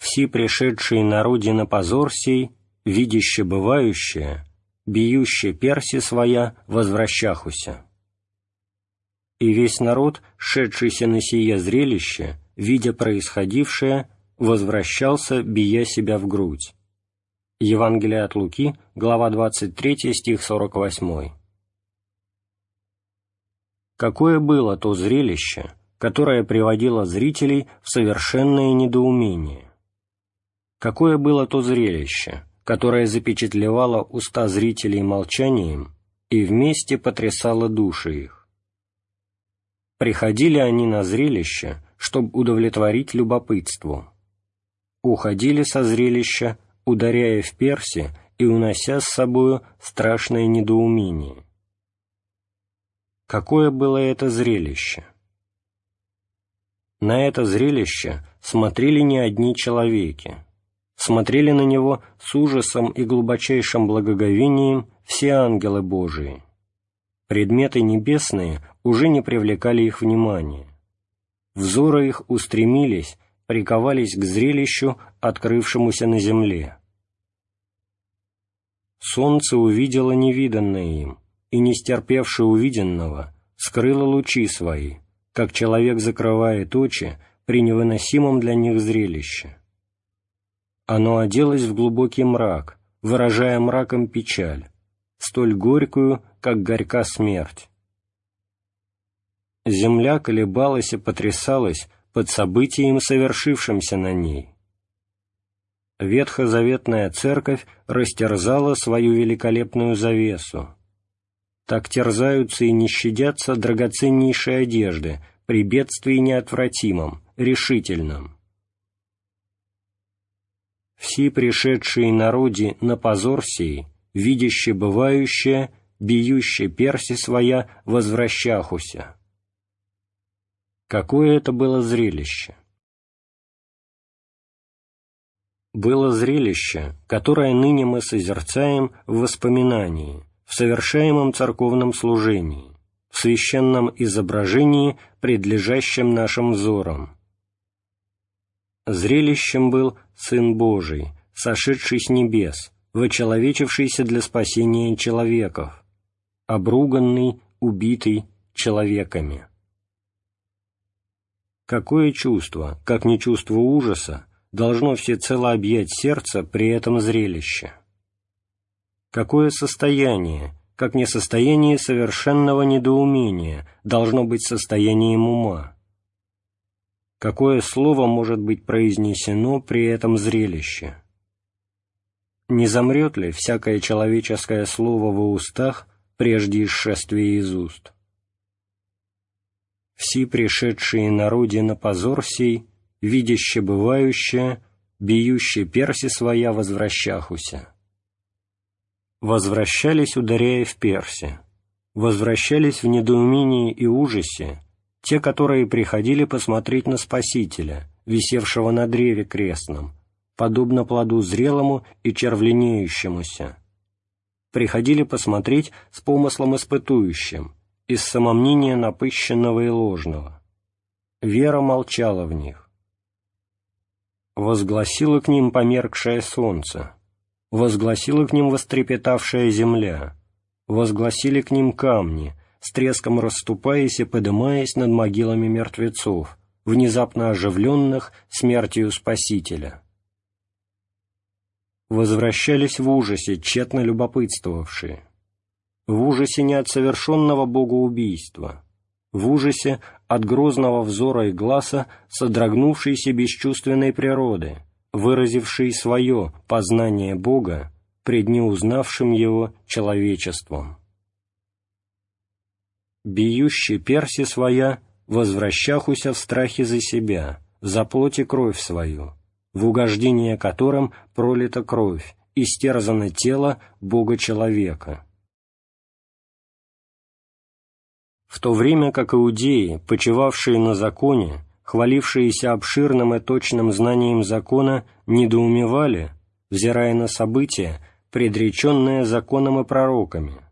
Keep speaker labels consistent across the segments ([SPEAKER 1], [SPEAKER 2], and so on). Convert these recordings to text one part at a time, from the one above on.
[SPEAKER 1] Все пришедшие на позор сей, видяще бывающее, биюще перси своя, возвращахуся. И весь народ, шедшийся на сие зрелище, видя происходившее, возвращался, бия себя в грудь. Евангелие от Луки, глава 23, стих 48. Какое было то зрелище, которое приводило зрителей в совершенное недоумение? Какое было то зрелище, которое запечатлевало уста зрителей молчанием и вместе потрясало души их? Приходили они на зрелище, чтобы удовлетворить любопытству. Уходили со зрелища, ударяя в перси и унося с собою страшное недоумение. Какое было это зрелище? На это зрелище смотрели не одни человеки. Смотрели на него с ужасом и глубочайшим благоговением все ангелы Божии. Предметы небесные уже не привлекали их внимания. Взоры их устремились, приковались к зрелищу, открывшемуся на земле. Солнце увидело невиданное им, и, не стерпевши увиденного, скрыла лучи свои, как человек закрывает очи при невыносимом для них зрелище. Оно оделось в глубокий мрак, выражая мраком печаль, столь горькую, как горька смерть. Земля колебалась и потрясалась под событием, совершившимся на ней. Ветхозаветная церковь растерзала свою великолепную завесу, так терзаются и не щадятся драгоценнейшие одежды при бедствии неотвратимом, решительном. Все пришедшие народи на позор сей, видяще бывающее, биюще перси своя, возвращахуся. Какое это было зрелище! Было зрелище, которое ныне мы созерцаем в воспоминании – в совершаемом церковном служении, в священном изображении, предлежащем нашим взорам. Зрелищем был Сын Божий, сошедший с небес, вочеловечившийся для спасения человеков, обруганный, убитый человеками. Какое чувство, как не чувство ужаса, должно всецело объять сердце при этом зрелище? Какое состояние, как не состояние совершенного недоумения, должно быть состоянием ума? Какое слово может быть произнесено при этом зрелище? Не замрет ли всякое человеческое слово во устах прежде исшествия из уст? Все пришедшие народе на позор сей, видяще бывающее, биюще перси своя возвращахуся возвращались, ударяя в персе, возвращались в недоумении и ужасе те, которые приходили посмотреть на Спасителя, висевшего на древе крестном, подобно плоду зрелому и червленеющемуся. Приходили посмотреть с помыслом испытующим, из самомнения напыщенного и ложного. Вера молчала в них. Возгласило к ним померкшее солнце, возгласила к ним вострепетавшая земля, возгласили к ним камни, с треском расступаясь и подымаясь над могилами мертвецов, внезапно оживленных смертью Спасителя. Возвращались в ужасе, тщетно любопытствовавшие, в ужасе не от совершенного богоубийства, в ужасе от грозного взора и глаза содрогнувшейся бесчувственной природы, выразивший свое познание Бога пред неузнавшим Его человечеством. Биющий перси своя, возвращахуся в страхе за себя, за плоть и кровь свою, в угождение которым пролита кровь, истерзано тело Бога-человека. В то время как иудеи, почивавшие на законе, хвалившиеся обширным и точным знанием закона, недоумевали, взирая на события, предреченные законом и пророками,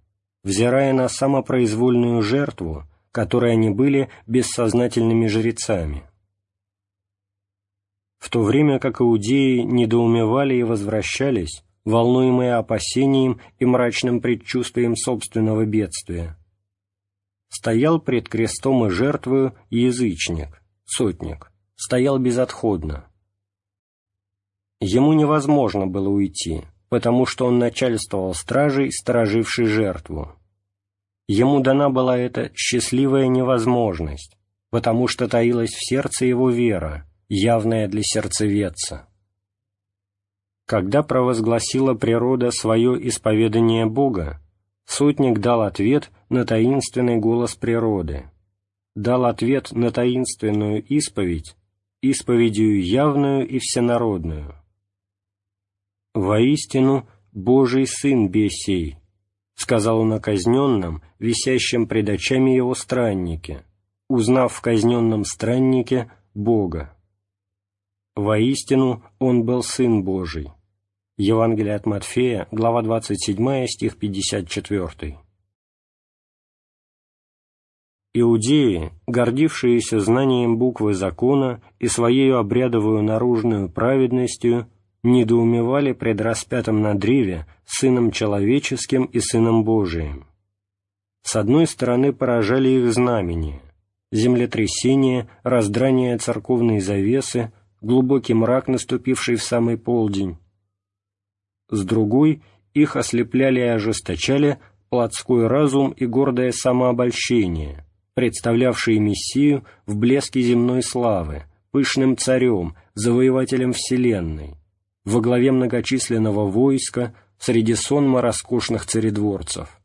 [SPEAKER 1] взирая на самопроизвольную жертву, которой они были бессознательными жрецами. В то время как иудеи недоумевали и возвращались, волнуемые опасением и мрачным предчувствием собственного бедствия, стоял пред крестом и жертвою язычник, сотник, стоял безотходно. Ему невозможно было уйти, потому что он начальствовал стражей, сторожившей жертву. Ему дана была эта счастливая невозможность, потому что таилась в сердце его вера, явная для сердцеведца. Когда провозгласила природа свое исповедание Бога, сотник дал ответ на таинственный голос природы, дал ответ на таинственную исповедь, исповедью явную и всенародную. «Воистину, Божий Сын бесей», — сказал он о казненном, висящем пред очами его страннике, узнав в казненном страннике Бога. Воистину, он был Сын Божий. Евангелие от Матфея, глава 27, стих 54. Иудеи, гордившиеся знанием буквы закона и своей обрядовую наружную праведностью, недоумевали пред распятым на древе Сыном Человеческим и Сыном Божиим. С одной стороны поражали их знамения, землетрясение, раздрание церковной завесы, глубокий мрак, наступивший в самый полдень. С другой их ослепляли и ожесточали плотской разум и гордое самообольщение, представлявшие Мессию в блеске земной славы, пышным царем, завоевателем вселенной, во главе многочисленного войска среди сонма роскошных царедворцев.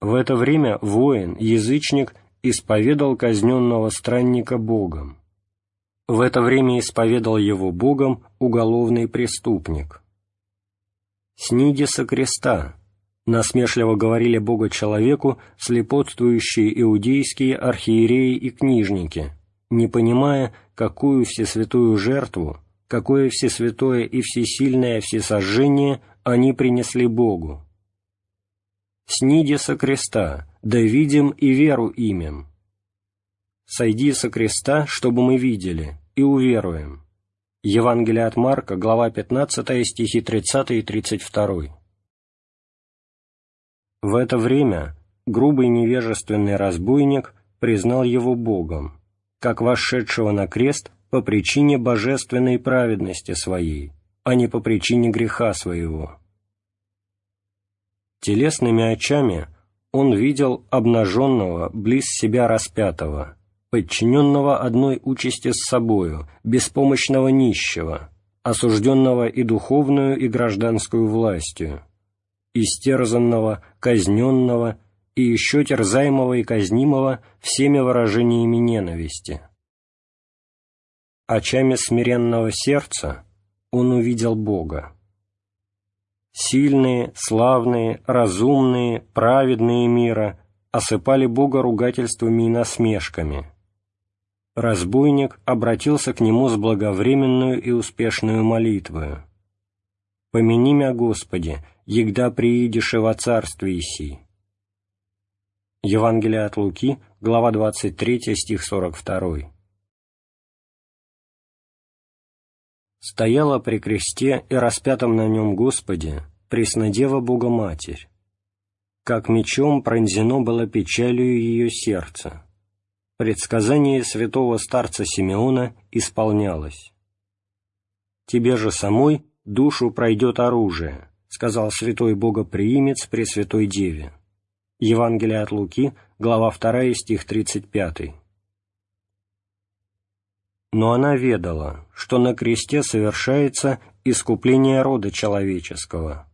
[SPEAKER 1] В это время воин, язычник, исповедал казненного странника Богом. В это время исповедал его Богом уголовный преступник. «Сниди со креста», насмешливо говорили Бога человеку слепотствующие иудейские архиереи и книжники, не понимая, какую всесвятую жертву, какое всесвятое и всесильное всесожжение они принесли Богу. «Сниди со креста, да видим и веру имем». «Сойди со креста, чтобы мы видели, и уверуем». Евангелие от Марка, глава 15, стихи 30 и 32. В это время грубый невежественный разбойник признал его Богом, как вошедшего на крест по причине божественной праведности своей, а не по причине греха своего. Телесными очами он видел обнаженного близ себя распятого, подчиненного одной участи с собою, беспомощного нищего, осужденного и духовную, и гражданскую властью, истерзанного, казненного и еще терзаемого и казнимого всеми выражениями ненависти. Очами смиренного сердца он увидел Бога. Сильные, славные, разумные, праведные мира осыпали Бога ругательствами и насмешками. Разбойник обратился к нему с благовременную и успешную молитвою. «Помяни мя, Господи, егда приидешь во царстве Иси». Евангелие от Луки, глава 23, стих 42. Стояла при кресте и распятом на нем Господе Преснодева Бога-Матерь. Как мечом пронзено было печалью ее сердце. Предсказание святого старца Симеона исполнялось. «Тебе же самой душу пройдет оружие», — сказал святой богоприимец Пресвятой Деве. Евангелие от Луки, глава 2, стих 35. Но она ведала, что на кресте совершается искупление рода человеческого.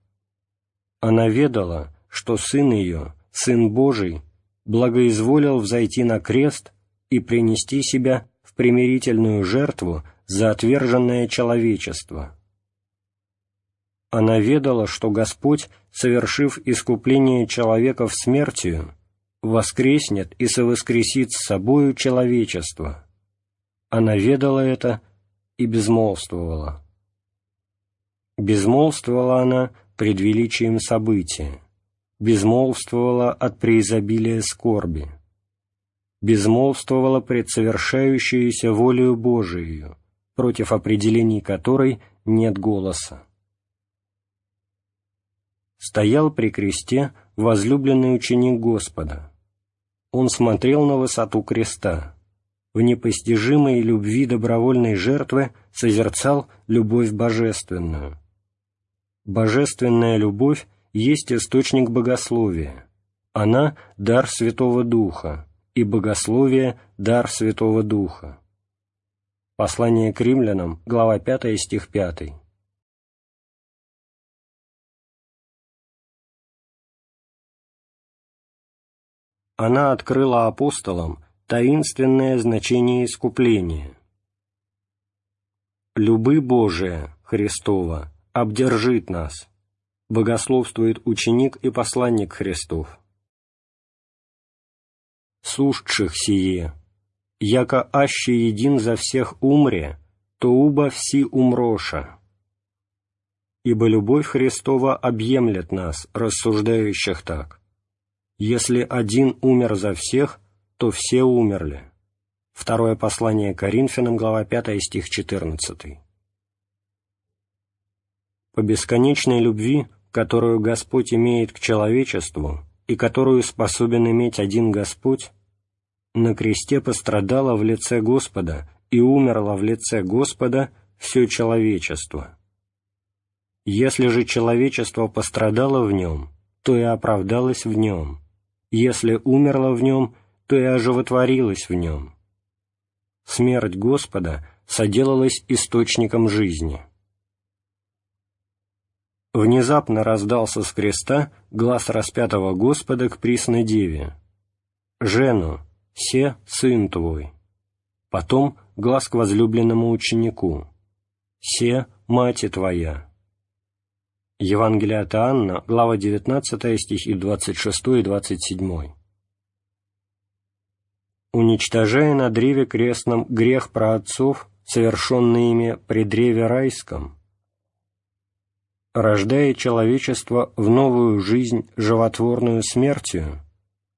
[SPEAKER 1] Она ведала, что Сын ее, Сын Божий, благоизволил взойти на крест и принести себя в примирительную жертву за отверженное человечество. Она ведала, что Господь, совершив искупление человека в смертию, воскреснет и совоскресит с собою человечество. Она ведала это и безмолвствовала. Безмолвствовала она пред величием события, безмолвствовала от преизобилия скорби, безмолвствовала пред совершающеюся волею Божией, против определений которой нет голоса. Стоял при кресте возлюбленный ученик Господа. Он смотрел на высоту креста, в непостижимой любви добровольной жертвы созерцал любовь божественную. Божественная любовь есть источник богословия. Она – дар Святого Духа, и богословие – дар Святого Духа. Послание к римлянам, глава 5, стих 5. Она открыла апостолам таинственное значение искупления. «Любы Божия, Христова, обдержит нас», богословствует ученик и посланник Христов. «Сушдших сие, яко аще един за всех умре, то уба все умроша. Ибо любовь Христова объемлет нас, рассуждающих так. Если один умер за всех, то все умерли. Второе послание Коринфянам, глава 5, стих 14. По бесконечной любви, которую Господь имеет к человечеству и которую способен иметь один Господь, на кресте пострадало в лице Господа и умерло в лице Господа все человечество. Если же человечество пострадало в нем, то и оправдалось в нем, если умерло в нем, то и оживотворилось в нем. Смерть Господа соделалась источником жизни. Внезапно раздался с креста глаз распятого Господа к присной деве. «Жену, се сын твой». Потом глаз к возлюбленному ученику. «Се мати твоя». Евангелие от Анна, глава 19, стихи 26 и 27 уничтожая на древе крестном грех праотцов, совершенный ими при древе райском, рождая человечество в новую жизнь животворную смертью,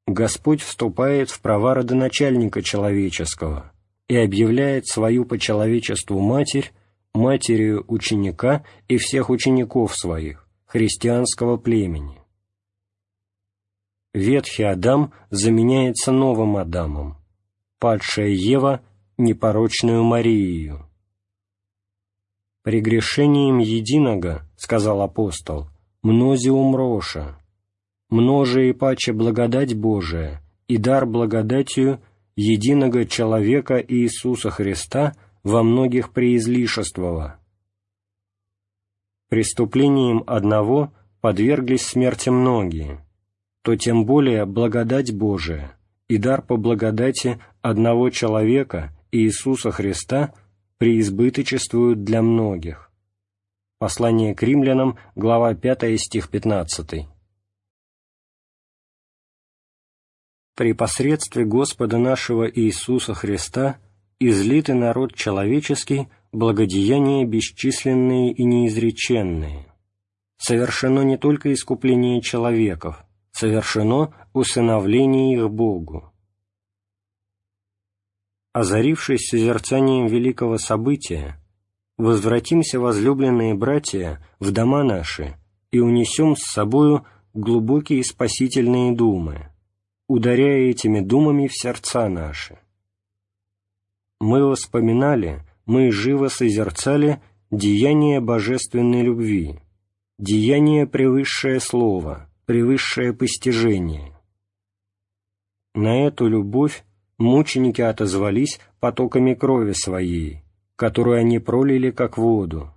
[SPEAKER 1] Господь вступает в права родоначальника человеческого и объявляет свою по человечеству Матерь матерью ученика и всех учеников своих, христианского племени. Ветхий Адам заменяется новым Адамом, падшая Ева непорочную Марию. «Прегрешением единого, — сказал апостол, — мнози умроша, множе и паче благодать Божия и дар благодатью единого человека Иисуса Христа во многих преизлишествовала. Преступлением одного подверглись смерти многие, то тем более благодать Божия, и дар по благодати одного человека, Иисуса Христа, преизбыточествуют для многих. Послание к римлянам, глава 5, стих 15. При посредстве Господа нашего Иисуса Христа излиты народ человеческий благодеяния бесчисленные и неизреченные. Совершено не только искупление человеков, совершено усыновление их Богу. Озарившись созерцанием великого события, возвратимся, возлюбленные братья, в дома наши и унесем с собою глубокие спасительные думы, ударяя этими думами в сердца наши. Мы воспоминали, мы живо созерцали деяние божественной любви, деяние превысшее слово, превысшее постижение. На эту любовь мученики отозвались потоками крови своей, которую они пролили как воду.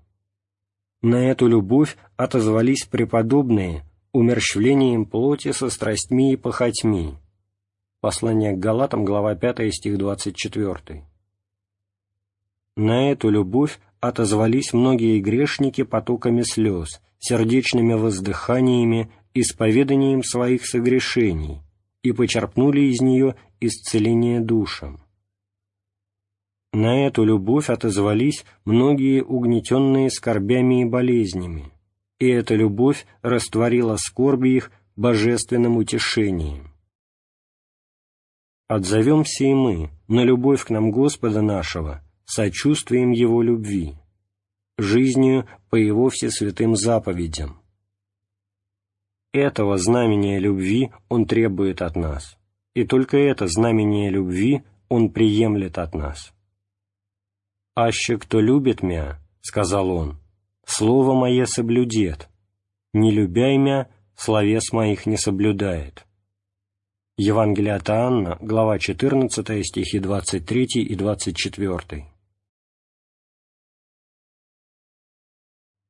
[SPEAKER 1] На эту любовь отозвались преподобные умерщвлением плоти со страстьми и похотьми. Послание к Галатам, глава 5, стих 24. На эту любовь отозвались многие грешники потоками слез, сердечными воздыханиями, исповеданием своих согрешений и почерпнули из нее исцеление душам. На эту любовь отозвались многие угнетенные скорбями и болезнями, и эта любовь растворила скорби их божественным утешением. Отзовемся и мы на любовь к нам Господа нашего, сочувствием Его любви, жизнью по Его всесвятым заповедям. Этого знамения любви Он требует от нас, и только это знамение любви Он приемлет от нас. «Аще кто любит мя, — сказал он, — слово мое соблюдет, не любя мя, словес моих не соблюдает». Евангелие от Анна, глава 14, стихи 23 и 24.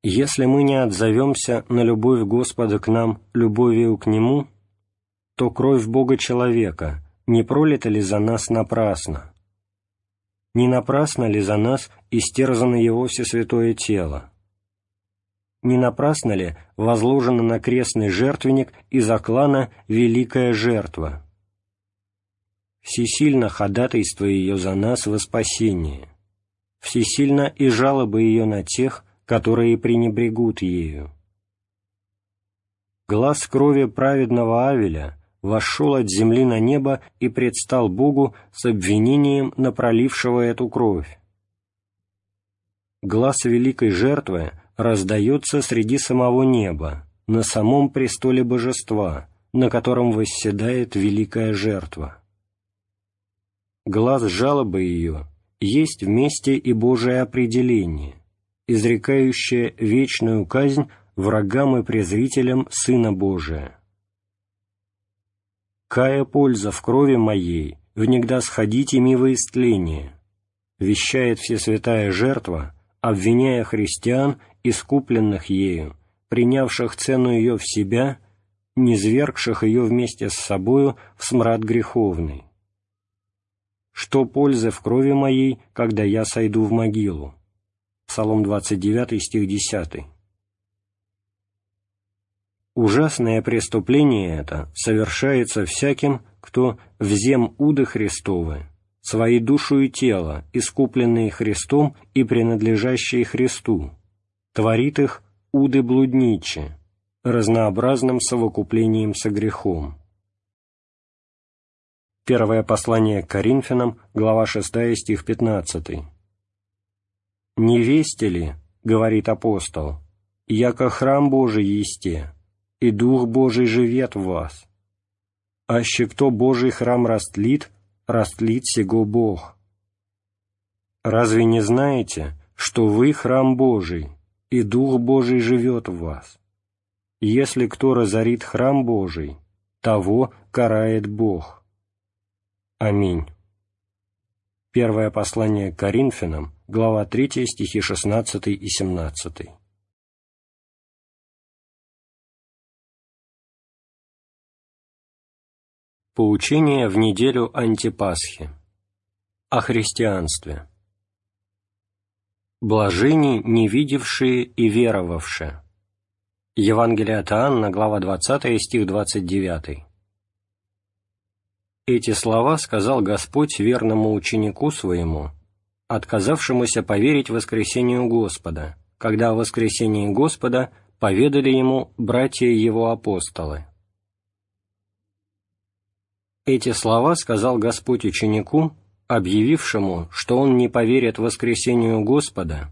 [SPEAKER 1] Если мы не отзовемся на любовь Господа к нам любовью к Нему, то кровь Бога человека не пролита ли за нас напрасно? не напрасно ли за нас истерзано Его всесвятое тело? Не напрасно ли возложена на крестный жертвенник из оклана великая жертва? Всесильно ходатайство ее за нас во спасение, всесильно и жалобы ее на тех, которые пренебрегут ею. Глаз крови праведного Авеля вошел от земли на небо и предстал Богу с обвинением на пролившего эту кровь. Глаз великой жертвы раздается среди самого неба, на самом престоле божества, на котором восседает великая жертва. Глаз жалобы ее есть вместе и Божие определение, изрекающее вечную казнь врагам и презрителям Сына Божия «Кая польза в крови моей, внегда сходите ми во истление», вещает Всесвятая Жертва, обвиняя христиан, искупленных ею, принявших цену ее в себя, низвергших ее вместе с собою в смрад греховный. «Что пользы в крови моей, когда я сойду в могилу?» Псалом 29, стих 10. Ужасное преступление это совершается всяким, кто взем уды Христовы, свои душу и тело, искупленные Христом и принадлежащие Христу, творит их уды блудничи, разнообразным совокуплением со грехом. Первое послание к Коринфянам, глава 6, стих 15. «Не вести ли, — говорит апостол, — яко храм Божий есте, и Дух Божий живет в вас. Аще кто Божий храм растлит, растлит сего Бог. Разве не знаете, что вы храм Божий, и Дух Божий живет в вас? Если кто разорит храм Божий, того карает Бог. Аминь. Первое послание к Коринфянам, глава 3, стихи 16 и 17. Поучение в неделю антипасхи. О христианстве. Блажени, не видевшие и веровавшие. Евангелие от Иоанна, глава 20, стих 29. Эти слова сказал Господь верному ученику своему, отказавшемуся поверить воскресению Господа, когда о воскресении Господа поведали ему братья его апостолы. Эти слова сказал Господь ученику, объявившему, что он не поверит воскресению Господа,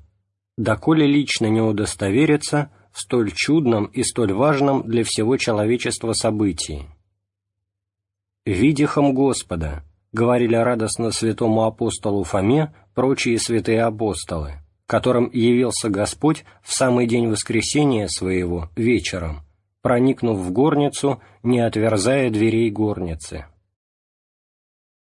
[SPEAKER 1] доколе лично не удостоверится в столь чудном и столь важном для всего человечества событии. «Видихом Господа», — говорили радостно святому апостолу Фоме прочие святые апостолы, которым явился Господь в самый день воскресения своего вечером, проникнув в горницу, не отверзая дверей горницы.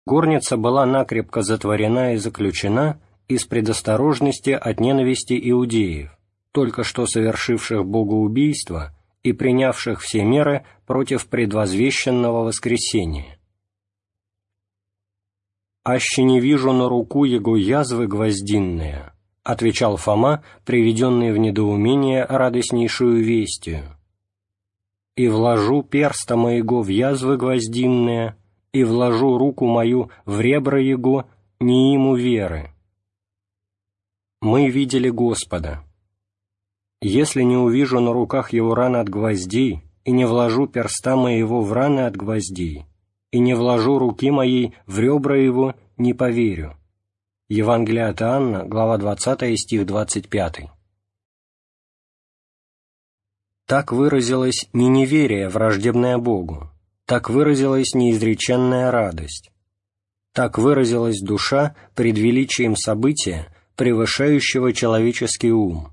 [SPEAKER 1] Горница была накрепко затворена и заключена из предосторожности от ненависти иудеев, только что совершивших богоубийство и принявших все меры против предвозвещенного воскресения. аще не вижу на руку его язвы гвоздинные», — отвечал Фома, приведенный в недоумение радостнейшую вестью. «И вложу перста моего в язвы гвоздинные, и вложу руку мою в ребра его, не ему веры». Мы видели Господа. Если не увижу на руках его раны от гвоздей, и не вложу перста моего в раны от гвоздей, и не вложу руки моей в ребра его, не поверю». Евангелие от Иоанна, глава 20, стих 25. Так выразилось не неверие, враждебное Богу, так выразилась неизреченная радость, так выразилась душа пред величием события, превышающего человеческий ум,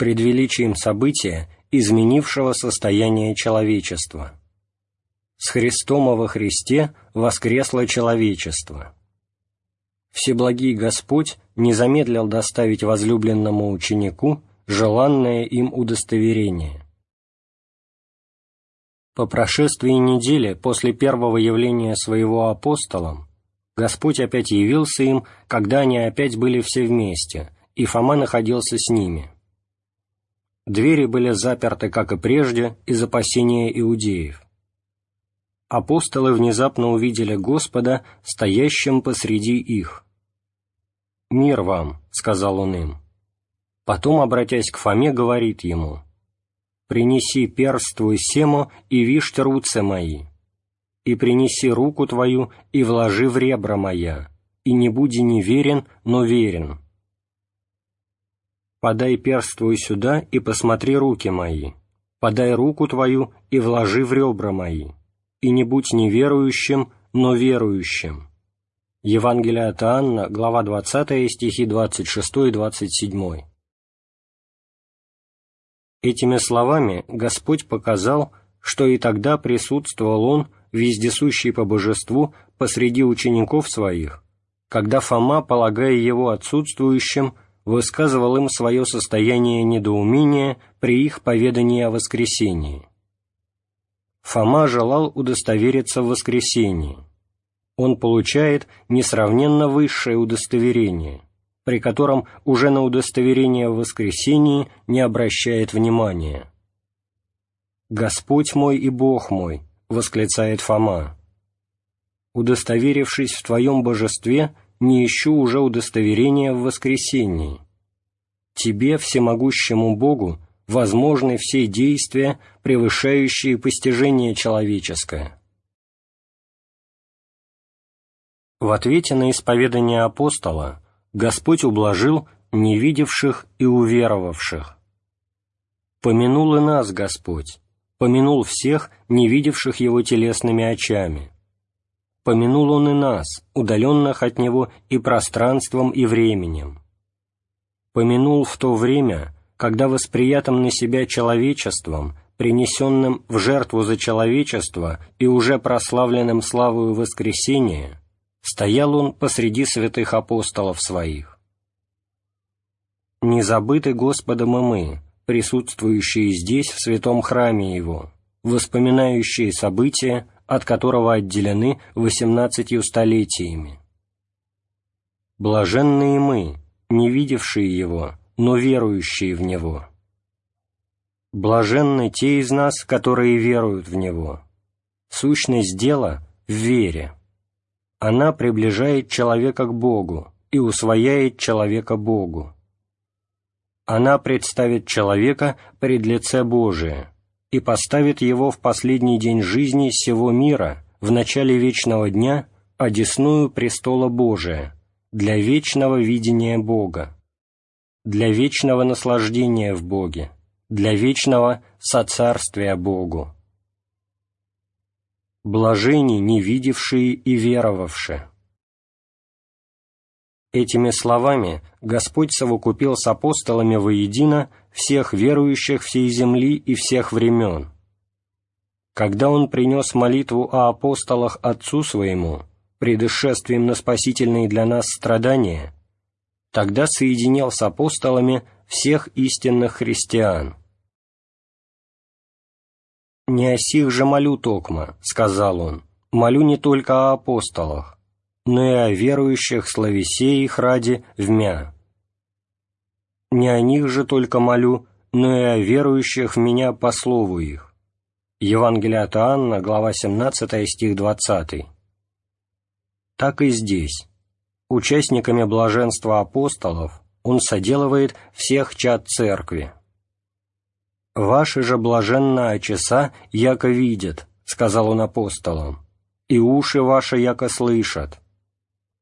[SPEAKER 1] пред величием события, изменившего состояние человечества. С Христом во Христе воскресло человечество. Всеблагий Господь не замедлил доставить возлюбленному ученику желанное им удостоверение. По прошествии недели после первого явления своего апостолам Господь опять явился им, когда они опять были все вместе, и Фома находился с ними. Двери были заперты, как и прежде, из опасения иудеев апостолы внезапно увидели Господа, стоящим посреди их. «Мир вам», — сказал он им. Потом, обратясь к Фоме, говорит ему, «Принеси перст твой сему и вишь руцы мои, и принеси руку твою и вложи в ребра моя, и не буди неверен, но верен. Подай перст твой сюда и посмотри руки мои, подай руку твою и вложи в ребра мои» и не будь неверующим, но верующим». Евангелие от Анна, глава 20, стихи 26 и 27. Этими словами Господь показал, что и тогда присутствовал Он, вездесущий по божеству, посреди учеников своих, когда Фома, полагая его отсутствующим, высказывал им свое состояние недоумения при их поведании о воскресении. Фома желал удостовериться в воскресении. Он получает несравненно высшее удостоверение, при котором уже на удостоверение в воскресении не обращает внимания. «Господь мой и Бог мой!» — восклицает Фома. «Удостоверившись в Твоем божестве, не ищу уже удостоверения в воскресении. Тебе, всемогущему Богу, возможны все действия, превышающие постижение человеческое. В ответе на исповедание апостола Господь ублажил невидевших и уверовавших. «Помянул и нас Господь, помянул всех, не видевших Его телесными очами. Помянул Он и нас, удаленных от Него и пространством, и временем. Помянул в то время, когда восприятым на себя человечеством, принесенным в жертву за человечество и уже прославленным славою воскресения, стоял он посреди святых апостолов своих. Не забыты Господом и мы, присутствующие здесь, в святом храме Его, воспоминающие события, от которого отделены восемнадцатью столетиями. Блаженные мы, не видевшие Его, но верующие в Него. Блаженны те из нас, которые веруют в Него. Сущность дела в вере. Она приближает человека к Богу и усвояет человека Богу. Она представит человека пред лице Божие и поставит его в последний день жизни всего мира, в начале вечного дня, одесную престола Божия, для вечного видения Бога для вечного наслаждения в Боге, для вечного соцарствия Богу. Блажени, не видевшие и веровавшие. Этими словами Господь совокупил с апостолами воедино всех верующих всей земли и всех времен. Когда Он принес молитву о апостолах Отцу Своему, предышествием на спасительные для нас страдания, тогда соединил с апостолами всех истинных христиан. «Не о сих же молю токма», — сказал он, — «молю не только о апостолах, но и о верующих словесе их ради вмя. Не о них же только молю, но и о верующих в меня по слову их». Евангелие от Иоанна, глава 17, стих 20. Так и здесь. Участниками блаженства апостолов он соделывает всех чад церкви. «Ваши же блаженная часа яко видят», — сказал он апостолам, — «и уши ваши яко слышат.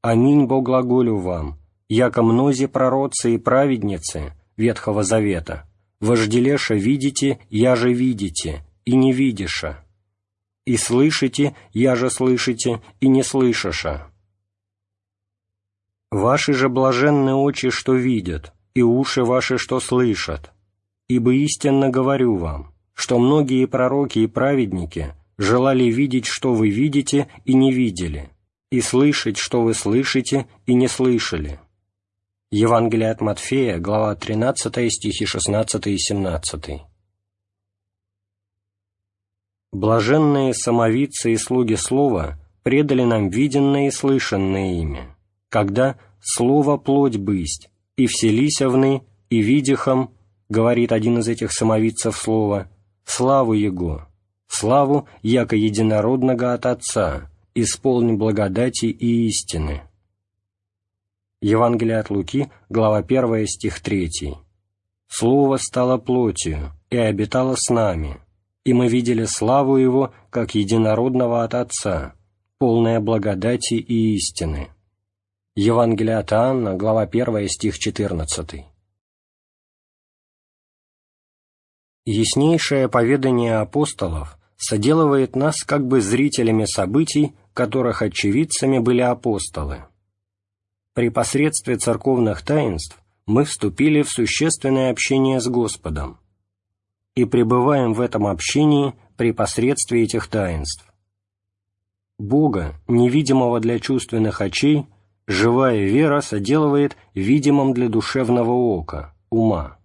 [SPEAKER 1] Аминь Боглаголю вам, яко мнози пророцы и праведницы Ветхого Завета, вожделеша видите, я же видите, и не видиша, и слышите, я же слышите, и не слышаша. Ваши же блаженные очи, что видят, и уши ваши, что слышат, Ибо истинно говорю вам, что многие пророки и праведники желали видеть, что вы видите, и не видели, и слышать, что вы слышите, и не слышали». Евангелие от Матфея, глава 13, стихи 16 и 17. Блаженные самовицы и слуги Слова предали нам виденное и слышанное ими, когда Слово плоть бысть, и вселися вны, и видихом, говорит один из этих самовидцев слова, «Славу Его, славу, яко единородного от Отца, исполни благодати и истины». Евангелие от Луки, глава 1, стих 3. «Слово стало плотью и обитало с нами, и мы видели славу Его, как единородного от Отца, полная благодати и истины». Евангелие от Анна, глава 1, стих 14. Яснейшее поведание апостолов соделывает нас как бы зрителями событий, которых очевидцами были апостолы. При посредстве церковных таинств мы вступили в существенное общение с Господом и пребываем в этом общении при посредстве этих таинств. Бога, невидимого для чувственных очей, живая вера соделывает видимым для душевного ока, ума.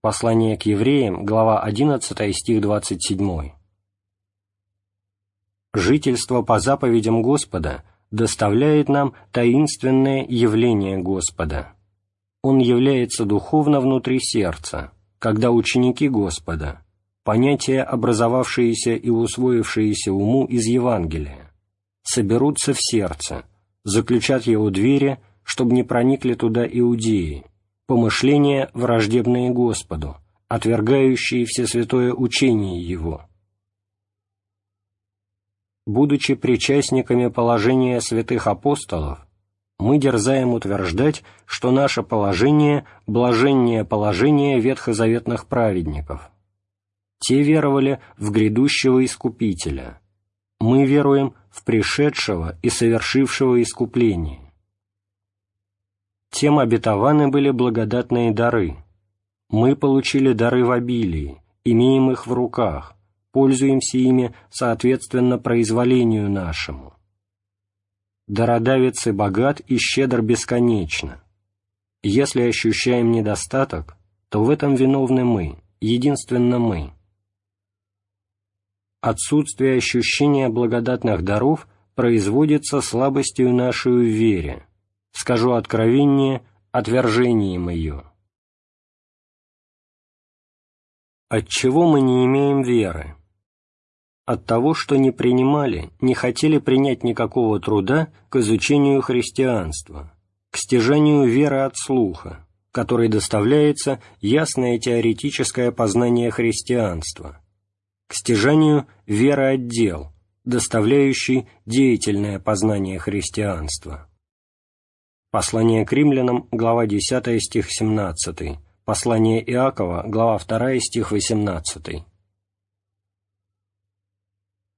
[SPEAKER 1] Послание к евреям, глава 11, стих 27. Жительство по заповедям Господа доставляет нам таинственное явление Господа. Он является духовно внутри сердца, когда ученики Господа, понятия, образовавшиеся и усвоившиеся уму из Евангелия, соберутся в сердце, заключат его двери, чтобы не проникли туда иудеи, помышления, враждебные Господу, отвергающие все святое учение Его. Будучи причастниками положения святых апостолов, мы дерзаем утверждать, что наше положение – блаженнее положение ветхозаветных праведников. Те веровали в грядущего Искупителя. Мы веруем в пришедшего и совершившего искупление тем обетованы были благодатные дары. Мы получили дары в обилии, имеем их в руках, пользуемся ими соответственно произволению нашему. Дародавец и богат и щедр бесконечно. Если ощущаем недостаток, то в этом виновны мы, единственно мы. Отсутствие ощущения благодатных даров производится слабостью нашей в вере, скажу откровение, отвержением ее. Отчего мы не имеем веры? От того, что не принимали, не хотели принять никакого труда к изучению христианства, к стяжанию веры от слуха, который доставляется ясное теоретическое познание христианства, к стяжанию веры от дел, доставляющей деятельное познание христианства. Послание к римлянам, глава 10, стих 17. Послание Иакова, глава 2, стих 18.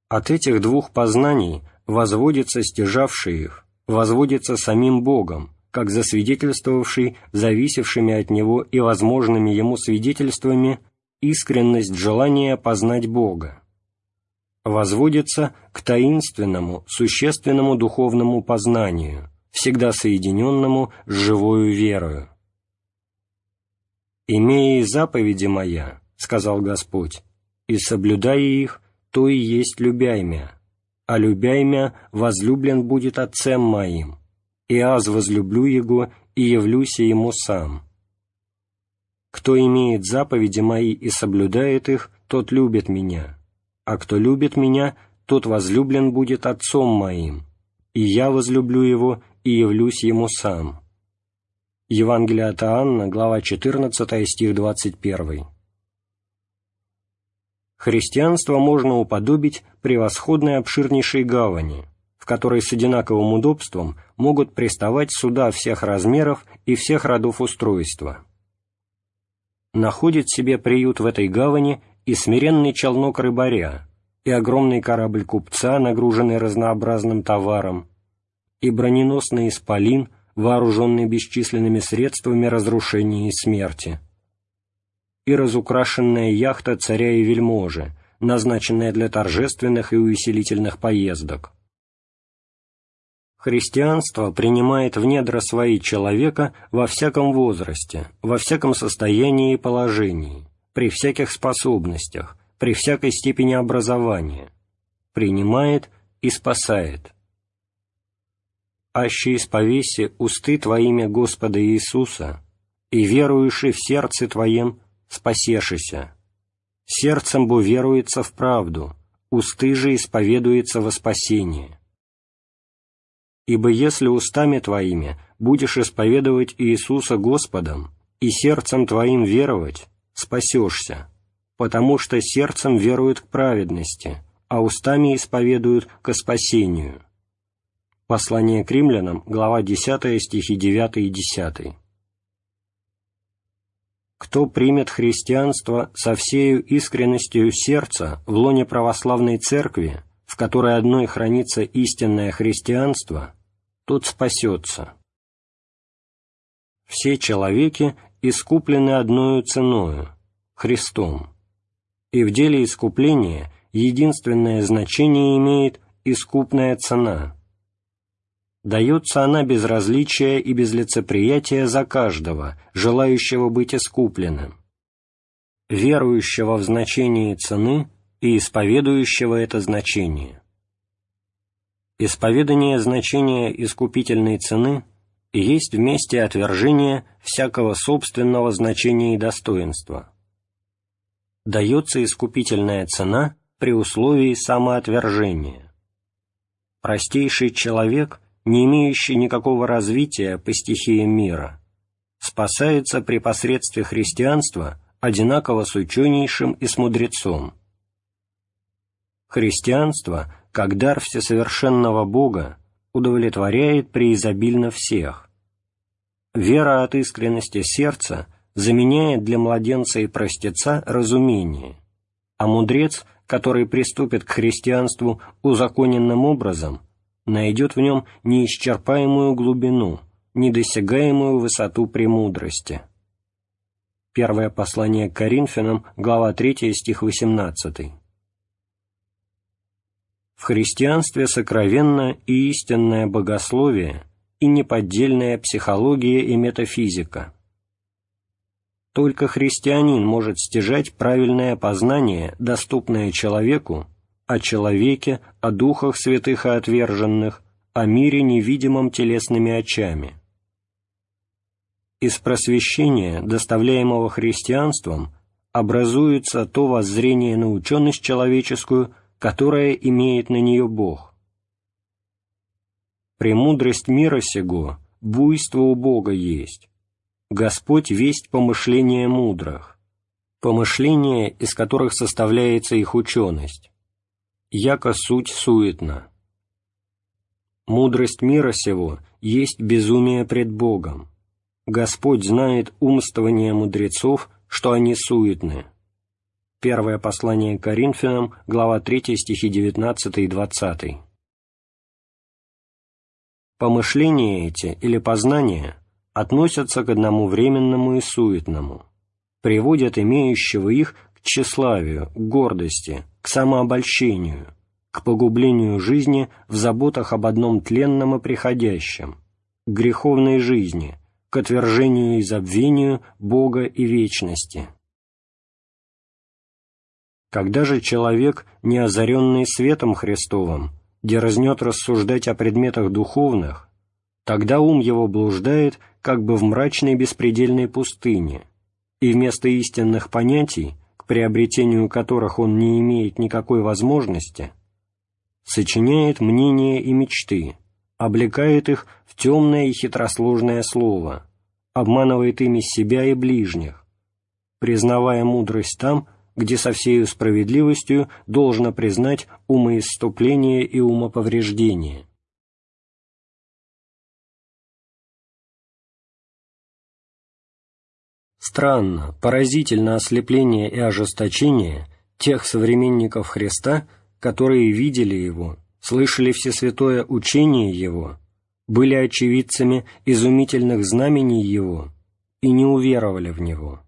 [SPEAKER 1] От этих двух познаний возводится стяжавший их, возводится самим Богом, как засвидетельствовавший зависевшими от Него и возможными Ему свидетельствами искренность желания познать Бога. Возводится к таинственному, существенному духовному познанию – всегда соединенному с живою верою. «Имея заповеди моя, — сказал Господь, — и соблюдая их, то и есть любяймя. а любя мя, возлюблен будет Отцем моим, и аз возлюблю Его и явлюся Ему сам. Кто имеет заповеди мои и соблюдает их, тот любит меня, а кто любит меня, тот возлюблен будет Отцом моим, и я возлюблю его и явлюсь ему сам». Евангелие от Иоанна, глава 14, стих 21. Христианство можно уподобить превосходной обширнейшей гавани, в которой с одинаковым удобством могут приставать суда всех размеров и всех родов устройства. Находит себе приют в этой гавани и смиренный челнок рыбаря, и огромный корабль купца, нагруженный разнообразным товаром, и броненосный исполин, вооруженный бесчисленными средствами разрушения и смерти, и разукрашенная яхта царя и вельможи, назначенная для торжественных и увеселительных поездок. Христианство принимает в недра свои человека во всяком возрасте, во всяком состоянии и положении, при всяких способностях, при всякой степени образования, принимает и спасает аще исповеси усты Твоими Господа Иисуса, и верующий в сердце Твоем спасешися. Сердцем бо веруется в правду, усты же исповедуется во спасение. Ибо если устами Твоими будешь исповедовать Иисуса Господом и сердцем Твоим веровать, спасешься, потому что сердцем веруют к праведности, а устами исповедуют ко спасению. Послание к римлянам, глава 10, стихи 9 и 10. «Кто примет христианство со всею искренностью сердца в лоне православной церкви, в которой одной хранится истинное христианство, тот спасется. Все человеки искуплены одною ценою – Христом, и в деле искупления единственное значение имеет искупная цена – дается она без различия и без лицеприятия за каждого, желающего быть искупленным, верующего в значение цены и исповедующего это значение. Исповедание значения искупительной цены есть вместе отвержение всякого собственного значения и достоинства. Дается искупительная цена при условии самоотвержения. Простейший человек – не имеющий никакого развития по стихиям мира, спасается при посредстве христианства одинаково с ученейшим и с мудрецом. Христианство, как дар всесовершенного Бога, удовлетворяет преизобильно всех. Вера от искренности сердца заменяет для младенца и простеца разумение, а мудрец, который приступит к христианству узаконенным образом – найдет в нем неисчерпаемую глубину, недосягаемую высоту премудрости. Первое послание к Коринфянам, глава 3, стих 18. В христианстве сокровенно и истинное богословие и неподдельная психология и метафизика. Только христианин может стяжать правильное познание, доступное человеку, о человеке, о духах святых и отверженных, о мире невидимом телесными очами. Из просвещения, доставляемого христианством, образуется то воззрение на ученость человеческую, которое имеет на нее Бог. Премудрость мира сего, буйство у Бога есть. Господь весть помышления мудрых, помышления, из которых составляется их ученость яко суть суетна. Мудрость мира сего есть безумие пред Богом. Господь знает умствование мудрецов, что они суетны. Первое послание к Коринфянам, глава 3, стихи 19 и 20. Помышления эти или познания относятся к одному временному и суетному, приводят имеющего их тщеславию, гордости, к самообольщению, к погублению жизни в заботах об одном тленном и приходящем, к греховной жизни, к отвержению и забвению Бога и вечности. Когда же человек, не озаренный светом Христовым, дерзнет рассуждать о предметах духовных, тогда ум его блуждает как бы в мрачной беспредельной пустыне, и вместо истинных понятий, приобретению которых он не имеет никакой возможности, сочиняет мнения и мечты, облекает их в темное и хитросложное слово, обманывает ими себя и ближних, признавая мудрость там, где со всею справедливостью должно признать умоисступление и умоповреждение. Странно, поразительно ослепление и ожесточение тех современников Христа, которые видели Его, слышали всесвятое учение Его, были очевидцами изумительных знамений Его и не уверовали в Него.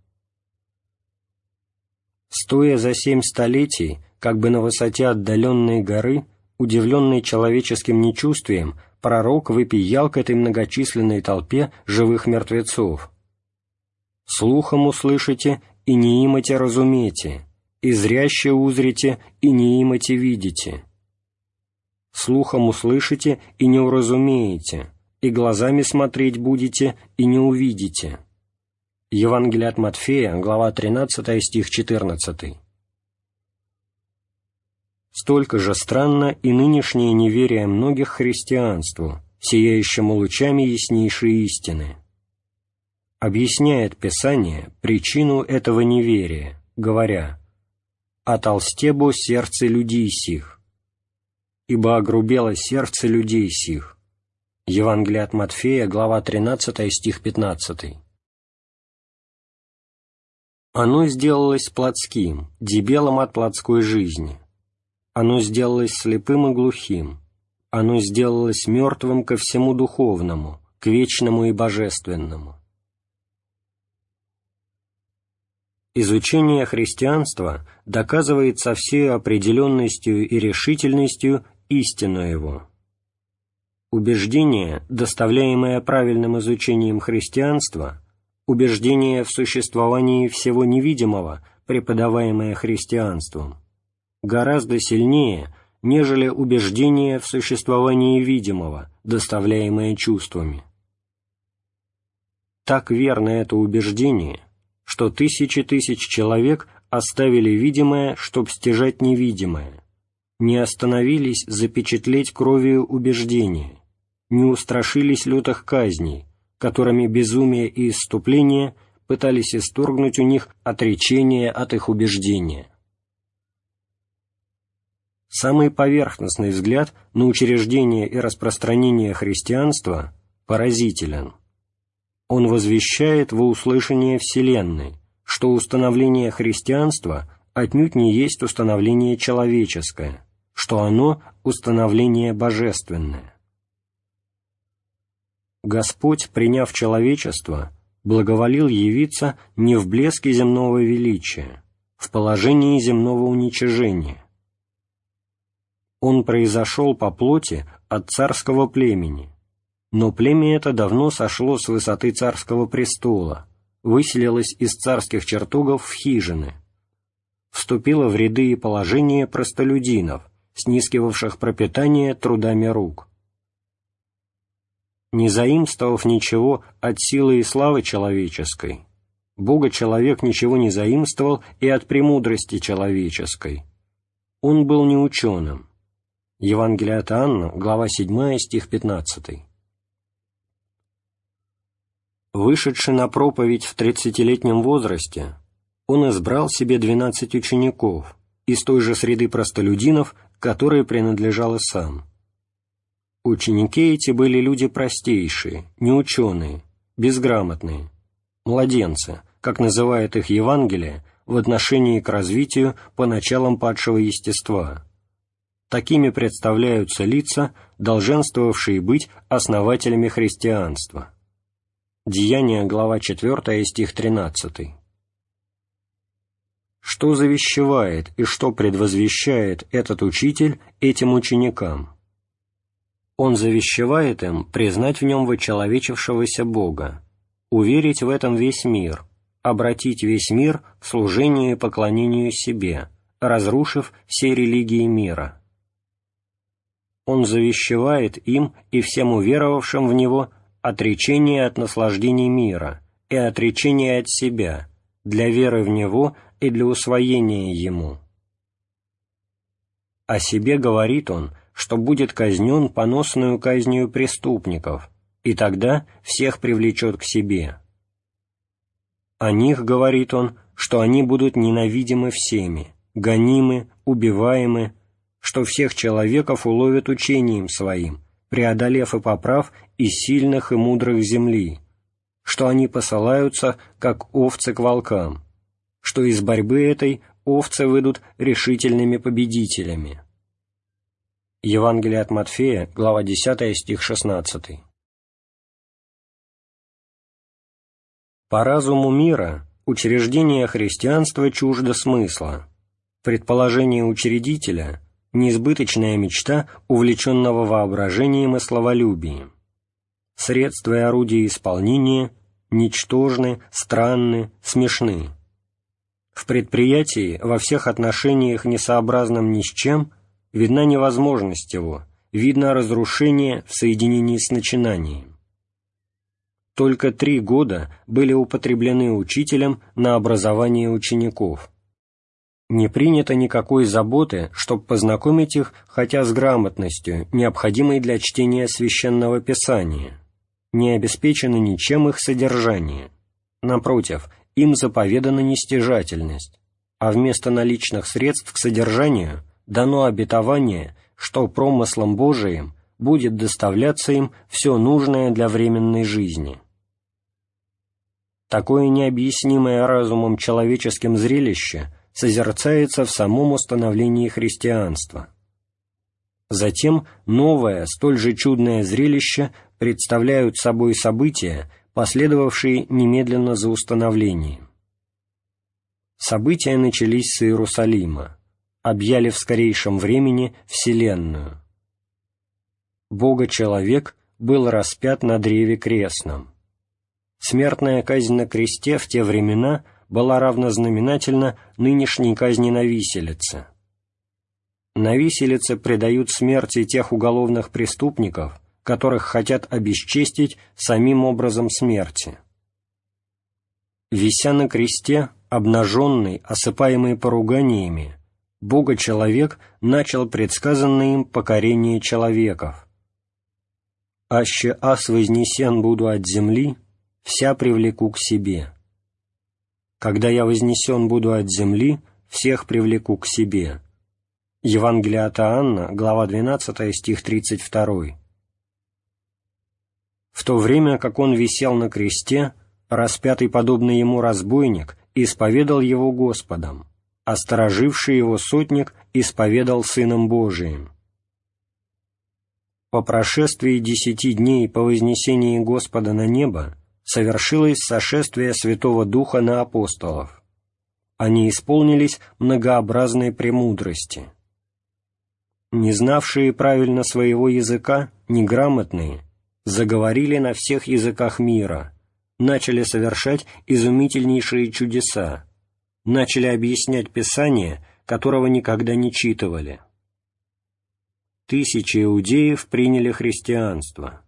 [SPEAKER 1] Стоя за семь столетий, как бы на высоте отдаленной горы, удивленный человеческим нечувствием, пророк выпиял к этой многочисленной толпе живых мертвецов. «Слухом услышите, и не имате разумете, и зряще узрите, и не имате видите. Слухом услышите, и не уразумеете, и глазами смотреть будете, и не увидите». Евангелие от Матфея, глава 13, стих 14. Столько же странно и нынешнее неверие многих христианству, сияющему лучами яснейшей истины. Объясняет Писание причину этого неверия, говоря «А толстебо сердце людей сих, ибо огрубело сердце людей сих». Евангелие от Матфея, глава 13, стих 15. Оно сделалось плотским, дебелым от плотской жизни. Оно сделалось слепым и глухим. Оно сделалось мертвым ко всему духовному, к вечному и божественному. Изучение христианства доказывает со всей определенностью и решительностью истину его. Убеждение, доставляемое правильным изучением христианства – убеждение в существовании всего невидимого, преподаваемое христианством, гораздо сильнее, нежели убеждение в существовании видимого, доставляемое чувствами. Так верно это убеждение, что тысячи тысяч человек оставили видимое, чтоб стяжать невидимое, не остановились запечатлеть кровью убеждения, не устрашились лютых казней, которыми безумие и исступление пытались исторгнуть у них отречение от их убеждения. Самый поверхностный взгляд на учреждение и распространение христианства поразителен. Он возвещает во услышание Вселенной, что установление христианства отнюдь не есть установление человеческое, что оно – установление божественное. Господь, приняв человечество, благоволил явиться не в блеске земного величия, в положении земного уничижения. Он произошел по плоти от царского племени, но племя это давно сошло с высоты царского престола, выселилось из царских чертогов в хижины, вступило в ряды и положение простолюдинов, снискивавших пропитание трудами рук не заимствовав ничего от силы и славы человеческой, Бога человек ничего не заимствовал и от премудрости человеческой. Он был не ученым. Евангелие от Анна, глава 7, стих 15. Вышедший на проповедь в тридцатилетнем возрасте, он избрал себе двенадцать учеников из той же среды простолюдинов, которой принадлежал и сам – Ученики эти были люди простейшие, неученые, безграмотные, младенцы, как называет их Евангелие, в отношении к развитию по началам падшего естества. Такими представляются лица, долженствовавшие быть основателями христианства. Деяние, глава 4, стих 13. Что завещевает и что предвозвещает этот учитель этим ученикам? он завещевает им признать в нем вычеловечившегося Бога, уверить в этом весь мир, обратить весь мир к служению и поклонению себе, разрушив все религии мира. он завещевает им и всем уверовавшим в него отречение от наслаждений мира и отречение от себя для веры в него и для усвоения ему. О себе говорит он, что будет казнен поносную казнью преступников, и тогда всех привлечет к себе. О них говорит он, что они будут ненавидимы всеми, гонимы, убиваемы, что всех человеков уловят учением своим, преодолев и поправ и сильных и мудрых земли, что они посылаются, как овцы к волкам, что из борьбы этой овцы выйдут решительными победителями. Евангелие от Матфея, глава 10, стих 16. По разуму мира учреждение христианства чуждо смысла. Предположение учредителя – неизбыточная мечта, увлеченного воображением и словолюбием. Средства и орудия исполнения ничтожны, странны, смешны. В предприятии во всех отношениях несообразном ни с чем видна невозможность его, видно разрушение в соединении с начинанием. Только три года были употреблены учителем на образование учеников. Не принято никакой заботы, чтобы познакомить их хотя с грамотностью, необходимой для чтения священного писания. Не обеспечено ничем их содержание. Напротив, им заповедана нестяжательность, а вместо наличных средств к содержанию дано обетование, что промыслом Божиим будет доставляться им все нужное для временной жизни. Такое необъяснимое разумом человеческим зрелище созерцается в самом установлении христианства. Затем новое, столь же чудное зрелище представляют собой события, последовавшие немедленно за установлением. События начались с Иерусалима, объяли в скорейшем времени Вселенную. Бога-человек был распят на древе крестном. Смертная казнь на кресте в те времена была равнознаменательна нынешней казни на виселице. На виселице предают смерти тех уголовных преступников, которых хотят обесчестить самим образом смерти. Вися на кресте, обнаженный, осыпаемый поруганиями, Бога-человек начал предсказанное им покорение человеков. «Аще ас вознесен буду от земли, вся привлеку к себе. Когда я вознесен буду от земли, всех привлеку к себе». Евангелие от Иоанна, глава 12, стих 32. В то время, как он висел на кресте, распятый подобно ему разбойник исповедал его Господом, а стороживший его сотник исповедал Сыном Божиим. По прошествии десяти дней по вознесении Господа на небо совершилось сошествие Святого Духа на апостолов. Они исполнились многообразной премудрости. Не знавшие правильно своего языка, неграмотные, заговорили на всех языках мира, начали совершать изумительнейшие чудеса, начали объяснять Писание, которого никогда не читывали. Тысячи иудеев приняли христианство.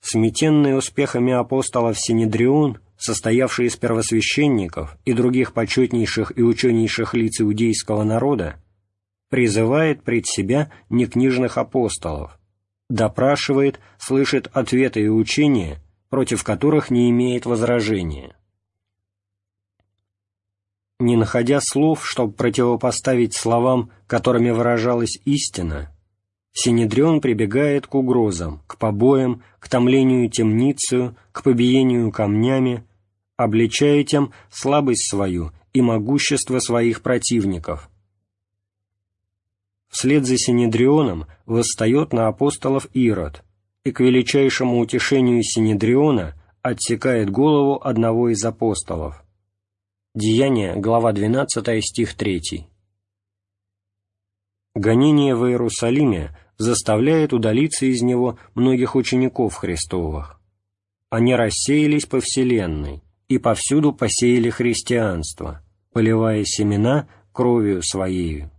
[SPEAKER 1] Сметенный успехами апостолов Синедрион, состоявший из первосвященников и других почетнейших и ученейших лиц иудейского народа, призывает пред себя некнижных апостолов, допрашивает, слышит ответы и учения, против которых не имеет возражения не находя слов, чтобы противопоставить словам, которыми выражалась истина, Синедрион прибегает к угрозам, к побоям, к томлению темницею, к побиению камнями, обличая тем слабость свою и могущество своих противников. Вслед за Синедрионом восстает на апостолов Ирод, и к величайшему утешению Синедриона отсекает голову одного из апостолов. Деяния, глава 12, стих 3. Гонение в Иерусалиме заставляет удалиться из него многих учеников Христовых. Они рассеялись по вселенной и повсюду посеяли христианство, поливая семена кровью своею.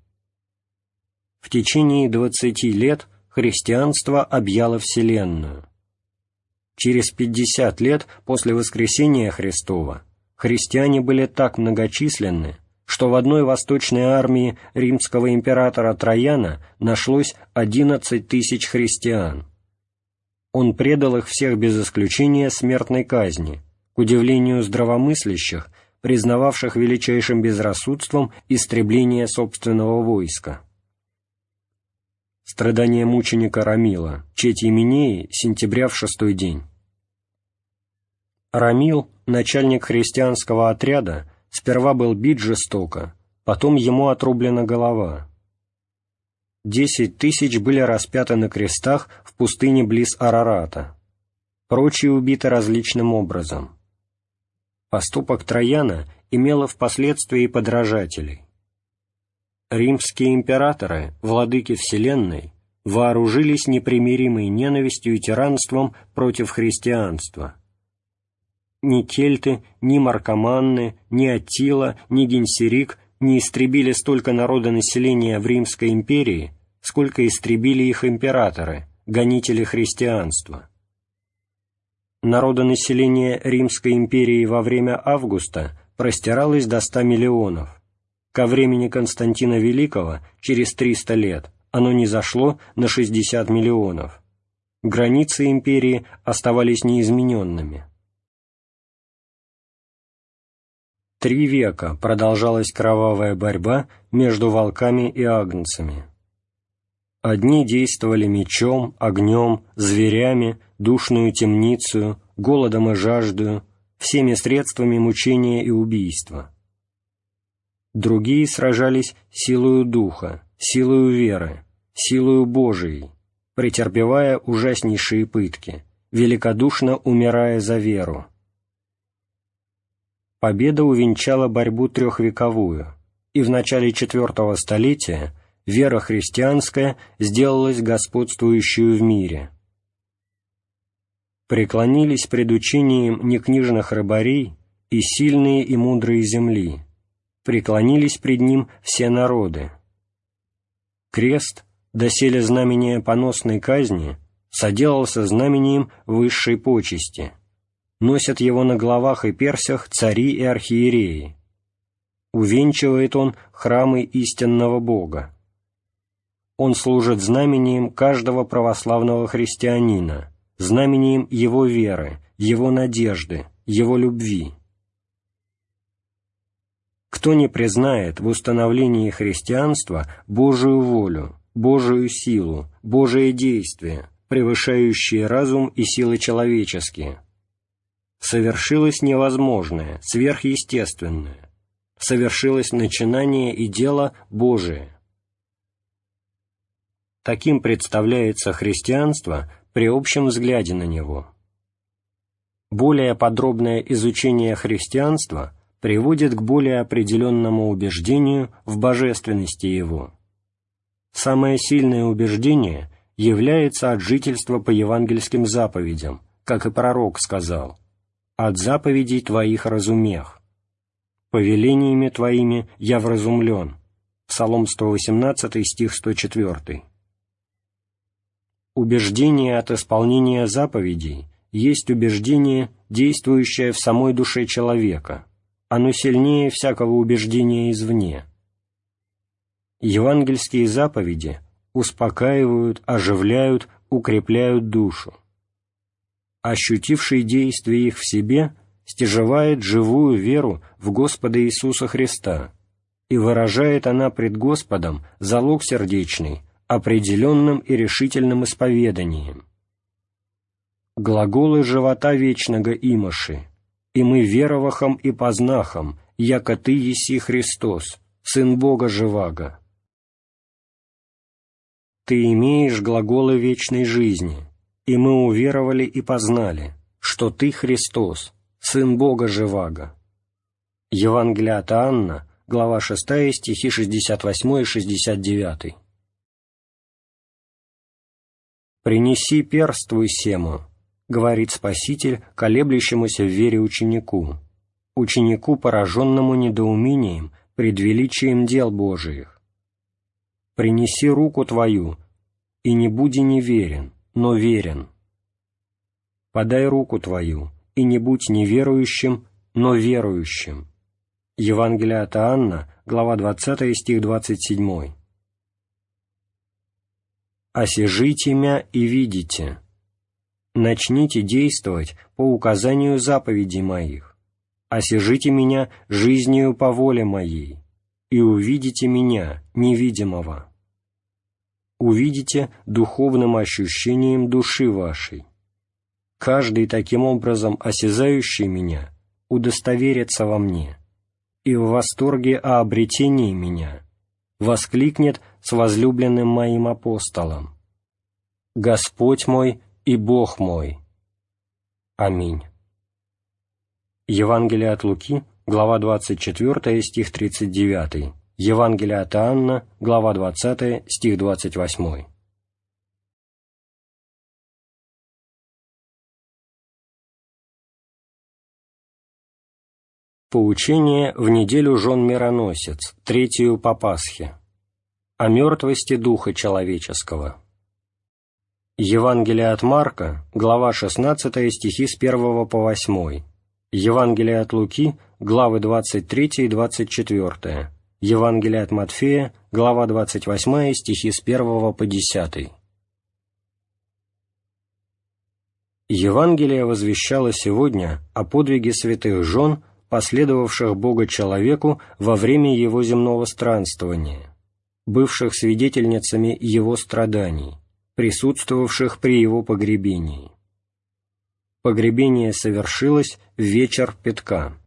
[SPEAKER 1] В течение двадцати лет христианство объяло Вселенную. Через пятьдесят лет после воскресения Христова христиане были так многочисленны, что в одной восточной армии римского императора Трояна нашлось 11 тысяч христиан. Он предал их всех без исключения смертной казни, к удивлению здравомыслящих, признававших величайшим безрассудством истребление собственного войска. Страдания мученика Рамила, честь Именеи, сентября в шестой день. Рамил, начальник христианского отряда, Сперва был бит жестоко, потом ему отрублена голова. Десять тысяч были распяты на крестах в пустыне близ Арарата. Прочие убиты различным образом. Поступок Трояна имело впоследствии подражателей. Римские императоры, владыки Вселенной, вооружились непримиримой ненавистью и тиранством против христианства – ни кельты, ни маркоманны, ни Аттила, ни Генсерик не истребили столько народонаселения в Римской империи, сколько истребили их императоры, гонители христианства. Народонаселение Римской империи во время Августа простиралось до 100 миллионов. Ко времени Константина Великого, через 300 лет, оно не зашло на 60 миллионов. Границы империи оставались неизмененными. Три века продолжалась кровавая борьба между волками и агнцами. Одни действовали мечом, огнем, зверями, душную темницу, голодом и жаждою, всеми средствами мучения и убийства. Другие сражались силою духа, силою веры, силою Божией, претерпевая ужаснейшие пытки, великодушно умирая за веру победа увенчала борьбу трехвековую, и в начале IV столетия вера христианская сделалась господствующую в мире. Преклонились пред учением некнижных рыбарей и сильные и мудрые земли, преклонились пред ним все народы. Крест, доселе знамение поносной казни, соделался знамением высшей почести — носят его на головах и персях цари и архиереи. Увенчивает он храмы истинного Бога. Он служит знамением каждого православного христианина, знамением его веры, его надежды, его любви. Кто не признает в установлении христианства Божию волю, Божию силу, Божие действие, превышающие разум и силы человеческие, совершилось невозможное, сверхъестественное, совершилось начинание и дело Божие. Таким представляется христианство при общем взгляде на него. Более подробное изучение христианства приводит к более определенному убеждению в божественности его. Самое сильное убеждение является от жительства по евангельским заповедям, как и пророк сказал – от заповедей Твоих разумех. Повелениями Твоими я вразумлен. Псалом 118, стих 104. Убеждение от исполнения заповедей есть убеждение, действующее в самой душе человека. Оно сильнее всякого убеждения извне. Евангельские заповеди успокаивают, оживляют, укрепляют душу ощутивший действие их в себе, стяжевает живую веру в Господа Иисуса Христа, и выражает она пред Господом залог сердечный, определенным и решительным исповеданием. Глаголы живота вечного имаши, и мы веровахом и познахом, яко Ты еси Христос, Сын Бога живаго. Ты имеешь глаголы вечной жизни, и мы уверовали и познали, что Ты Христос, Сын Бога Живаго». Евангелие от Анна, глава 6, стихи 68 и 69. «Принеси перст твой сему», — говорит Спаситель колеблющемуся в вере ученику, ученику, пораженному недоумением пред величием дел Божиих. принеси руку твою, и не буди неверен, но верен. Подай руку твою, и не будь неверующим, но верующим. Евангелие от Анна, глава 20, стих 27. «Осижите мя и видите. Начните действовать по указанию заповедей моих. Осижите меня жизнью по воле моей, и увидите меня, невидимого. Увидите духовным ощущением души вашей. Каждый таким образом осязающий меня удостоверится во мне» и в восторге о обретении меня, воскликнет с возлюбленным моим апостолом. Господь мой и Бог мой. Аминь. Евангелие от Луки, глава 24, стих 39. Евангелие от Анна, глава 20, стих 28. Поучение в неделю жен мироносец, третью по Пасхе. О мертвости духа человеческого. Евангелие от Марка, глава 16, стихи с 1 по 8. Евангелие от Луки, главы 23 и 24. Евангелие от Матфея, глава 28, стихи с 1 по 10. Евангелие возвещало сегодня о подвиге святых жен – последовавших Бога человеку во время его земного странствования, бывших свидетельницами его страданий, присутствовавших при его погребении. Погребение совершилось в вечер Петка.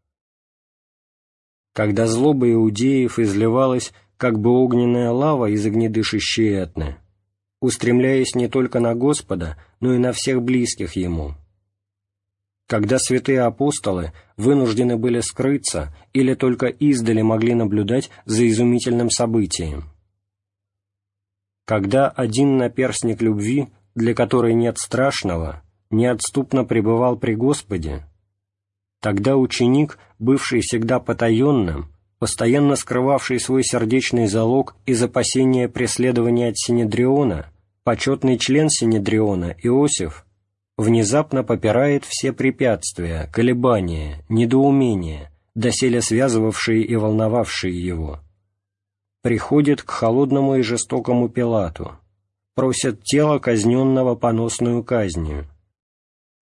[SPEAKER 1] Когда злоба иудеев изливалась, как бы огненная лава из огнедышащей этны, устремляясь не только на Господа, но и на всех близких Ему – когда святые апостолы вынуждены были скрыться или только издали могли наблюдать за изумительным событием. Когда один наперстник любви, для которой нет страшного, неотступно пребывал при Господе, тогда ученик, бывший всегда потаенным, постоянно скрывавший свой сердечный залог из опасения преследования от Синедриона, почетный член Синедриона Иосиф, внезапно попирает все препятствия, колебания, недоумения, доселе связывавшие и волновавшие его. Приходит к холодному и жестокому Пилату, просит тело казненного поносную казнью,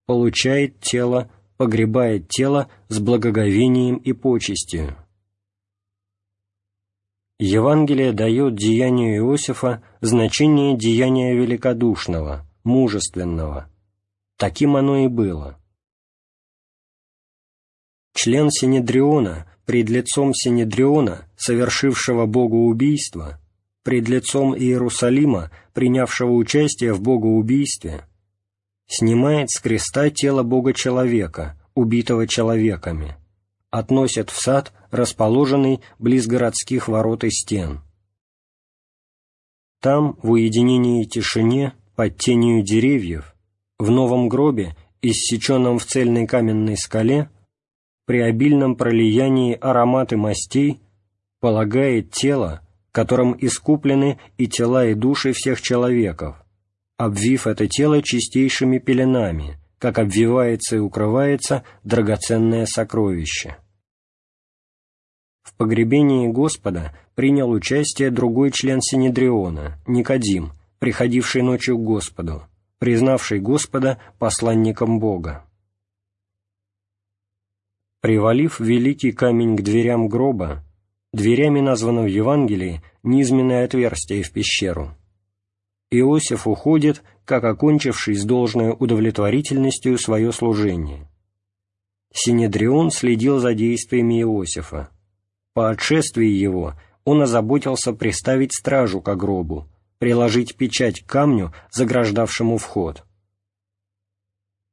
[SPEAKER 1] получает тело, погребает тело с благоговением и почестью. Евангелие дает деянию Иосифа значение деяния великодушного, мужественного – Таким оно и было. Член Синедриона, пред лицом Синедриона, совершившего богоубийство, пред лицом Иерусалима, принявшего участие в богоубийстве, снимает с креста тело Бога-человека, убитого человеками, относит в сад, расположенный близ городских ворот и стен. Там, в уединении и тишине, под тенью деревьев, в новом гробе, иссеченном в цельной каменной скале, при обильном пролиянии ароматы мастей, полагает тело, которым искуплены и тела и души всех человеков, обвив это тело чистейшими пеленами, как обвивается и укрывается драгоценное сокровище. В погребении Господа принял участие другой член Синедриона, Никодим, приходивший ночью к Господу, признавший Господа посланником Бога. Привалив великий камень к дверям гроба, дверями названо в Евангелии низменное отверстие в пещеру, Иосиф уходит, как окончивший с должной удовлетворительностью свое служение. Синедрион следил за действиями Иосифа. По отшествии его он озаботился приставить стражу к гробу, приложить печать к камню, заграждавшему вход.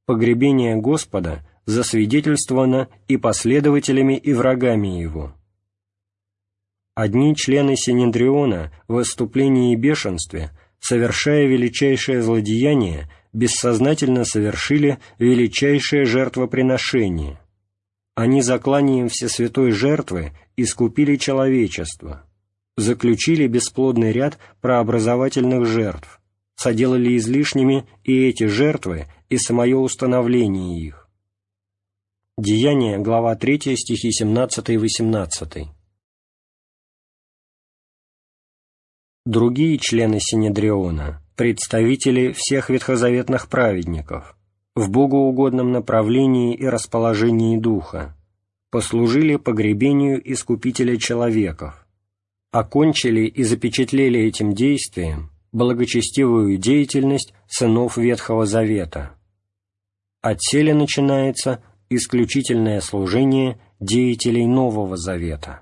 [SPEAKER 1] Погребение Господа засвидетельствовано и последователями, и врагами его. Одни члены Синедриона в выступлении и бешенстве, совершая величайшее злодеяние, бессознательно совершили величайшее жертвоприношение. Они закланием всесвятой жертвы искупили человечество – заключили бесплодный ряд прообразовательных жертв, соделали излишними и эти жертвы, и самое установление их. Деяние, глава 3, стихи 17 и 18. Другие члены Синедриона, представители всех ветхозаветных праведников, в богоугодном направлении и расположении духа, послужили погребению Искупителя человеков, окончили и запечатлели этим действием благочестивую деятельность сынов Ветхого Завета. От селя начинается исключительное служение деятелей Нового Завета.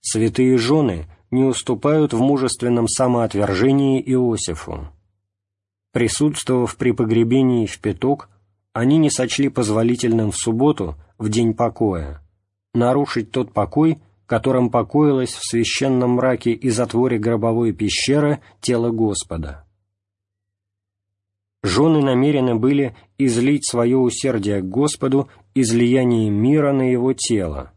[SPEAKER 1] Святые жены не уступают в мужественном самоотвержении Иосифу. Присутствовав при погребении в пяток, они не сочли позволительным в субботу, в день покоя, нарушить тот покой, которым покоилось в священном мраке и затворе гробовой пещеры тело Господа. Жены намерены были излить свое усердие к Господу излиянием мира на его тело.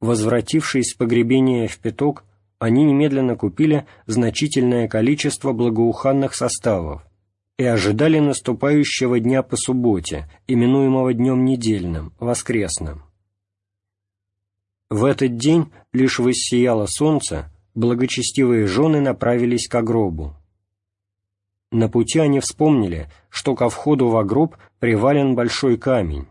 [SPEAKER 1] Возвратившись с погребения в пяток, они немедленно купили значительное количество благоуханных составов и ожидали наступающего дня по субботе, именуемого днем недельным, воскресным. В этот день лишь воссияло солнце, благочестивые жены направились к гробу. На пути они вспомнили, что ко входу в гроб привален большой камень.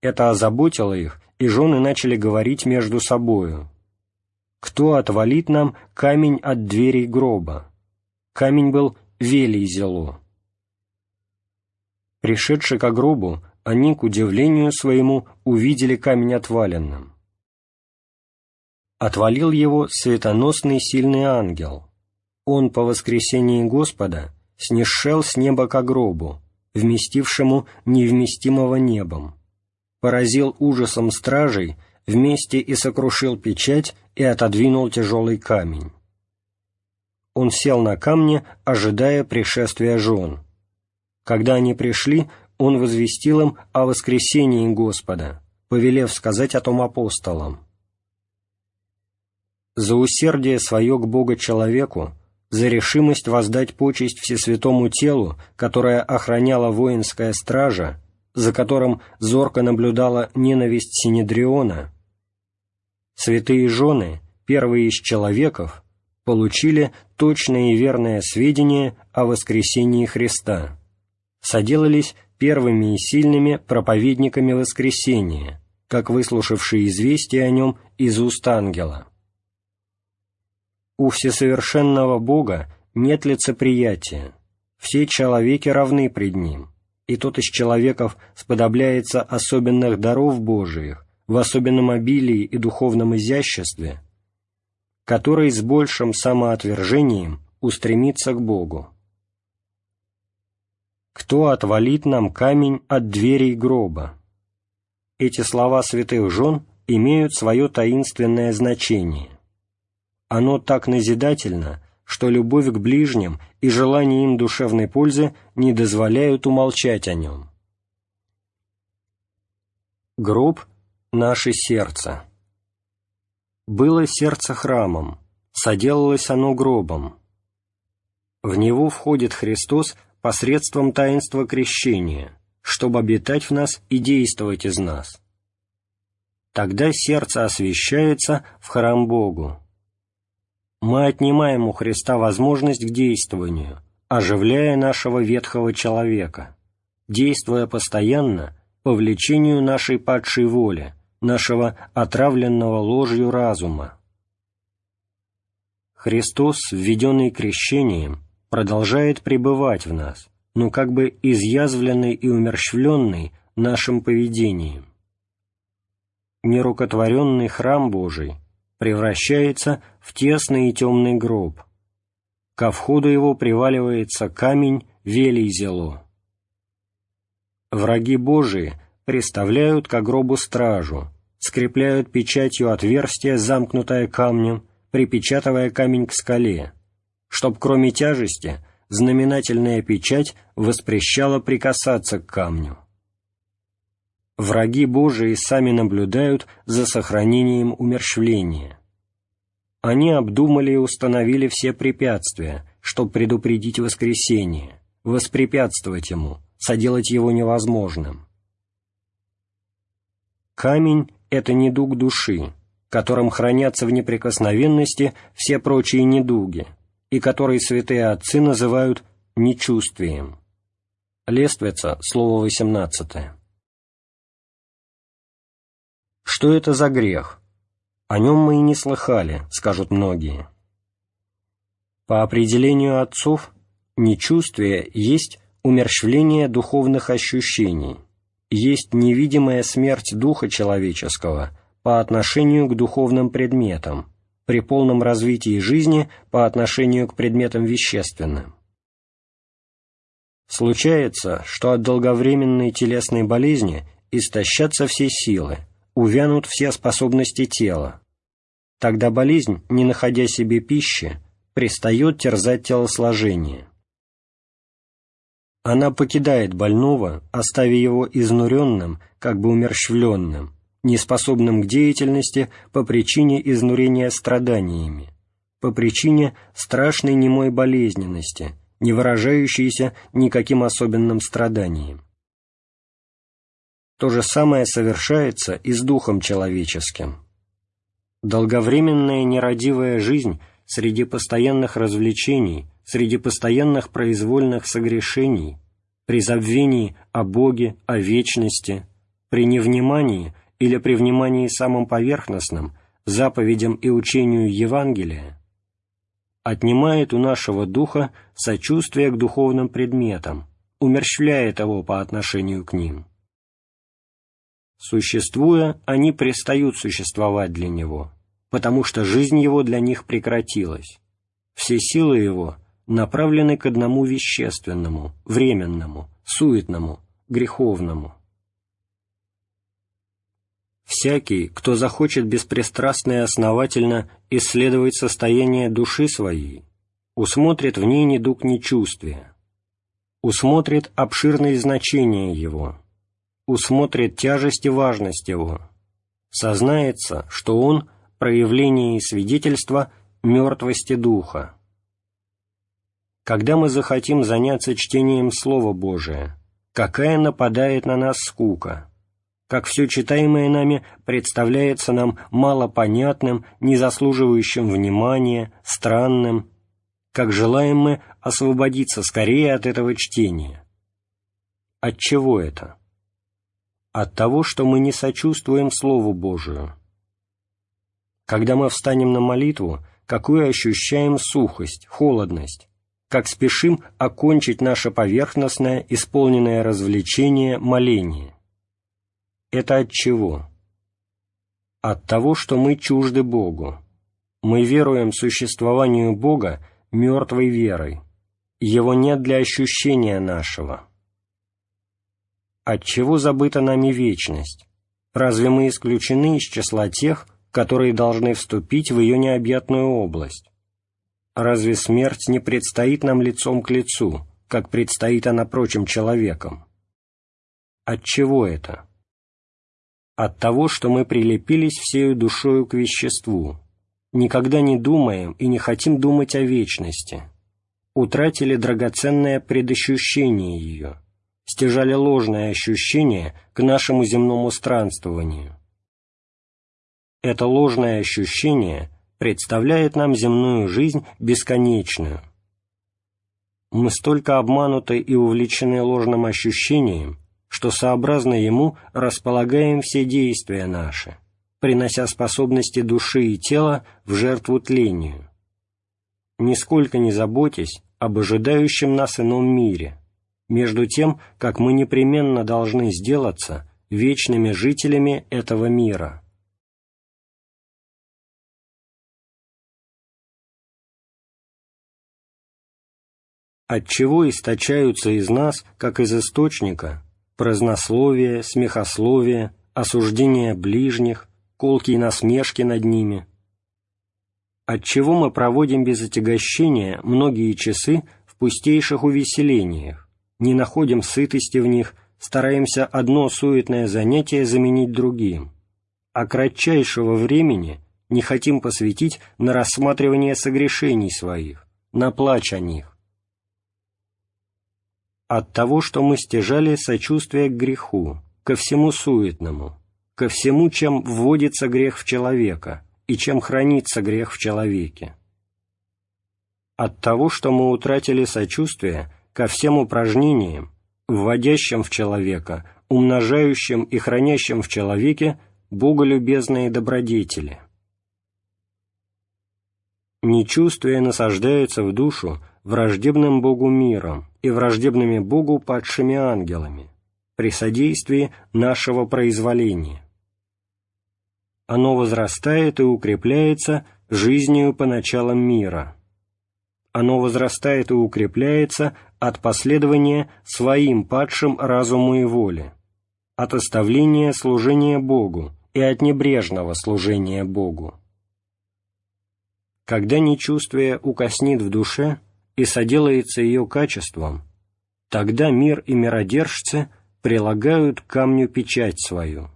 [SPEAKER 1] Это озаботило их, и жены начали говорить между собою. Кто отвалит нам камень от дверей гроба? Камень был велий зело. Пришедши к гробу, они, к удивлению своему, увидели камень отваленным. Отвалил его светоносный сильный ангел. Он по воскресении Господа снесшел с неба к гробу, вместившему невместимого небом, поразил ужасом стражей вместе и сокрушил печать и отодвинул тяжелый камень. Он сел на камне, ожидая пришествия жен. Когда они пришли, он возвестил им о воскресении Господа, повелев сказать о том апостолам. За усердие свое к Бога человеку, за решимость воздать почесть всесвятому телу, которое охраняла воинская стража, за которым зорко наблюдала ненависть Синедриона, святые жены, первые из человеков, получили точное и верное сведения о воскресении Христа, соделались первыми и сильными проповедниками воскресения, как выслушавшие известие о нем из уст ангела. У всесовершенного Бога нет лицеприятия, все человеки равны пред Ним, и тот из человеков сподобляется особенных даров Божиих, в особенном обилии и духовном изяществе, который с большим самоотвержением устремится к Богу. «Кто отвалит нам камень от дверей гроба?» Эти слова святых жен имеют свое таинственное значение. Оно так назидательно, что любовь к ближним и желание им душевной пользы не дозволяют умолчать о нем. Гроб наше сердце. Было сердце храмом, соделалось оно гробом. В него входит Христос посредством таинства крещения, чтобы обитать в нас и действовать из нас. Тогда сердце освящается в храм Богу. Мы отнимаем у Христа возможность к действованию, оживляя нашего ветхого человека, действуя постоянно по влечению нашей падшей воли, нашего отравленного ложью разума. Христос, введенный крещением, продолжает пребывать в нас, но как бы изъязвленный и умерщвленный нашим поведением. Нерукотворенный храм Божий превращается в тесный и темный гроб. Ко входу его приваливается камень велий зело. Враги Божии – приставляют к гробу стражу, скрепляют печатью отверстие, замкнутое камнем, припечатывая камень к скале, чтоб кроме тяжести знаменательная печать воспрещала прикасаться к камню. Враги Божии сами наблюдают за сохранением умерщвления. Они обдумали и установили все препятствия, чтобы предупредить воскресение, воспрепятствовать ему, соделать его невозможным. Камень — это недуг души, которым хранятся в неприкосновенности все прочие недуги, и который святые отцы называют нечувствием. Лествица, слово 18. Что это за грех? О нем мы и не слыхали, скажут многие. По определению отцов, нечувствие есть умерщвление духовных ощущений, есть невидимая смерть духа человеческого по отношению к духовным предметам, при полном развитии жизни по отношению к предметам вещественным. Случается, что от долговременной телесной болезни истощатся все силы, увянут все способности тела. Тогда болезнь, не находя себе пищи, пристает терзать телосложение. Она покидает больного, оставив его изнуренным, как бы умерщвленным, неспособным к деятельности по причине изнурения страданиями, по причине страшной немой болезненности, не выражающейся никаким особенным страданием. То же самое совершается и с духом человеческим. Долговременная нерадивая жизнь среди постоянных развлечений, среди постоянных произвольных согрешений, при забвении о Боге, о вечности, при невнимании или при внимании самым поверхностным заповедям и учению Евангелия, отнимает у нашего духа сочувствие к духовным предметам, умерщвляет его по отношению к ним. Существуя, они перестают существовать для него, потому что жизнь его для них прекратилась. Все силы его направлены к одному вещественному, временному, суетному, греховному. Всякий, кто захочет беспристрастно и основательно исследовать состояние души своей, усмотрит в ней недуг нечувствия, усмотрит обширные значения его, усмотрит тяжесть и важность его, сознается, что он – проявление и свидетельство мертвости духа. Когда мы захотим заняться чтением Слова Божия, какая нападает на нас скука, как все читаемое нами представляется нам малопонятным, не заслуживающим внимания, странным, как желаем мы освободиться скорее от этого чтения. От чего это? От того, что мы не сочувствуем Слову Божию. Когда мы встанем на молитву, какую ощущаем сухость, холодность, как спешим окончить наше поверхностное, исполненное развлечение, моление. Это от чего? От того, что мы чужды Богу. Мы веруем существованию Бога мертвой верой. Его нет для ощущения нашего. Отчего забыта нами вечность? Разве мы исключены из числа тех, которые должны вступить в ее необъятную область? Разве смерть не предстоит нам лицом к лицу, как предстоит она прочим человекам? От чего это? От того, что мы прилепились всею душою к веществу, никогда не думаем и не хотим думать о вечности, утратили драгоценное предощущение ее, стяжали ложное ощущение к нашему земному странствованию. Это ложное ощущение представляет нам земную жизнь бесконечную. Мы столько обмануты и увлечены ложным ощущением, что сообразно ему располагаем все действия наши, принося способности души и тела в жертву тлению. Нисколько не заботясь об ожидающем нас ином мире – между тем, как мы непременно должны сделаться вечными жителями этого мира. Отчего источаются из нас, как из источника, празднословие, смехословие, осуждение ближних, колкие насмешки над ними? Отчего мы проводим без отягощения многие часы в пустейших увеселениях, не находим сытости в них, стараемся одно суетное занятие заменить другим, а кратчайшего времени не хотим посвятить на рассматривание согрешений своих, на плач о них. От того, что мы стяжали сочувствие к греху, ко всему суетному, ко всему, чем вводится грех в человека и чем хранится грех в человеке. От того, что мы утратили сочувствие ко всем упражнениям, вводящим в человека, умножающим и хранящим в человеке боголюбезные добродетели. Нечувствие насаждается в душу враждебным Богу миром и враждебными Богу падшими ангелами при содействии нашего произволения. Оно возрастает и укрепляется жизнью по началам мира. Оно возрастает и укрепляется от последования своим падшим разуму и воле, от оставления служения Богу и от небрежного служения Богу. Когда нечувствие укоснит в душе и соделается ее качеством, тогда мир и миродержцы прилагают к камню печать свою.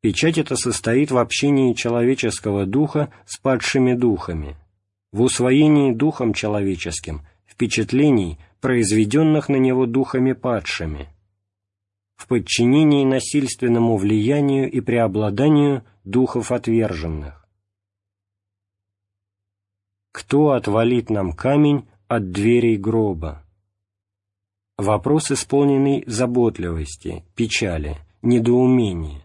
[SPEAKER 1] Печать эта состоит в общении человеческого духа с падшими духами, в усвоении духом человеческим впечатлений, произведенных на него духами падшими, в подчинении насильственному влиянию и преобладанию духов отверженных. Кто отвалит нам камень от дверей гроба? Вопрос, исполненный заботливости, печали, недоумения.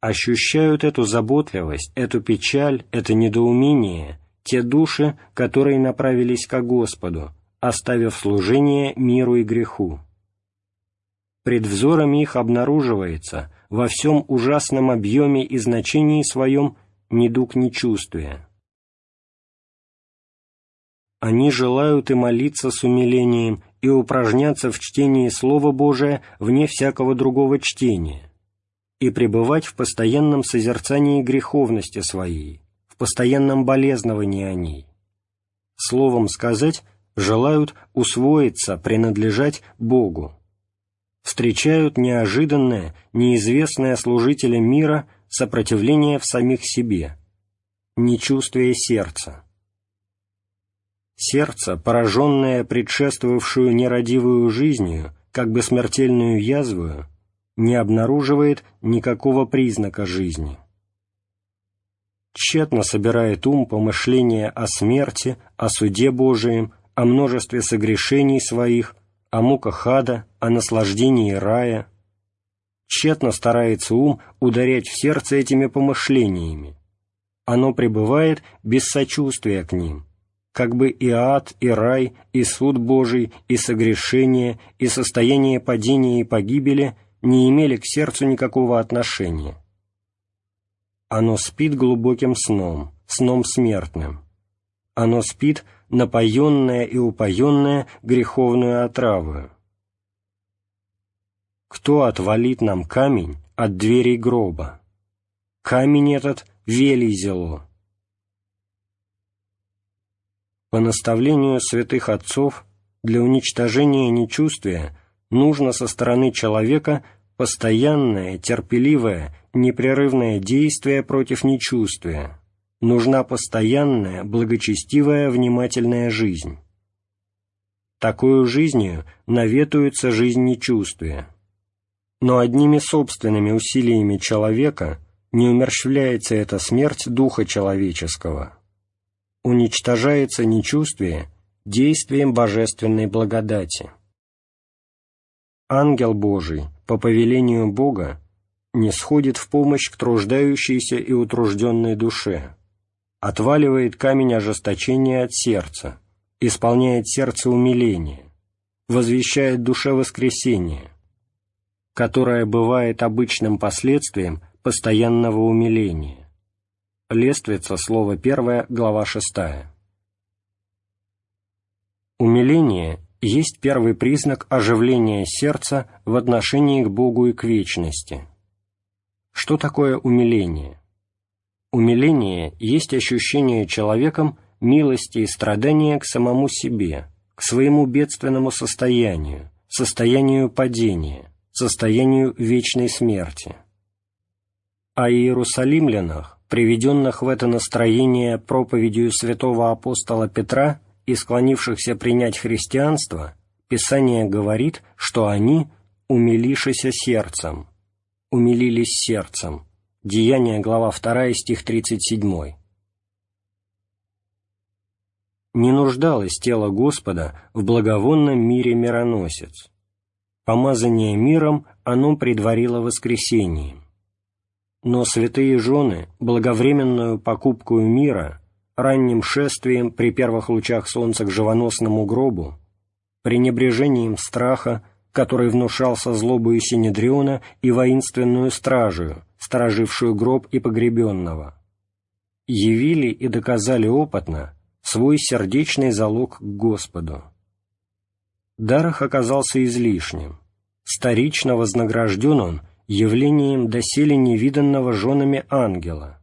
[SPEAKER 1] Ощущают эту заботливость, эту печаль, это недоумение те души, которые направились ко Господу, оставив служение миру и греху пред взорами их обнаруживается во всем ужасном объеме и значении своем недуг нечувствия. Они желают и молиться с умилением, и упражняться в чтении Слова Божия вне всякого другого чтения, и пребывать в постоянном созерцании греховности своей, в постоянном болезновании о ней. Словом сказать, желают усвоиться, принадлежать Богу встречают неожиданное, неизвестное служителям мира сопротивление в самих себе, нечувствие сердца. Сердце, пораженное предшествовавшую нерадивую жизнью, как бы смертельную язвою, не обнаруживает никакого признака жизни. Тщетно собирает ум помышления о смерти, о суде Божием, о множестве согрешений своих – о муках ада, о наслаждении рая. Тщетно старается ум ударять в сердце этими помышлениями. Оно пребывает без сочувствия к ним, как бы и ад, и рай, и суд Божий, и согрешение, и состояние падения и погибели не имели к сердцу никакого отношения. Оно спит глубоким сном, сном смертным. Оно спит напоенная и упоенная греховную отравою. Кто отвалит нам камень от дверей гроба? Камень этот велий зело. По наставлению святых отцов, для уничтожения нечувствия нужно со стороны человека постоянное, терпеливое, непрерывное действие против нечувствия, нужна постоянная, благочестивая, внимательная жизнь. Такую жизнью наветуется жизнь нечувствия. Но одними собственными усилиями человека не умерщвляется эта смерть духа человеческого. Уничтожается нечувствие действием божественной благодати. Ангел Божий, по повелению Бога, не сходит в помощь к труждающейся и утружденной душе, отваливает камень ожесточения от сердца, исполняет сердце умиление, возвещает душе воскресение, которое бывает обычным последствием постоянного умиления. Лествица, слово 1, глава 6. Умиление есть первый признак оживления сердца в отношении к Богу и к вечности. Что такое умиление? Умиление есть ощущение человеком милости и страдания к самому себе, к своему бедственному состоянию, состоянию падения, состоянию вечной смерти. О иерусалимлянах, приведенных в это настроение проповедью святого апостола Петра и склонившихся принять христианство, Писание говорит, что они «умилившися сердцем», «умилились сердцем». Деяние, глава 2, стих 37. Не нуждалось тело Господа в благовонном мире мироносец. Помазание миром оно предварило воскресением. Но святые жены благовременную покупку мира ранним шествием при первых лучах солнца к живоносному гробу, пренебрежением страха, который внушался злобою Синедриона и воинственную стражию, сторожившую гроб и погребенного, явили и доказали опытно свой сердечный залог к Господу. Дар их оказался излишним, старично вознагражден он явлением доселе невиданного женами ангела,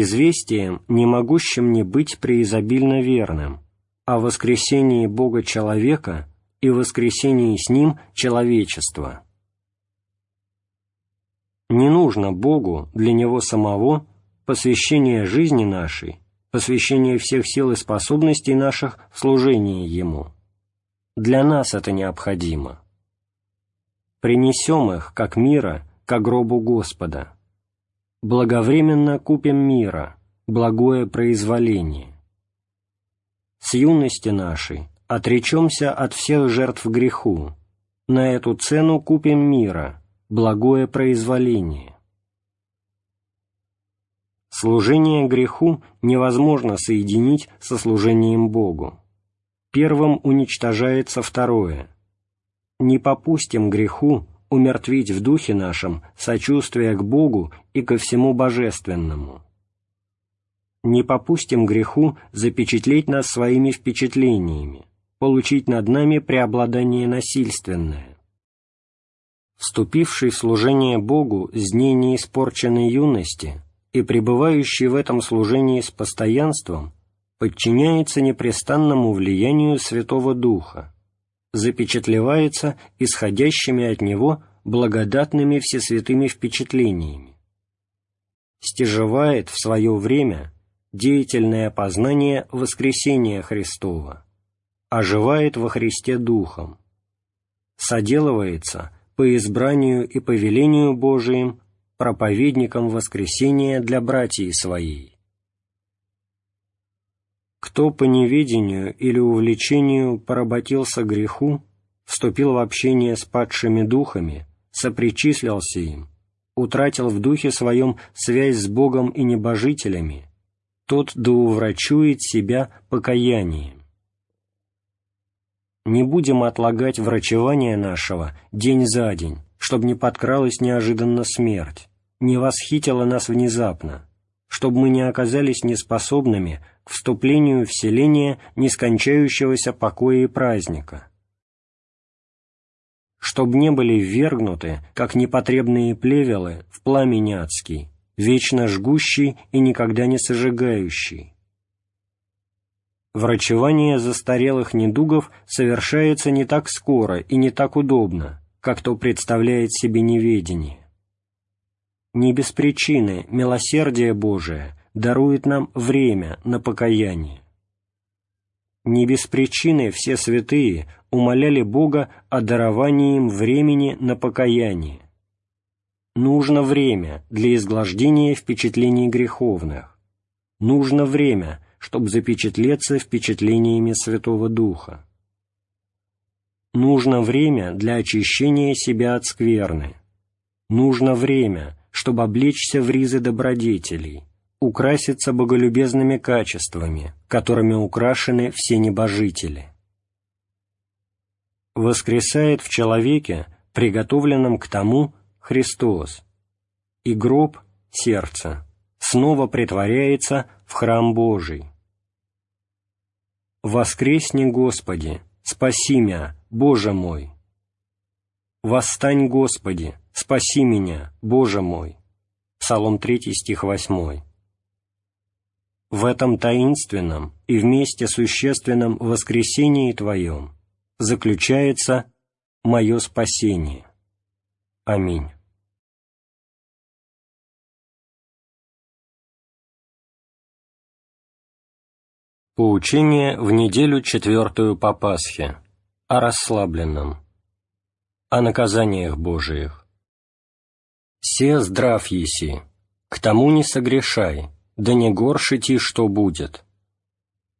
[SPEAKER 1] известием, не могущим не быть преизобильно верным, о воскресении Бога человека и воскресении с Ним человечества. Не нужно Богу для Него самого посвящение жизни нашей, посвящение всех сил и способностей наших в служении Ему. Для нас это необходимо. Принесем их, как мира, к гробу Господа. Благовременно купим мира, благое произволение. С юности нашей отречемся от всех жертв греху, на эту цену купим мира, благое произволение. Служение греху невозможно соединить со служением Богу. Первым уничтожается второе. Не попустим греху умертвить в духе нашем сочувствие к Богу и ко всему божественному. Не попустим греху запечатлеть нас своими впечатлениями, получить над нами преобладание насильственное. Вступивший в служение Богу с дней неиспорченной юности и пребывающий в этом служении с постоянством подчиняется непрестанному влиянию Святого Духа, запечатлевается исходящими от Него благодатными всесвятыми впечатлениями, стяжевает в свое время деятельное познание воскресения Христова, оживает во Христе Духом, соделывается по избранию и повелению Божиим проповедником воскресения для братьев своей. Кто по неведению или увлечению поработился греху, вступил в общение с падшими духами, сопричислился им, утратил в духе своем связь с Богом и небожителями, тот доуврачует себя покаянием. Не будем отлагать врачевание нашего день за день, чтобы не подкралась неожиданно смерть, не восхитила нас внезапно, чтобы мы не оказались неспособными к вступлению в селение нескончающегося покоя и праздника, чтобы не были ввергнуты, как непотребные плевелы, в пламень адский, вечно жгущий и никогда не сожигающий. Врачевание застарелых недугов совершается не так скоро и не так удобно, как то представляет себе неведение. Не без причины милосердие Божие дарует нам время на покаяние. Не без причины все святые умоляли Бога о даровании им времени на покаяние. Нужно время для изглаждения впечатлений греховных. Нужно время, чтобы запечатлеться впечатлениями Святого Духа. Нужно время для очищения себя от скверны. Нужно время, чтобы облечься в ризы добродетелей, украситься боголюбезными качествами, которыми украшены все небожители. Воскресает в человеке, приготовленном к тому, Христос, и гроб, сердце, снова притворяется в храм Божий. «Воскресни, Господи, спаси меня, Боже мой!» «Восстань, Господи, спаси меня, Боже мой!» Псалом 3, стих 8 в этом таинственном и вместе существенном воскресении Твоем заключается мое спасение. Аминь. Поучение в неделю четвертую по Пасхе о расслабленном, о наказаниях Божиих. «Се здрав еси, к тому не согрешай, да не горше ти, что будет.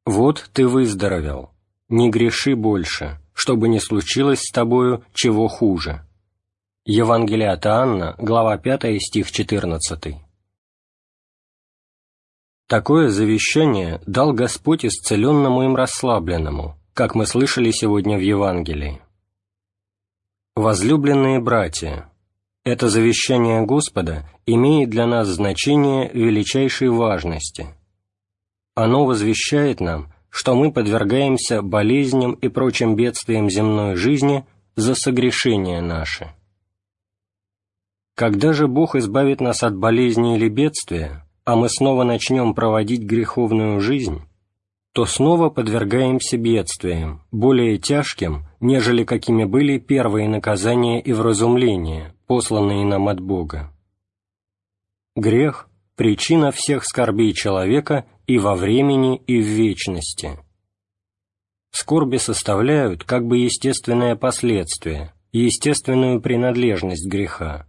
[SPEAKER 1] Вот ты выздоровел, не греши больше, чтобы не случилось с тобою чего хуже». Евангелие от Анна, глава 5, стих 14. Такое завещание дал Господь исцеленному им расслабленному, как мы слышали сегодня в Евангелии. Возлюбленные братья, это завещание Господа имеет для нас значение величайшей важности. Оно возвещает нам, что мы подвергаемся болезням и прочим бедствиям земной жизни за согрешения наши. Когда же Бог избавит нас от болезни или бедствия, а мы снова начнем проводить греховную жизнь, то снова подвергаемся бедствиям, более тяжким, нежели какими были первые наказания и вразумления, посланные нам от Бога. Грех – причина всех скорбей человека и во времени, и в вечности. Скорби составляют как бы естественное последствие, естественную принадлежность греха,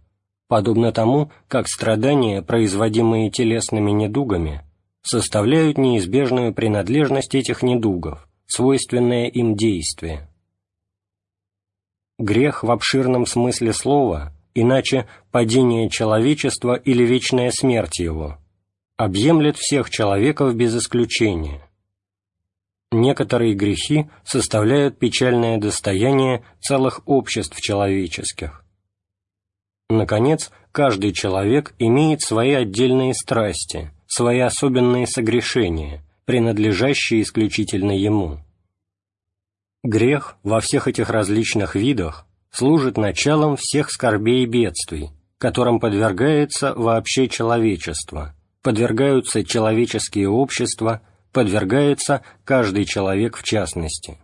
[SPEAKER 1] подобно тому, как страдания, производимые телесными недугами, составляют неизбежную принадлежность этих недугов, свойственное им действие. Грех в обширном смысле слова, иначе падение человечества или вечная смерть его, объемлет всех человеков без исключения. Некоторые грехи составляют печальное достояние целых обществ человеческих, Наконец, каждый человек имеет свои отдельные страсти, свои особенные согрешения, принадлежащие исключительно ему. Грех во всех этих различных видах служит началом всех скорбей и бедствий, которым подвергается вообще человечество, подвергаются человеческие общества, подвергается каждый человек в частности.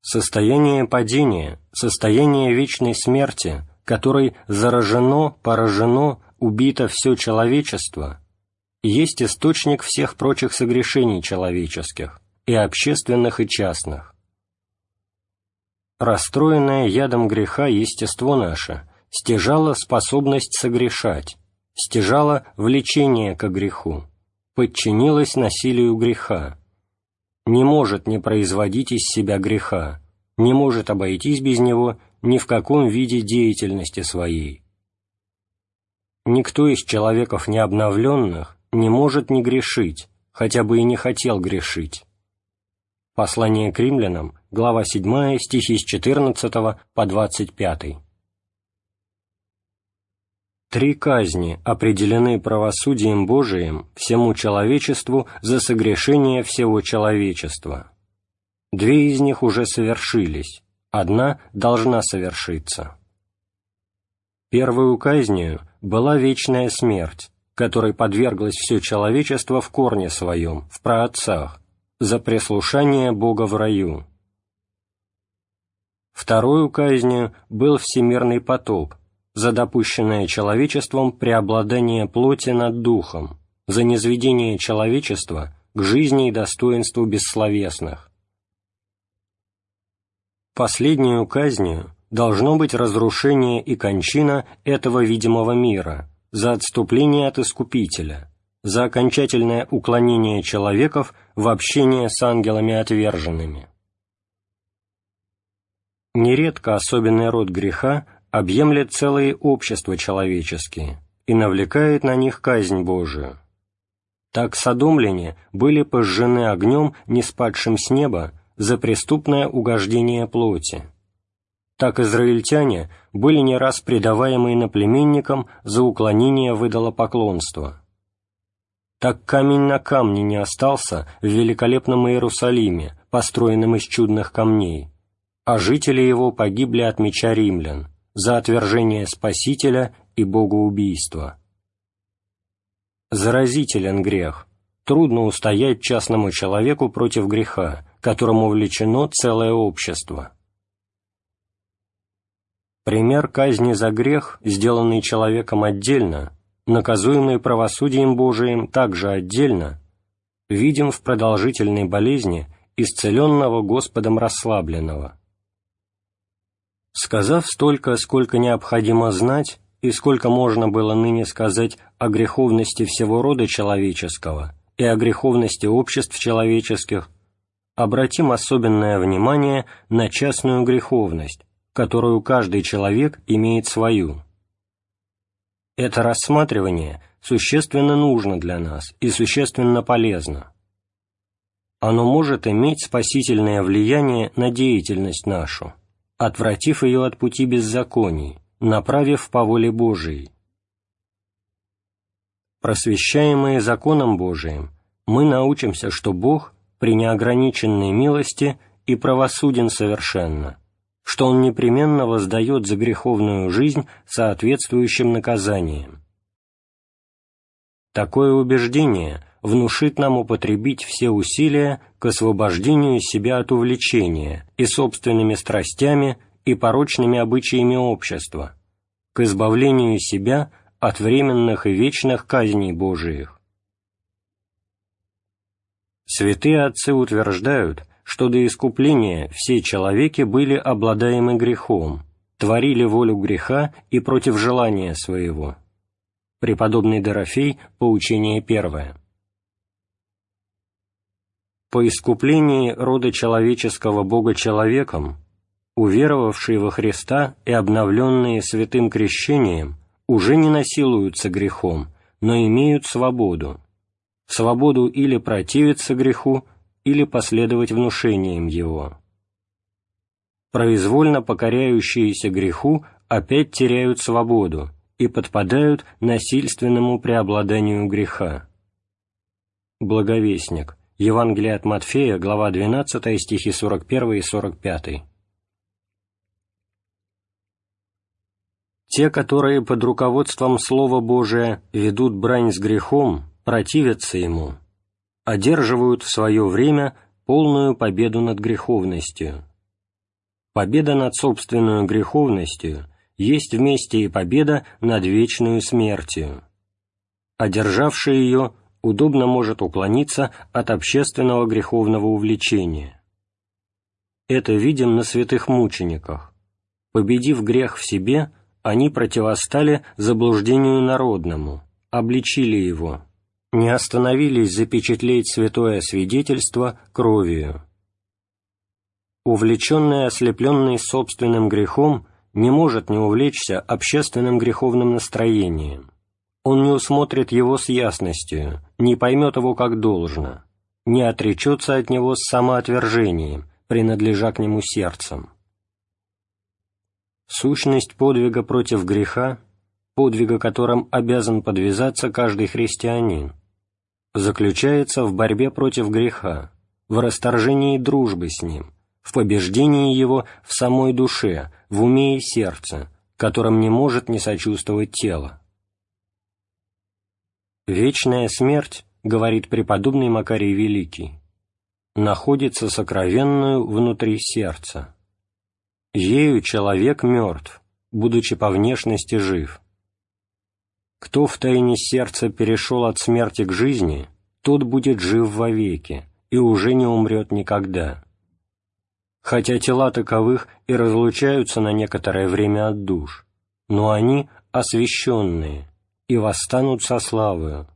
[SPEAKER 1] Состояние падения, состояние вечной смерти, которой заражено, поражено, убито все человечество, есть источник всех прочих согрешений человеческих, и общественных, и частных. Расстроенное ядом греха естество наше. Стяжало способность согрешать, стяжало влечение к греху, подчинилось насилию греха, не может не производить из себя греха, не может обойтись без него ни в каком виде деятельности своей. Никто из человеков необновленных не может не грешить, хотя бы и не хотел грешить. Послание к римлянам, глава 7, стихи с 14 по 25. Три казни определены правосудием Божиим всему человечеству за согрешение всего человечества. Две из них уже совершились, одна должна совершиться. Первую казнью была вечная смерть, которой подверглось все человечество в корне своем, в праотцах, за преслушание Бога в раю. Вторую казнью был всемирный потоп, за допущенное человечеством преобладание плоти над духом, за низведение человечества к жизни и достоинству бессловесных. Последнюю казнью должно быть разрушение и кончина этого видимого мира за отступление от Искупителя, за окончательное уклонение человеков в общение с ангелами отверженными. Нередко особенный род греха объемлет целые общества человеческие и навлекает на них казнь Божию. Так содомляне были пожжены огнем, не спадшим с неба, за преступное угождение плоти. Так израильтяне были не раз предаваемы иноплеменникам за уклонение выдалопоклонства. Так камень на камне не остался в великолепном Иерусалиме, построенном из чудных камней, а жители его погибли от меча римлян, за отвержение Спасителя и богоубийство. Заразителен грех, трудно устоять частному человеку против греха, которому влечено целое общество. Пример казни за грех, сделанный человеком отдельно, наказуемый правосудием Божиим также отдельно, видим в продолжительной болезни исцеленного Господом расслабленного. Сказав столько, сколько необходимо знать, и сколько можно было ныне сказать о греховности всего рода человеческого и о греховности обществ человеческих, обратим особенное внимание на частную греховность, которую каждый человек имеет свою. Это рассматривание существенно нужно для нас и существенно полезно. Оно может иметь спасительное влияние на деятельность нашу, отвратив ее от пути беззаконий, направив по воле Божией. Просвещаемые законом Божиим, мы научимся, что Бог при неограниченной милости и правосуден совершенно, что Он непременно воздает за греховную жизнь соответствующим наказанием. Такое убеждение внушит нам употребить все усилия к освобождению себя от увлечения и собственными страстями и порочными обычаями общества, к избавлению себя от временных и вечных казней Божиих. Святые отцы утверждают, что до искупления все человеки были обладаемы грехом, творили волю греха и против желания своего. Преподобный Дорофей, поучение первое. По искуплении рода человеческого Бога человеком уверовавшие во Христа и обновленные святым крещением уже не насилуются грехом, но имеют свободу. Свободу или противиться греху, или последовать внушениям его. Произвольно покоряющиеся греху опять теряют свободу и подпадают насильственному преобладанию греха. Благовестник. Евангелие от Матфея, глава 12, стихи 41 и 45. Те, которые под руководством Слова Божия ведут брань с грехом, противятся ему, одерживают в свое время полную победу над греховностью. Победа над собственной греховностью есть вместе и победа над вечную смертью. Одержавший ее удобно может уклониться от общественного греховного увлечения. Это видим на святых мучениках. Победив грех в себе, они противостали заблуждению народному, обличили его, не остановились запечатлеть святое свидетельство кровью. Увлеченный ослепленный собственным грехом не может не увлечься общественным греховным настроением. Он не усмотрит его с ясностью, не поймет его как должно, не отречется от него с самоотвержением, принадлежа к нему сердцем. Сущность подвига против греха, подвига которым обязан подвязаться каждый христианин, заключается в борьбе против греха, в расторжении дружбы с ним, в побеждении его в самой душе, в уме и сердце, которым не может не сочувствовать тело. «Вечная смерть, — говорит преподобный Макарий Великий, — находится сокровенную внутри сердца. Ею человек мертв, будучи по внешности жив. Кто в тайне сердца перешел от смерти к жизни, тот будет жив вовеки и уже не умрет никогда. Хотя тела таковых и разлучаются на некоторое время от душ, но они освященные и восстанут со славою.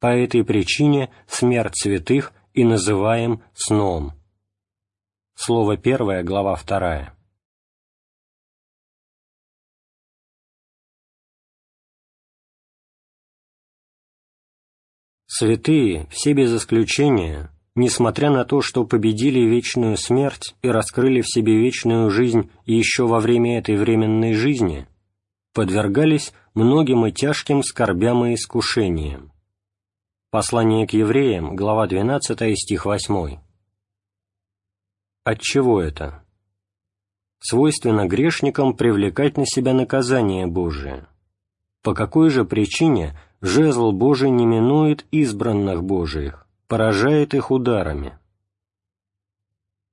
[SPEAKER 1] По этой причине смерть святых и называем сном. Слово первое, глава вторая. Святые, все без исключения, несмотря на то, что победили вечную смерть и раскрыли в себе вечную жизнь еще во время этой временной жизни, подвергались многим и тяжким скорбям и искушениям. Послание к евреям, глава 12, стих 8. Отчего это? Свойственно грешникам привлекать на себя наказание Божие. По какой же причине жезл Божий не минует избранных Божиих, поражает их ударами.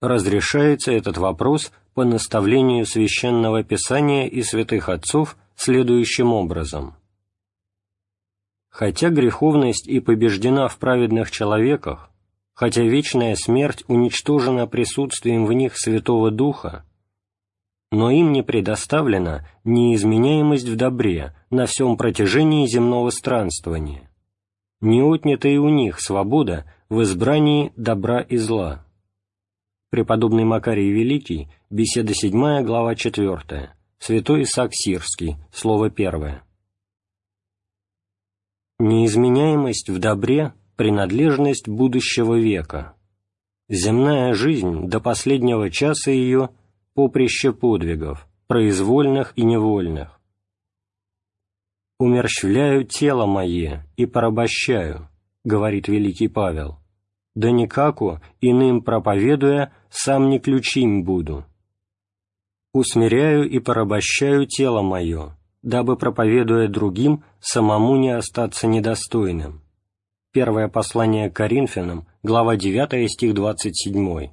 [SPEAKER 1] Разрешается этот вопрос по наставлению Священного Писания и святых отцов следующим образом. Хотя греховность и побеждена в праведных человеках, хотя вечная смерть уничтожена присутствием в них Святого Духа, но им не предоставлена неизменяемость в добре на всем протяжении земного странствования, не отнята и у них свобода в избрании добра и зла. Преподобный Макарий Великий, беседа 7, глава 4, святой Исаак Сирский, слово 1. Неизменяемость в добре – принадлежность будущего века. Земная жизнь до последнего часа ее – поприще подвигов, произвольных и невольных. «Умерщвляю тело мое и порабощаю», — говорит великий Павел да никаку, иным проповедуя, сам не ключим буду. Усмиряю и порабощаю тело мое, дабы, проповедуя другим, самому не остаться недостойным. Первое послание к Коринфянам, глава 9, стих 27.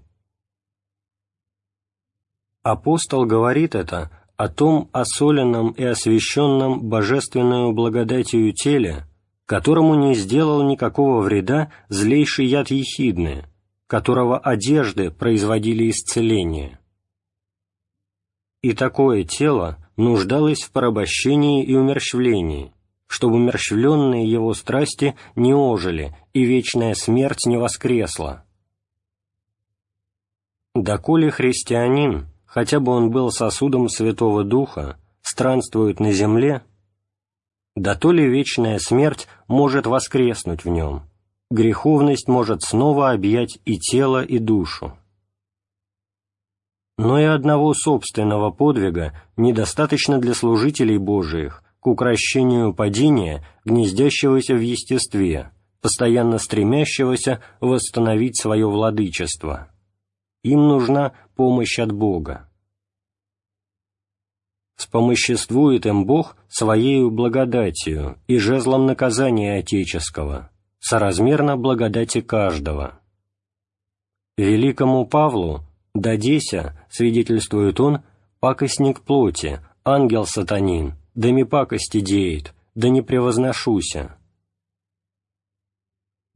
[SPEAKER 1] Апостол говорит это о том осоленном и освященном божественную благодатью теле, которому не сделал никакого вреда злейший яд ехидны, которого одежды производили исцеление. И такое тело нуждалось в порабощении и умерщвлении, чтобы умерщвленные его страсти не ожили и вечная смерть не воскресла. Доколе христианин, хотя бы он был сосудом Святого Духа, странствует на земле, да то ли вечная смерть может воскреснуть в нем, греховность может снова объять и тело, и душу. Но и одного собственного подвига недостаточно для служителей Божиих к укрощению падения, гнездящегося в естестве, постоянно стремящегося восстановить свое владычество. Им нужна помощь от Бога спомоществует им Бог Своею благодатью и жезлом наказания Отеческого, соразмерно благодати каждого. Великому Павлу, дадеся, свидетельствует он, пакостник плоти, ангел-сатанин, да ми пакости деет, да не превозношуся.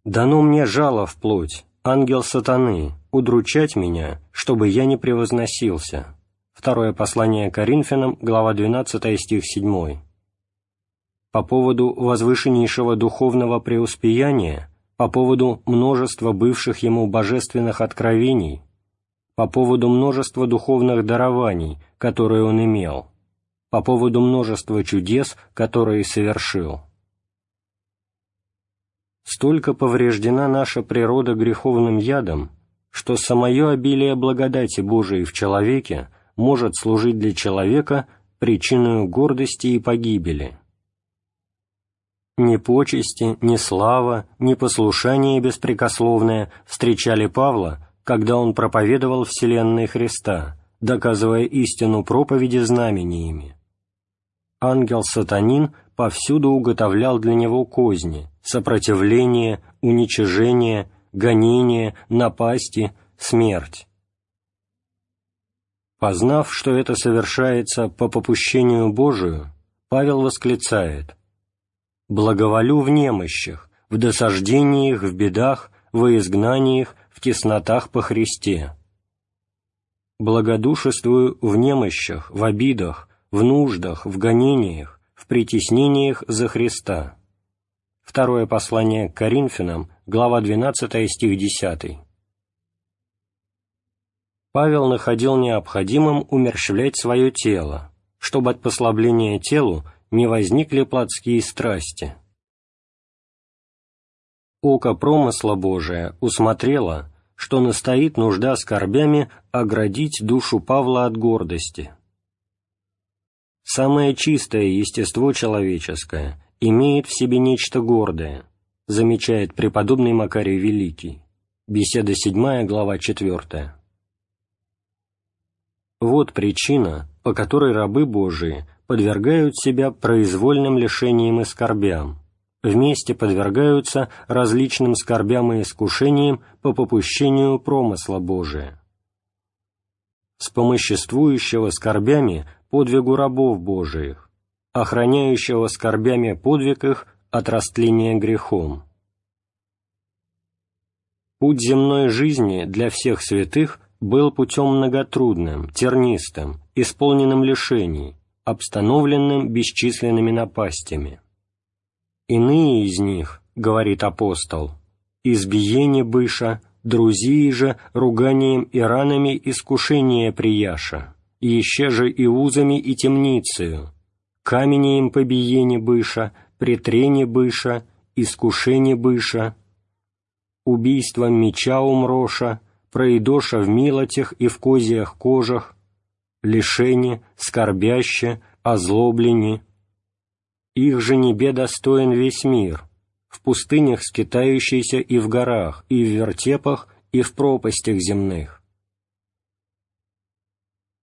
[SPEAKER 1] Дано мне жало в плоть, ангел сатаны, удручать меня, чтобы я не превозносился. Второе послание Коринфянам, глава 12, стих 7. По поводу возвышеннейшего духовного преуспеяния, по поводу множества бывших ему божественных откровений, по поводу множества духовных дарований, которые он имел, по поводу множества чудес, которые совершил. Столько повреждена наша природа греховным ядом, что самое обилие благодати Божией в человеке – может служить для человека причиной гордости и погибели. Ни почести, ни слава, ни послушание беспрекословное встречали Павла, когда он проповедовал Вселенной Христа, доказывая истину проповеди знамениями. Ангел-сатанин повсюду уготовлял для него козни, сопротивление, уничижение, гонение, напасти, смерть. Познав, что это совершается по попущению Божию, Павел восклицает «Благоволю в немощах, в досаждениях, в бедах, в изгнаниях, в теснотах по Христе. Благодушествую в немощах, в обидах, в нуждах, в гонениях, в притеснениях за Христа». Второе послание к Коринфянам, глава 12, стих 10. Павел находил необходимым умерщвлять свое тело, чтобы от послабления телу не возникли плотские страсти. Око промысла Божия усмотрело, что настоит нужда скорбями оградить душу Павла от гордости. Самое чистое естество человеческое имеет в себе нечто гордое, замечает преподобный Макарий Великий. Беседа 7, глава 4. Вот причина, по которой рабы Божии подвергают себя произвольным лишениям и скорбям, вместе подвергаются различным скорбям и искушениям по попущению промысла Божия. Спомоществующего скорбями подвигу рабов Божиих, охраняющего скорбями подвиг их от растления грехом. Путь земной жизни для всех святых был путем многотрудным, тернистым, исполненным лишений, обстановленным бесчисленными напастями. Иные из них, говорит апостол, избиение быша, друзии же руганием и ранами искушения прияша, еще же и узами и темницею, каменеем побиение быша, претрение быша, искушение быша, убийством меча умроша, проедоша в милотях и в козиях кожах, лишение, скорбяще, озлобление. Их же небе достоин весь мир, в пустынях скитающийся и в горах, и в вертепах, и в пропастях земных.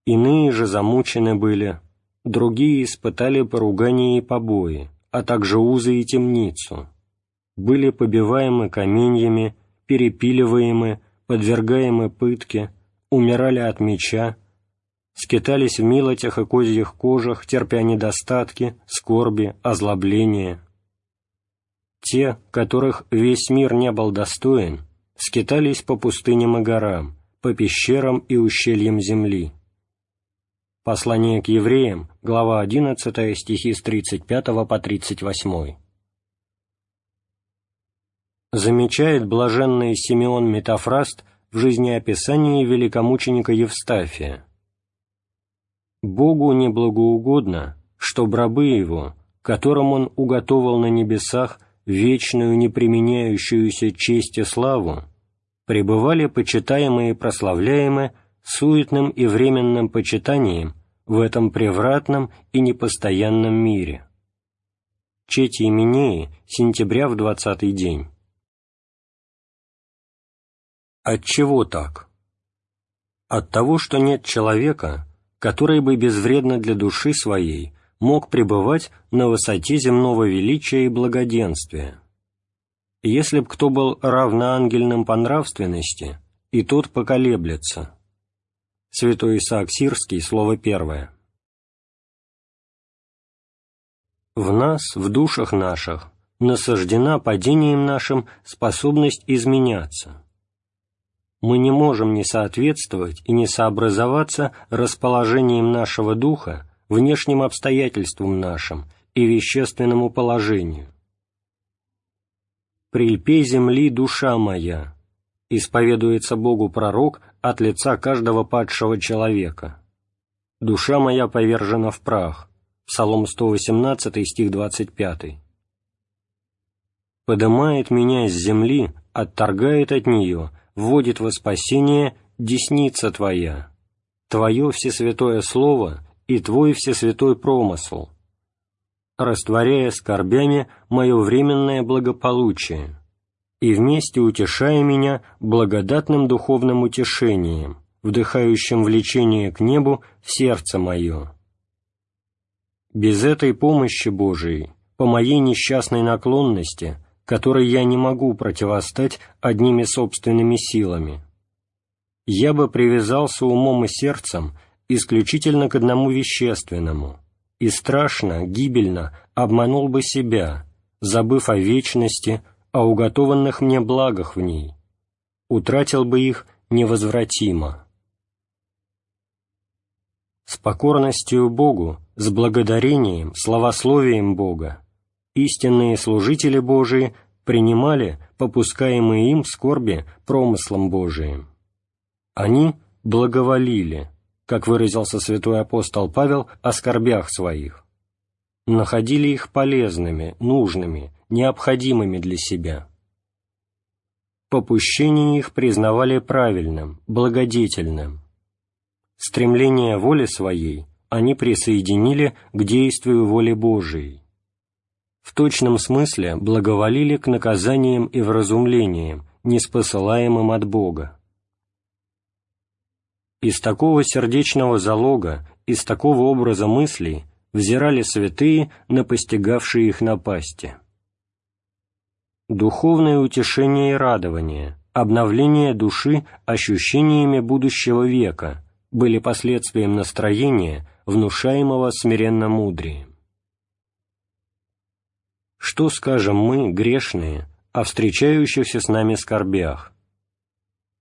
[SPEAKER 1] Иные же замучены были, другие испытали поругание и побои, а также узы и темницу, были побиваемы каменьями, перепиливаемы, подвергаемы пытке, умирали от меча, скитались в милотях и козьих кожах, терпя недостатки, скорби, озлобления. Те, которых весь мир не был достоин, скитались по пустыням и горам, по пещерам и ущельям земли. Послание к евреям, глава 11, стихи с 35 по 38. Замечает блаженный Симеон Метафраст в жизнеописании великомученика Евстафия. «Богу неблагоугодно, что рабы Его, которым Он уготовал на небесах вечную неприменяющуюся честь и славу, пребывали почитаемые и прославляемые суетным и временным почитанием в этом превратном и непостоянном мире. Чети Именеи, сентября в двадцатый день. От чего так? От того, что нет человека, который бы безвредно для души своей мог пребывать на высоте земного величия и благоденствия. Если б кто был равноангельным по нравственности, и тот поколеблется. Святой Исаак Сирский, слово первое. В нас, в душах наших, насаждена падением нашим способность изменяться. Мы не можем не соответствовать и не сообразоваться расположением нашего духа внешним обстоятельствам нашим и вещественному положению. «Прильпе земли душа моя», исповедуется Богу пророк от лица каждого падшего человека. «Душа моя повержена в прах», Псалом 118, стих 25. «Подымает меня с земли, отторгает от нее, вводит во спасение десница Твоя, Твое всесвятое Слово и Твой всесвятой промысл, растворяя скорбями мое временное благополучие, и вместе утешая меня благодатным духовным утешением, вдыхающим влечение к небу в сердце мое. Без этой помощи Божией, по моей несчастной наклонности, которой я не могу противостать одними собственными силами, я бы привязался умом и сердцем исключительно к одному вещественному, и страшно, гибельно обманул бы себя, забыв о вечности, о уготованных мне благах в ней, утратил бы их невозвратимо. С покорностью Богу, с благодарением, славословием Бога, истинные служители Божии принимали попускаемые им скорби промыслом Божиим. Они благоволили, как выразился святой апостол Павел о скорбях своих, находили их полезными, нужными, необходимыми для себя. Попущение их признавали правильным, благодетельным. Стремление воли своей они присоединили к действию воли Божией. В точном смысле благоволили к наказаниям и вразумлениям, неспосылаемым от Бога. Из такого сердечного залога, из такого образа мыслей взирали святые на постигавшие их напасти. Духовное утешение и радование, обновление души ощущениями будущего века были последствием настроения, внушаемого смиренно мудрием. Что скажем мы, грешные, о встречающихся с нами скорбях?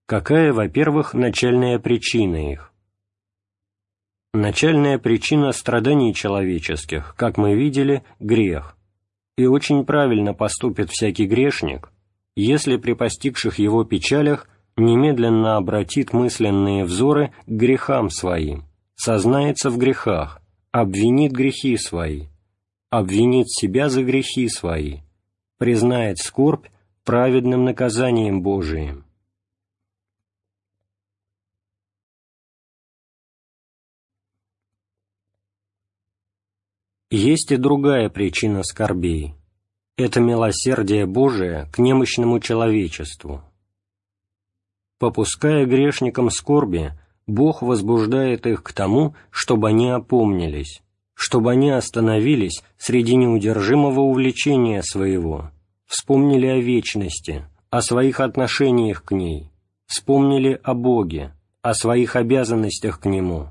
[SPEAKER 1] Какая, во-первых, начальная причина их? Начальная причина страданий человеческих, как мы видели, грех. И очень правильно поступит всякий грешник, если при постигших его печалях немедленно обратит мысленные взоры к грехам своим, сознается в грехах, обвинит грехи свои, обвинит себя за грехи свои, признает скорбь праведным наказанием Божиим. Есть и другая причина скорбей. Это милосердие Божие к немощному человечеству. Попуская грешникам скорби, Бог возбуждает их к тому, чтобы они опомнились, чтобы они остановились среди неудержимого увлечения своего, вспомнили о вечности, о своих отношениях к ней, вспомнили о Боге, о своих обязанностях к Нему.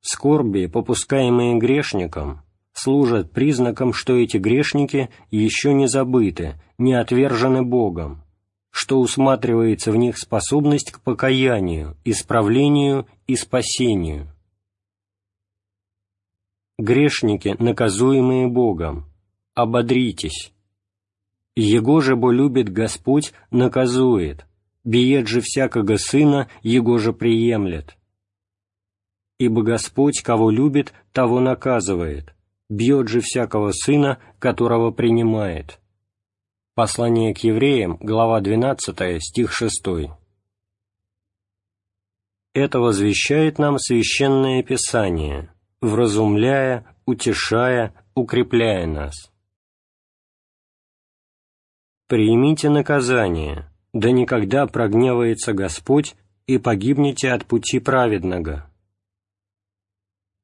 [SPEAKER 1] Скорби, попускаемые грешникам, служат признаком, что эти грешники еще не забыты, не отвержены Богом, что усматривается в них способность к покаянию, исправлению и спасению. Грешники, наказуемые Богом, ободритесь. Его же бо любит Господь, наказует, биет же всякого сына, его же приемлет. Ибо Господь, кого любит, того наказывает, бьет же всякого сына, которого принимает». Послание к евреям, глава 12, стих 6. Это возвещает нам Священное Писание, вразумляя, утешая, укрепляя нас. «Примите наказание, да никогда прогневается Господь, и погибнете от пути праведного.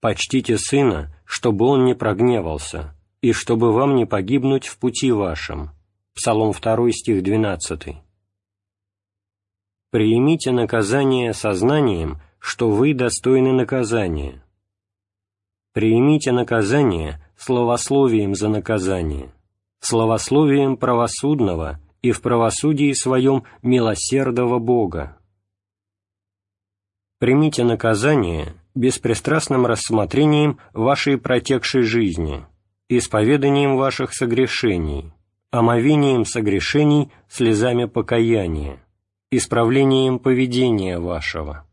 [SPEAKER 1] Почтите Сына, чтобы Он не прогневался, и чтобы вам не погибнуть в пути вашем» Псалом 2, стих 12. «Приимите наказание сознанием, что вы достойны наказания. Приимите наказание словословием за наказание, словословием правосудного и в правосудии своем милосердного Бога. Примите наказание беспристрастным рассмотрением вашей протекшей жизни, исповеданием ваших согрешений, омовением согрешений слезами покаяния, исправлением поведения вашего.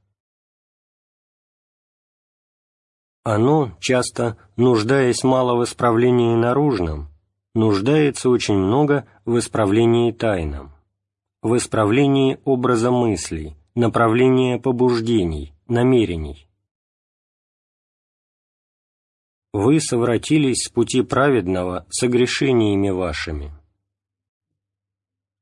[SPEAKER 1] Оно, часто, нуждаясь мало в исправлении наружном, нуждается очень много в исправлении тайном, в исправлении образа мыслей, направления побуждений, намерений. Вы совратились с пути праведного согрешениями вашими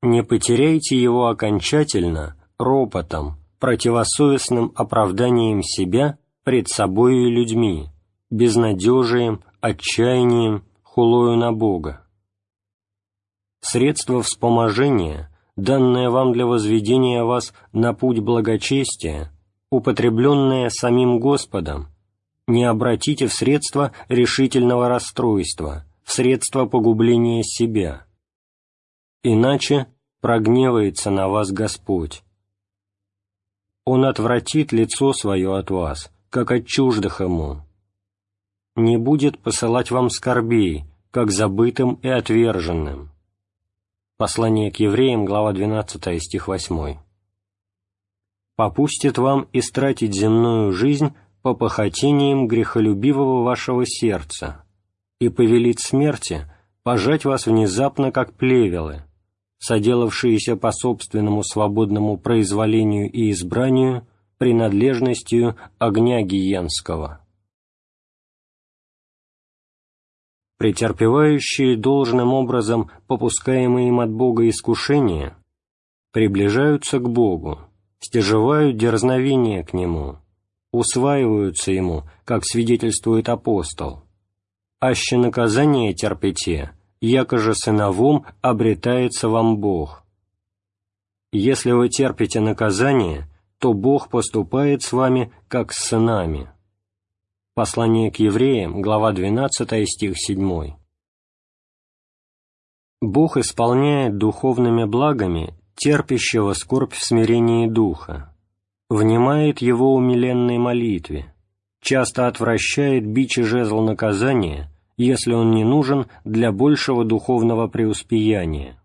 [SPEAKER 1] не потеряйте его окончательно ропотом, противосовестным оправданием себя пред собою и людьми, безнадежием, отчаянием, хулою на Бога. Средство вспоможения, данное вам для возведения вас на путь благочестия, употребленное самим Господом, не обратите в средство решительного расстройства, в средство погубления себя – иначе прогневается на вас Господь. Он отвратит лицо свое от вас, как от чуждых ему. Не будет посылать вам скорбей, как забытым и отверженным. Послание к евреям, глава 12, стих 8. Попустит вам истратить земную жизнь по похотениям грехолюбивого вашего сердца и повелит смерти пожать вас внезапно, как плевелы, соделавшиеся по собственному свободному произволению и избранию принадлежностью огня гиенского. Претерпевающие должным образом попускаемые им от Бога искушения приближаются к Богу, стяжевают дерзновение к Нему, усваиваются Ему, как свидетельствует апостол. «Аще наказание терпите, яко же сыновом обретается вам Бог. Если вы терпите наказание, то Бог поступает с вами, как с сынами». Послание к евреям, глава 12, стих 7. Бог исполняет духовными благами терпящего скорбь в смирении духа, внимает его умиленной молитве, часто отвращает бич и жезл наказания, если он не нужен для большего духовного преуспеяния.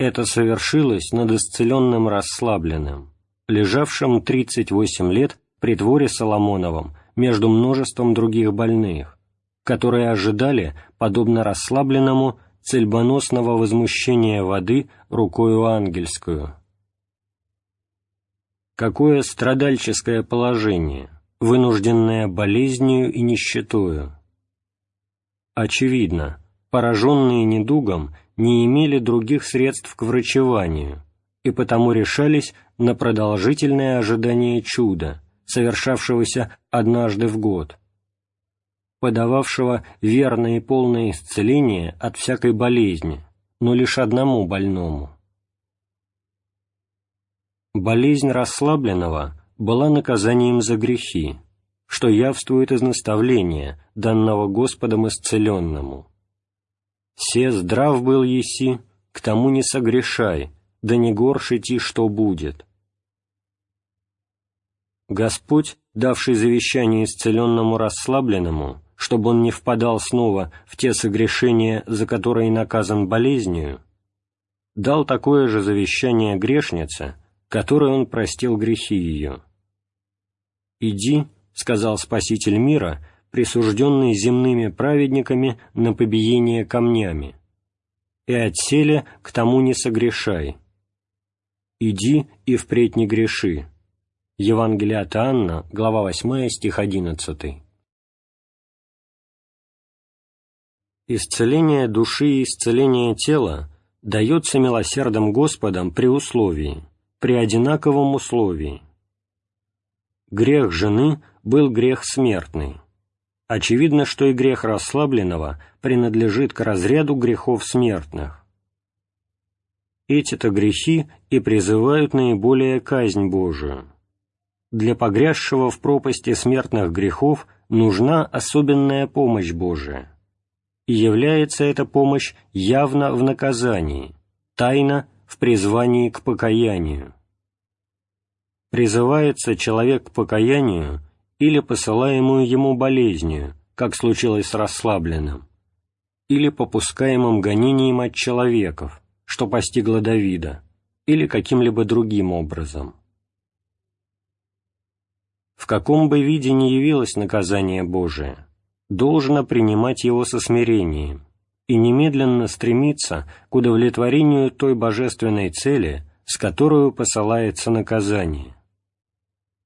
[SPEAKER 1] Это совершилось над исцеленным расслабленным, лежавшим 38 лет при дворе Соломоновом между множеством других больных, которые ожидали, подобно расслабленному, цельбоносного возмущения воды рукою ангельскую. Какое страдальческое положение, вынужденное болезнью и нищетою! Очевидно, пораженные недугом не имели других средств к врачеванию и потому решались на продолжительное ожидание чуда, совершавшегося однажды в год, подававшего верное и полное исцеление от всякой болезни, но лишь одному больному. Болезнь расслабленного была наказанием за грехи, что явствует из наставления, данного Господом исцеленному. «Се здрав был еси, к тому не согрешай, да не горшити, что будет». Господь, давший завещание исцеленному расслабленному, чтобы он не впадал снова в те согрешения, за которые наказан болезнью, дал такое же завещание грешнице, которой он простил грехи ее. «Иди», — сказал Спаситель мира, присужденный земными праведниками на побиение камнями, «и отселе к тому не согрешай. Иди и впредь не греши». Евангелие от Анна, глава 8, стих 11. Исцеление души и исцеление тела дается милосердным Господом при условии, при одинаковом условии. Грех жены был грех смертный. Очевидно, что и грех расслабленного принадлежит к разряду грехов смертных. Эти-то грехи и призывают наиболее казнь Божию. Для погрязшего в пропасти смертных грехов нужна особенная помощь Божия и является эта помощь явно в наказании, тайно в призвании к покаянию. Призывается человек к покаянию или посылаемую ему болезнью, как случилось с расслабленным, или попускаемым гонением от человеков, что постигло Давида, или каким-либо другим образом. В каком бы виде ни явилось наказание Божие – должно принимать его со смирением и немедленно стремиться к удовлетворению той божественной цели, с которой посылается наказание.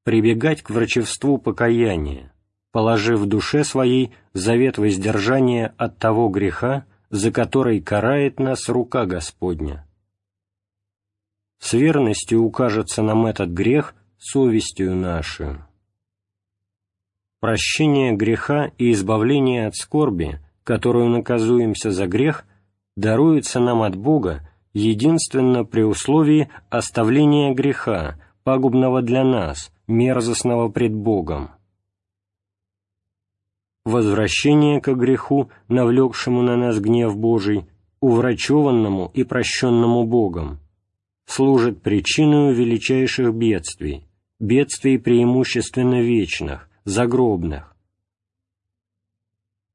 [SPEAKER 1] Прибегать к врачевству покаяния, положив в душе своей завет воздержания от того греха, за который карает нас рука Господня. С верностью укажется нам этот грех совестью нашу прощение греха и избавление от скорби, которую наказуемся за грех, даруется нам от Бога единственно при условии оставления греха, пагубного для нас, мерзостного пред Богом. Возвращение к греху, навлекшему на нас гнев Божий, уврачеванному и прощенному Богом, служит причиной величайших бедствий, бедствий преимущественно вечных, загробных.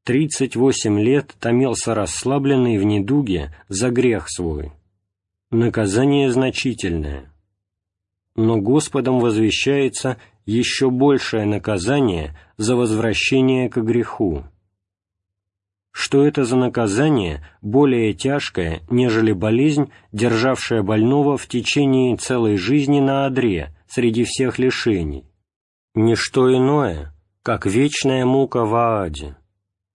[SPEAKER 1] Тридцать восемь лет томился расслабленный в недуге за грех свой. Наказание значительное. Но Господом возвещается еще большее наказание за возвращение к греху. Что это за наказание более тяжкое, нежели болезнь, державшая больного в течение целой жизни на одре среди всех лишений? не что иное, как вечная мука в Ааде,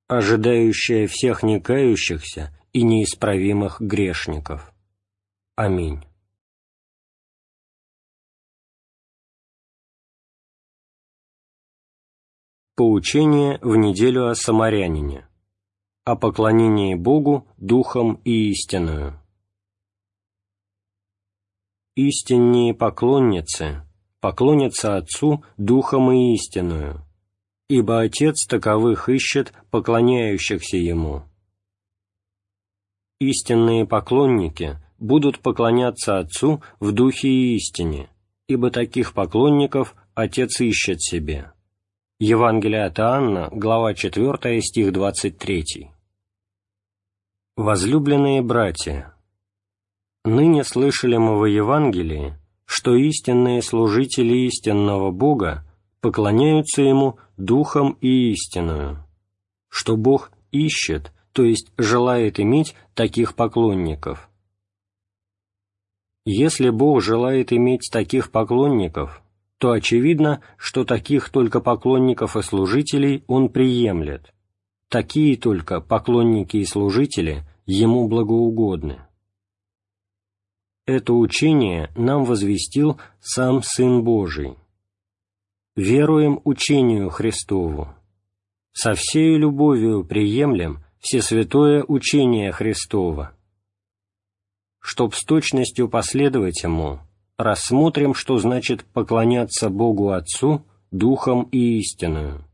[SPEAKER 1] ожидающая всех некающихся и неисправимых грешников. Аминь. Поучение в неделю о самарянине. О поклонении Богу духом и истинную. Истиннее поклонницы поклонятся Отцу Духом и истинную, ибо Отец таковых ищет, поклоняющихся Ему. Истинные поклонники будут поклоняться Отцу в духе и истине, ибо таких поклонников Отец ищет себе. Евангелие от Иоанна, глава 4, стих 23. Возлюбленные братья, ныне слышали мы в Евангелии, что истинные служители истинного Бога поклоняются Ему духом и истинную, что Бог ищет, то есть желает иметь таких поклонников. Если Бог желает иметь таких поклонников, то очевидно, что таких только поклонников и служителей Он приемлет. Такие только поклонники и служители Ему благоугодны. Это учение нам возвестил сам Сын Божий. Веруем учению Христову. Со всей любовью приемлем всесвятое учение Христово. Чтоб с точностью последовать ему, рассмотрим, что значит поклоняться Богу Отцу Духом и истинную.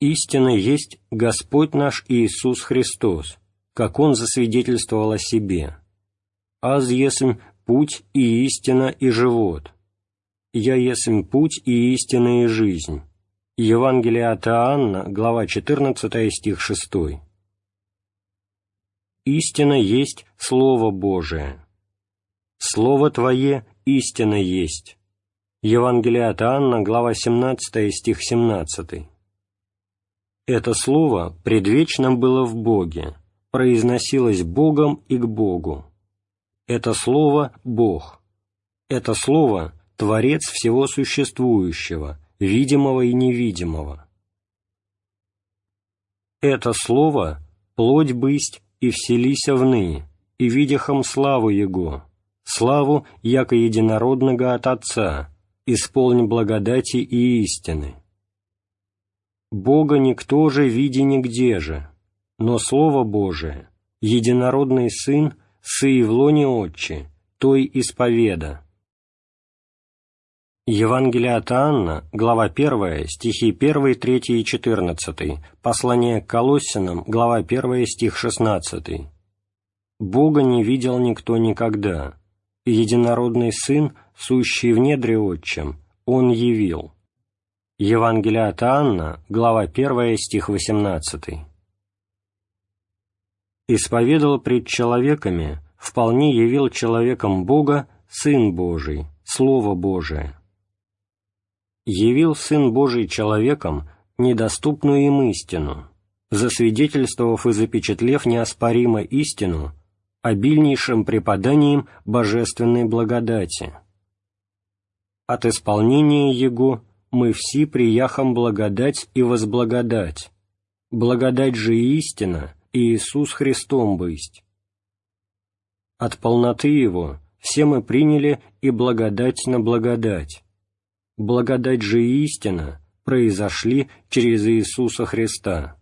[SPEAKER 1] Истина есть Господь наш Иисус Христос, как Он засвидетельствовал о себе. «Аз есмь путь и истина и живот. Я есмь путь и истина и жизнь». Евангелие от Иоанна, глава 14, стих 6. «Истина есть Слово Божие. Слово Твое истина есть». Евангелие от Иоанна, глава 17, стих 17. Это слово предвечно было в Боге, произносилось Богом и к Богу. Это слово – Бог. Это слово – Творец всего существующего, видимого и невидимого. Это слово – плоть бысть и вселися вны, и видяхом славу Его, славу, яко единородного от Отца, исполни благодати и истины. Бога никто же види нигде же, но Слово Божие, единородный Сын, Сы в Отче, той исповеда. Евангелие от Анна, глава 1, стихи 1, 3 и 14, послание к Колоссянам, глава 1, стих 16. «Бога не видел никто никогда, единородный Сын, сущий в недре Отчем, Он явил». Евангелие от Анна, глава 1, стих 18. «Исповедал пред человеками, вполне явил человеком Бога Сын Божий, Слово Божие. Явил Сын Божий человеком недоступную им истину, засвидетельствовав и запечатлев неоспоримо истину обильнейшим преподанием божественной благодати. От исполнения Его – мы все прияхом благодать и возблагодать. Благодать же истина, и Иисус Христом бысть. От полноты Его все мы приняли и благодать на благодать. Благодать же истина произошли через Иисуса Христа.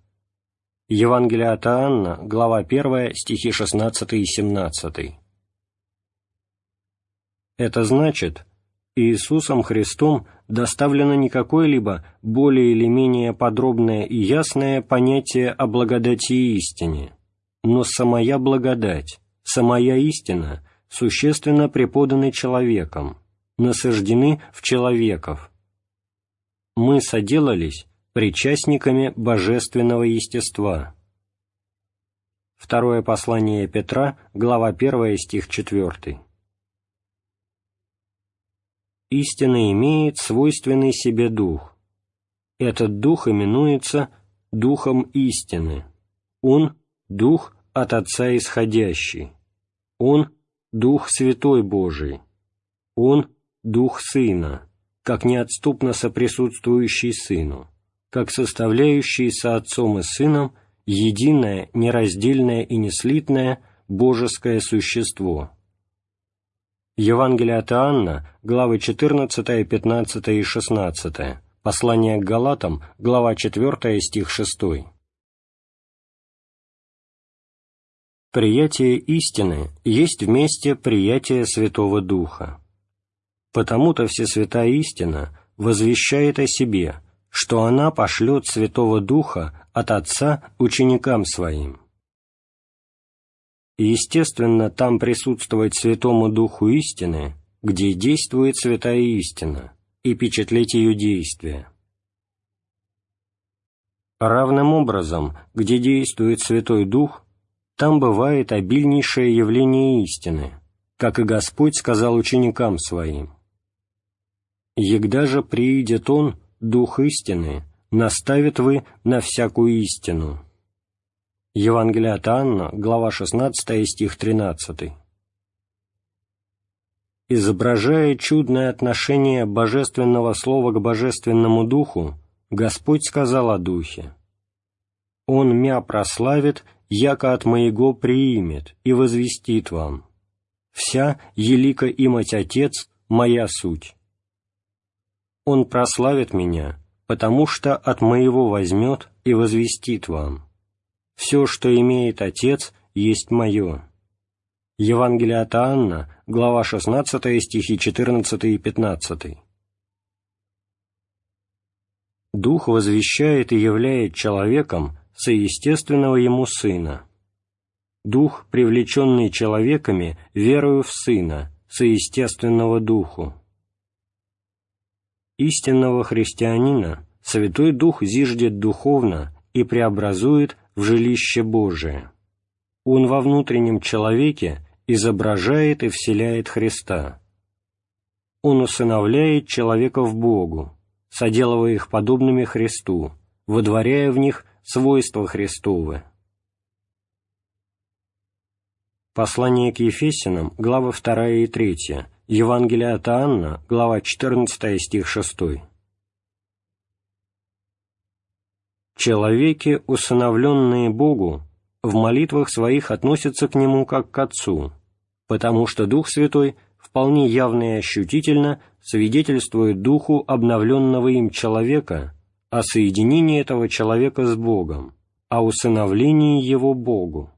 [SPEAKER 1] Евангелие от Иоанна, глава 1, стихи 16 и 17. Это значит, Иисусом Христом доставлено не какое-либо более или менее подробное и ясное понятие о благодати и истине, но самая благодать, самая истина существенно преподаны человеком, насаждены в человеков. Мы соделались причастниками божественного естества. Второе послание Петра, глава 1, стих 4 истина имеет свойственный себе дух. Этот дух именуется духом истины. Он – дух от Отца исходящий. Он – дух Святой Божий. Он – дух Сына, как неотступно соприсутствующий Сыну, как составляющий со Отцом и Сыном единое, нераздельное и неслитное божеское существо – Евангелие от Иоанна, главы 14, 15 и 16, послание к Галатам, глава 4, стих 6. Приятие истины есть вместе приятие Святого Духа. Потому-то Всесвятая Истина возвещает о себе, что она пошлет Святого Духа от Отца ученикам Своим, естественно, там присутствовать Святому Духу истины, где действует Святая Истина, и печатлеть ее действия. Равным образом, где действует Святой Дух, там бывает обильнейшее явление истины, как и Господь сказал ученикам Своим. «Егда же приидет Он, Дух истины, наставит вы на всякую истину». Евангелие от Анна, глава 16, стих 13. Изображая чудное отношение Божественного Слова к Божественному Духу, Господь сказал о Духе. «Он мя прославит, яко от моего приимет и возвестит вам. Вся, елика имать Отец, моя суть. Он прославит меня, потому что от моего возьмет и возвестит вам. Все, что имеет Отец, есть мое». Евангелие от Анна, глава 16, стихи 14 и 15. Дух возвещает и являет человеком соестественного ему Сына. Дух, привлеченный человеками, верою в Сына, соестественного Духу. Истинного христианина Святой Дух зиждет духовно и преобразует в жилище Божие. Он во внутреннем человеке изображает и вселяет Христа. Он усыновляет человека в Богу, соделывая их подобными Христу, водворяя в них свойства Христовы. Послание к Ефесянам, глава 2 и 3, Евангелие от Анна, глава 14, стих 6. Человеки, усыновленные Богу, в молитвах своих относятся к Нему как к Отцу, потому что Дух Святой вполне явно и ощутительно свидетельствует Духу обновленного им человека о соединении этого человека с Богом, о усыновлении его Богу.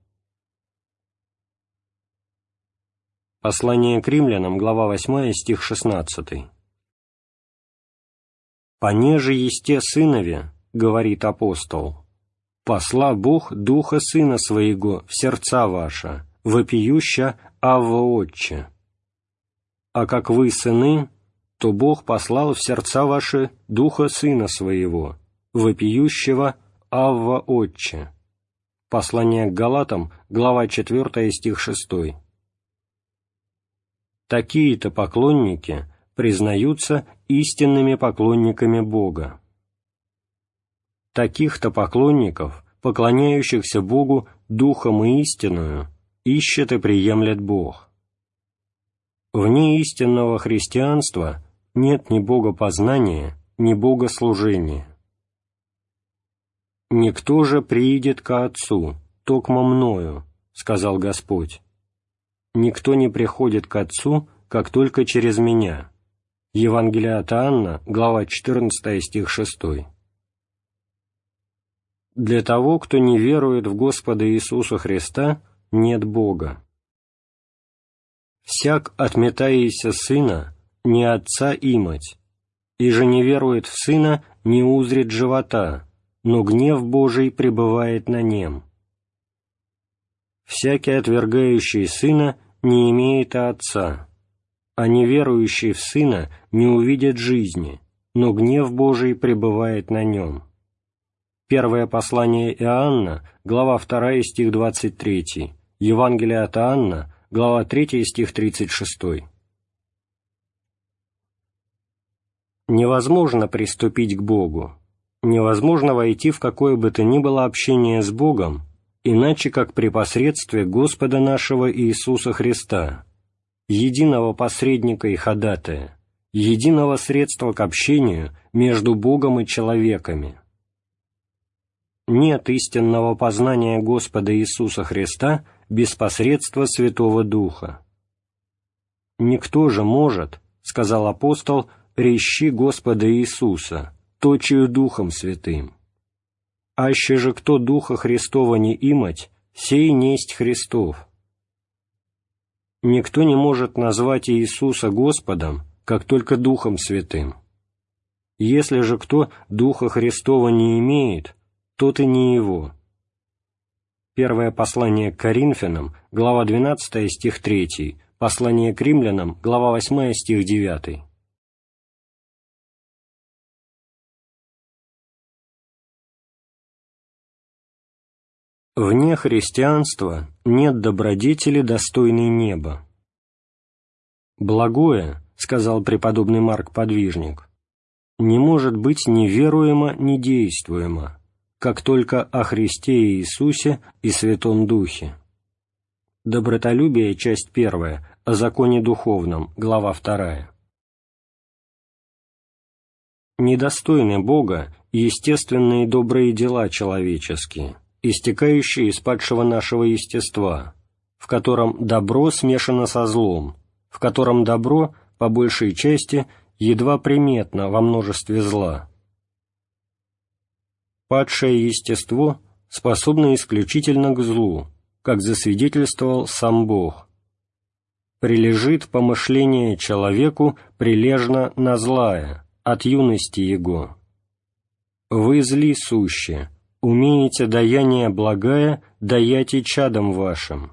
[SPEAKER 1] Послание к римлянам, глава 8, стих 16. «Понеже есте сынове, — говорит апостол, — посла Бог Духа Сына Своего в сердца ваша, вопиюща Авва Отче. А как вы сыны, то Бог послал в сердца ваши Духа Сына Своего, вопиющего Авва Отче. Послание к Галатам, глава 4, стих 6. Такие-то поклонники признаются истинными поклонниками Бога. Таких-то поклонников, поклоняющихся Богу Духом и истинную, ищет и приемлет Бог. Вне истинного христианства нет ни богопознания, ни богослужения. «Никто же приидет ко Отцу, токмо мною», — сказал Господь. «Никто не приходит к Отцу, как только через Меня». Евангелие от Анна, глава 14, стих 6. Для того, кто не верует в Господа Иисуса Христа, нет Бога. «Всяк, отметаися сына, не отца имать, и же не верует в сына, не узрит живота, но гнев Божий пребывает на нем. Всякий, отвергающий сына, не имеет отца, а неверующий в сына не увидит жизни, но гнев Божий пребывает на нем». Первое послание Иоанна, глава 2, стих 23, Евангелие от Анна, глава 3, стих 36. Невозможно приступить к Богу, невозможно войти в какое бы то ни было общение с Богом, иначе как при посредстве Господа нашего Иисуса Христа, единого посредника и ходатая, единого средства к общению между Богом и человеками. Нет истинного познания Господа Иисуса Христа без посредства Святого Духа. «Никто же может, — сказал апостол, — рещи Господа Иисуса, точию Духом Святым. Аще же кто Духа Христова не имать, сей несть Христов. Никто не может назвать Иисуса Господом, как только Духом Святым. Если же кто Духа Христова не имеет, тот и не Его» Первое послание к Коринфянам, глава 12, стих 3, послание к римлянам, глава 8, стих 9. Вне христианства нет добродетели, достойной неба. «Благое», — сказал преподобный Марк Подвижник, — «не может быть ни веруемо, ни действуемо, как только о Христе Иисусе и Святом Духе». Добротолюбие, часть первая, о законе духовном, глава вторая. Недостойны Бога естественные добрые дела человеческие, истекающие из падшего нашего естества, в котором добро смешано со злом, в котором добро, по большей части, едва приметно во множестве зла. Падшее естество способно исключительно к злу, как засвидетельствовал сам Бог. Прилежит помышление человеку прилежно на злое, от юности его. Вы зли сущие, умеете даяние благая, даяте чадом вашим.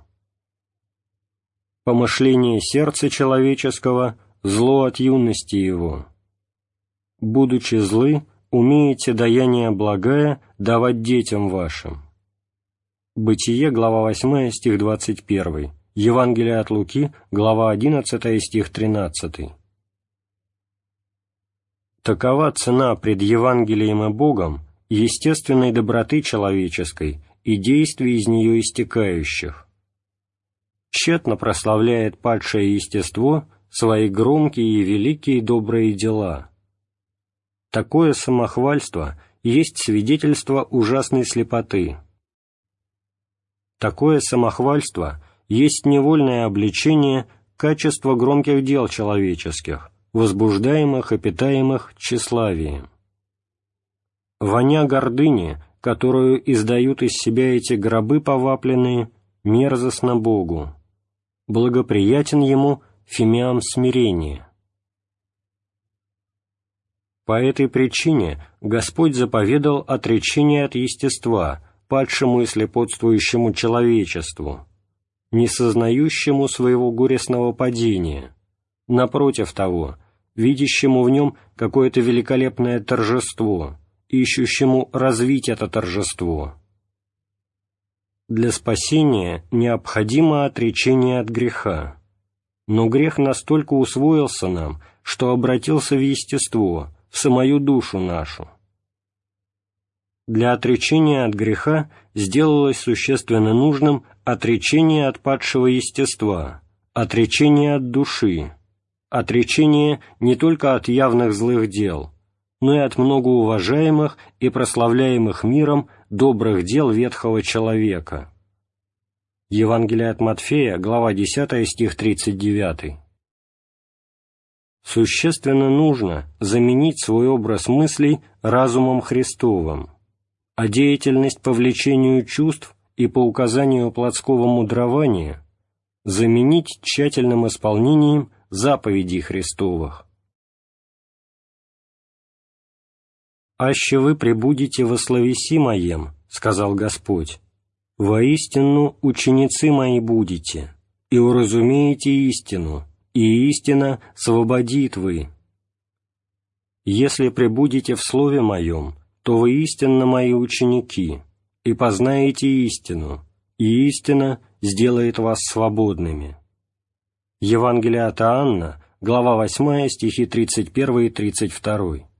[SPEAKER 1] Помышление сердца человеческого – зло от юности его. Будучи злы, умеете даяние благая давать детям вашим. Бытие, глава 8, стих 21. Евангелие от Луки, глава 11, стих 13. Такова цена пред Евангелием и Богом – естественной доброты человеческой и действий из нее истекающих. Тщетно прославляет падшее естество свои громкие и великие добрые дела. Такое самохвальство есть свидетельство ужасной слепоты. Такое самохвальство есть невольное обличение качества громких дел человеческих, возбуждаемых и питаемых тщеславием. Воня гордыни, которую издают из себя эти гробы повапленные, мерзостно Богу. Благоприятен ему фимиам смирения. По этой причине Господь заповедал отречение от естества, падшему и слепотствующему человечеству, не сознающему своего горестного падения, напротив того, видящему в нем какое-то великолепное торжество, ищущему развить это торжество. Для спасения необходимо отречение от греха, но грех настолько усвоился нам, что обратился в естество, в самую душу нашу. Для отречения от греха сделалось существенно нужным отречение от падшего естества, отречение от души, отречение не только от явных злых дел, но и от многоуважаемых и прославляемых миром добрых дел ветхого человека. Евангелие от Матфея, глава 10, стих 39. Существенно нужно заменить свой образ мыслей разумом Христовым, а деятельность по влечению чувств и по указанию плотского мудрования заменить тщательным исполнением заповедей Христовых. «Аще вы пребудете во словеси моем, — сказал Господь, — воистину ученицы мои будете, и уразумеете истину, и истина свободит вы. Если пребудете в слове моем, то вы истинно мои ученики, и познаете истину, и истина сделает вас свободными». Евангелие от Иоанна, глава 8, стихи 31 и 32.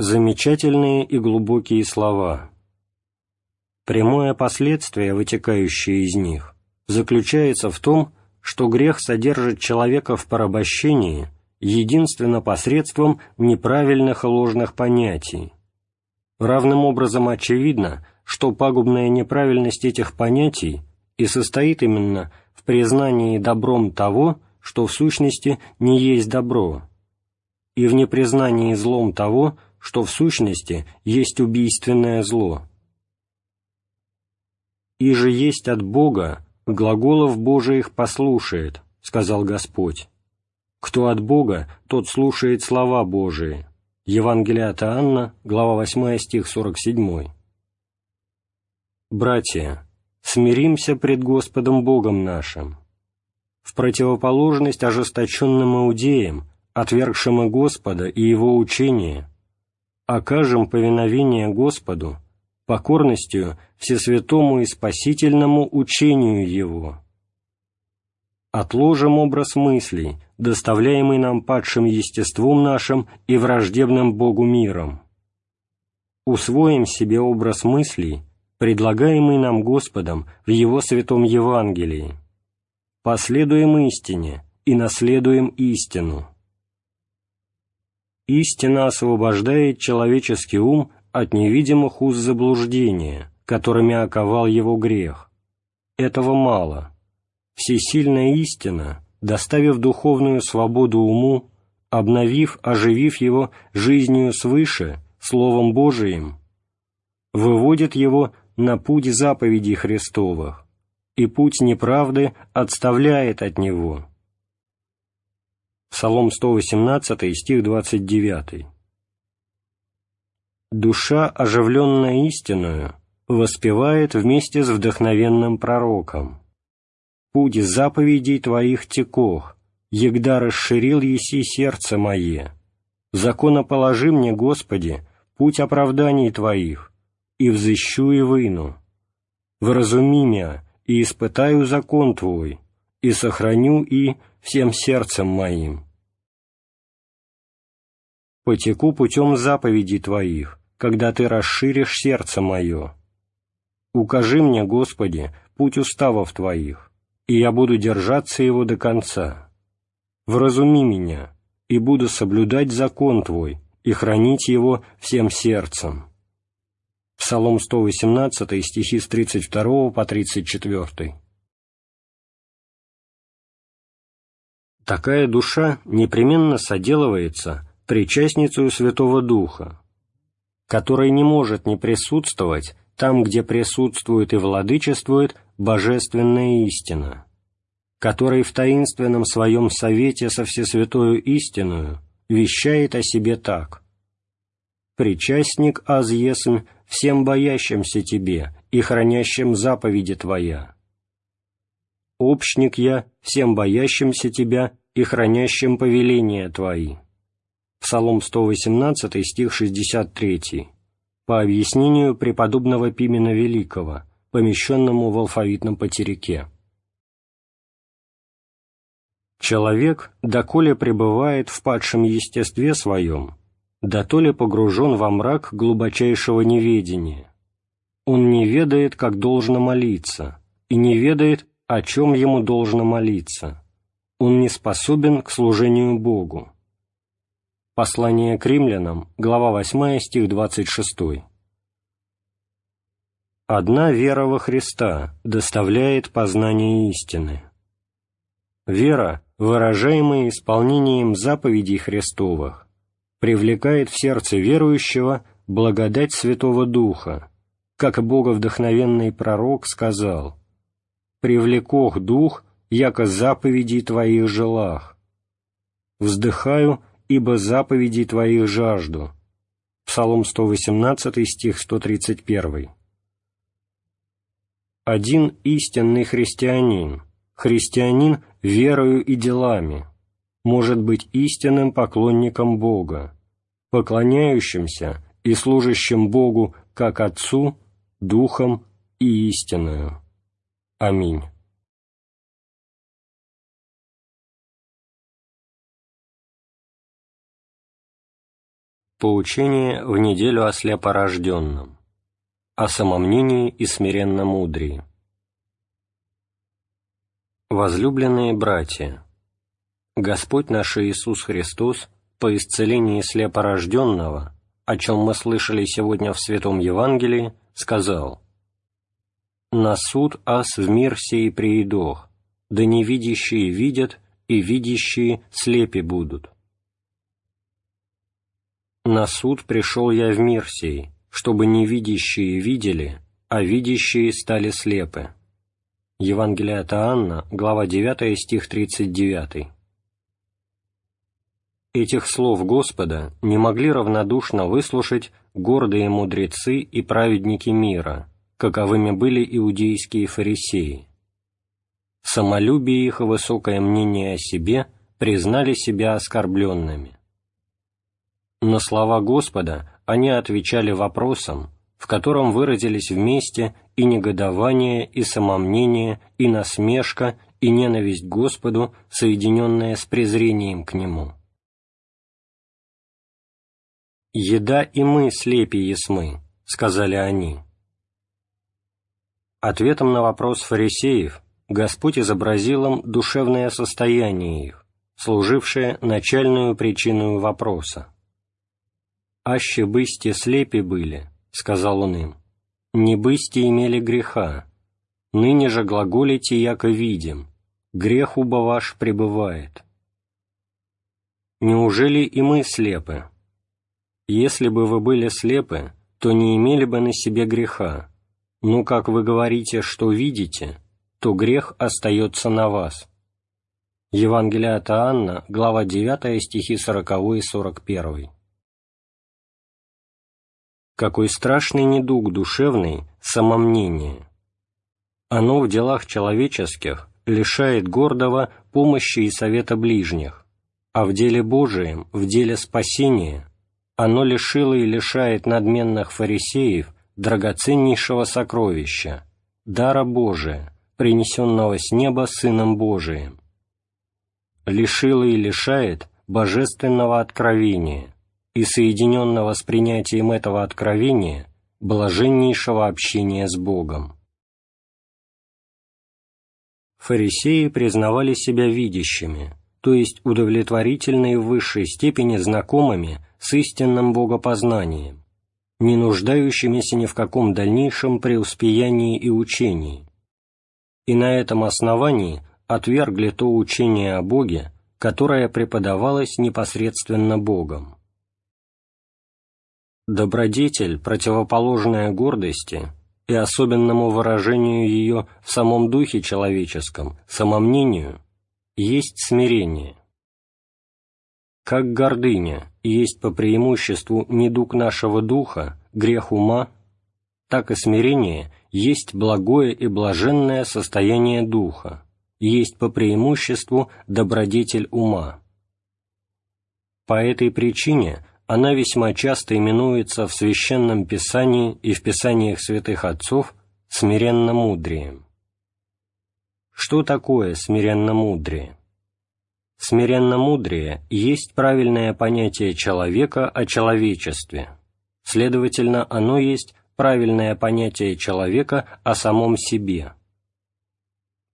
[SPEAKER 1] Замечательные и глубокие слова. Прямое последствие, вытекающее из них, заключается в том, что грех содержит человека в порабощении единственно посредством неправильных и ложных понятий. Равным образом очевидно, что пагубная неправильность этих понятий и состоит именно в признании добром того, что в сущности не есть добро, и в непризнании злом того, что в сущности есть убийственное зло. «И же есть от Бога, глаголов Божиих послушает», — сказал Господь. «Кто от Бога, тот слушает слова Божии». Евангелие от Анна, глава 8, стих 47. Братья, смиримся пред Господом Богом нашим. В противоположность ожесточенным иудеям, отвергшим и Господа и Его учение, окажем повиновение Господу покорностью всесвятому и спасительному учению Его. Отложим образ мыслей, доставляемый нам падшим естеством нашим и враждебным Богу миром. Усвоим себе образ мыслей, предлагаемый нам Господом в Его святом Евангелии. Последуем истине и наследуем истину. Истина освобождает человеческий ум от невидимых уз заблуждения, которыми оковал его грех. Этого мало. Всесильная истина, доставив духовную свободу уму, обновив, оживив его жизнью свыше, Словом Божиим, выводит его на путь заповедей Христовых, и путь неправды отставляет от него. Псалом 118, стих 29. Душа, оживленная истинную, воспевает вместе с вдохновенным пророком. «Путь заповедей Твоих текох, егда расширил еси сердце мое. Закона положи мне, Господи, путь оправданий Твоих, и взыщу и выну. Вразуми меня, и испытаю закон Твой, и сохраню и всем сердцем моим. Потеку путем заповедей Твоих, когда Ты расширишь сердце мое. Укажи мне, Господи, путь уставов Твоих, и я буду держаться его до конца. Вразуми меня, и буду соблюдать закон Твой, и хранить его всем сердцем. Псалом 118, стихи с 32 по 34. Такая душа непременно соделывается причастницей Святого Духа, который не может не присутствовать там, где присутствует и владычествует Божественная истина, который в таинственном своем совете со Всесвятою истиною вещает о себе так. «Причастник аз есмь всем боящимся Тебе и хранящим заповеди Твоя. Общник я всем боящимся Тебя и хранящим повеления Твои». Псалом 118, стих 63, по объяснению преподобного Пимена Великого, помещенному в алфавитном потеряке. Человек, доколе пребывает в падшем естестве своем, да то ли погружен во мрак глубочайшего неведения. Он не ведает, как должно молиться, и не ведает, о чем ему должно молиться. Он не способен к служению Богу. Послание к римлянам, глава 8, стих 26. Одна вера во Христа доставляет познание истины. Вера, выражаемая исполнением заповедей Христовых, привлекает в сердце верующего благодать Святого Духа, как боговдохновенный пророк сказал «Привлекох Дух, яко заповедей Твоих желах. Вздыхаю, ибо заповедей Твоих жажду». Псалом 118, стих 131. Один истинный христианин, христианин верою и делами, может быть истинным поклонником Бога, поклоняющимся и служащим Богу как Отцу, Духом и истинную. Аминь. Поучение в неделю о слепорожденном, о самомнении и смиренном мудрии. Возлюбленные братья, Господь наш Иисус Христос по исцелении слепорожденного, о чем мы слышали сегодня в Святом Евангелии, сказал «На суд ас в мир сей приидох, да невидящие видят, и видящие слепи будут». «На суд пришел я в мир сей, чтобы невидящие видели, а видящие стали слепы». Евангелие от Анна, глава 9, стих 39. Этих слов Господа не могли равнодушно выслушать гордые мудрецы и праведники мира, каковыми были иудейские фарисеи. Самолюбие их и высокое мнение о себе признали себя оскорбленными. На слова Господа они отвечали вопросом, в котором выразились вместе и негодование, и самомнение, и насмешка, и ненависть Господу, соединенная с презрением к Нему. «Еда и мы слепи есмы», — сказали они. Ответом на вопрос фарисеев Господь изобразил им душевное состояние их, служившее начальную причину вопроса. «Аще бысти слепи были», — сказал он им, — «не бысти имели греха, ныне же глаголите, яко видим, грех уба ваш пребывает». Неужели и мы слепы? Если бы вы были слепы, то не имели бы на себе греха, но как вы говорите, что видите, то грех остается на вас. Евангелие от Иоанна, глава 9, стихи 40 и 41. Какой страшный недуг душевный – самомнение. Оно в делах человеческих лишает гордого помощи и совета ближних, а в деле Божием, в деле спасения, оно лишило и лишает надменных фарисеев драгоценнейшего сокровища, дара Божия, принесенного с неба Сыном Божиим. Лишило и лишает божественного откровения, и соединенного с принятием этого откровения блаженнейшего общения с Богом. Фарисеи признавали себя видящими, то есть удовлетворительно и в высшей степени знакомыми с истинным богопознанием, не нуждающимися ни в каком дальнейшем преуспеянии и учении, и на этом основании отвергли то учение о Боге, которое преподавалось непосредственно Богом. Добродетель, противоположная гордости и особенному выражению ее в самом духе человеческом, самомнению, есть смирение. Как гордыня есть по преимуществу недуг нашего духа, грех ума, так и смирение есть благое и блаженное состояние духа, есть по преимуществу добродетель ума. По этой причине она весьма часто именуется в Священном Писании и в Писаниях святых отцов смиренно-мудрием. Что такое смиренно-мудрие? Смиренно-мудрие есть правильное понятие человека о человечестве, следовательно, оно есть правильное понятие человека о самом себе.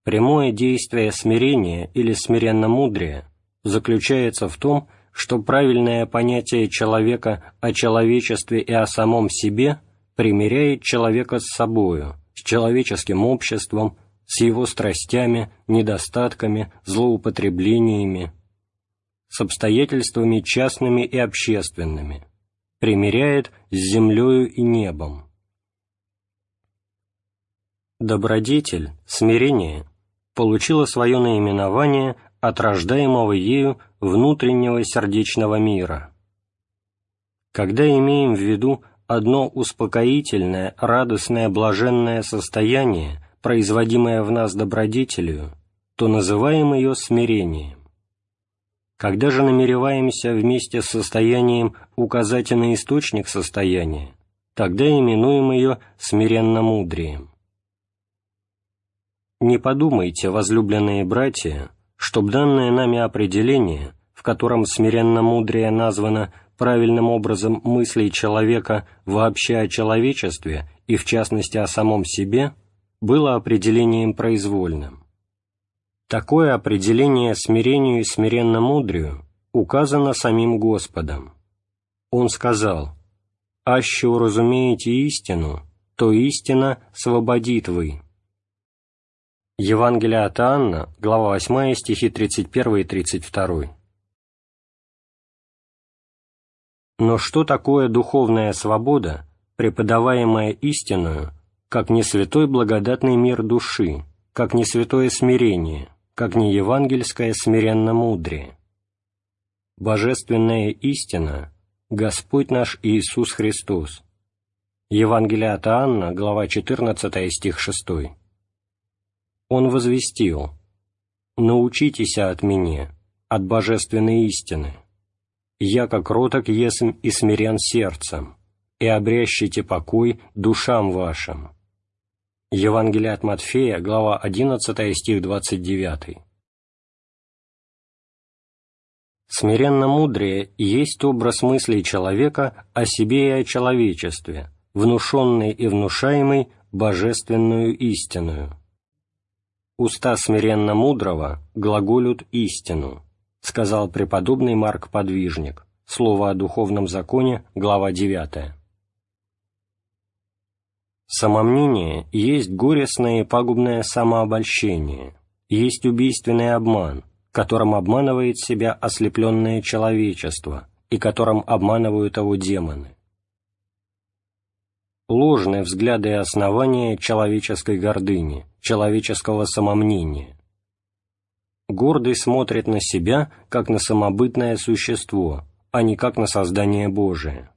[SPEAKER 1] Прямое действие смирения или смиренно-мудрия заключается в том, что правильное понятие человека о человечестве и о самом себе примиряет человека с собою, с человеческим обществом, с его страстями, недостатками, злоупотреблениями, с обстоятельствами частными и общественными, примиряет с землею и небом. Добродетель, смирение, получила свое наименование от рождаемого ею внутреннего сердечного мира. Когда имеем в виду одно успокоительное, радостное, блаженное состояние, производимое в нас добродетелью, то называем ее смирением. Когда же намереваемся вместе с состоянием указать на источник состояния, тогда именуем ее смиренно-мудрием. Не подумайте, возлюбленные братья, чтоб данное нами определение, в котором смиренно-мудрее названо правильным образом мыслей человека вообще о человечестве и в частности о самом себе, было определением произвольным. Такое определение смирению и смиренно-мудрию указано самим Господом. Он сказал, «Аще уразумеете истину, то истина свободит вы». Евангелие от Анна, глава 8, стихи 31 и 32. Но что такое духовная свобода, преподаваемая истинную, как не святой благодатный мир души, как не святое смирение, как не евангельское смиренно-мудрее? Божественная истина – Господь наш Иисус Христос, Евангелие от Иоанна, глава 14, стих 6. Он возвестил «Научитесь от меня, от божественной истины. Я, как роток, есм и смирен сердцем, и обрящите покой душам вашим». Евангелие от Матфея, глава 11, стих 29. Смиренно мудрее есть образ мыслей человека о себе и о человечестве, внушенный и внушаемый божественную истинную. «Уста смиренно мудрого глаголют истину», сказал преподобный Марк Подвижник, слово о духовном законе, глава 9. Самомнение есть горестное и пагубное самообольщение, есть убийственный обман, которым обманывает себя ослепленное человечество и которым обманывают его демоны. Ложные взгляды и основания человеческой гордыни, человеческого самомнения. Гордый смотрит на себя, как на самобытное существо, а не как на создание Божие.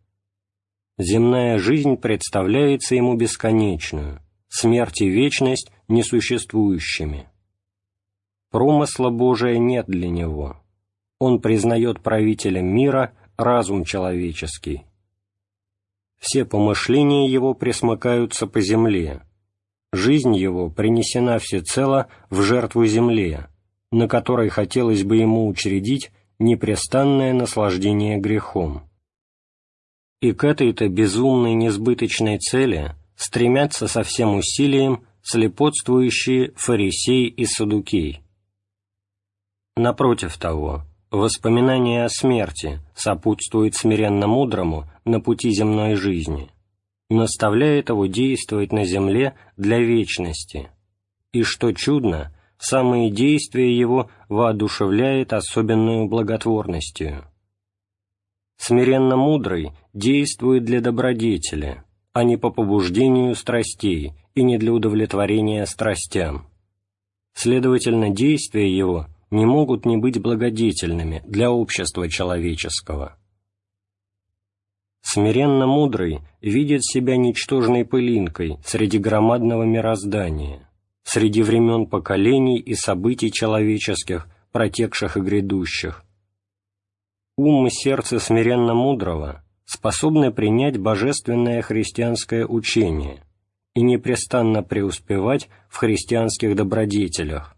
[SPEAKER 1] Земная жизнь представляется ему бесконечную, смерть и вечность несуществующими. Промысла Божия нет для него. Он признает правителем мира разум человеческий. Все помышления его присмыкаются по земле. Жизнь его принесена всецело в жертву земле, на которой хотелось бы ему учредить непрестанное наслаждение грехом. И к этой-то безумной несбыточной цели стремятся со всем усилием слепотствующие фарисеи и садукей. Напротив того, воспоминание о смерти сопутствует смиренно мудрому на пути земной жизни, наставляет его действовать на земле для вечности, и, что чудно, самые действия его воодушевляет особенную благотворностью. Смиренно мудрый действует для добродетели, а не по побуждению страстей и не для удовлетворения страстям. Следовательно, действия его – не могут не быть благодетельными для общества человеческого. Смиренно мудрый видит себя ничтожной пылинкой среди громадного мироздания, среди времен поколений и событий человеческих, протекших и грядущих. Ум и сердце смиренно мудрого способны принять божественное христианское учение и непрестанно преуспевать в христианских добродетелях,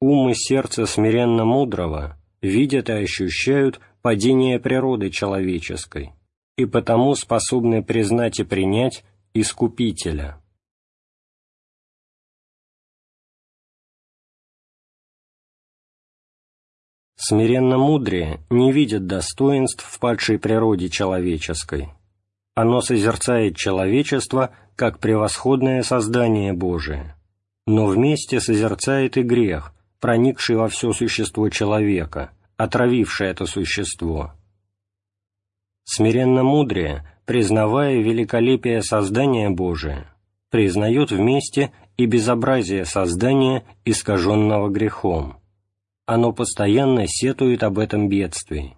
[SPEAKER 1] Ум и сердце смиренно мудрого видят и ощущают падение природы человеческой, и потому способны признать и принять Искупителя. Смиренно мудрее не видит достоинств в падшей природе человеческой. Оно созерцает человечество как превосходное создание Божие, но вместе созерцает и грех, проникший во все существо человека, отравивший это существо. Смиренно мудрее, признавая великолепие создания Божия, признает вместе и безобразие создания, искаженного грехом. Оно постоянно сетует об этом бедствии.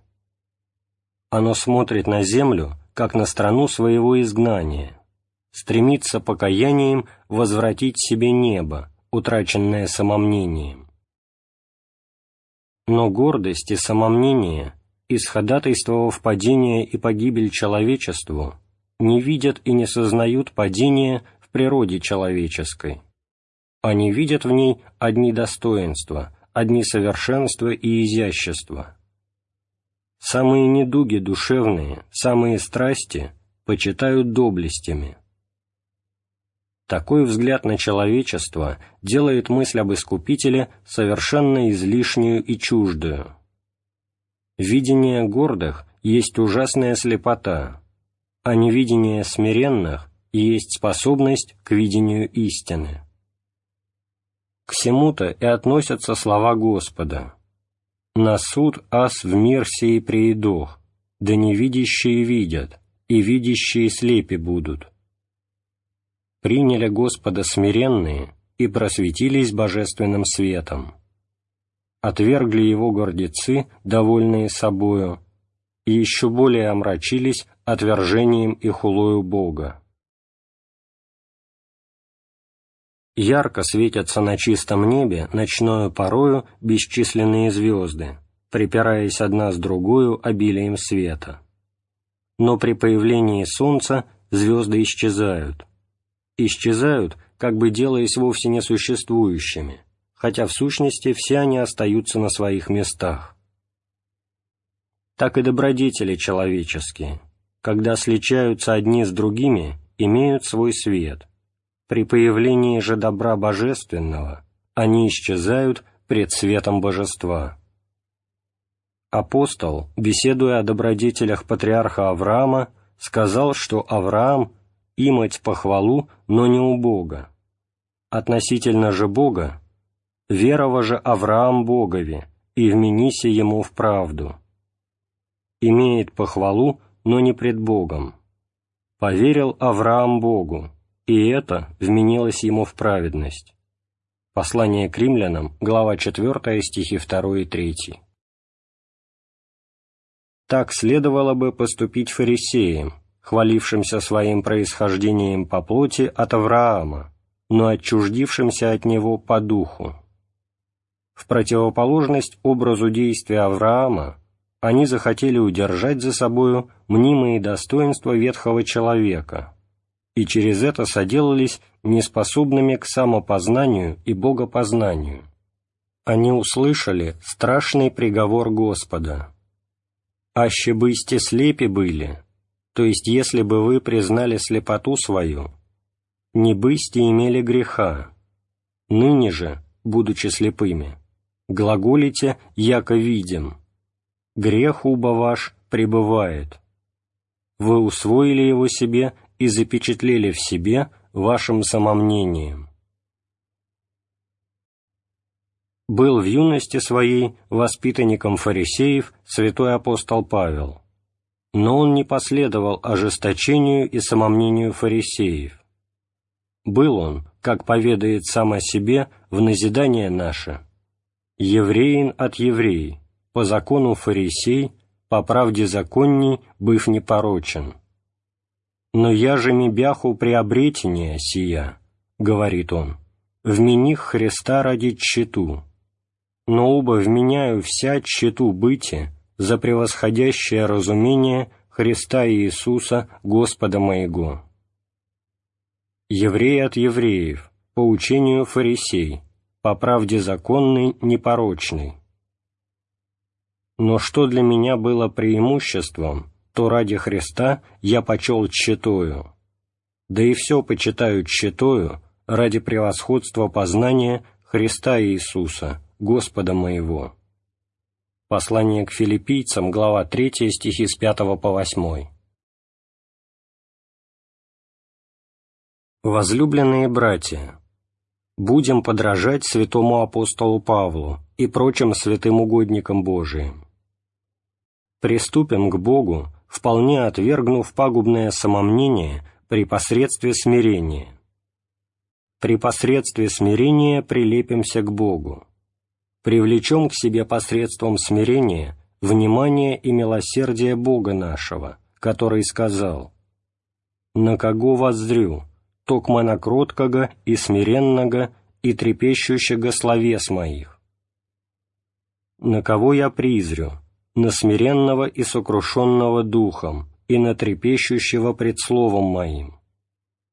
[SPEAKER 1] Оно смотрит на землю, как на страну своего изгнания, стремится покаянием возвратить себе небо, утраченное самомнением но гордость и самомнение, исходатайствовав падение и погибель человечеству, не видят и не сознают падения в природе человеческой. Они видят в ней одни достоинства, одни совершенства и изящества. Самые недуги душевные, самые страсти почитают доблестями, такой взгляд на человечество делает мысль об Искупителе совершенно излишнюю и чуждую. Видение гордых есть ужасная слепота, а невидение смиренных есть способность к видению истины. К всему-то и относятся слова Господа. «На суд ас в мир сей приидох, да невидящие видят, и видящие слепи будут» приняли Господа смиренные и просветились божественным светом. Отвергли его гордецы, довольные собою, и еще более омрачились отвержением и хулою Бога. Ярко светятся на чистом небе ночною порою бесчисленные звезды, припираясь одна с другую обилием света. Но при появлении солнца звезды исчезают. Исчезают, как бы делаясь вовсе несуществующими, хотя в сущности все они остаются на своих местах. Так и добродетели человеческие, когда сличаются одни с другими, имеют свой свет. При появлении же добра божественного они исчезают пред светом божества. Апостол, беседуя о добродетелях патриарха Авраама, сказал, что Авраам – имать похвалу, но не у Бога. Относительно же Бога верова же Авраам Богове, и вменися ему в правду. Имеет похвалу, но не пред Богом. Поверил Авраам Богу, и это вменилось ему в праведность. Послание к римлянам, глава 4, стихи 2 и 3. Так следовало бы поступить фарисеям, хвалившимся своим происхождением по плоти от Авраама, но отчуждившимся от него по духу. В противоположность образу действия Авраама, они захотели удержать за собою мнимые достоинства ветхого человека и через это соделались неспособными к самопознанию и богопознанию. Они услышали страшный приговор Господа. «Аще бысте слепи были, то есть если бы вы признали слепоту свою, не бысте имели греха, ныне же, будучи слепыми, глаголите, яко видим. Грех уба ваш пребывает. Вы усвоили его себе и запечатлели в себе вашим самомнением. Был в юности своей воспитанником фарисеев святой апостол Павел, но он не последовал ожесточению и самомнению фарисеев. Был он, как поведает сам о себе, в назидание наше – евреин от евреи, по закону фарисей, по правде законней, быв непорочен. Но я же ми бяху приобретения сия, говорит он, вмених Христа ради тщету, но оба вменяю вся тщету быти за превосходящее разумение Христа Иисуса, Господа моего. Еврей от евреев, по учению фарисей, по правде законной, непорочной. Но что для меня было преимуществом, то ради Христа я почел тщетою, да и все почитаю тщетою ради превосходства познания Христа Иисуса, Господа моего. Послание к филиппийцам, глава 3, стихи с 5 по 8. Возлюбленные братья, будем подражать святому апостолу Павлу и прочим святым угодникам Божиим. Приступим к Богу, вполне отвергнув пагубное самомнение при посредстве смирения. При посредстве смирения прилепимся к Богу. Привлечем к себе посредством смирения внимание и милосердие Бога нашего, который сказал «На кого воззрю, токма на кроткого и смиренного и трепещущего словес моих. На кого я призрю? На смиренного и сокрушенного духом, и на трепещущего пред словом моим.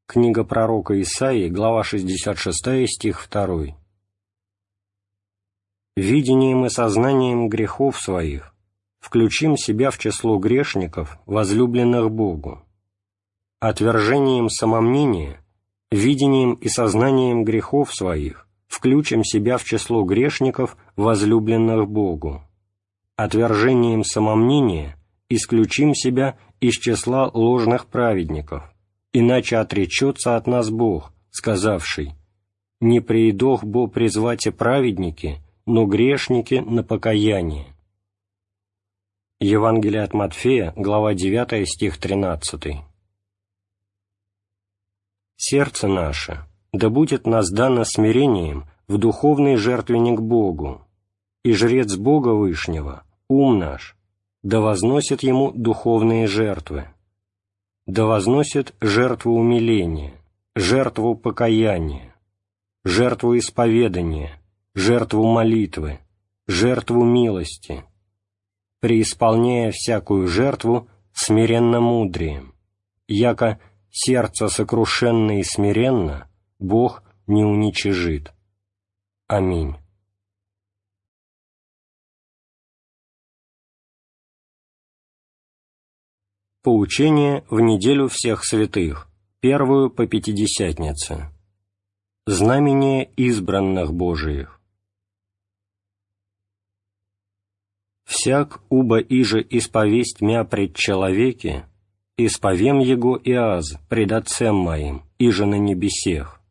[SPEAKER 1] Книга пророка Исаии, глава 66, стих 2. Видением и сознанием грехов своих включим себя в число грешников, возлюбленных Богу. Отвержением самомнения видением и сознанием грехов своих включим себя в число грешников, возлюбленных Богу. Отвержением самомнения исключим себя из числа ложных праведников, иначе отречется от нас Бог, сказавший «Не приидох Бо призвате праведники, но грешники на покаяние». Евангелие от Матфея, глава 9, стих 13 сердце наше, да будет нас дано смирением в духовный жертвенник Богу, и жрец Бога Вышнего, ум наш, да возносит ему духовные жертвы, да возносит жертву умиления, жертву покаяния, жертву исповедания, жертву молитвы, жертву милости, преисполняя всякую жертву смиренно мудрием, яко сердце сокрушенно и смиренно Бог не уничижит. Аминь. Поучение в неделю всех святых, первую по Пятидесятнице. Знамение избранных Божиих. «Всяк, уба иже исповесть мя пред человеке, исповем его и аз пред Отцем моим, иже на небесех.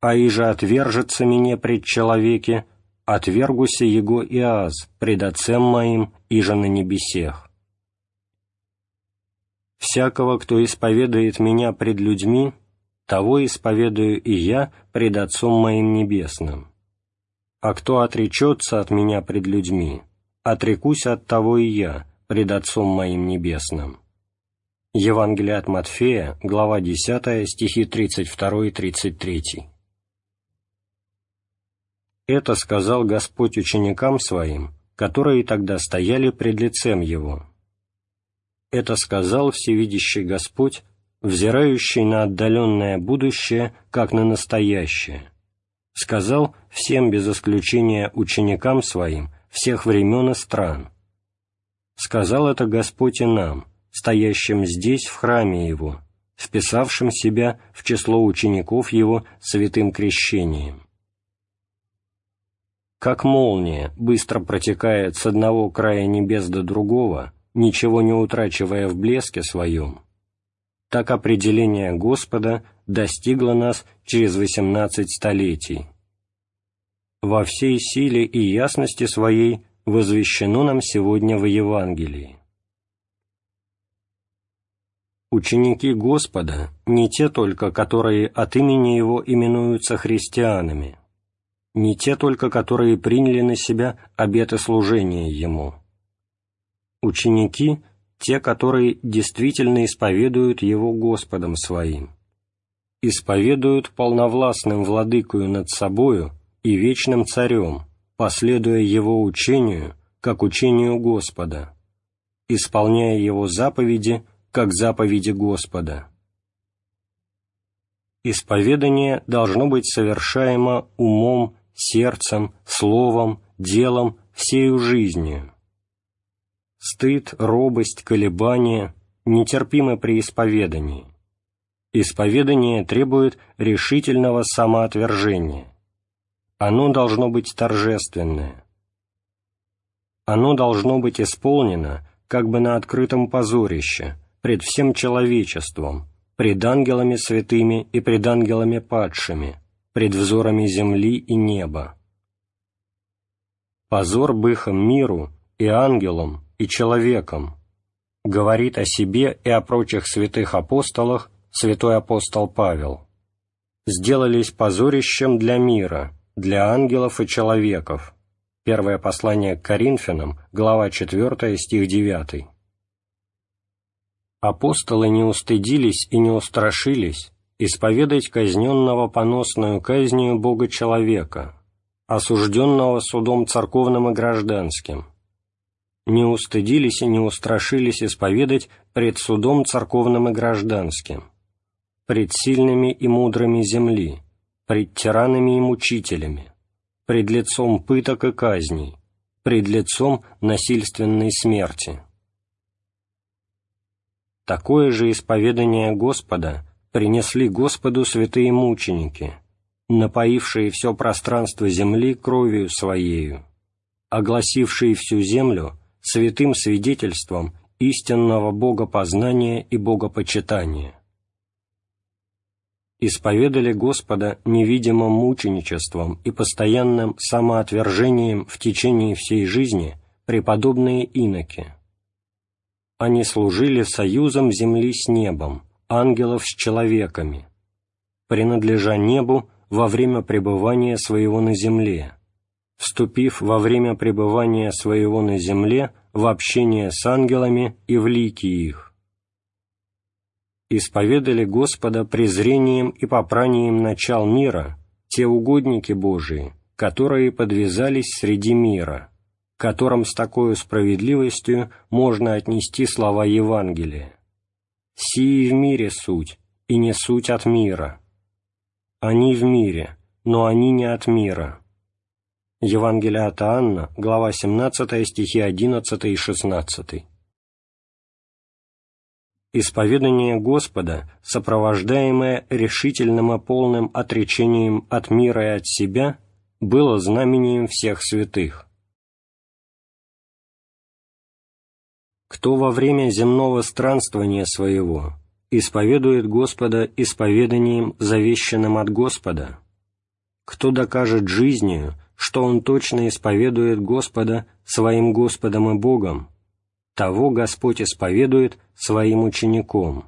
[SPEAKER 1] А иже отвержется мне пред человеке, отвергуся его и аз пред Отцем моим, иже на небесех. Всякого, кто исповедует меня пред людьми, того исповедую и я пред Отцом моим Небесным. А кто отречется от меня пред людьми, отрекусь от того и я пред Отцом моим Небесным». Евангелие от Матфея, глава 10, стихи 32 и 33. Это сказал Господь ученикам Своим, которые тогда стояли пред лицем Его. Это сказал всевидящий Господь, взирающий на отдаленное будущее, как на настоящее. Сказал всем без исключения ученикам Своим всех времен и стран. Сказал это Господь и нам – стоящим здесь, в храме Его, вписавшим себя в число учеников Его святым крещением. Как молния быстро протекает с одного края небес до другого, ничего не утрачивая в блеске своем, так определение Господа достигло нас через восемнадцать столетий. Во всей силе и ясности своей возвещено нам сегодня в Евангелии. Ученики Господа не те только, которые от имени Его именуются христианами, не те только, которые приняли на себя обеты служения Ему. Ученики – те, которые действительно исповедуют Его Господом Своим, исповедуют полновластным владыкою над собою и вечным царем, последуя Его учению, как учению Господа, исполняя Его заповеди – как заповеди Господа. Исповедание должно быть совершаемо умом, сердцем, словом, делом, всею жизнью. Стыд, робость, колебания нетерпимы при исповедании. Исповедание требует решительного самоотвержения. Оно должно быть торжественное. Оно должно быть исполнено как бы на открытом позорище – пред всем человечеством, пред ангелами святыми и пред ангелами падшими, пред взорами земли и неба. Позор быхом миру и ангелам, и человеком, говорит о себе и о прочих святых апостолах святой апостол Павел. Сделались позорищем для мира, для ангелов и человеков. Первое послание к Коринфянам, глава 4, стих 9 апостолы не устыдились и не устрашились исповедать казненного поносную казнью Бога-человека, осужденного судом церковным и гражданским, не устыдились и не устрашились исповедать пред судом церковным и гражданским, пред сильными и мудрыми земли, пред тиранами и мучителями, пред лицом пыток и казней, пред лицом насильственной смерти. Такое же исповедание Господа принесли Господу святые мученики, напоившие все пространство земли кровью Своею, огласившие всю землю святым свидетельством истинного богопознания и богопочитания. Исповедали Господа невидимым мученичеством и постоянным самоотвержением в течение всей жизни преподобные иноки, они служили союзом земли с небом, ангелов с человеками, принадлежа небу во время пребывания своего на земле, вступив во время пребывания своего на земле в общение с ангелами и в лики их. исповедали Господа презрением и попранием начал мира те угодники Божии, которые подвязались среди мира, которым с такой справедливостью можно отнести слова Евангелия. «Сии в мире суть, и не суть от мира. Они в мире, но они не от мира». Евангелие от Анна, глава 17, стихи 11 и 16. Исповедание Господа, сопровождаемое решительным и полным отречением от мира и от себя, было знамением всех святых. Кто во время земного странствования своего исповедует Господа исповеданием, завещанным от Господа, кто докажет жизнью, что он точно исповедует Господа своим Господом и Богом, того Господь исповедует своим учеником,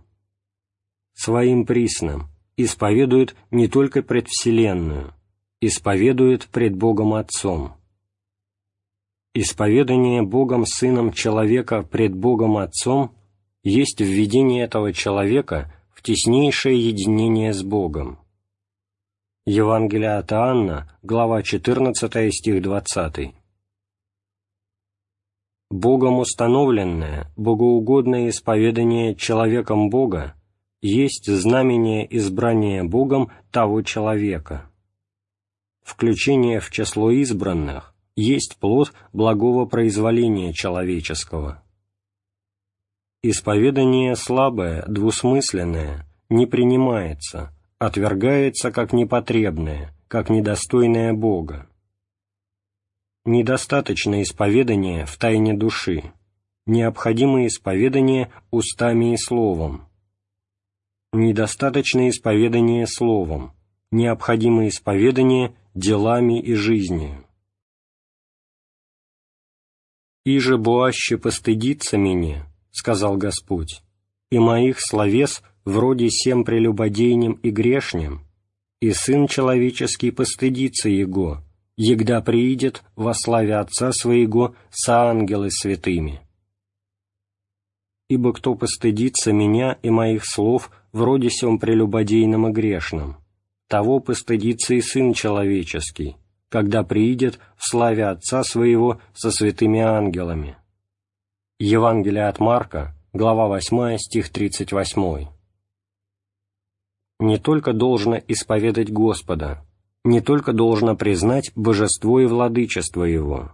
[SPEAKER 1] своим присным, исповедует не только пред Вселенную, исповедует пред Богом Отцом. Исповедание Богом Сыном человека пред Богом Отцом есть введение этого человека в теснейшее единение с Богом. Евангелие от Анна, глава 14, стих 20. Богом установленное, богоугодное исповедание человеком Бога есть знамение избрания Богом того человека. Включение в число избранных есть плод благого произволения человеческого. Исповедание слабое, двусмысленное, не принимается – отвергается как непотребное, как недостойное Бога. Недостаточно исповедание в тайне души, необходимо исповедание устами и словом. Недостаточно исповедание словом, необходимо исповедание делами и жизнью. «Иже буаще постыдиться меня, — сказал Господь, — и моих словес вроде сем прелюбодейнем и грешнем, и Сын Человеческий постыдится Его, егда приидет во славе Отца Своего со ангелы святыми. Ибо кто постыдится Меня и Моих слов вроде сем прелюбодейным и грешным, того постыдится и Сын Человеческий, когда приидет в славе Отца Своего со святыми ангелами». Евангелие от Марка, глава 8, стих 38 не только должно исповедать Господа, не только должно признать божество и владычество Его,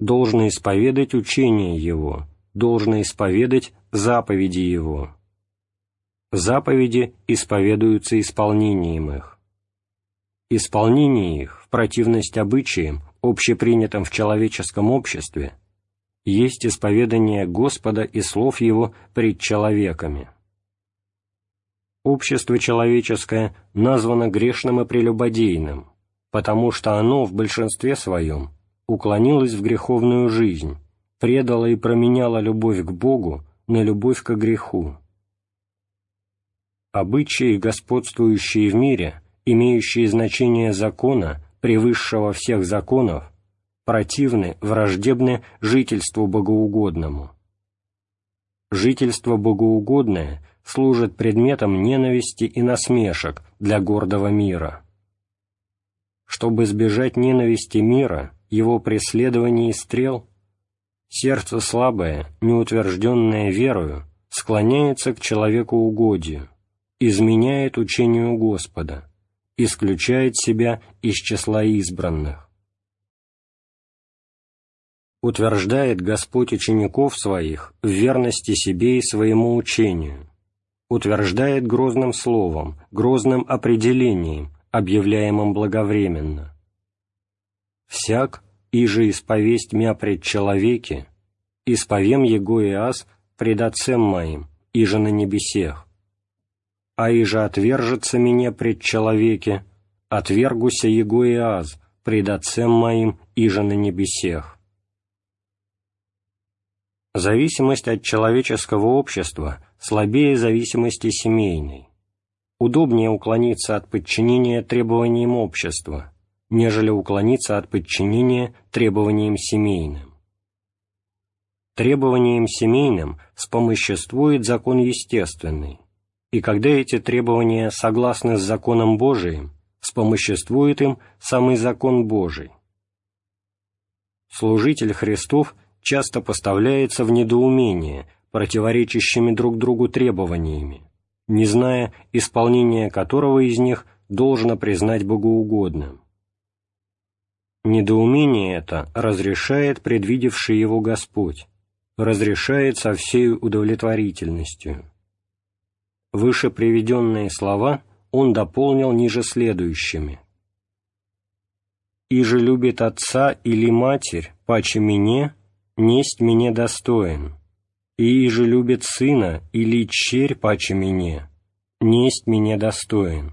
[SPEAKER 1] должно исповедать учение Его, должно исповедать заповеди Его. Заповеди исповедуются исполнением их. Исполнение их, в противность обычаям, общепринятым в человеческом обществе, есть исповедание Господа и слов Его пред человеками общество человеческое названо грешным и прелюбодейным, потому что оно в большинстве своем уклонилось в греховную жизнь, предало и променяло любовь к Богу на любовь к греху. Обычаи, господствующие в мире, имеющие значение закона, превысшего всех законов, противны, враждебны жительству богоугодному. Жительство богоугодное служит предметом ненависти и насмешек для гордого мира. Чтобы избежать ненависти мира, его преследований и стрел, сердце слабое, неутвержденное верою, склоняется к человеку угодию, изменяет учению Господа, исключает себя из числа избранных. Утверждает Господь учеников своих в верности себе и своему учению, утверждает грозным словом, грозным определением, объявляемым благовременно. «Всяк, иже исповесть мя пред человеке, исповем его и аз пред Отцем моим, иже на небесех. А иже отвержется меня пред человеке, отвергуся его и аз пред Отцем моим, иже на небесех». Зависимость от человеческого общества слабее зависимости семейной. Удобнее уклониться от подчинения требованиям общества, нежели уклониться от подчинения требованиям семейным. Требованиям семейным спомоществует закон естественный, и когда эти требования согласны с законом Божиим, спомоществует им самый закон Божий. Служитель Христов часто поставляется в недоумение противоречащими друг другу требованиями, не зная, исполнение которого из них должно признать богоугодным. Недоумение это разрешает предвидевший его Господь, разрешает со всей удовлетворительностью. Выше приведенные слова он дополнил ниже следующими. «И же любит отца или матерь, паче мне, несть мне достоин, и же любит сына или черь паче мне, несть мне достоин.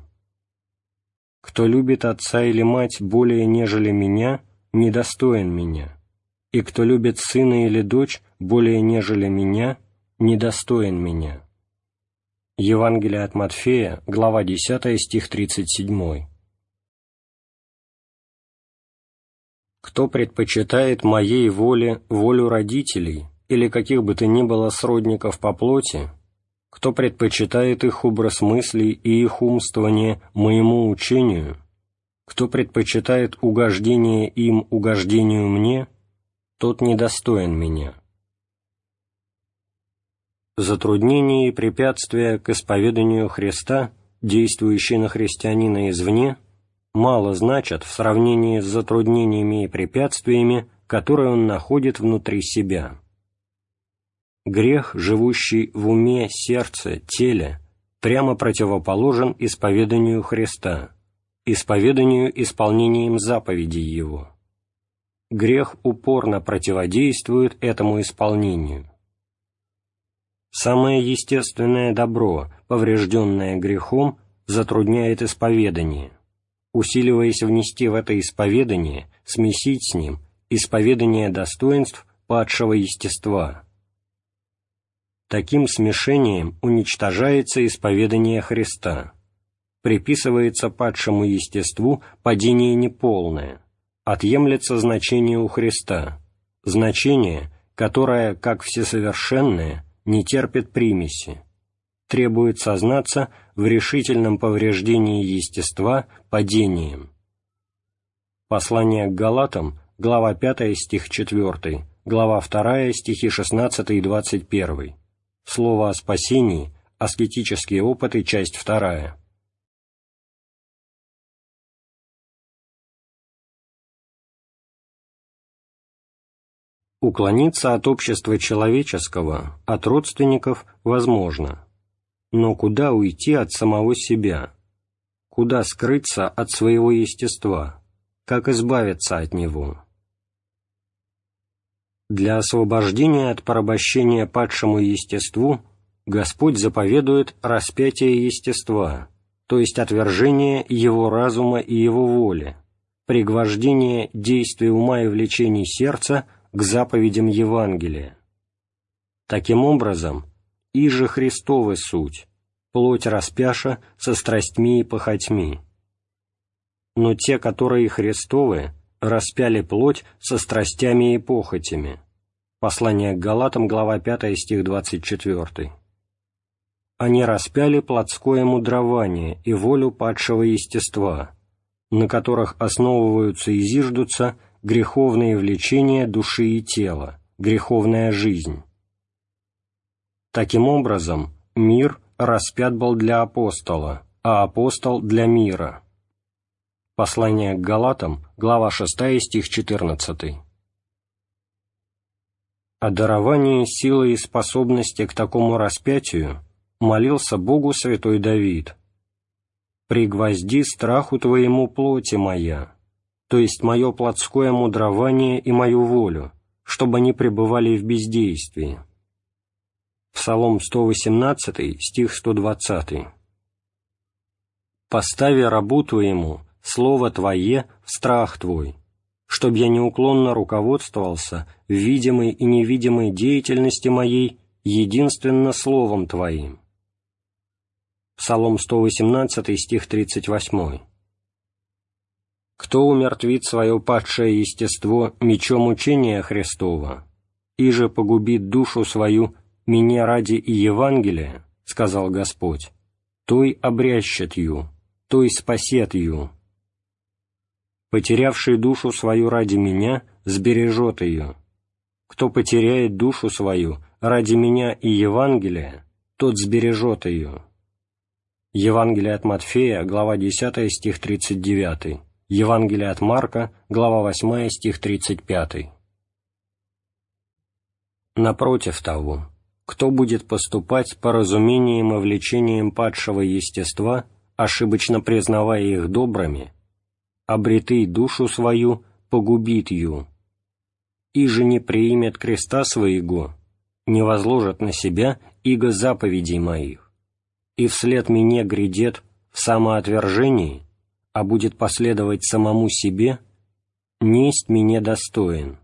[SPEAKER 1] Кто любит отца или мать более нежели меня, недостоин меня, и кто любит сына или дочь более нежели меня, недостоин меня». Евангелие от Матфея, глава 10, стих 37. Кто предпочитает моей воле волю родителей или каких бы то ни было сродников по плоти, кто предпочитает их образ мыслей и их умствование моему учению, кто предпочитает угождение им угождению мне, тот недостоин меня. Затруднения и препятствия к исповеданию Христа, действующие на христианина извне, мало значат в сравнении с затруднениями и препятствиями, которые он находит внутри себя. Грех, живущий в уме, сердце, теле, прямо противоположен исповеданию Христа, исповеданию исполнением заповедей Его. Грех упорно противодействует этому исполнению. Самое естественное добро, поврежденное грехом, затрудняет исповедание, усиливаясь внести в это исповедание, смесить с ним исповедание достоинств падшего естества, Таким смешением уничтожается исповедание Христа, приписывается падшему естеству падение неполное, отъемлется значение у Христа, значение, которое, как всесовершенное, не терпит примеси, требует сознаться в решительном повреждении естества падением. Послание к Галатам, глава 5, стих 4, глава 2, стихи 16 и 21. Слово о спасении, аскетические опыты, часть вторая. Уклониться от общества человеческого, от родственников, возможно. Но куда уйти от самого себя? Куда скрыться от своего естества? Как избавиться от него? Для освобождения от порабощения падшему естеству Господь заповедует распятие естества, то есть отвержение его разума и его воли, пригвождение действий ума и влечений сердца к заповедям Евангелия. Таким образом, и же Христовы суть, плоть распяша со страстьми и похотьми. Но те, которые Христовы, распяли плоть со страстями и похотями. Послание к Галатам, глава 5, стих 24. Они распяли плотское мудрование и волю падшего естества, на которых основываются и зиждутся греховные влечения души и тела, греховная жизнь. Таким образом, мир распят был для апостола, а апостол для мира. Послание к Галатам, глава 6, стих 14. О даровании силы и способности к такому распятию молился Богу святой Давид. «Пригвозди страху твоему плоти моя, то есть мое плотское мудрование и мою волю, чтобы они пребывали в бездействии». Псалом 118, стих 120. «Постави рабу твоему слово Твое в страх Твой, чтоб я неуклонно руководствовался в видимой и невидимой деятельности моей единственно Словом Твоим». Псалом 118, стих 38. «Кто умертвит свое падшее естество мечом учения Христова, и же погубит душу свою меня ради и Евангелия, — сказал Господь, той обрящет ю, той спасет ю. Потерявший душу свою ради меня, сбережет ее. Кто потеряет душу свою ради меня и Евангелия, тот сбережет ее. Евангелие от Матфея, глава 10, стих 39. Евангелие от Марка, глава 8, стих 35. Напротив того, кто будет поступать по разумениям и влечениям падшего естества, ошибочно признавая их добрыми, обреты душу свою, погубит ее, и же не приимет креста своего, не возложит на себя иго заповедей моих, и вслед мне грядет в самоотвержении, а будет последовать самому себе, несть мне достоин.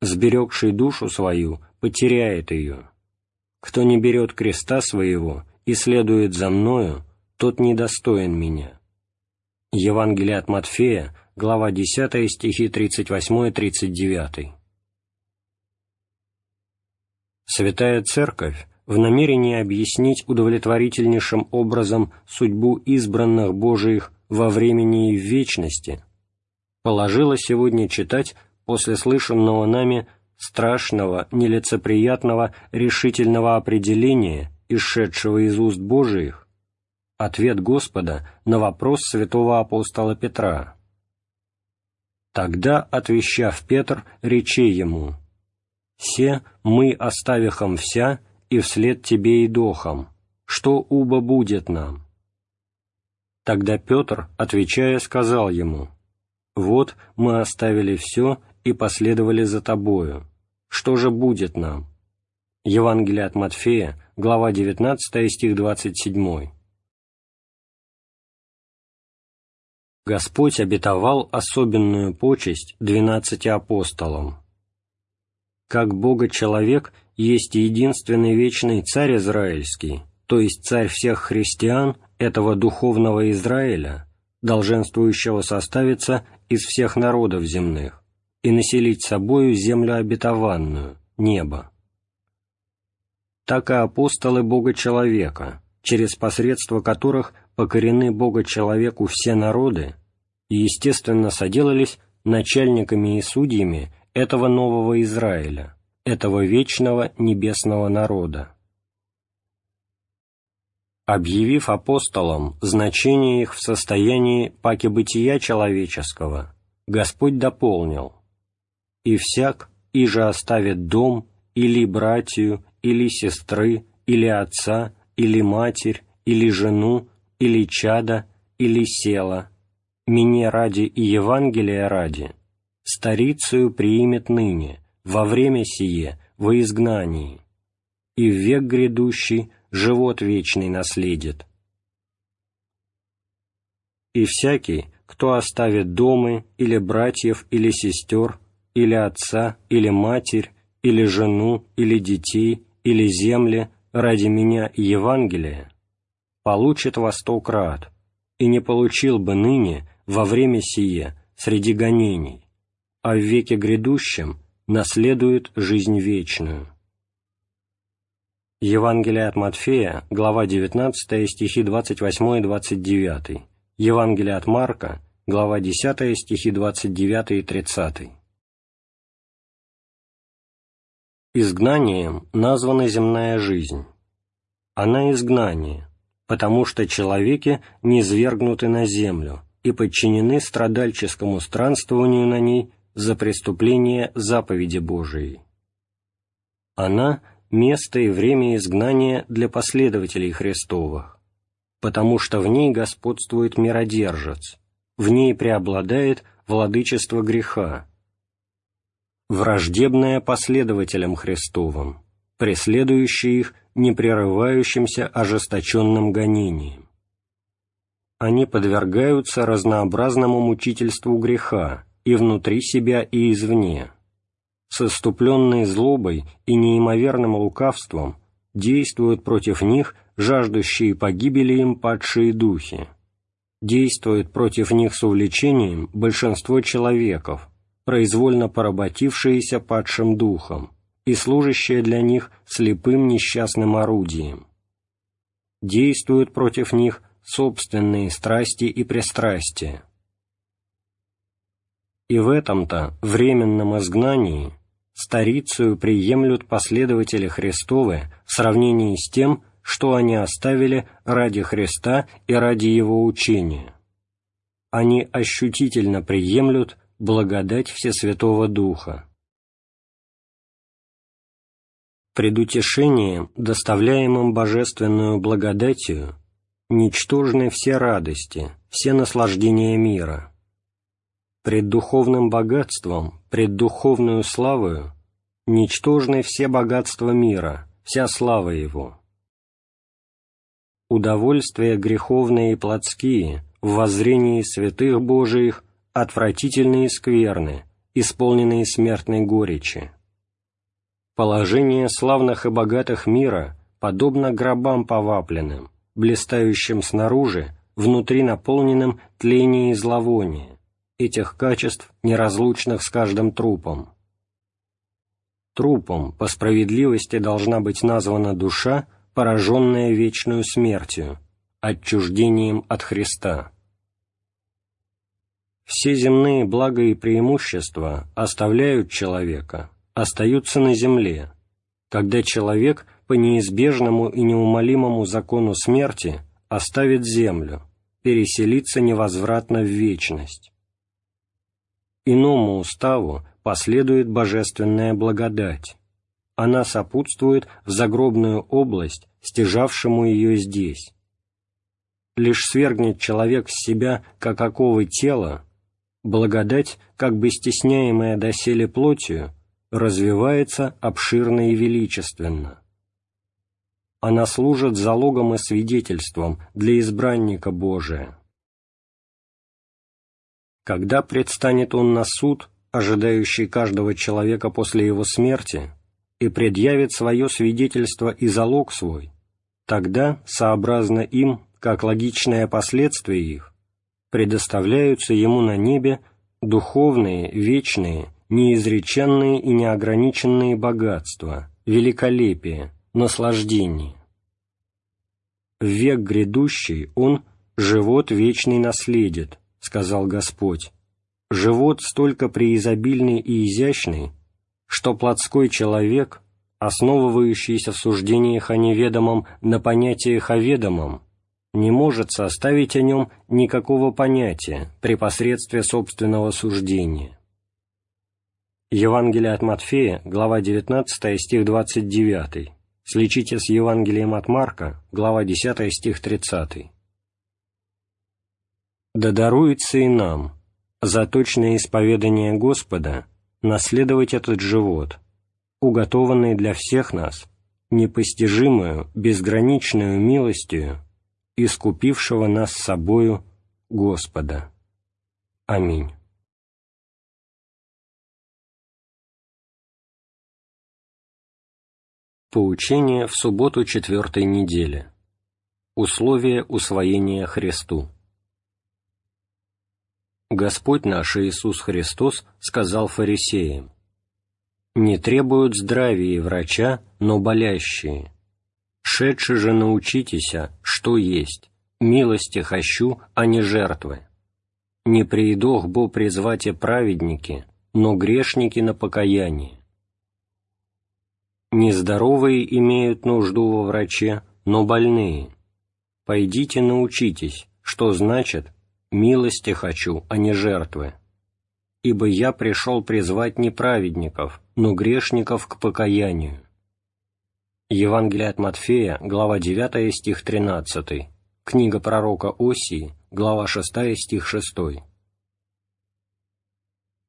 [SPEAKER 1] Сберегший душу свою потеряет ее. Кто не берет креста своего и следует за мною, тот недостоин меня». Евангелие от Матфея, глава 10, стихи 38-39. Святая Церковь в намерении объяснить удовлетворительнейшим образом судьбу избранных Божиих во времени и в вечности, положила сегодня читать после слышанного нами страшного, нелицеприятного, решительного определения, исшедшего из уст Божиих, ответ Господа на вопрос святого апостола Петра. Тогда, отвещав Петр, рече ему, «Се мы оставихом вся, и вслед тебе и дохом, что уба будет нам?» Тогда Петр, отвечая, сказал ему, «Вот мы оставили все и последовали за тобою. Что же будет нам?» Евангелие от Матфея, глава 19, стих 27. Господь обетовал особенную почесть двенадцати апостолам. Как Бога-человек есть единственный вечный царь израильский, то есть царь всех христиан, этого духовного Израиля, долженствующего составиться из всех народов земных, и населить собою землю обетованную, небо. Так и апостолы Бога-человека, через посредство которых покорены Бога-человеку все народы, и, естественно, соделались начальниками и судьями этого нового Израиля, этого вечного небесного народа. Объявив апостолам значение их в состоянии паки бытия человеческого, Господь дополнил – и всяк, и же оставит дом, или братью, или сестры, или отца, или матерь, или жену, или чада, или села, мне ради и Евангелия ради, старицею приимет ныне, во время сие, во изгнании, и в век грядущий живот вечный наследит. И всякий, кто оставит дома или братьев, или сестер, или отца, или матерь, или жену, или детей, или земли ради меня и Евангелия, получит во сто крат, и не получил бы ныне во время сие среди гонений, а в веке грядущем наследует жизнь вечную. Евангелие от Матфея, глава 19, стихи 28 и 29. Евангелие от Марка, глава 10, стихи 29 и 30. Изгнанием названа земная жизнь. Она изгнание, потому что человеки низвергнуты на землю и подчинены страдальческому странствованию на ней за преступление заповеди Божией. Она – место и время изгнания для последователей Христовых, потому что в ней господствует миродержец, в ней преобладает владычество греха, враждебное последователям Христовым, преследующее их непрерывающимся ожесточенным гонением. Они подвергаются разнообразному мучительству греха и внутри себя, и извне. С иступленной злобой и неимоверным лукавством действуют против них жаждущие погибели им падшие духи. Действует против них с увлечением большинство человеков, произвольно поработившиеся падшим духом и служащие для них слепым несчастным орудием. действуют против них собственные страсти и пристрастия. И в этом-то временном изгнании старицию приемлют последователи Христовы в сравнении с тем, что они оставили ради Христа и ради Его учения. Они ощутительно приемлют благодать Всесвятого Духа. Предутешением, доставляемым божественную благодатью, ничтожны все радости, все наслаждения мира. Пред духовным богатством, пред духовную славою, ничтожны все богатства мира, вся слава его. Удовольствия греховные и плотские в воззрении святых Божиих отвратительные и скверны, исполненные смертной горечи. Положение славных и богатых мира подобно гробам повапленным, блистающим снаружи, внутри наполненным тлением и зловония, этих качеств, неразлучных с каждым трупом. Трупом по справедливости должна быть названа душа, пораженная вечную смертью, отчуждением от Христа. Все земные блага и преимущества оставляют человека, остаются на земле, когда человек по неизбежному и неумолимому закону смерти оставит землю, переселится невозвратно в вечность. Иному уставу последует божественная благодать. Она сопутствует в загробную область, стяжавшему ее здесь. Лишь свергнет человек с себя как оковы тела, благодать, как бы стесняемая доселе плотью, развивается обширно и величественно. Она служит залогом и свидетельством для избранника Божия. Когда предстанет он на суд, ожидающий каждого человека после его смерти, и предъявит свое свидетельство и залог свой, тогда, сообразно им, как логичное последствие их, предоставляются ему на небе духовные, вечные, неизреченные и неограниченные богатства, великолепие, наслаждение. В век грядущий он живот вечный наследит, сказал Господь, живот столько преизобильный и изящный, что плотской человек, основывающийся в суждениях о неведомом на понятиях о ведомом, не может составить о нем никакого понятия при посредстве собственного суждения. Евангелие от Матфея, глава 19, стих 29. Сличите с Евангелием от Марка, глава 10, стих 30. «Да даруется и нам, за точное исповедание Господа, наследовать этот живот, уготованный для всех нас, непостижимую, безграничную милостью, искупившего нас собою Господа. Аминь. Поучение в субботу четвертой недели. Условия усвоения Христу. Господь наш Иисус Христос сказал фарисеям, «Не требуют здравия врача, но болящие, Шедше же научитеся, что есть, милости хочу, а не жертвы. Не приидох бо призвате праведники, но грешники на покаяние. Нездоровые имеют нужду во враче, но больные. Пойдите научитесь, что значит «милости хочу, а не жертвы». Ибо я пришел призвать не праведников, но грешников к покаянию. Евангелие от Матфея, глава 9, стих 13. Книга пророка Осии, глава 6, стих 6.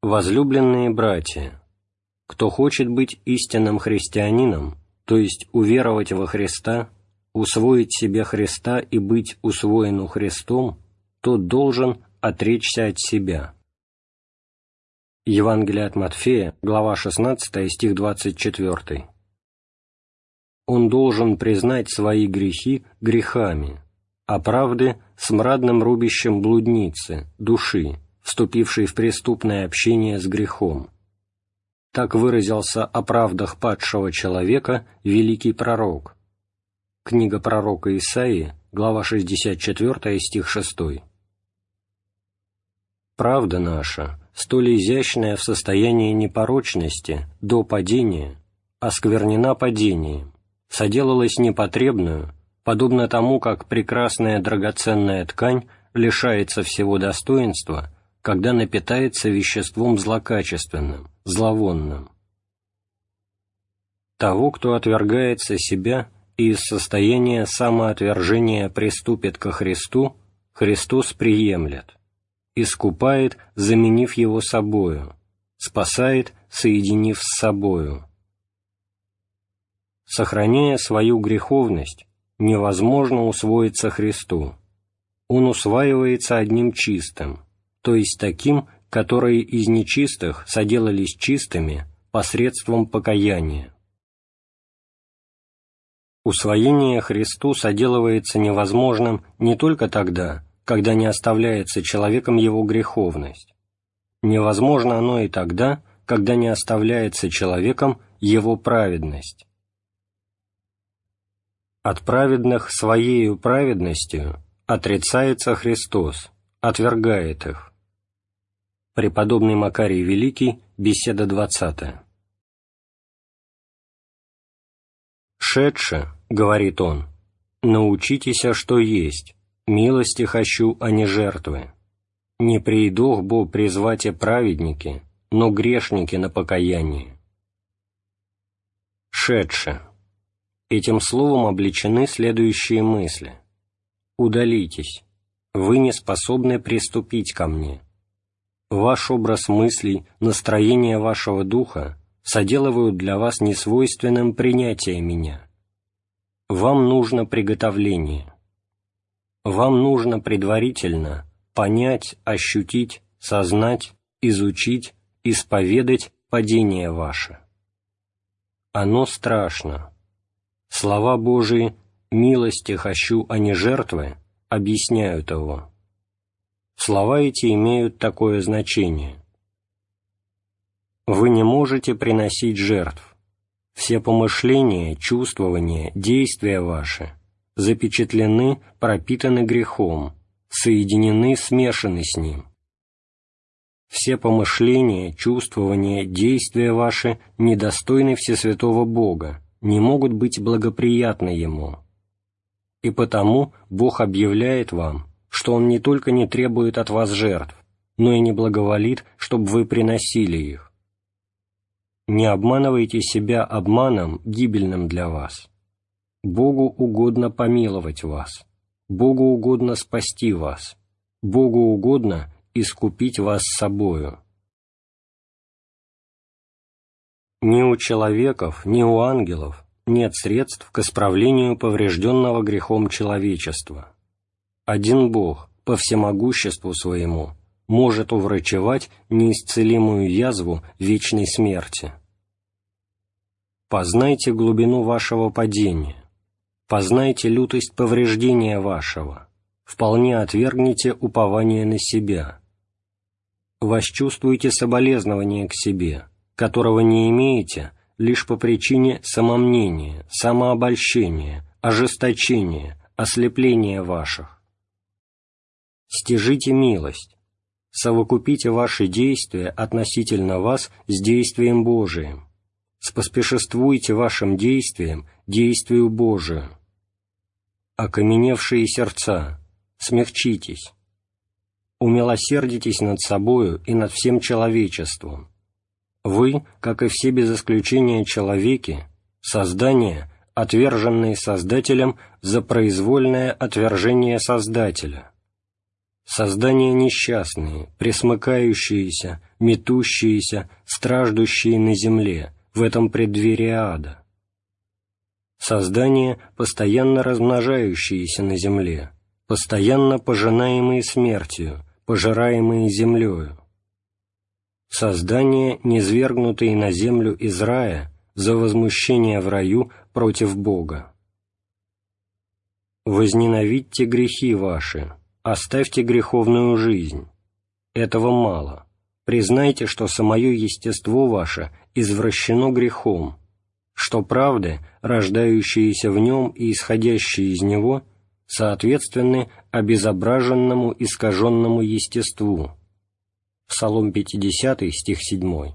[SPEAKER 1] Возлюбленные братья, кто хочет быть истинным христианином, то есть уверовать во Христа, усвоить себе Христа и быть усвоену Христом, тот должен отречься от себя. Евангелие от Матфея, глава 16, стих 24 он должен признать свои грехи грехами, а правды – смрадным рубищем блудницы, души, вступившей в преступное общение с грехом. Так выразился о правдах падшего человека великий пророк. Книга пророка Исаии, глава 64, стих 6. Правда наша, столь изящная в состоянии непорочности до падения, осквернена падением, соделалась непотребную, подобно тому, как прекрасная драгоценная ткань лишается всего достоинства, когда напитается веществом злокачественным, зловонным. Того, кто отвергается себя и из состояния самоотвержения приступит ко Христу, Христос приемлет, искупает, заменив его собою, спасает, соединив с собою. Сохраняя свою греховность, невозможно усвоиться Христу. Он усваивается одним чистым, то есть таким, которые из нечистых соделались чистыми посредством покаяния. Усвоение Христу соделывается невозможным не только тогда, когда не оставляется человеком его греховность. Невозможно оно и тогда, когда не оставляется человеком его праведность. От праведных своею праведностью отрицается Христос, отвергает их. Преподобный Макарий Великий, беседа 20. «Шедше, — говорит он, — научитесь, что есть, милости хочу, а не жертвы. Не придох бо призвате праведники, но грешники на покаяние. Шедше. Этим словом обличены следующие мысли. Удалитесь. Вы не способны приступить ко мне. Ваш образ мыслей, настроение вашего духа соделывают для вас несвойственным принятие меня. Вам нужно приготовление. Вам нужно предварительно понять, ощутить, сознать, изучить, исповедать падение ваше. Оно страшно. Слова Божии «милости хочу, а не жертвы» объясняют его. Слова эти имеют такое значение. Вы не можете приносить жертв. Все помышления, чувствования, действия ваши запечатлены, пропитаны грехом, соединены, смешаны с ним. Все помышления, чувствования, действия ваши недостойны Всесвятого Бога, не могут быть благоприятны Ему. И потому Бог объявляет вам, что Он не только не требует от вас жертв, но и не благоволит, чтобы вы приносили их. Не обманывайте себя обманом, гибельным для вас. Богу угодно помиловать вас, Богу угодно спасти вас, Богу угодно искупить вас собою. Ни у человеков, ни у ангелов нет средств к исправлению поврежденного грехом человечества. Один Бог, по всемогуществу своему, может уврачевать неисцелимую язву вечной смерти. Познайте глубину вашего падения, познайте лютость повреждения вашего, вполне отвергните упование на себя. Восчувствуйте соболезнование к себе, которого не имеете лишь по причине самомнения, самообольщения, ожесточения, ослепления ваших. Стяжите милость, совокупите ваши действия относительно вас с действием Божиим, споспешествуйте вашим действием действию Божию. Окаменевшие сердца, смягчитесь, умилосердитесь над собою и над всем человечеством. Вы, как и все без исключения человеки, создания, отверженные Создателем за произвольное отвержение Создателя – Создания несчастные, пресмыкающиеся, метущиеся, страждущие на земле, в этом преддверии ада. Создания, постоянно размножающиеся на земле, постоянно пожинаемые смертью, пожираемые землею. Создания, низвергнутые на землю из рая за возмущение в раю против Бога. «Возненавидьте грехи ваши, Оставьте греховную жизнь. Этого мало. Признайте, что самое естество ваше извращено грехом. что правды, рождающиеся в нем и исходящие из него, соответственны обезображенному искаженному естеству. Псалом 50, стих 7.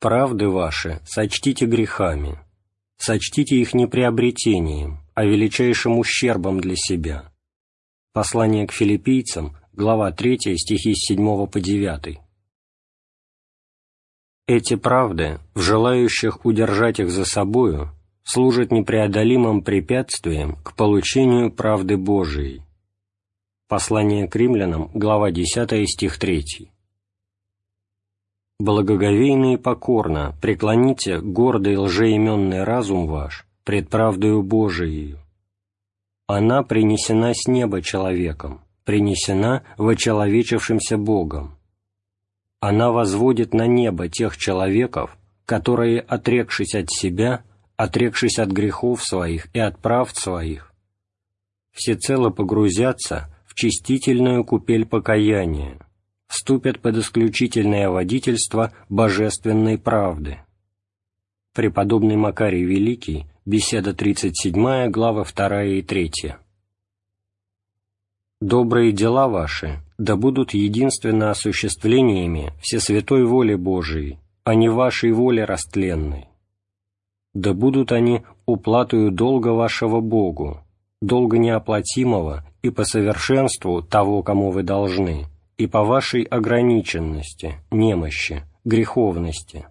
[SPEAKER 1] «Правды ваши сочтите грехами, сочтите их не приобретением, а величайшим ущербом для себя». Послание к филиппийцам, глава 3, стихи с 7 по 9. Эти правды, в желающих удержать их за собою, служат непреодолимым препятствием к получению правды Божией. Послание к римлянам, глава 10, стих 3. «Благоговейно и покорно преклоните гордый лжеименный разум ваш пред правдою Божией. Она принесена с неба человеком, принесена вочеловечившимся Богом. Она возводит на небо тех человеков, которые, отрекшись от себя, отрекшись от грехов своих и от прав своих, всецело погрузятся в чистительную купель покаяния, вступят под исключительное водительство божественной правды. Преподобный Макарий Великий, беседа 37, глава 2 и 3. «Добрые дела ваши да будут единственно осуществлениями всесвятой воли Божией, а не вашей воли растленной. Да будут они уплатою долга вашего Богу, долга неоплатимого и по совершенству того, кому вы должны, и по вашей ограниченности, немощи, греховности.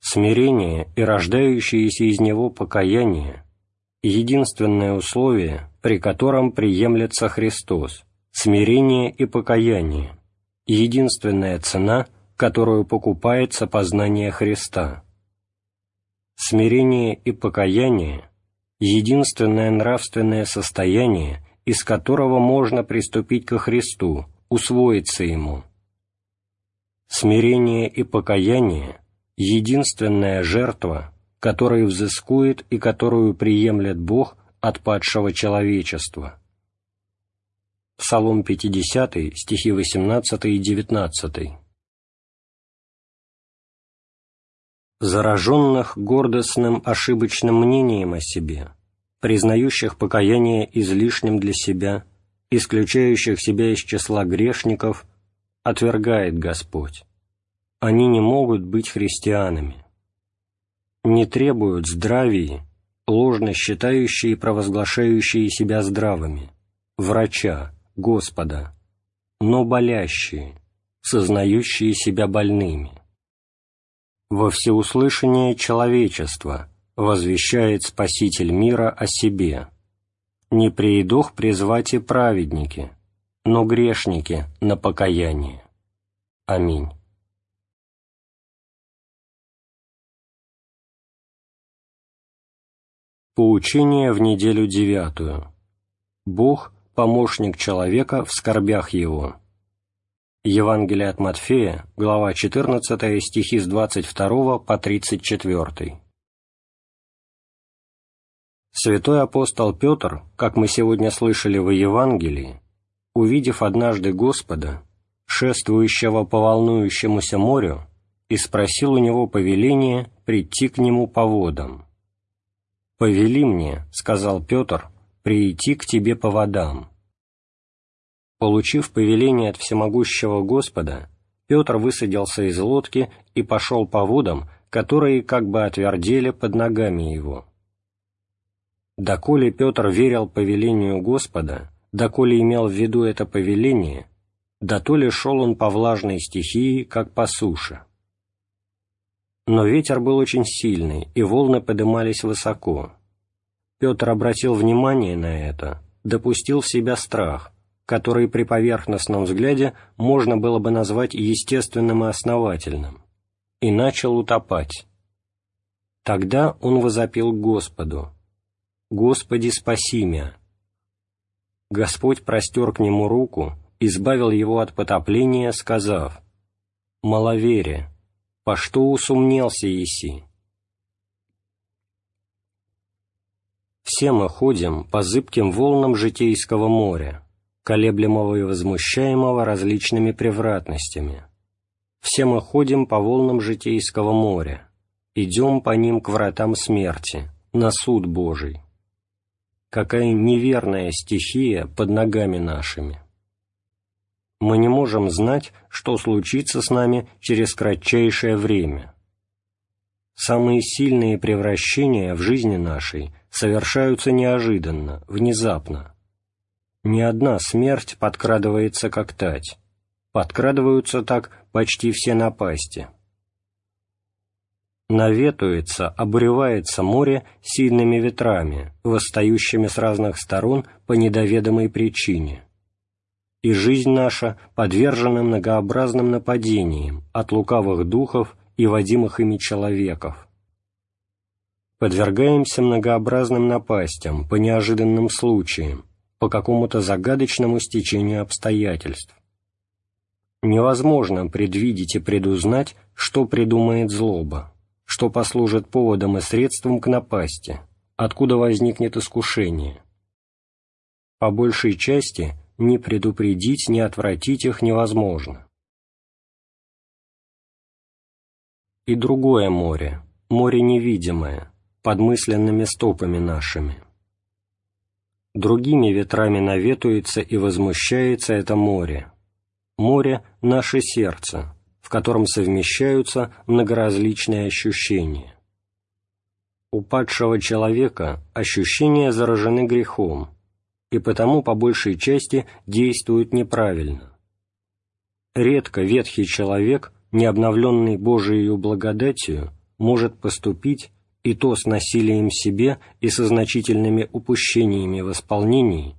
[SPEAKER 1] Смирение и рождающееся из него покаяние – единственное условие, при котором приемлется Христос, смирение и покаяние – единственная цена, которую покупается познание Христа. Смирение и покаяние единственное нравственное состояние, из которого можно приступить ко Христу, усвоиться Ему. Смирение и покаяние – единственная жертва, которую взыскует и которую приемлет Бог от падшего человечества. Псалом 50, стихи 18 и 19. зараженных гордостным ошибочным мнением о себе, признающих покаяние излишним для себя, исключающих себя из числа грешников, отвергает Господь. Они не могут быть христианами. Не требуют здравия, ложно считающие и провозглашающие себя здравыми, врача, Господа, но болящие, сознающие себя больными во всеуслышание человечества возвещает Спаситель мира о себе. Не приидох призвать и праведники, но грешники на покаяние. Аминь. Поучение в неделю девятую. Бог – помощник человека в скорбях его. Евангелие от Матфея, глава 14, стихи с 22 по 34. Святой апостол Петр, как мы сегодня слышали в Евангелии, увидев однажды Господа, шествующего по волнующемуся морю, и спросил у него повеление прийти к нему по водам. «Повели мне, — сказал Петр, — прийти к тебе по водам». Получив повеление от всемогущего Господа, Петр высадился из лодки и пошел по водам, которые как бы отвердели под ногами его. Доколе Петр верил повелению Господа, доколе имел в виду это повеление, да то ли шел он по влажной стихии, как по суше. Но ветер был очень сильный, и волны подымались высоко. Петр обратил внимание на это, допустил в себя страх — который при поверхностном взгляде можно было бы назвать естественным и основательным, и начал утопать. Тогда он возопил к Господу, «Господи, спаси меня!» Господь простер к нему руку, избавил его от потопления, сказав, «Маловерие, по что усумнелся еси?» Все мы ходим по зыбким волнам житейского моря, колеблемого и возмущаемого различными превратностями. все мы ходим по волнам житейского моря, идем по ним к вратам смерти, на суд Божий. Какая неверная стихия под ногами нашими. Мы не можем знать, что случится с нами через кратчайшее время. Самые сильные превращения в жизни нашей совершаются неожиданно, внезапно. Ни одна смерть подкрадывается как тать. Подкрадываются так почти все напасти. Наветуется, обуревается море сильными ветрами, восстающими с разных сторон по недоведомой причине. И жизнь наша подвержена многообразным нападениям от лукавых духов и водимых ими человеков. Подвергаемся многообразным напастям по неожиданным случаям, по какому-то загадочному стечению обстоятельств. Невозможно предвидеть и предузнать, что придумает злоба, что послужит поводом и средством к напасти, откуда возникнет искушение. По большей части ни предупредить, ни отвратить их невозможно. И другое море, море невидимое, под мысленными стопами нашими. Другими ветрами наветуется и возмущается это море, Море — наше сердце, в котором совмещаются многоразличные ощущения. У падшего человека ощущения заражены грехом, и потому по большей части действуют неправильно. Редко ветхий человек, не обновленный Божией благодатью, может поступить и то с насилием себе и со значительными упущениями в исполнении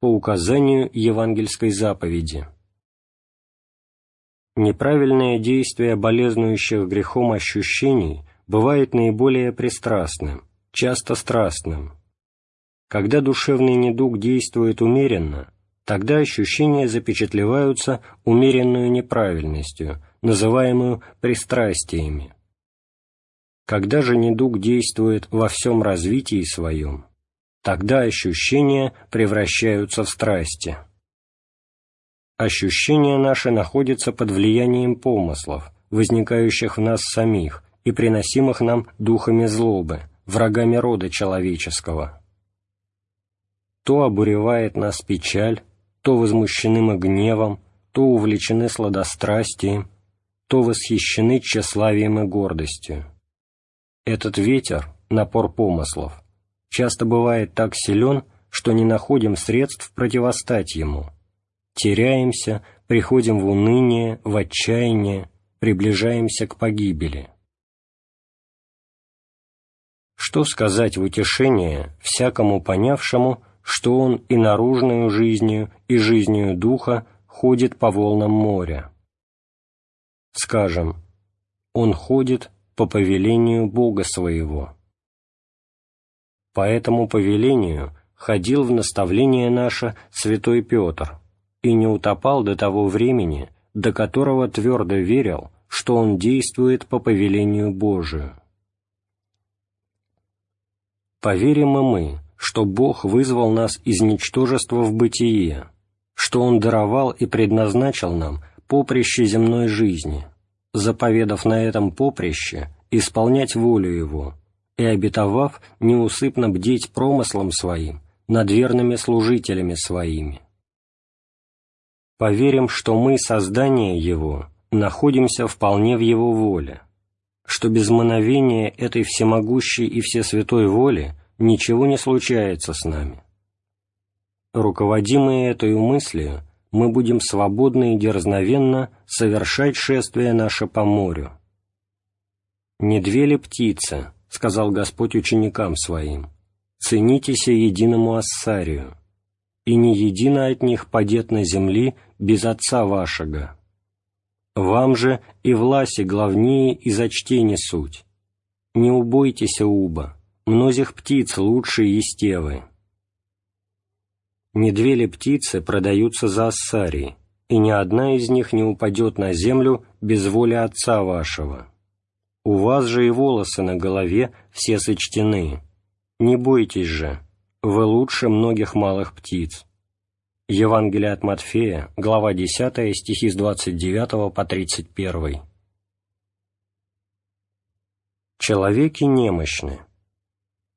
[SPEAKER 1] по указанию евангельской заповеди – Неправильное действие болезнующих грехом ощущений бывает наиболее пристрастным, часто страстным. Когда душевный недуг действует умеренно, тогда ощущения запечатлеваются умеренную неправильностью, называемую пристрастиями. Когда же недуг действует во всем развитии своем, тогда ощущения превращаются в страсти ощущения наши находятся под влиянием помыслов, возникающих в нас самих и приносимых нам духами злобы, врагами рода человеческого. То обуревает нас печаль, то возмущены мы гневом, то увлечены сладострастием, то восхищены тщеславием и гордостью. Этот ветер, напор помыслов, часто бывает так силен, что не находим средств противостать ему – теряемся, приходим в уныние, в отчаяние, приближаемся к погибели. Что сказать в утешение всякому понявшему, что он и наружную жизнью, и жизнью духа ходит по волнам моря? Скажем, он ходит по повелению Бога своего. По этому повелению ходил в наставление наше святой Петр, и не утопал до того времени, до которого твердо верил, что он действует по повелению Божию. Поверим и мы, что Бог вызвал нас из ничтожества в бытие, что Он даровал и предназначил нам поприще земной жизни, заповедав на этом поприще исполнять волю Его и обетовав неусыпно бдеть промыслом Своим над верными служителями Своими. Поверим, что мы, создание Его, находимся вполне в Его воле, что без мановения этой всемогущей и всесвятой воли ничего не случается с нами. Руководимые этой мыслью, мы будем свободно и дерзновенно совершать шествие наше по морю. «Не две ли птицы?» — сказал Господь ученикам Своим. «Ценитесь единому ассарию» и не едино от них падет на земли без Отца вашего. Вам же и власи главнее и зачтение суть. Не убойтесь уба, мнозих птиц лучше естевы. Не две ли птицы продаются за ассарии, и ни одна из них не упадет на землю без воли Отца вашего. У вас же и волосы на голове все сочтены. Не бойтесь же, вы лучше многих малых птиц. Евангелие от Матфея, глава 10, стихи с 29 по 31. Человеки немощны.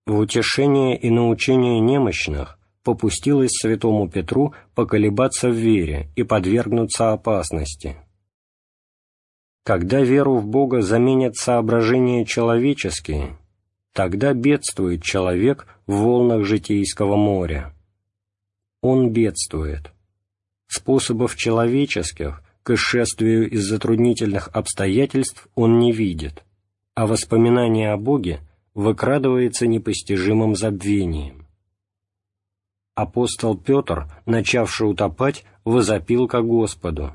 [SPEAKER 1] В утешение и научение немощных попустилось святому Петру поколебаться в вере и подвергнуться опасности. Когда веру в Бога заменят соображения человеческие, тогда бедствует человек в волнах житейского моря он бедствует. Способов человеческих к исшествию из затруднительных обстоятельств он не видит, а воспоминание о Боге выкрадывается непостижимым забвением. Апостол Петр, начавший утопать, возопил ко Господу.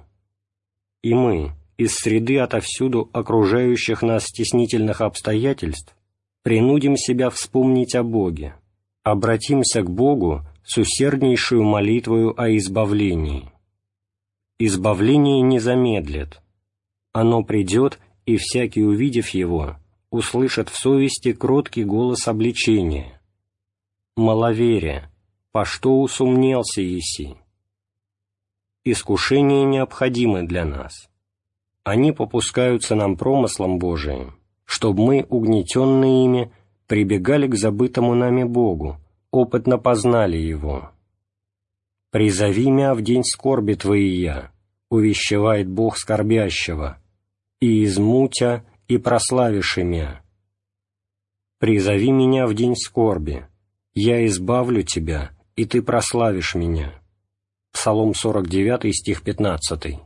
[SPEAKER 1] И мы, из среды отовсюду окружающих нас стеснительных обстоятельств, принудим себя вспомнить о Боге, обратимся к Богу с усерднейшую молитвою о избавлении. Избавление не замедлит. Оно придет, и всякий, увидев его, услышит в совести кроткий голос обличения. «Маловерие, по что усумнелся еси?» Искушения необходимы для нас. Они попускаются нам промыслом Божиим, чтобы мы, угнетенные ими, прибегали к забытому нами Богу, опытно познали его. «Призови мя в день скорби твоия», — увещевает Бог скорбящего, «и измутя, и прославишь имя». «Призови меня в день скорби, я избавлю тебя, и ты прославишь меня». Псалом 49, стих 15.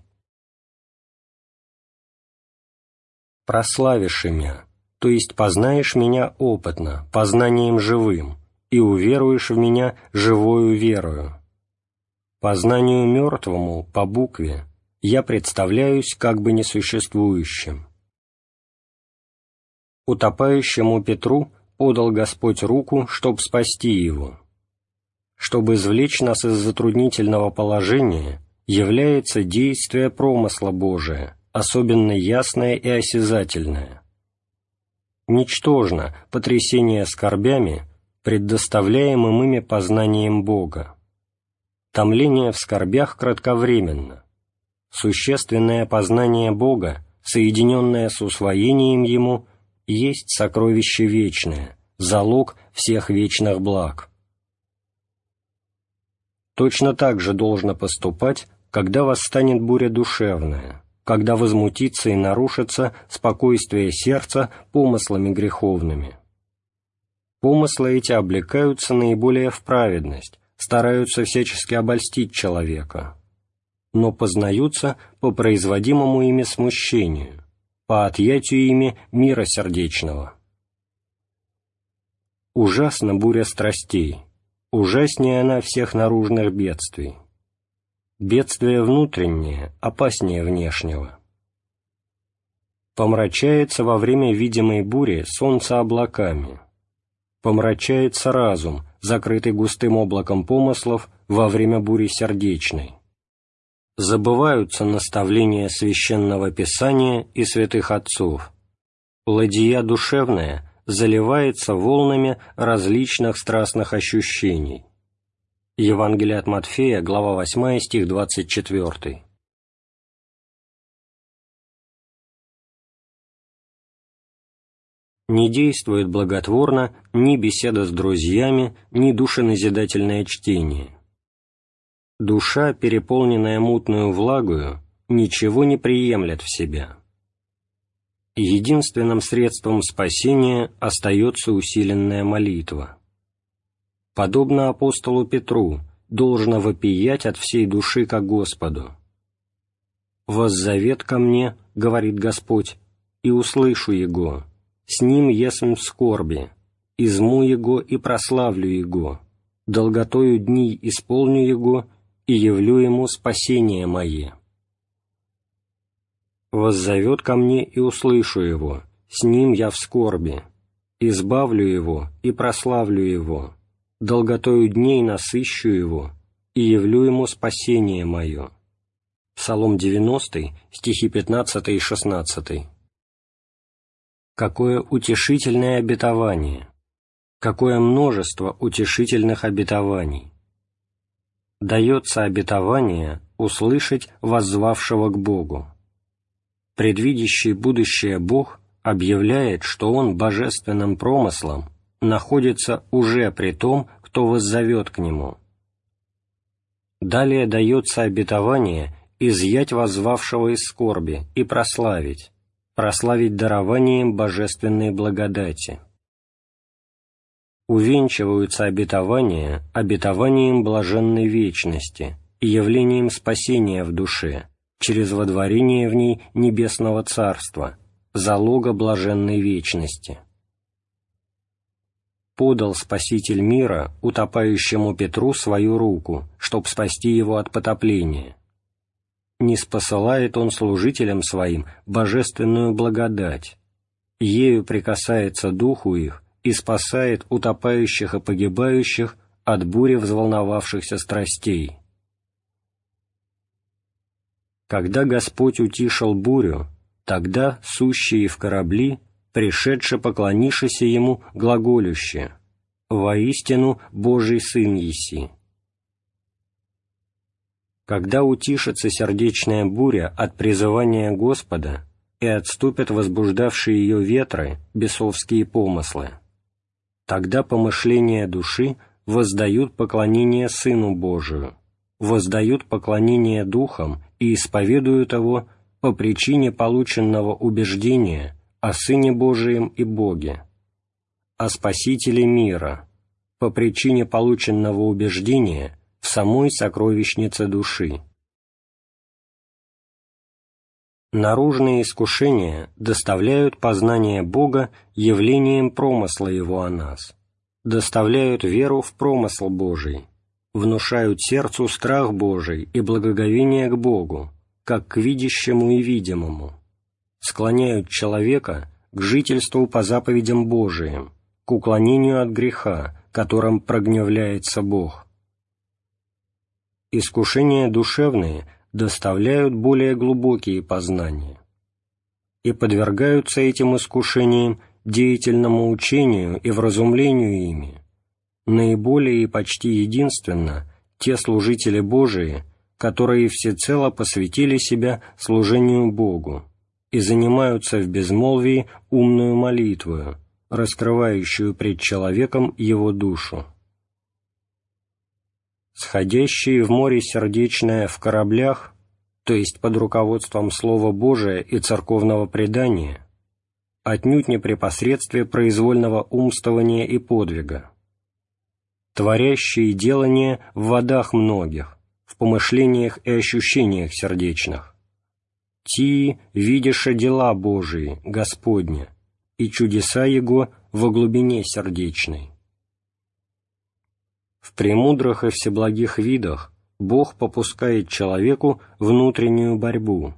[SPEAKER 1] «Прославишь имя», то есть познаешь меня опытно, познанием живым, и уверуешь в меня живою верою. По знанию мертвому, по букве, я представляюсь как бы несуществующим. Утопающему Петру подал Господь руку, чтоб спасти его. Чтобы извлечь нас из затруднительного положения, является действие промысла Божия, особенно ясное и осязательное. Ничтожно потрясение скорбями – предоставляемым ими познанием Бога. Томление в скорбях кратковременно. Существенное познание Бога, соединенное с усвоением Ему, есть сокровище вечное, залог всех вечных благ. Точно так же должно поступать, когда восстанет буря душевная, когда возмутится и нарушится спокойствие сердца помыслами греховными. Помыслы эти облекаются наиболее в праведность, стараются всячески обольстить человека, но познаются по производимому ими смущению, по отъятию ими мира сердечного. Ужасна буря страстей, ужаснее она всех наружных бедствий. Бедствие внутреннее опаснее внешнего. Помрачается во время видимой бури солнце облаками, помрачается разум, закрытый густым облаком помыслов во время бури сердечной. Забываются наставления священного писания и святых отцов. Ладья душевная заливается волнами различных страстных ощущений. Евангелие от Матфея, глава 8, стих 24. не действует благотворно ни беседа с друзьями, ни душеназидательное чтение. Душа, переполненная мутную влагою, ничего не приемлет в себя. Единственным средством спасения остается усиленная молитва. Подобно апостолу Петру, должно вопиять от всей души ко Господу. «Воззовет ко мне, — говорит Господь, — и услышу Его, с ним есмь в скорби, изму Его и прославлю Его, долготою дней исполню Его и явлю Ему спасение мое. Воззовет ко мне и услышу Его, с Ним я в скорби, избавлю Его и прославлю Его, долготою дней насыщу Его и явлю Ему спасение мое. Псалом 90, стихи 15 и 16. Какое утешительное обетование! Какое множество утешительных обетований! Дается обетование услышать воззвавшего к Богу. Предвидящий будущее Бог объявляет, что Он божественным промыслом находится уже при том, кто воззовет к Нему. Далее дается обетование изъять воззвавшего из скорби и прославить, прославить дарованием божественной благодати. Увенчиваются обетования обетованием блаженной вечности и явлением спасения в душе через водворение в ней небесного царства, залога блаженной вечности. Подал Спаситель мира утопающему Петру свою руку, чтоб спасти его от потопления – не спосылает он служителям своим божественную благодать, ею прикасается духу их и спасает утопающих и погибающих от бури взволновавшихся страстей. Когда Господь утишил бурю, тогда сущие в корабли, пришедшие поклонишися Ему глаголюще, «Воистину Божий Сын еси». Когда утишится сердечная буря от призывания Господа и отступят возбуждавшие ее ветры, бесовские помыслы, тогда помышления души воздают поклонение Сыну Божию, воздают поклонение Духам и исповедуют его по причине полученного убеждения о Сыне Божием и Боге, о Спасителе мира, по причине полученного убеждения – в самой сокровищнице души. Наружные искушения доставляют познание Бога явлением промысла Его о нас, доставляют веру в промысл Божий, внушают сердцу страх Божий и благоговение к Богу, как к видящему и видимому, склоняют человека к жительству по заповедям Божиим, к уклонению от греха, которым прогневляется Бог. Искушения душевные доставляют более глубокие познания и подвергаются этим искушениям деятельному учению и вразумлению ими, наиболее и почти единственно те служители Божии, которые всецело посвятили себя служению Богу и занимаются в безмолвии умную молитвою, раскрывающую пред человеком его душу сходящие в море сердечное в кораблях, то есть под руководством Слова Божия и церковного предания, отнюдь не при посредстве произвольного умствования и подвига, творящие делания в водах многих, в помышлениях и ощущениях сердечных. Ти, видиша дела Божии, Господня, и чудеса Его во глубине сердечной. В премудрых и всеблагих видах Бог попускает человеку внутреннюю борьбу.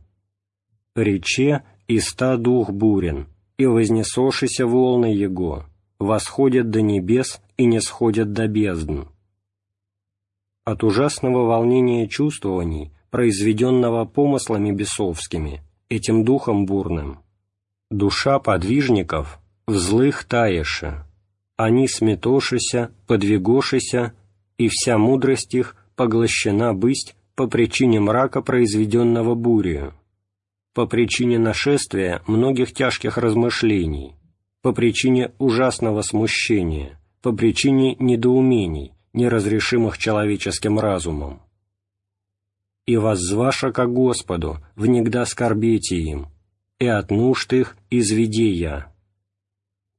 [SPEAKER 1] «Рече и ста дух бурен, и вознесошися волны Его, восходят до небес и не сходят до бездн». От ужасного волнения чувствований, произведенного помыслами бесовскими, этим духом бурным, душа подвижников в злых таеше, они сметошися, подвигошися, и вся мудрость их поглощена бысть по причине мрака, произведенного бурею, по причине нашествия многих тяжких размышлений, по причине ужасного смущения, по причине недоумений, неразрешимых человеческим разумом. И воззваша ко Господу, внегда скорбете им, и от нужд их изведи я.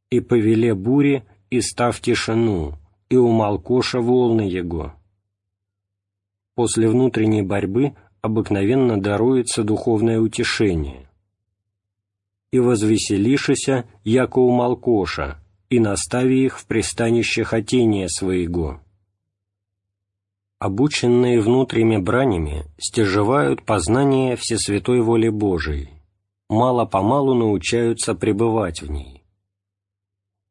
[SPEAKER 1] И повеле буре и став тишину, и умолкоша волны его. После внутренней борьбы обыкновенно даруется духовное утешение. И возвеселишися, яко умолкоша, и настави их в пристанище хотения своего. Обученные внутренними бранями стяжевают познание всесвятой воли Божией, мало-помалу научаются пребывать в ней.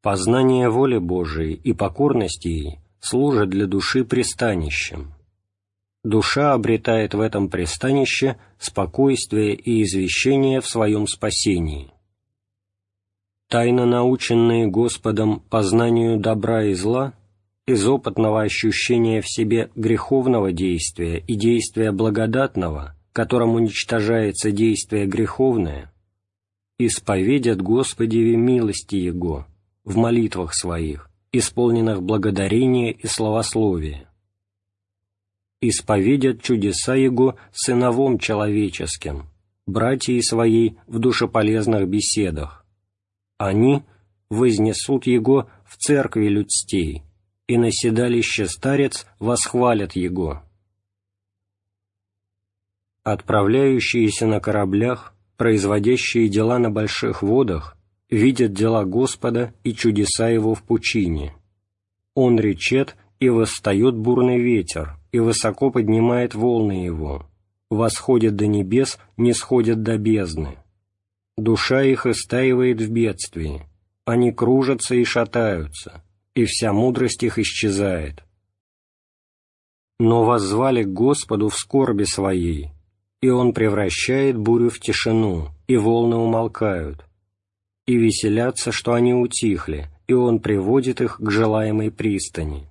[SPEAKER 1] Познание воли Божией и покорность ей служат для души пристанищем. Душа обретает в этом пристанище спокойствие и извещение в своем спасении. Тайно наученные Господом познанию добра и зла, из опытного ощущения в себе греховного действия и действия благодатного, которым уничтожается действие греховное, исповедят Господеве милости Его в молитвах своих, исполненных благодарения и славословия. Исповедят чудеса Его сыновом человеческим, братьей своей в душеполезных беседах. Они вознесут Его в церкви людстей, и на седалище старец восхвалят Его. Отправляющиеся на кораблях, производящие дела на больших водах, видят дела Господа и чудеса Его в пучине. Он речет, и восстает бурный ветер, и высоко поднимает волны Его, восходит до небес, не сходит до бездны. Душа их истаивает в бедствии, они кружатся и шатаются, и вся мудрость их исчезает. Но воззвали к Господу в скорби своей, и Он превращает бурю в тишину, и волны умолкают, и веселятся, что они утихли, и Он приводит их к желаемой пристани.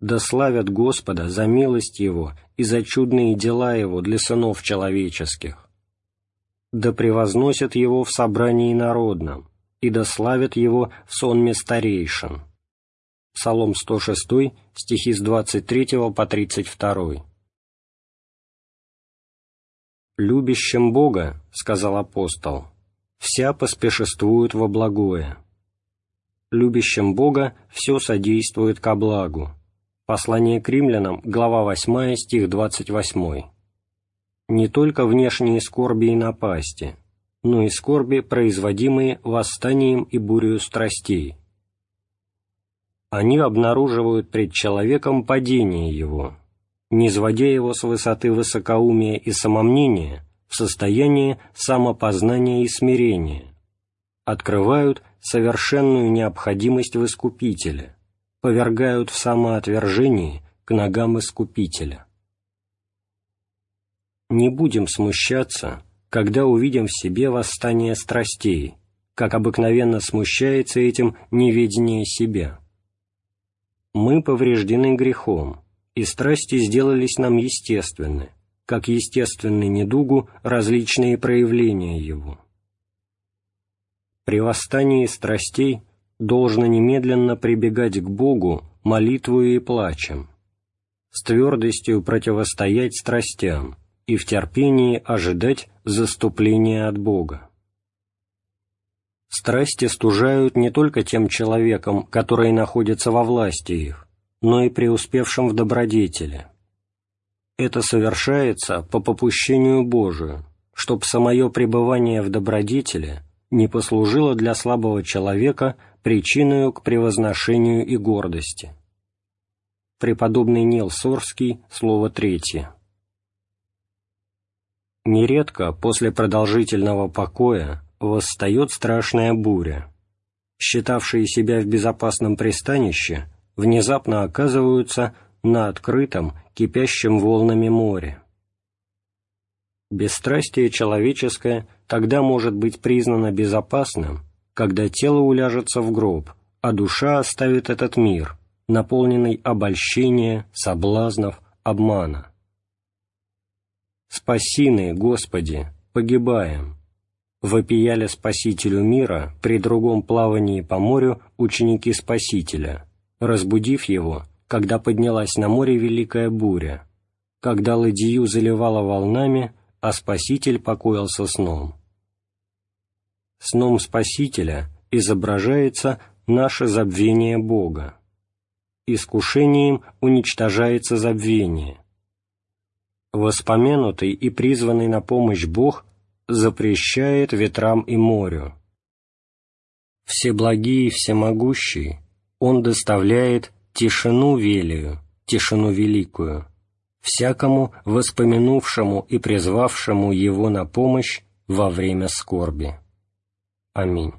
[SPEAKER 1] Да славят Господа за милость Его и за чудные дела Его для сынов человеческих. Да превозносят Его в собрании народном, и да славят Его в сонме старейшин. Псалом 106, стихи с 23 по 32. «Любящим Бога, — сказал апостол, — вся поспешествует во благое. Любящим Бога все содействует ко благу, Послание к римлянам, глава 8, стих 28. Не только внешние скорби и напасти, но и скорби, производимые восстанием и бурею страстей. Они обнаруживают пред человеком падение его, не сводя его с высоты высокоумия и самомнения в состояние самопознания и смирения, открывают совершенную необходимость в Искупителе, повергают в самоотвержении к ногам Искупителя. Не будем смущаться, когда увидим в себе восстание страстей, как обыкновенно смущается этим неведение себя. Мы повреждены грехом, и страсти сделались нам естественны, как естественны недугу различные проявления его. При восстании страстей – должно немедленно прибегать к Богу молитвою и плачем, с твердостью противостоять страстям и в терпении ожидать заступления от Бога. Страсти стужают не только тем человеком, который находится во власти их, но и преуспевшим в добродетели. Это совершается по попущению Божию, чтоб самое пребывание в добродетели не послужило для слабого человека причиною к превозношению и гордости. Преподобный Нил Сорский, слово третье. Нередко после продолжительного покоя восстает страшная буря. Считавшие себя в безопасном пристанище внезапно оказываются на открытом, кипящем волнами море. Бесстрастие человеческое тогда может быть признано безопасным, когда тело уляжется в гроб, а душа оставит этот мир, наполненный обольщения, соблазнов, обмана. «Спаси Господи, погибаем!» Вопияли Спасителю мира при другом плавании по морю ученики Спасителя, разбудив его, когда поднялась на море великая буря, когда ладью заливала волнами, а Спаситель покоился сном сном Спасителя изображается наше забвение Бога. Искушением уничтожается забвение. Воспомянутый и призванный на помощь Бог запрещает ветрам и морю. Всеблагий и всемогущий Он доставляет тишину велию, тишину великую, всякому воспомянувшему и призвавшему Его на помощь во время скорби. Аминь.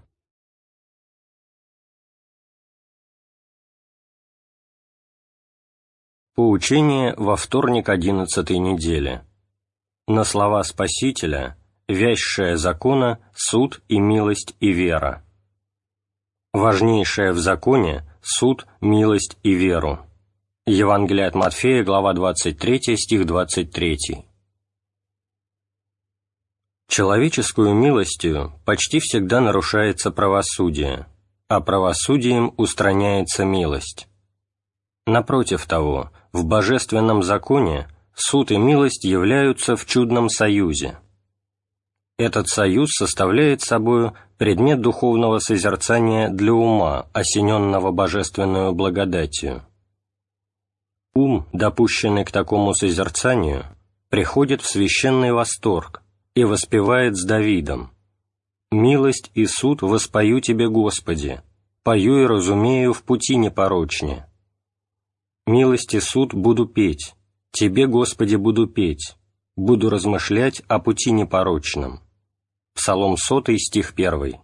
[SPEAKER 1] Поучение во вторник одиннадцатой недели. На слова Спасителя, вязшая закона, суд и милость и вера. Важнейшее в законе – суд, милость и веру. Евангелие от Матфея, глава 23, стих 23. Человеческую милостью почти всегда нарушается правосудие, а правосудием устраняется милость. Напротив того, в божественном законе суд и милость являются в чудном союзе. Этот союз составляет собою предмет духовного созерцания для ума, осененного божественную благодатью. Ум, допущенный к такому созерцанию, приходит в священный восторг и воспевает с Давидом «Милость и суд воспою Тебе, Господи, пою и разумею в пути непорочне. Милость и суд буду петь, Тебе, Господи, буду петь, буду размышлять о пути непорочном». Псалом 100, стих 1.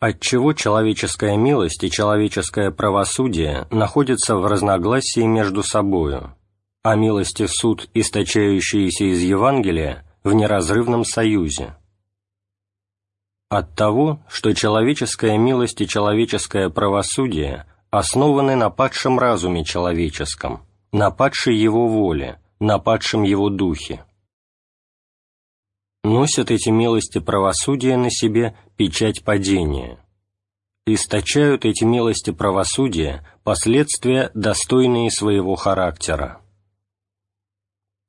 [SPEAKER 1] Отчего человеческая милость и человеческое правосудие находятся в разногласии между собою, а милость и суд, источающиеся из Евангелия, в неразрывном союзе? От того, что человеческая милость и человеческое правосудие основаны на падшем разуме человеческом, на падшей его воле, на падшем его духе носят эти милости правосудия на себе печать падения. Источают эти милости правосудия последствия, достойные своего характера.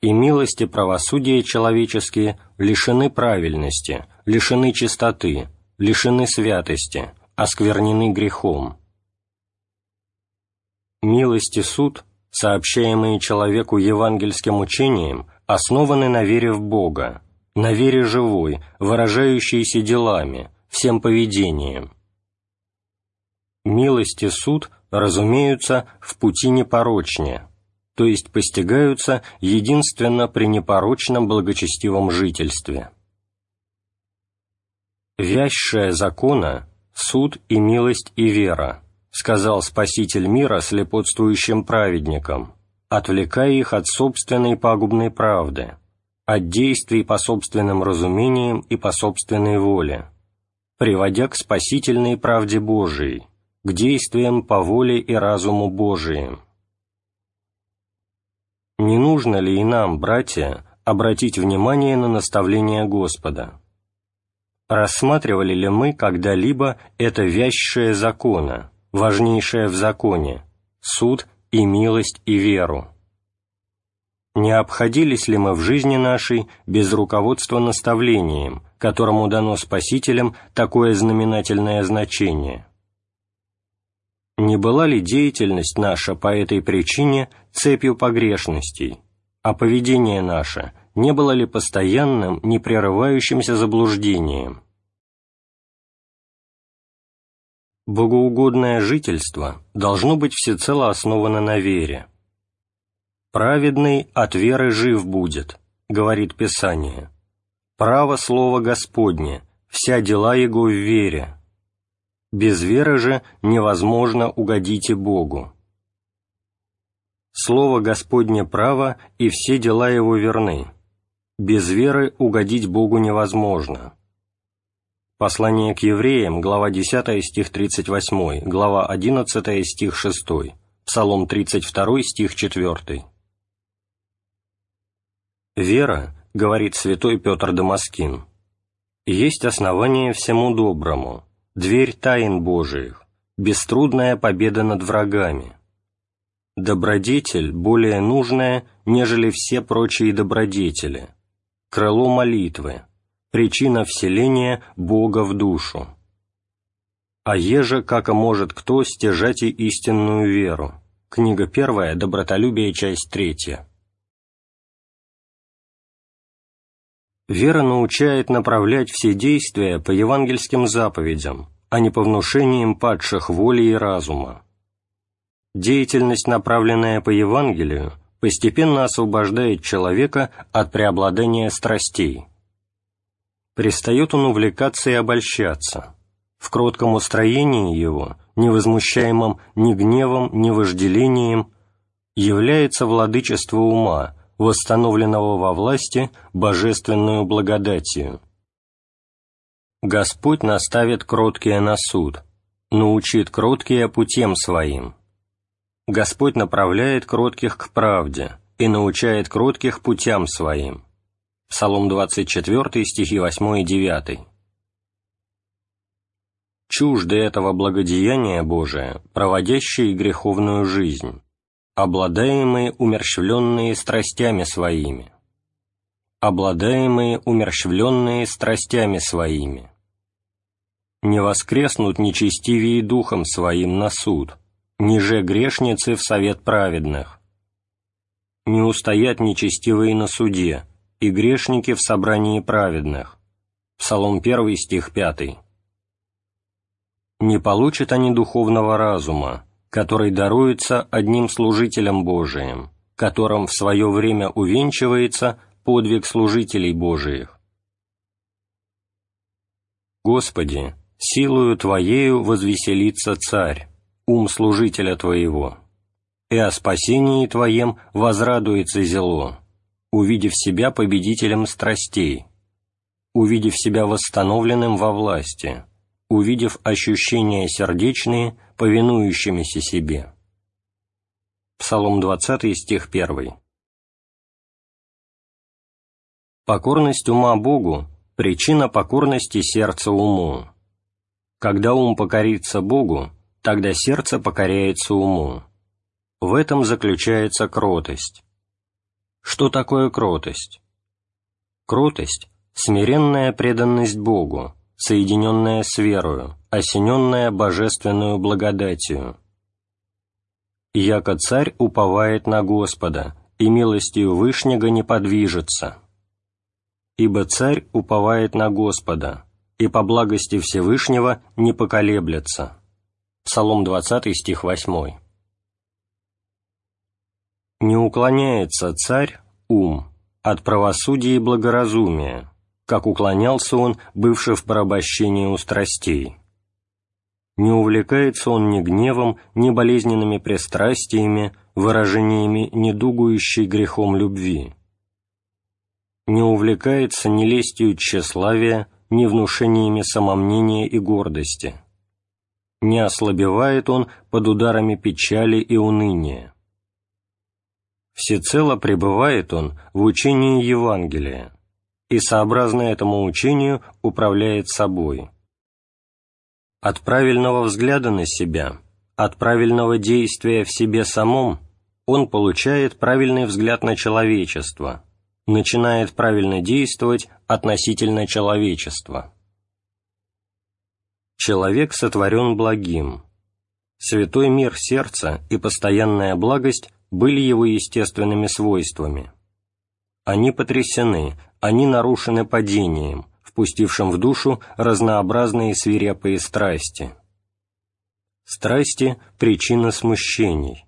[SPEAKER 1] И милости правосудия человеческие лишены правильности, лишены чистоты, лишены святости, осквернены грехом. Милости суд, сообщаемые человеку евангельским учением, основаны на вере в Бога, на вере живой, выражающейся делами, всем поведением. Милость и суд разумеются в пути непорочнее, то есть постигаются единственно при непорочном благочестивом жительстве. «Вящая закона – суд и милость и вера», сказал Спаситель мира слепотствующим праведникам, отвлекая их от собственной пагубной правды – от действий по собственным разумениям и по собственной воле, приводя к спасительной правде Божией, к действиям по воле и разуму Божиим. Не нужно ли и нам, братья, обратить внимание на наставление Господа? Рассматривали ли мы когда-либо это вязчее закона, важнейшее в законе, суд и милость и веру? Не обходились ли мы в жизни нашей без руководства наставлением, которому дано Спасителем такое знаменательное значение? Не была ли деятельность наша по этой причине цепью погрешностей, а поведение наше не было ли постоянным, непрерывающимся заблуждением? Богоугодное жительство должно быть всецело основано на вере – «Праведный от веры жив будет», — говорит Писание. «Право слово Господне, вся дела его в вере. Без веры же невозможно угодить и Богу». Слово Господне право, и все дела его верны. Без веры угодить Богу невозможно. Послание к евреям, глава 10, стих 38, глава 11, стих 6, Псалом 32, стих 4. «Вера, — говорит святой Петр Дамаскин, — есть основание всему доброму, дверь тайн Божиих, беструдная победа над врагами. Добродетель более нужная, нежели все прочие добродетели, крыло молитвы, причина вселения Бога в душу. А еже, как может кто стяжать и истинную веру. Книга первая, Добротолюбие, часть третья. Вера научает направлять все действия по евангельским заповедям, а не по внушениям падших воли и разума. Деятельность, направленная по Евангелию, постепенно освобождает человека от преобладания страстей. Перестает он увлекаться и обольщаться. В кротком устроении его, невозмущаемом ни гневом, ни вожделением, является владычество ума – восстановленного во власти божественную благодатью. Господь наставит кроткие на суд, научит кроткие путем своим. Господь направляет кротких к правде и научает кротких путям своим. Псалом 24, стихи 8 и 9. Чужды этого благодеяния Божия, проводящие греховную жизнь, обладаемые умерщвленные страстями своими, обладаемые умерщвленные страстями своими. Не воскреснут нечестивее духом своим на суд, ниже грешницы в совет праведных. Не устоят нечестивые на суде, и грешники в собрании праведных. Псалом 1, стих 5. Не получат они духовного разума, который даруется одним служителем Божиим, которым в свое время увенчивается подвиг служителей Божиих. Господи, силою Твоею возвеселится Царь, ум служителя Твоего, и о спасении Твоем возрадуется зело, увидев себя победителем страстей, увидев себя восстановленным во власти, увидев ощущения сердечные, повинующимися себе. Псалом 20, стих 1. Покорность ума Богу – причина покорности сердца уму. Когда ум покорится Богу, тогда сердце покоряется уму. В этом заключается кротость. Что такое кротость? Кротость – смиренная преданность Богу, соединенная с верою, осененная божественную благодатью. Яко царь уповает на Господа, и милостью Вышнего не подвижется. Ибо царь уповает на Господа, и по благости Всевышнего не поколеблется. Псалом 20, стих 8. Не уклоняется царь, ум, от правосудия и благоразумия, как уклонялся он, бывший в порабощении у страстей. Не увлекается он ни гневом, ни болезненными пристрастиями, выражениями недугующей грехом любви. Не увлекается ни лестью тщеславия, ни внушениями самомнения и гордости. Не ослабевает он под ударами печали и уныния Всецело пребывает он в учении Евангелия и, сообразно этому учению, управляет собой. От правильного взгляда на себя, от правильного действия в себе самом, он получает правильный взгляд на человечество, начинает правильно действовать относительно человечества. Человек сотворен благим. Святой мир сердца и постоянная благость были его естественными свойствами. Они потрясены, они нарушены падением, впустившим в душу разнообразные свирепые страсти. Страсти – причина смущений.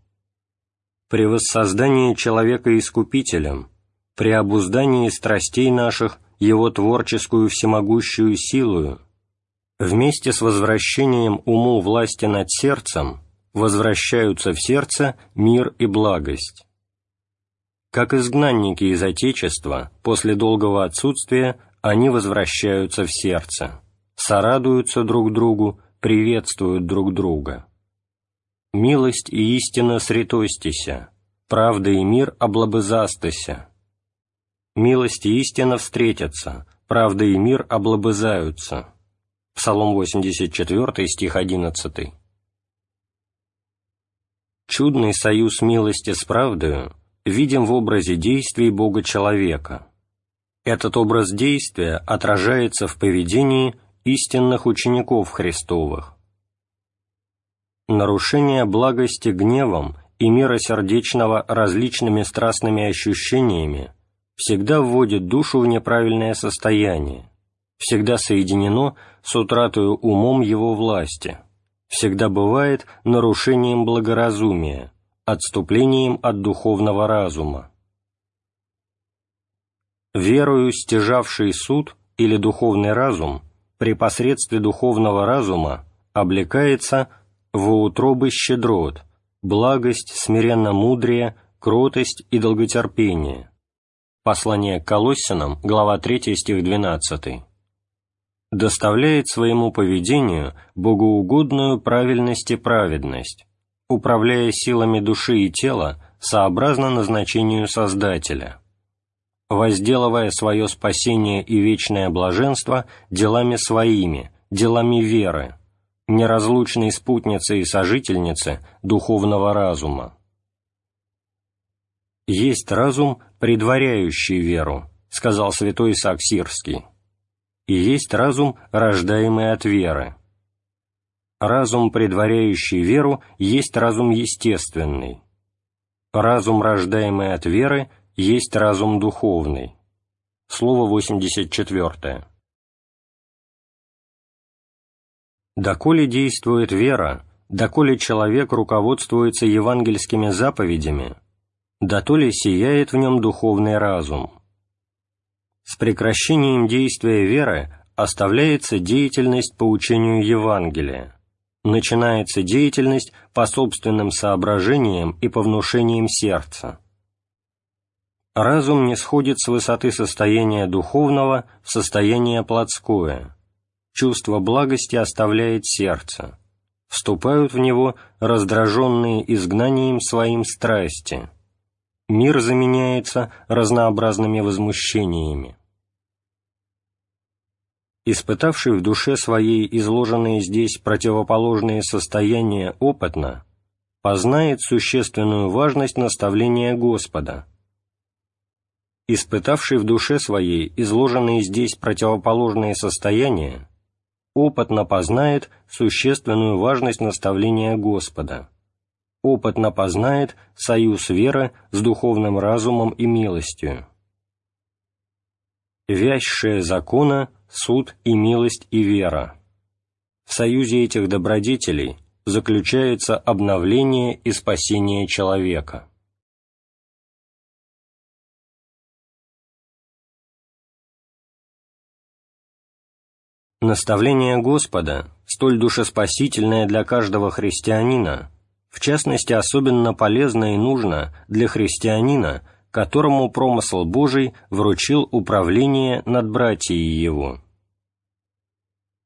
[SPEAKER 1] При воссоздании человека искупителем, при обуздании страстей наших его творческую всемогущую силою, вместе с возвращением уму власти над сердцем – возвращаются в сердце мир и благость. Как изгнанники из Отечества, после долгого отсутствия они возвращаются в сердце, сорадуются друг другу, приветствуют друг друга. Милость и истина сретостися, правда и мир облобызастыся. Милость и истина встретятся, правда и мир облобызаются. Псалом 84, стих 11 чудный союз милости с правдою видим в образе действий Бога-человека. Этот образ действия отражается в поведении истинных учеников Христовых. Нарушение благости гневом и мира сердечного различными страстными ощущениями всегда вводит душу в неправильное состояние, всегда соединено с утратой умом его власти – всегда бывает нарушением благоразумия, отступлением от духовного разума. Верою стяжавший суд или духовный разум при посредстве духовного разума облекается в утробы щедрот, благость, смиренно мудрее, кротость и долготерпение. Послание к Колоссянам, глава 3, стих 12. доставляет своему поведению богоугодную правильность и праведность, управляя силами души и тела сообразно назначению Создателя, возделывая свое спасение и вечное блаженство делами своими, делами веры, неразлучной спутницы и сожительницы духовного разума. «Есть разум, предваряющий веру», — сказал святой Исаак Сирский, «и есть разум, рождаемый от веры. Разум, предваряющий веру, есть разум естественный. Разум, рождаемый от веры, есть разум духовный». Слово 84. Доколе действует вера, доколе человек руководствуется евангельскими заповедями, да то ли сияет в нем духовный разум. С прекращением действия веры оставляется деятельность по учению Евангелия, начинается деятельность по собственным соображениям и по внушениям сердца. Разум не сходит с высоты состояния духовного в состояние плотское, чувство благости оставляет сердце, вступают в него раздраженные изгнанием своим страсти – мир заменяется разнообразными возмущениями. Испытавший в душе своей изложенные здесь противоположные состояния опытно, познает существенную важность наставления Господа. Испытавший в душе своей изложенные здесь противоположные состояния, опытно познает существенную важность наставления Господа опытно познает союз веры с духовным разумом и милостью. Вязшая закона, суд и милость и вера. В союзе этих добродетелей заключается обновление и спасение человека. Наставление Господа, столь душеспасительное для каждого христианина, в частности, особенно полезно и нужно для христианина, которому промысл Божий вручил управление над братьями его.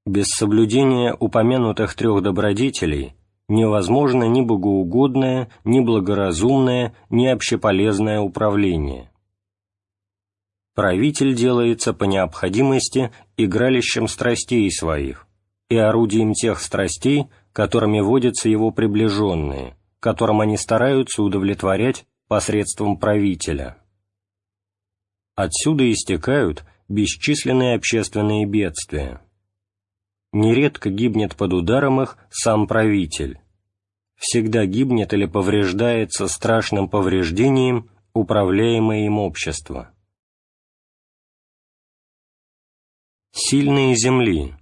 [SPEAKER 1] Без соблюдения упомянутых трех добродетелей невозможно ни богоугодное, ни благоразумное, ни общеполезное управление. Правитель делается по необходимости игралищем страстей своих и орудием тех страстей, которыми водятся его приближенные, которым они стараются удовлетворять посредством правителя. Отсюда истекают бесчисленные общественные бедствия. Нередко гибнет под ударом их сам правитель. Всегда гибнет или повреждается страшным повреждением управляемое им общество. Сильные земли.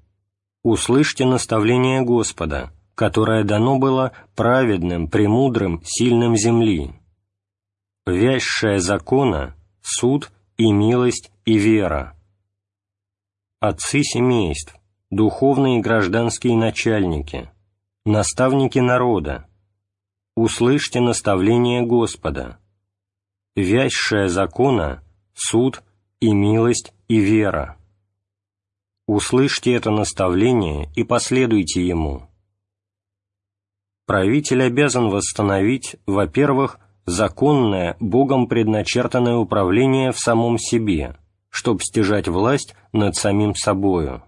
[SPEAKER 1] Услышьте наставление Господа, которое дано было праведным, премудрым, сильным земли, вязшая закона, суд и милость и вера. Отцы семейств, духовные и гражданские начальники, наставники народа, услышьте наставление Господа, вязшая закона, суд и милость и вера. Услышьте это наставление и последуйте ему правитель обязан восстановить, во-первых, законное, Богом предначертанное управление в самом себе, чтобы стяжать власть над самим собою.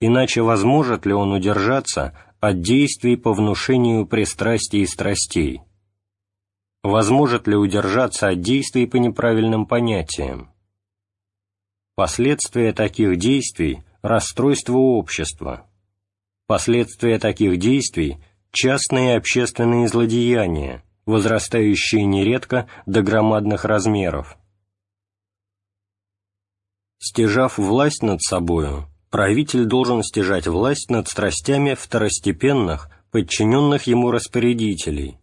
[SPEAKER 1] Иначе возможет ли он удержаться от действий по внушению пристрастий и страстей? Возможет ли удержаться от действий по неправильным понятиям? Последствия таких действий – расстройство общества. Последствия таких действий – частные и общественные злодеяния, возрастающие нередко до громадных размеров. Стяжав власть над собою, правитель должен стяжать власть над страстями второстепенных, подчиненных ему распорядителей,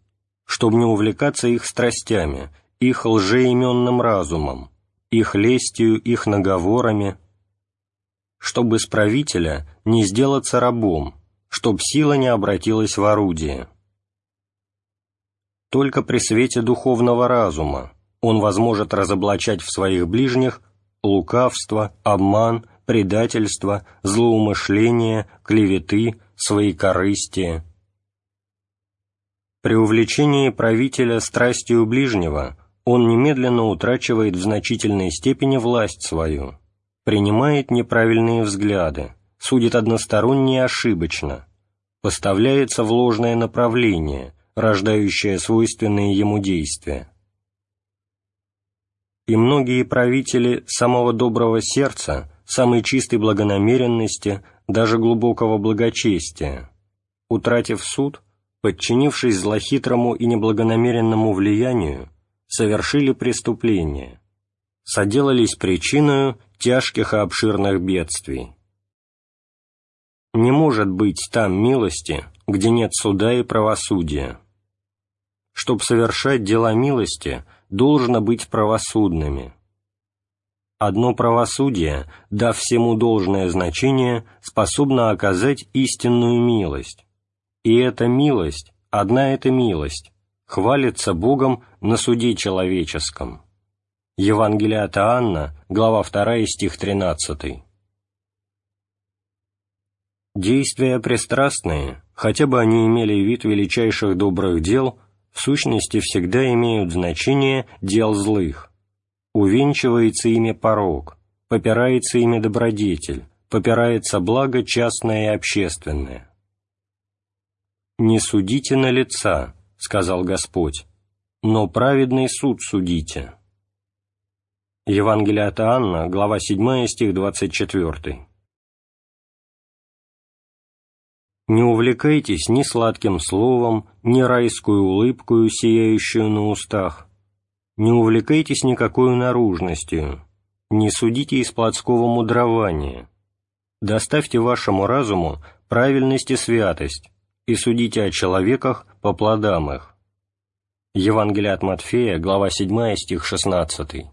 [SPEAKER 1] чтобы не увлекаться их страстями, их лжеименным разумом, их лестью, их наговорами, чтобы с правителя не сделаться рабом, чтоб сила не обратилась в орудие. Только при свете духовного разума он возможет разоблачать в своих ближних лукавство, обман, предательства, злоумышления, клеветы, своекорыстия. При увлечении правителя страстью ближнего он немедленно утрачивает в значительной степени власть свою, принимает неправильные взгляды, судит односторонне и ошибочно, поставляется в ложное направление, рождающее свойственные ему действия. И многие правители самого доброго сердца, самой чистой благонамеренности, даже глубокого благочестия, утратив суд, подчинившись злохитрому и неблагонамеренному влиянию, совершили преступление, соделались причиной тяжких и обширных бедствий. Не может быть там милости, где нет суда и правосудия. Чтоб совершать дела милости, должно быть правосудными. Одно правосудие, дав всему должное значение, способно оказать истинную милость. И эта милость, одна эта милость, хвалится Богом на суде человеческом. Евангелие от Иоанна, глава 2, стих 13. Действия пристрастные, хотя бы они имели вид величайших добрых дел, в сущности всегда имеют значение дел злых. Увенчивается ими порог, попирается ими добродетель, попирается благо частное и общественное. «Не судите на лица», — сказал Господь, — «но праведный суд судите». Евангелие от Анна, глава 7, стих 24. Не увлекайтесь ни сладким словом, ни райскую улыбкою, сияющую на устах. Не увлекайтесь никакой наружностью, не судите из плотского мудрования. Доставьте вашему разуму правильность и святость, и судите о человеках по плодам их. Евангелие от Матфея, глава 7, стих 16.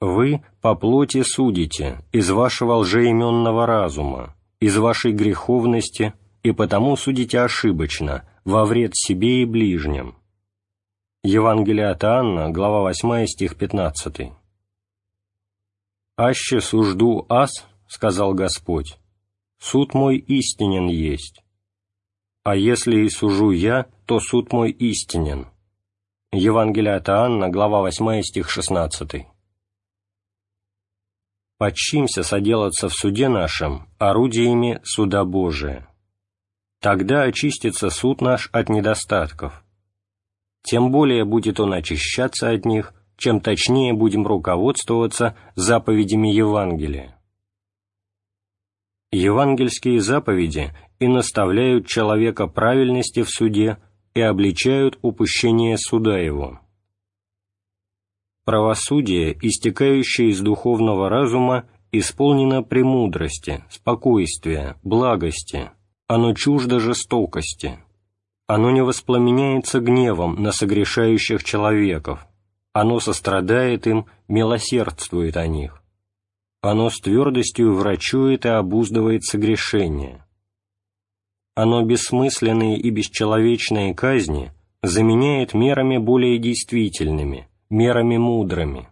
[SPEAKER 1] «Вы по плоти судите из вашего лжеименного разума, из вашей греховности, и потому судите ошибочно, во вред себе и ближним». Евангелие от Анна, глава 8, стих 15. «Аще сужду ас, — сказал Господь, — суд мой истинен есть. А если и сужу я, то суд мой истинен». Евангелие от Анна, глава 8, стих 16 подчимся соделаться в суде нашем орудиями суда Божия. Тогда очистится суд наш от недостатков. Тем более будет он очищаться от них, чем точнее будем руководствоваться заповедями Евангелия. Евангельские заповеди и наставляют человека правильности в суде и обличают упущение суда его. Правосудие, истекающее из духовного разума, исполнено премудрости, спокойствия, благости, оно чуждо жестокости. Оно не воспламеняется гневом на согрешающих человеков, оно сострадает им, милосердствует о них. Оно с твердостью врачует и обуздывает согрешение. Оно бессмысленные и бесчеловечные казни заменяет мерами более действительными – мерами мудрыми.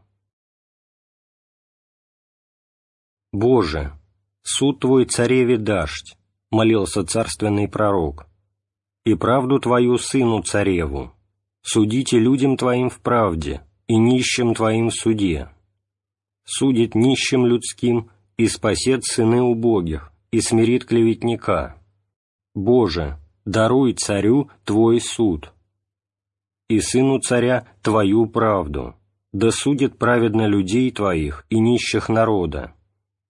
[SPEAKER 1] «Боже, суд Твой цареве дашь», — молился царственный пророк, «и правду Твою сыну цареву, судите людям Твоим в правде и нищим Твоим в суде. Судит нищим людским и спасет сыны убогих, и смирит клеветника. Боже, даруй царю Твой суд» и сыну царя Твою правду, да судит праведно людей Твоих и нищих народа,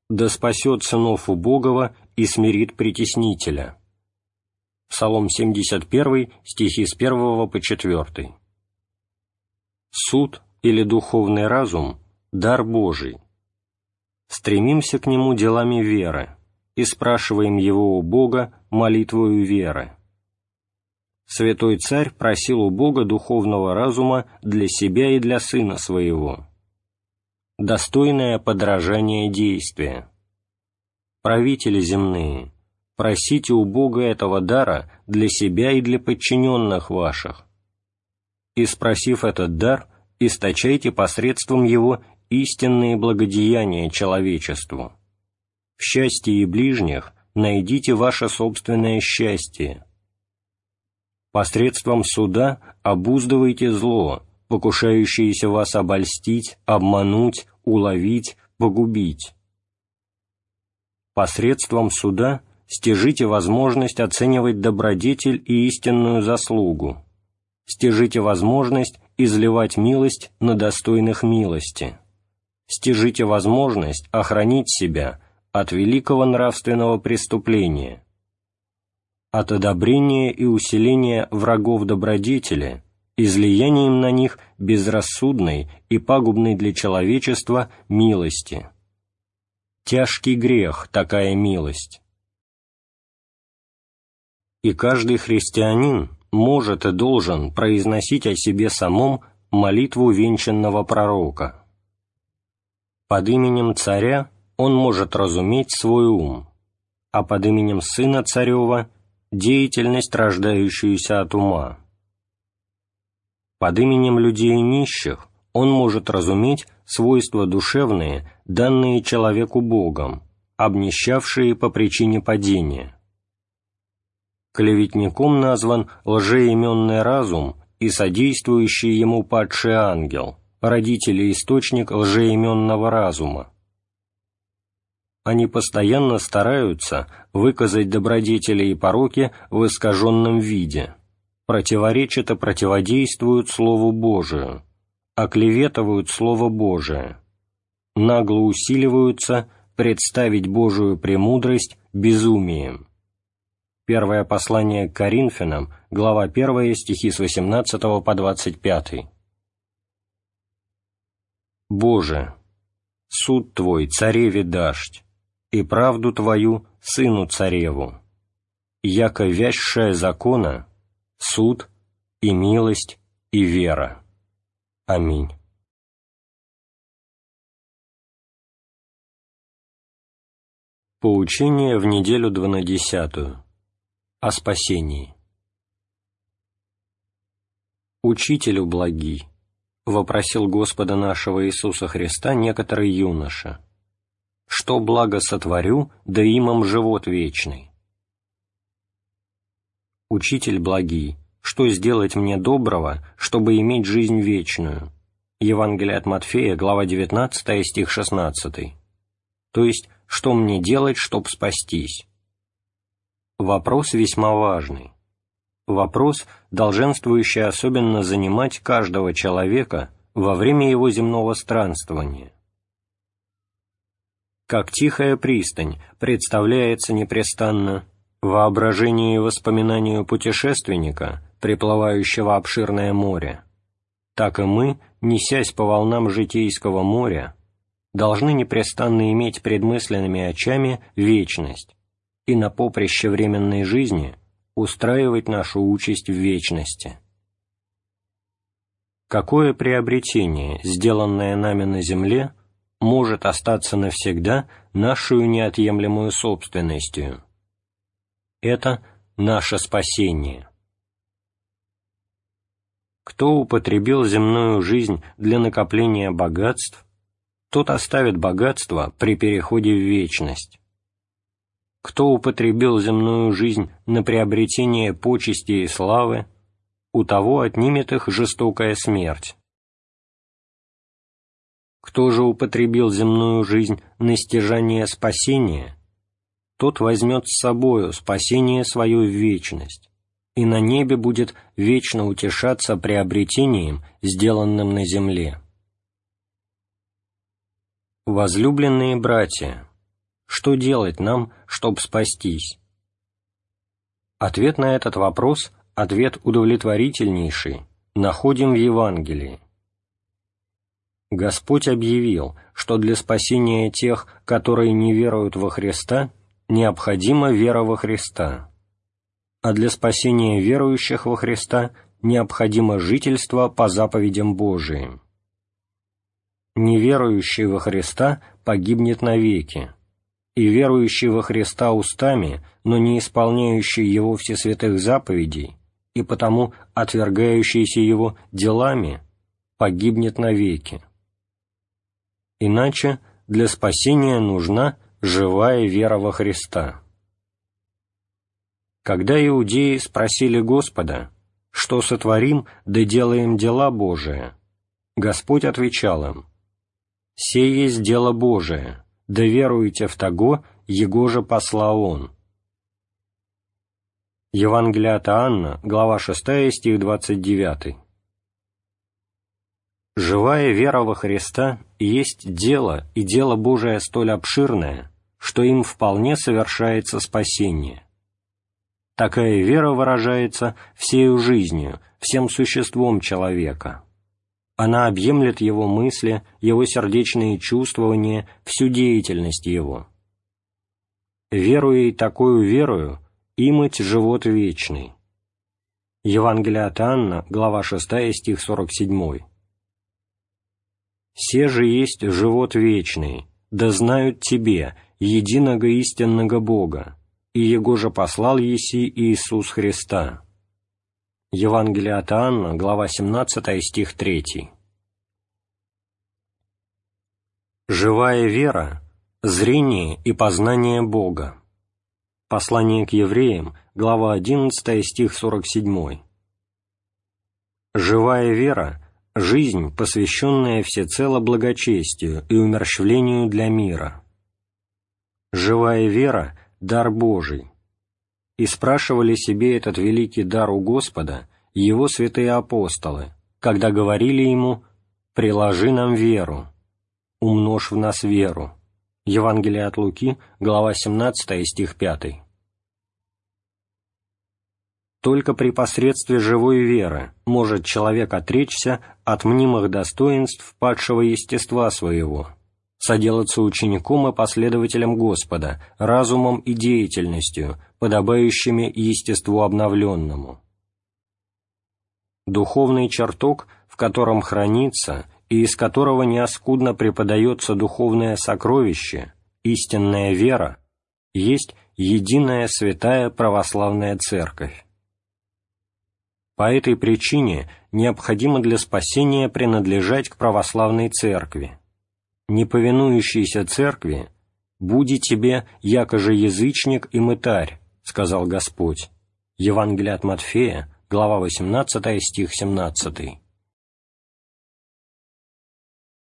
[SPEAKER 1] да спасет сынов убогого и смирит притеснителя». Псалом 71, стихи с 1 по 4. Суд или духовный разум – дар Божий. Стремимся к нему делами веры и спрашиваем его у Бога молитвою веры святой царь просил у Бога духовного разума для себя и для сына своего. Достойное подражание действия. Правители земные, просите у Бога этого дара для себя и для подчиненных ваших. И спросив этот дар, источайте посредством его истинные благодеяния человечеству. В счастье и ближних найдите ваше собственное счастье. Посредством суда обуздывайте зло, покушающееся вас обольстить, обмануть, уловить, погубить. Посредством суда стяжите возможность оценивать добродетель и истинную заслугу, стяжите возможность изливать милость на достойных милости, стяжите возможность охранить себя от великого нравственного преступления, от одобрения и усиления врагов добродетели, излиянием на них безрассудной и пагубной для человечества милости. Тяжкий грех такая милость. И каждый христианин может и должен произносить о себе самом молитву венчанного пророка. Под именем царя он может разуметь свой ум, а под именем сына царева деятельность, рождающуюся от ума. Под именем людей нищих он может разуметь свойства душевные, данные человеку Богом, обнищавшие по причине падения. Клеветником назван лжеименный разум и содействующий ему падший ангел, родитель и источник лжеименного разума они постоянно стараются выказать добродетели и пороки в искаженном виде, противоречат и противодействуют Слову Божию, оклеветывают Слово Божие, нагло усиливаются представить Божию премудрость безумием. Первое послание к Коринфянам, глава 1, стихи с 18 по 25. «Боже, суд Твой цареве дашь, и правду Твою Сыну Цареву, яко вящая закона, суд и милость и вера. Аминь. Поучение в неделю двунадесятую. О спасении. «Учителю благий», — вопросил Господа нашего Иисуса Христа некоторый юноша, — что благо сотворю, да имам живот вечный. Учитель благий, что сделать мне доброго, чтобы иметь жизнь вечную? Евангелие от Матфея, глава 19, стих 16. То есть, что мне делать, чтоб спастись? Вопрос весьма важный. Вопрос, долженствующий особенно занимать каждого человека во время его земного странствования как тихая пристань, представляется непрестанно воображению и воспоминанию путешественника, приплывающего обширное море, так и мы, несясь по волнам житейского моря, должны непрестанно иметь пред мысленными очами вечность и на поприще временной жизни устраивать нашу участь в вечности. Какое приобретение, сделанное нами на земле, может остаться навсегда нашу неотъемлемую собственностью. Это наше спасение. Кто употребил земную жизнь для накопления богатств, тот оставит богатство при переходе в вечность. Кто употребил земную жизнь на приобретение почести и славы, у того отнимет их жестокая смерть. Кто же употребил земную жизнь на стяжание спасения, тот возьмет с собою спасение свое в вечность, и на небе будет вечно утешаться приобретением, сделанным на земле. Возлюбленные братья, что делать нам, чтоб спастись? Ответ на этот вопрос, ответ удовлетворительнейший, находим в Евангелии. Господь объявил, что для спасения тех, которые не веруют во Христа, необходима вера во Христа, а для спасения верующих во Христа необходимо жительство по заповедям Божиим. Неверующий во Христа погибнет навеки, и верующий во Христа устами, но не исполняющий Его всесвятых заповедей, и потому отвергающийся Его делами, погибнет навеки. Иначе для спасения нужна живая вера во Христа. Когда иудеи спросили Господа, что сотворим, да делаем дела Божие, Господь отвечал им, «Се есть дело Божие, да веруете в того, Его же посла Он». Евангелие от Анна, глава 6, стих 29. Живая вера во Христа есть дело, и дело Божие столь обширное, что им вполне совершается спасение. Такая вера выражается всею жизнью, всем существом человека. Она объемлет его мысли, его сердечные чувствования, всю деятельность его. Веруя и такую верою, имать живот вечный. Евангелие от Анна, глава 6, стих 47. «Се же есть живот вечный, да знают Тебе, единого истинного Бога, и Его же послал еси Иисус Христа». Евангелие от Анна, глава 17, стих 3. Живая вера – зрение и познание Бога. Послание к евреям, глава 11, стих 47. Живая вера – жизнь, посвященная всецело благочестию и умерщвлению для мира. Живая вера – дар Божий. И спрашивали себе этот великий дар у Господа его святые апостолы, когда говорили ему «приложи нам веру», «умножь в нас веру». Евангелие от Луки, глава 17, стих 5. Только при посредстве живой веры может человек отречься от мнимых достоинств падшего естества своего, соделаться учеником и последователем Господа, разумом и деятельностью, подобающими естеству обновленному. Духовный чертог, в котором хранится и из которого неоскудно преподается духовное сокровище, истинная вера, есть единая святая православная церковь. По этой причине необходимо для спасения принадлежать к православной церкви. Неповинующийся церкви «Буди тебе, якоже язычник и мытарь», — сказал Господь. Евангелие от Матфея, глава 18, стих 17.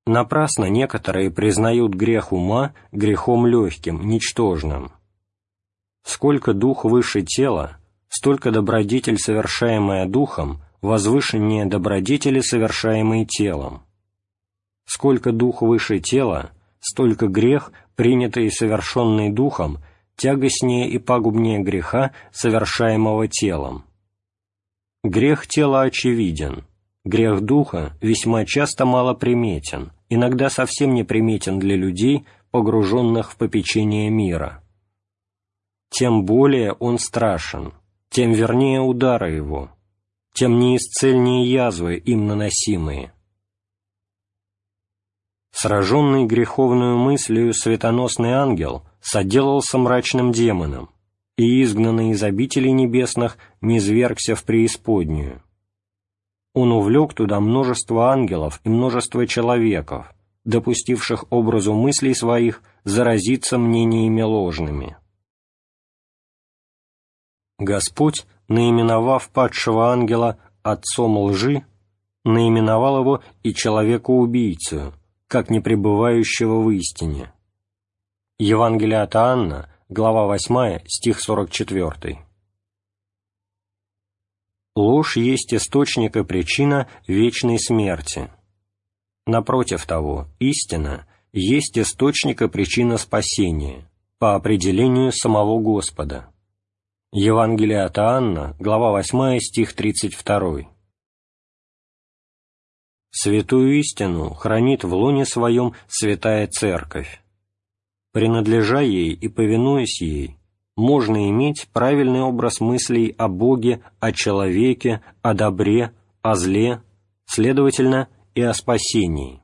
[SPEAKER 1] Напрасно некоторые признают грех ума грехом легким, ничтожным. Сколько дух выше тела, столько добродетель, совершаемая духом, возвышеннее добродетели, совершаемой телом. Сколько дух выше тела, столько грех, принятый и совершенный духом, тягостнее и пагубнее греха, совершаемого телом. Грех тела очевиден, грех духа весьма часто мало приметен, иногда совсем не приметен для людей, погруженных в попечение мира. Тем более он страшен, тем вернее удары его, тем неисцельнее язвы им наносимые. Сраженный греховную мыслью светоносный ангел соделался мрачным демоном, и, изгнанный из обителей небесных, низвергся в преисподнюю. Он увлек туда множество ангелов и множество человеков, допустивших образу мыслей своих заразиться мнениями ложными. Господь, наименовав падшего ангела отцом лжи, наименовал его и человека-убийцу, как непребывающего в истине. Евангелие от Анна, глава 8, стих 44. Ложь есть источник и причина вечной смерти. Напротив того, истина есть источник и причина спасения, по определению самого Господа. Евангелие от Анна, глава 8, стих 32. Святую истину хранит в лоне своем святая Церковь. Принадлежа ей и повинуясь ей, можно иметь правильный образ мыслей о Боге, о человеке, о добре, о зле, следовательно, и о спасении.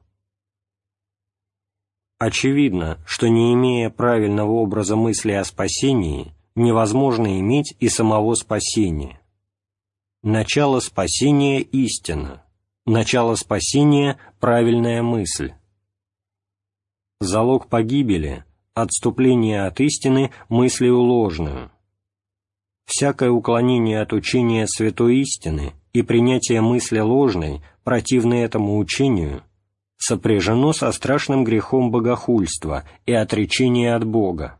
[SPEAKER 1] Очевидно, что не имея правильного образа мысли о спасении, невозможно иметь и самого спасения. Начало спасения – истина, начало спасения – правильная мысль. залог погибели, отступление от истины мыслью ложную. Всякое уклонение от учения святой истины и принятие мысли ложной, противной этому учению, сопряжено со страшным грехом богохульства и отречения от Бога.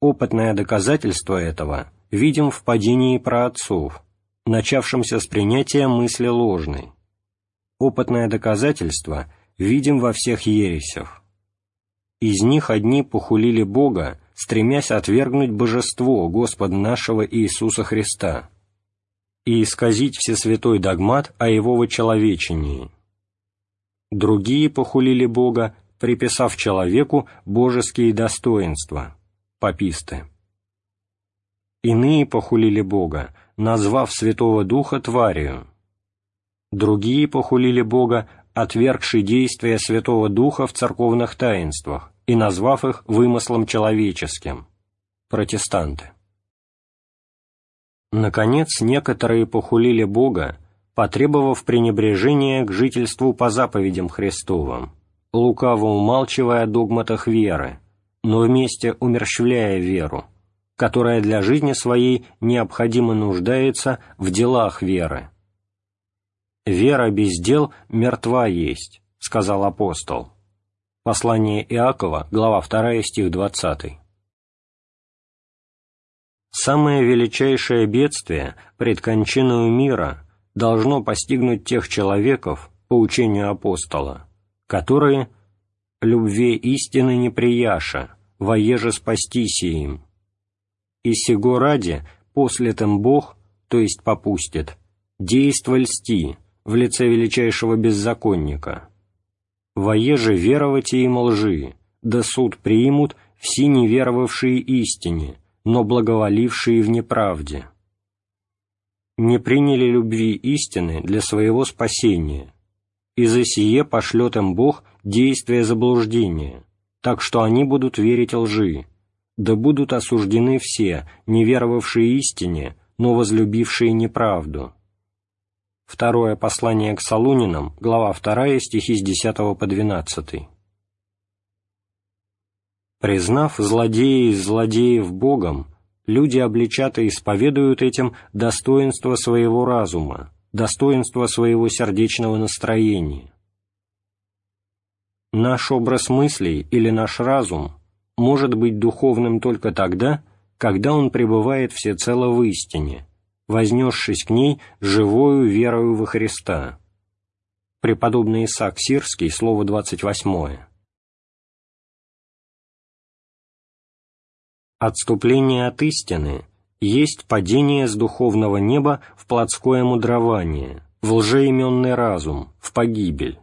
[SPEAKER 1] Опытное доказательство этого видим в падении праотцов, начавшемся с принятия мысли ложной. Опытное доказательство видим во всех ересях. Из них одни похулили Бога, стремясь отвергнуть божество Господа нашего Иисуса Христа и исказить всесвятой догмат о Его вочеловечении. Другие похулили Бога, приписав человеку божеские достоинства, паписты. Иные похулили Бога, назвав Святого Духа тварью. Другие похулили Бога, отвергши действия Святого Духа в церковных таинствах и назвав их вымыслом человеческим. Протестанты. Наконец, некоторые похулили Бога, потребовав пренебрежения к жительству по заповедям Христовым, лукаво умалчивая о догматах веры, но вместе умерщвляя веру, которая для жизни своей необходимо нуждается в делах веры. «Вера без дел мертва есть», — сказал апостол. Послание Иакова, глава 2, стих 20. Самое величайшее бедствие пред кончиною мира должно постигнуть тех человеков, по учению апостола, которые «любве истины не прияша, воеже спастися им». И сего ради после тем Бог, то есть попустит, действовал льсти в лице величайшего беззаконника. Воеже веровать им лжи, да суд примут все неверовавшие истине, но благоволившие в неправде. Не приняли любви истины для своего спасения, и за сие пошлет им Бог действие заблуждения, так что они будут верить лжи, да будут осуждены все, не веровавшие истине, но возлюбившие неправду». Второе послание к Солунинам, глава 2, стихи с 10 по 12. Признав злодеи из злодеев Богом, люди обличато исповедуют этим достоинство своего разума, достоинство своего сердечного настроения. Наш образ мыслей или наш разум может быть духовным только тогда, когда он пребывает всецело в истине, вознесшись к ней живою верою во Христа. Преподобный Исаак Сирский, слово 28. Отступление от истины есть падение с духовного неба в плотское мудрование, в лжеименный разум, в погибель.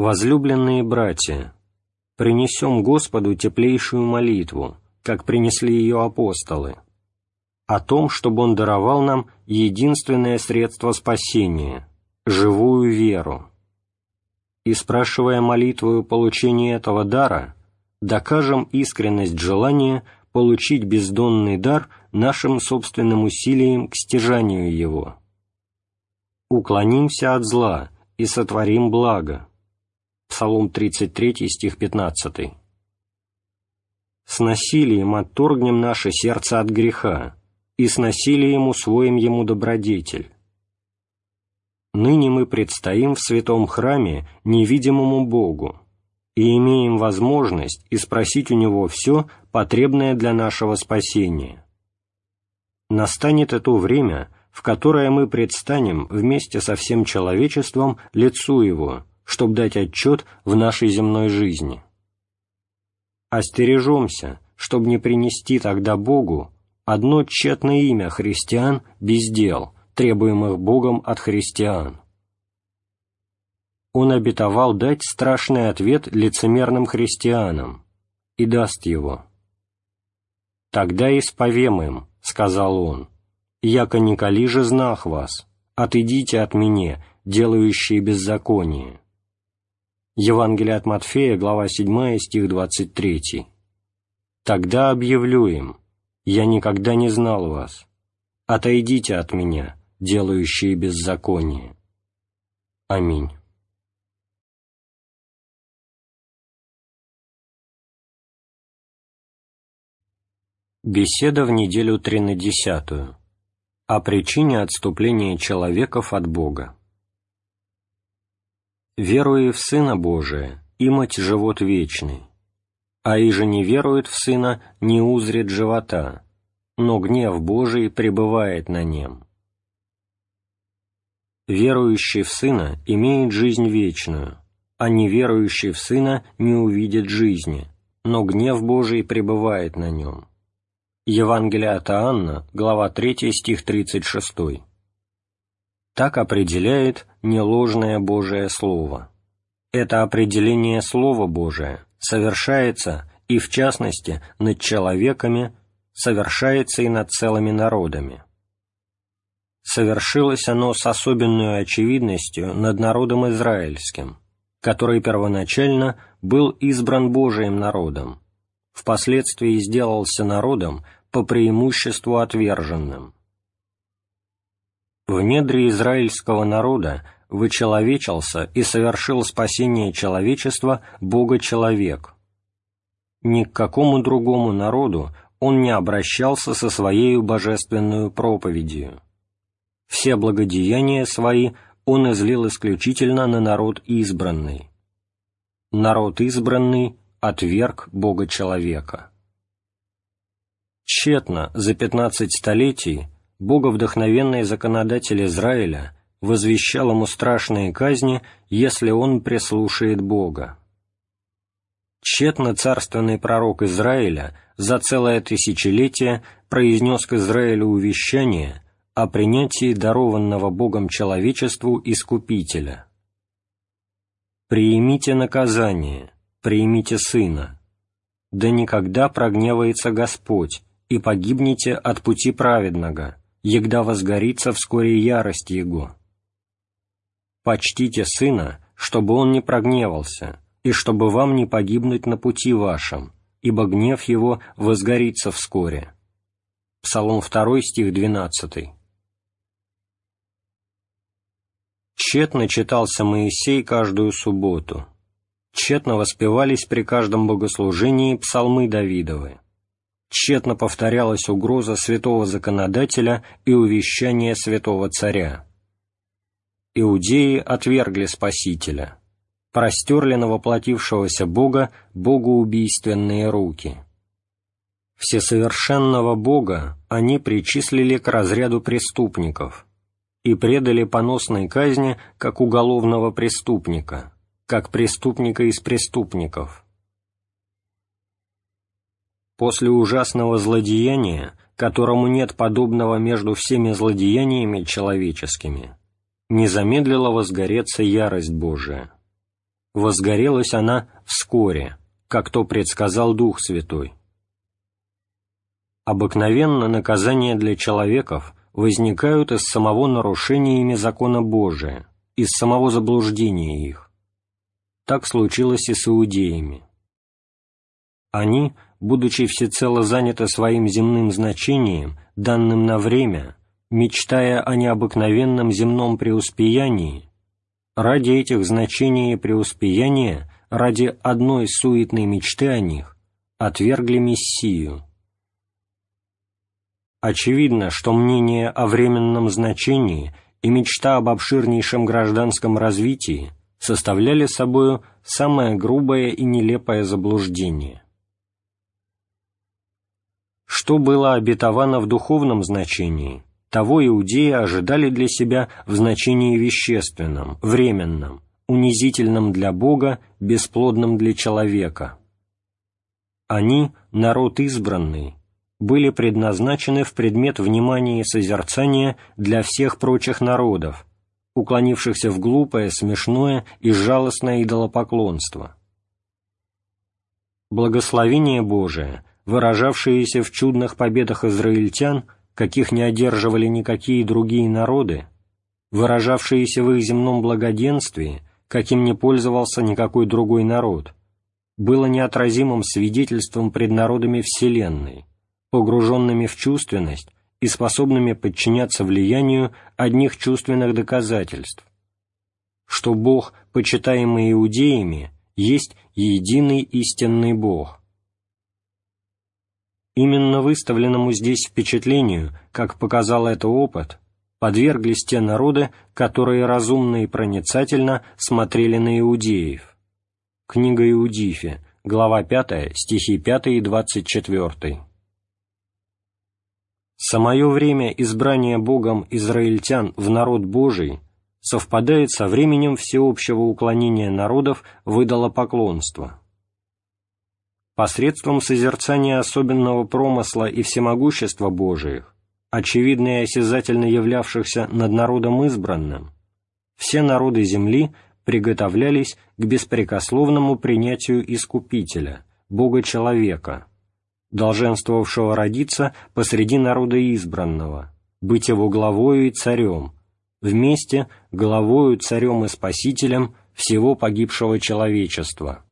[SPEAKER 1] Возлюбленные братья, принесем Господу теплейшую молитву, как принесли ее апостолы, о том, чтобы Он даровал нам единственное средство спасения – живую веру. И спрашивая молитвою получения этого дара, докажем искренность желания получить бездонный дар нашим собственным усилием к стяжанию его. Уклонимся от зла и сотворим благо – Псалом 33, стих 15. «С насилием отторгнем наше сердце от греха, и с насилием усвоим ему добродетель. Ныне мы предстоим в святом храме невидимому Богу и имеем возможность испросить у Него все, потребное для нашего спасения. Настанет это время, в которое мы предстанем вместе со всем человечеством лицу Его, чтобы дать отчет в нашей земной жизни. Остережемся, чтобы не принести тогда Богу одно тщетное имя христиан без дел, требуемых Богом от христиан. Он обетовал дать страшный ответ лицемерным христианам и даст его. «Тогда исповем им», — сказал он, — «яко николи же знах вас, отойдите от меня, делающие беззаконие». Евангелие от Матфея, глава 7, стих 23. «Тогда объявлю им, я никогда не знал вас. Отойдите от меня, делающие беззаконие». Аминь. Беседа в неделю тринадесятую. О причине отступления человеков от Бога. «Веруя в Сына Божия, имать живот вечный, а и же не верует в Сына, не узрит живота, но гнев Божий пребывает на нем. Верующий в Сына имеет жизнь вечную, а неверующий в Сына не увидит жизни, но гнев Божий пребывает на нем». Евангелие от Иоанна, глава 3, стих 36. Так определяет неложное Божие Слово. Это определение Слова Божия совершается и, в частности, над человеками, совершается и над целыми народами. Совершилось оно с особенной очевидностью над народом израильским, который первоначально был избран Божиим народом, впоследствии сделался народом, по преимуществу отверженным. В недре израильского народа вычеловечился и совершил спасение человечества Бога-человек. Ни к какому другому народу он не обращался со своей божественную проповедью. Все благодеяния свои он излил исключительно на народ избранный. Народ избранный отверг Бога-человека. Тщетно за пятнадцать столетий боговдохновенный законодатель Израиля возвещал ему страшные казни, если он прислушает Бога. Тщетно царственный пророк Израиля за целое тысячелетие произнес к Израилю увещание о принятии дарованного Богом человечеству Искупителя. «Приимите наказание, приимите Сына, да никогда прогневается Господь, и погибнете от пути праведного, егда возгорится вскоре ярость Его. Почтите Сына, чтобы Он не прогневался, и чтобы вам не погибнуть на пути вашем, ибо гнев Его возгорится вскоре». Псалом 2, стих 12. Тщетно читался Моисей каждую субботу. Тщетно воспевались при каждом богослужении псалмы Давидовы тщетно повторялась угроза святого законодателя и увещание святого царя. Иудеи отвергли Спасителя, простерли на воплотившегося Бога богоубийственные руки. Всесовершенного Бога они причислили к разряду преступников и предали поносной казни как уголовного преступника, как преступника из преступников – После ужасного злодеяния, которому нет подобного между всеми злодеяниями человеческими, не замедлила возгореться ярость Божия. Возгорелась она вскоре, как то предсказал Дух Святой. Обыкновенно наказания для человеков возникают из самого нарушения ими закона Божия, из самого заблуждения их. Так случилось и с иудеями. Они – будучи всецело заняты своим земным значением, данным на время, мечтая о необыкновенном земном преуспеянии, ради этих значений и преуспеяния, ради одной суетной мечты о них, отвергли Мессию. Очевидно, что мнение о временном значении и мечта об обширнейшем гражданском развитии составляли собою самое грубое и нелепое заблуждение – что было обетовано в духовном значении, того иудеи ожидали для себя в значении вещественном, временном, унизительном для Бога, бесплодном для человека. Они, народ избранный, были предназначены в предмет внимания и созерцания для всех прочих народов, уклонившихся в глупое, смешное и жалостное идолопоклонство. Благословение Божие выражавшиеся в чудных победах израильтян, каких не одерживали никакие другие народы, выражавшиеся в их земном благоденствии, каким не пользовался никакой другой народ, было неотразимым свидетельством пред народами Вселенной, погруженными в чувственность и способными подчиняться влиянию одних чувственных доказательств, что Бог, почитаемый иудеями, есть единый истинный Бог, Именно выставленному здесь впечатлению, как показал это опыт, подверглись те народы, которые разумно и проницательно смотрели на иудеев. Книга Иудифи, глава 5, стихи 5 и 24. Самое время избрания Богом израильтян в народ Божий совпадает со временем всеобщего уклонения народов в идолопоклонство. Посредством созерцания особенного промысла и всемогущества Божиих, очевидно и осязательно являвшихся над народом избранным, все народы земли приготовлялись к беспрекословному принятию Искупителя, Бога-человека, долженствовавшего родиться посреди народа избранного, быть его главою и царем, вместе главою, царем и спасителем всего погибшего человечества.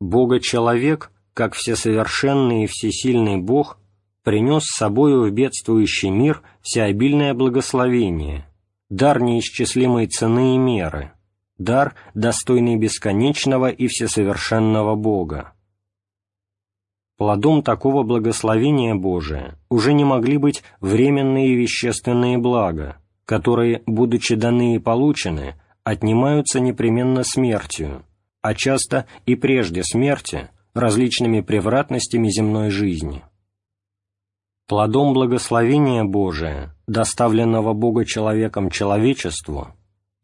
[SPEAKER 1] Бога-человек, как всесовершенный и всесильный Бог, принес с собою в бедствующий мир всеобильное благословение, дар неисчислимой цены и меры, дар, достойный бесконечного и всесовершенного Бога. Плодом такого благословения Божия уже не могли быть временные вещественные блага, которые, будучи даны и получены, отнимаются непременно смертью, а часто и прежде смерти различными превратностями земной жизни. Плодом благословения Божия, доставленного Бога-человеком человечеству,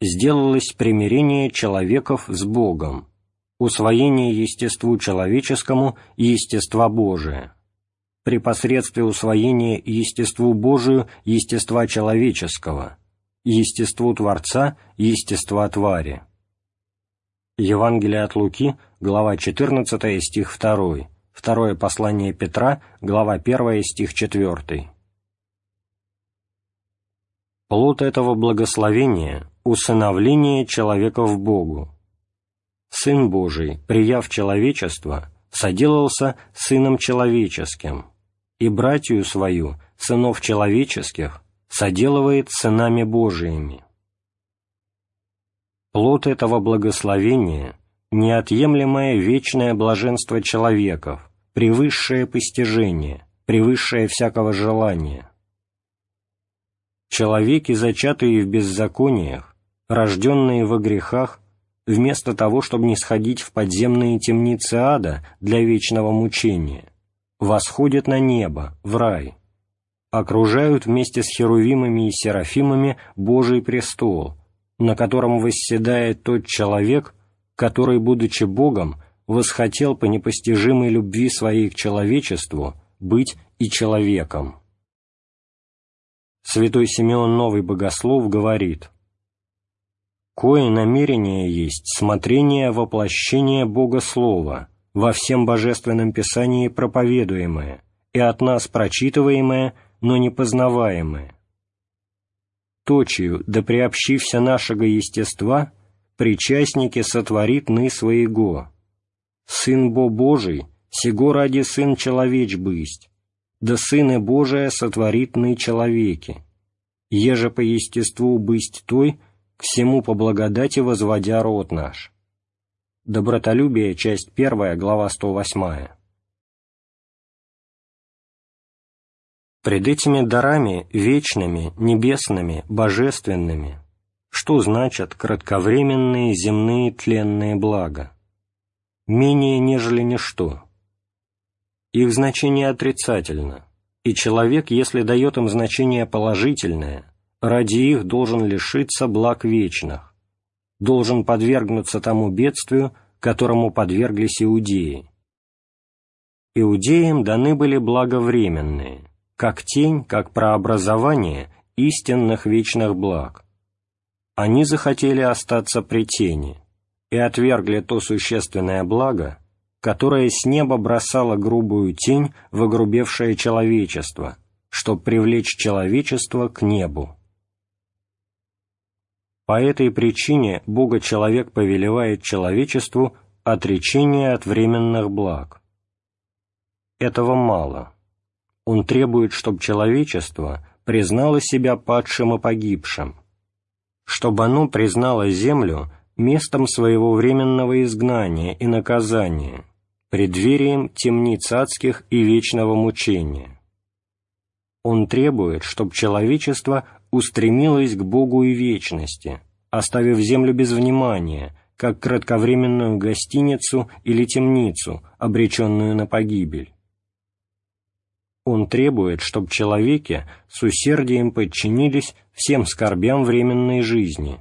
[SPEAKER 1] сделалось примирение человеков с Богом, усвоение естеству человеческому естества Божия, при посредстве усвоения естеству Божию естества человеческого, естеству Творца естества твари. Евангелие от Луки, глава 14, стих 2, второе послание Петра, глава 1, стих 4. Плод этого благословения – усыновление человека в Богу, Сын Божий, прияв человечество, соделался Сыном Человеческим, и братью свою, сынов человеческих, соделывает сынами Божиими. Плод этого благословения – неотъемлемое вечное блаженство человеков, превысшее постижение, превысшее всякого желания. Человеки, зачатые в беззакониях, рожденные во грехах, вместо того, чтобы не сходить в подземные темницы ада для вечного мучения, восходят на небо, в рай, окружают вместе с херувимами и серафимами Божий престол, на котором восседает тот человек, который, будучи Богом, восхотел по непостижимой любви своей к человечеству быть и человеком. Святой Симеон Новый Богослов говорит – Кое намерение есть смотрение воплощения Бога Слова во всем Божественном Писании проповедуемое и от нас прочитываемое, но не познаваемое. Точию, да приобщився нашего естества, причастники сотворит ны своего. Сын Бо Божий, сего ради Сын человеч бысть, да Сыны Божия сотворит ны человеки. Еже по естеству бысть той, к всему по благодати возводя род наш». Добротолюбие, часть 1, глава 108. Пред этими дарами вечными, небесными, божественными, что значат кратковременные земные тленные блага? Менее, нежели ничто. Их значение отрицательно, и человек, если дает им значение положительное, ради их должен лишиться благ вечных, должен подвергнуться тому бедствию, которому подверглись иудеи. Иудеям даны были благовременные, как тень, как прообразование истинных вечных благ. Они захотели остаться при тени и отвергли то существенное благо, которое с неба бросало грубую тень в огрубевшее человечество, чтобы привлечь человечество к небу. По этой причине Бога-человек повелевает человечеству отречение от временных благ. Этого мало. Он требует, чтобы человечество признало себя падшим и погибшим, чтобы оно признало землю местом своего временного изгнания и наказания, преддверием темниц адских и вечного мучения. Он требует, чтобы человечество устремилось к Богу и вечности, оставив землю без внимания, как кратковременную гостиницу или темницу, обреченную на погибель. Он требует, чтобы человеки с усердием подчинились всем скорбям временной жизни.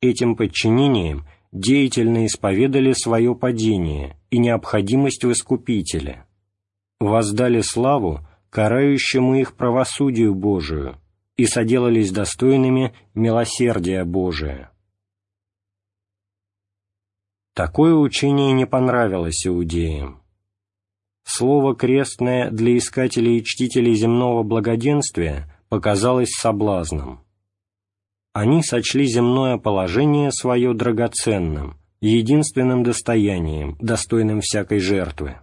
[SPEAKER 1] Этим подчинением деятельно исповедали свое падение и необходимость в Искупителе, воздали славу карающему их правосудию Божию и соделались достойными милосердия Божия. Такое учение не понравилось иудеям. Слово крестное для искателей и чтителей земного благоденствия показалось соблазном. Они сочли земное положение свое драгоценным, единственным достоянием, достойным всякой жертвы.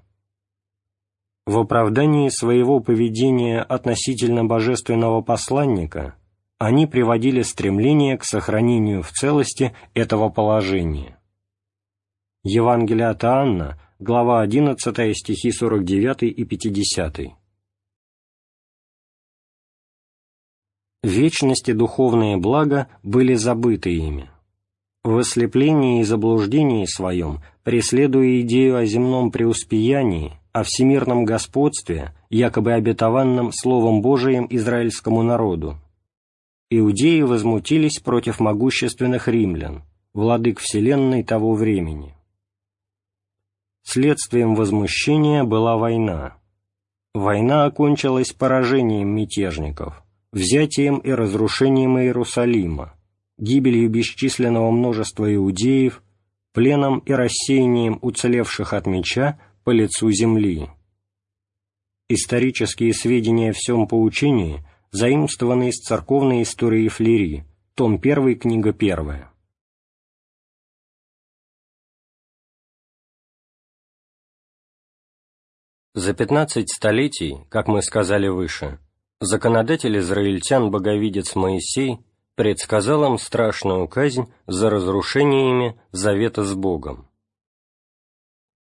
[SPEAKER 1] В оправдании своего поведения относительно божественного посланника они приводили стремление к сохранению в целости этого положения. Евангелие от Анна, глава 11, стихи 49 и 50. Вечность и духовные блага были забыты ими. В ослеплении и заблуждении своем, преследуя идею о земном преуспеянии, о всемирном господстве, якобы обетованном Словом Божиим израильскому народу, иудеи возмутились против могущественных римлян, владык вселенной того времени. Следствием возмущения была война. Война окончилась поражением мятежников, взятием и разрушением Иерусалима, гибелью бесчисленного множества иудеев, пленом и рассеянием уцелевших от меча по лицу земли. Исторические сведения о всем поучении заимствованы из церковной истории Флери, том 1, книга 1. За 15 столетий, как мы сказали выше, законодатель израильтян-боговидец Моисей предсказал им страшную казнь за разрушениями завета с Богом.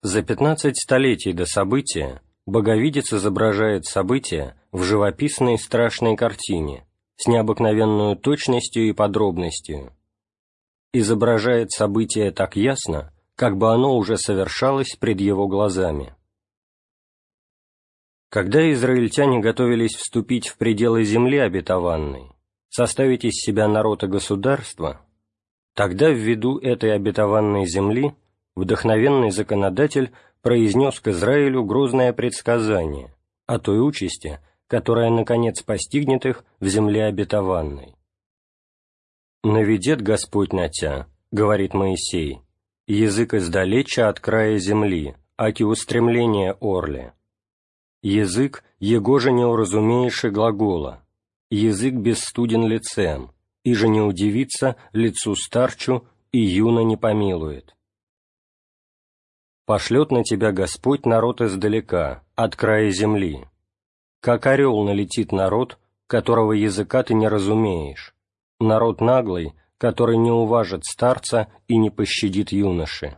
[SPEAKER 1] За 15 столетий до события боговидец изображает события в живописной страшной картине с необыкновенной точностью и подробностью. Изображает событие так ясно, как бы оно уже совершалось пред его глазами. Когда израильтяне готовились вступить в пределы земли обетованной, составить из себя народ и государство, тогда в виду этой обетованной земли вдохновенный законодатель произнес к Израилю грозное предсказание о той участи, которая, наконец, постигнет их в земле обетованной. «Наведет Господь на тя, — говорит Моисей, — язык издалеча от края земли, аки устремление орле, Язык, его же не уразумеешь и глагола, язык бесстуден лицем, и же не удивится лицу старчу, и юно не помилует. Пошлет на тебя Господь народ издалека, от края земли. Как орел налетит народ, которого языка ты не разумеешь, народ наглый, который не уважит старца и не пощадит юноши.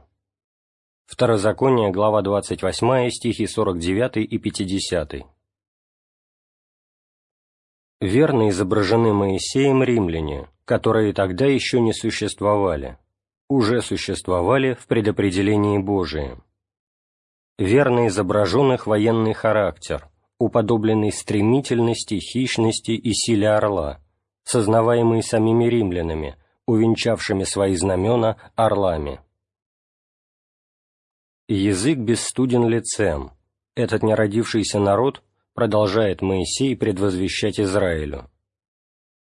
[SPEAKER 1] Второзаконие, глава 28, стихи 49 и 50. Верно изображены Моисеем римляне, которые тогда еще не существовали, уже существовали в предопределении Божием. Верно изображен их военный характер, уподобленный стремительности, хищности и силе орла, сознаваемый самими римлянами, увенчавшими свои знамена орлами. Язык бесстуден лицем. Этот неродившийся народ, продолжает Моисей предвозвещать Израилю.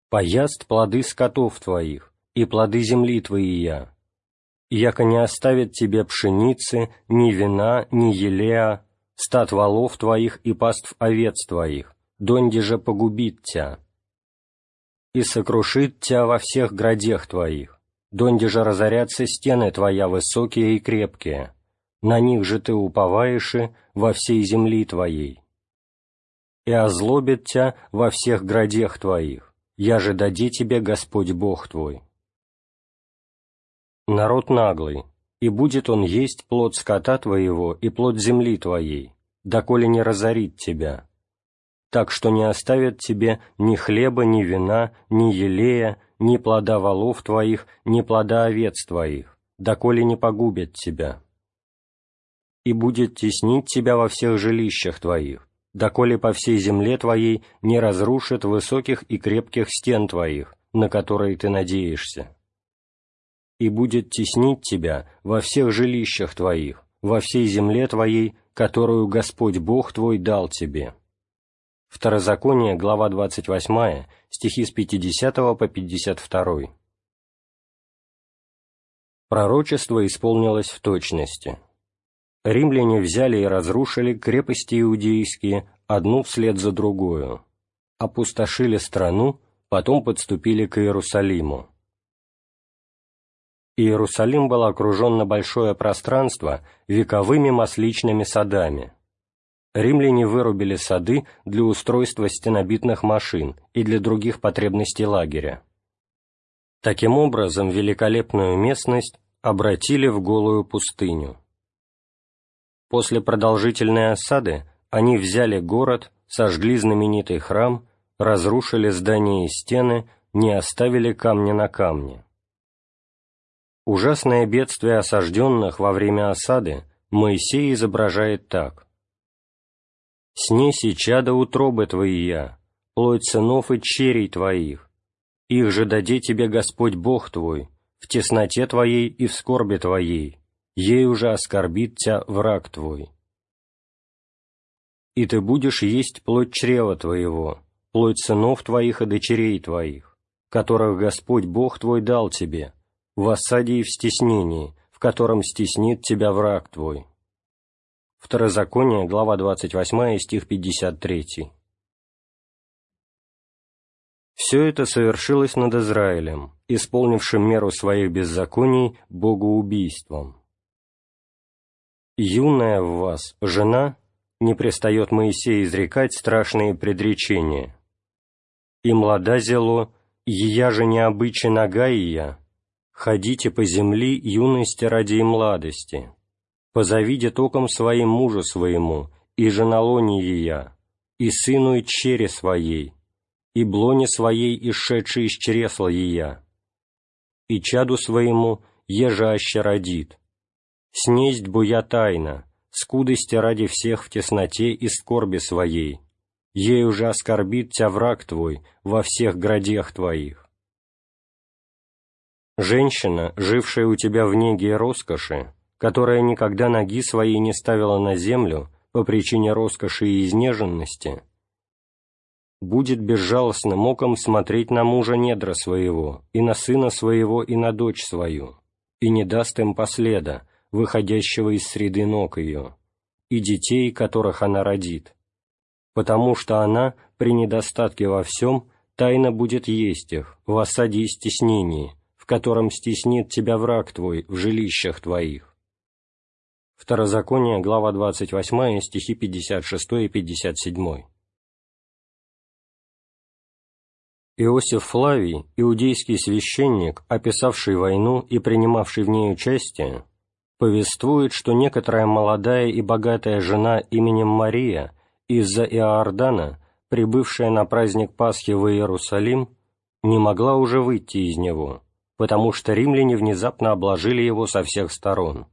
[SPEAKER 1] «Пояст плоды скотов твоих, и плоды земли твои я. Яко не оставят тебе пшеницы, ни вина, ни елеа, стад волов твоих и паств овец твоих, донде же погубит тя. И сокрушит тя во всех градех твоих, донде же разорятся стены твоя высокие и крепкие» на них же ты уповаешь во всей земли твоей. И озлобит тебя во всех градех твоих, я же дади тебе Господь Бог твой. Народ наглый, и будет он есть плод скота твоего и плод земли твоей, доколе не разорит тебя, так что не оставят тебе ни хлеба, ни вина, ни елея, ни плода волов твоих, ни плода овец твоих, доколе не погубят тебя. И будет теснить тебя во всех жилищах твоих, доколе по всей земле твоей не разрушит высоких и крепких стен твоих, на которые ты надеешься. И будет теснить тебя во всех жилищах твоих, во всей земле твоей, которую Господь Бог твой дал тебе. Второзаконие, глава 28, стихи с 50 по 52. Пророчество исполнилось в точности. Римляне взяли и разрушили крепости иудейские одну вслед за другую, опустошили страну, потом подступили к Иерусалиму. Иерусалим был окружен на большое пространство вековыми масличными садами. Римляне вырубили сады для устройства стенобитных машин и для других потребностей лагеря. Таким образом, великолепную местность обратили в голую пустыню. После продолжительной осады они взяли город, сожгли знаменитый храм, разрушили здания и стены, не оставили камня на камне. Ужасное бедствие осажденных во время осады Моисей изображает так. «Снеси чада утробы твои я, плоть сынов и черей твоих, их же даде тебе Господь Бог твой, в тесноте твоей и в скорби твоей, ей уже оскорбит тебя враг твой. И ты будешь есть плоть чрева твоего, плоть сынов твоих и дочерей твоих, которых Господь Бог твой дал тебе, в осаде и в стеснении, в котором стеснит тебя враг твой». Второзаконие, глава 28, стих 53. Все это совершилось над Израилем, исполнившим меру своих беззаконий богоубийством. «Юная в вас, жена, не пристает Моисей изрекать страшные предречения. И млада зело, ея же необыча нога я, ходите по земли юности ради и младости, позавиде током своим мужу своему, и женалоне ея, и сыну и чере своей, и блоне своей, исшедшей из чресла ея, и чаду своему ежаще родит. Снесть буя тайна, скудости ради всех в тесноте и скорби своей, ей уже оскорбит тебя враг твой во всех градях твоих. Женщина, жившая у тебя в неге и роскоши, которая никогда ноги своей не ставила на землю по причине роскоши и изнеженности, будет безжалостным оком смотреть на мужа недра своего, и на сына своего, и на дочь свою, и не даст им последа, выходящего из среды ног ее, и детей, которых она родит, потому что она, при недостатке во всем, тайно будет есть их, в осаде и стеснении, в котором стеснит тебя враг твой в жилищах твоих. Второзаконие, глава 28, стихи 56 и 57. Иосиф Флавий, иудейский священник, описавший войну и принимавший в ней участие, повествует, что некоторая молодая и богатая жена именем Мария из-за Иордана, прибывшая на праздник Пасхи в Иерусалим, не могла уже выйти из него, потому что римляне внезапно обложили его со всех сторон.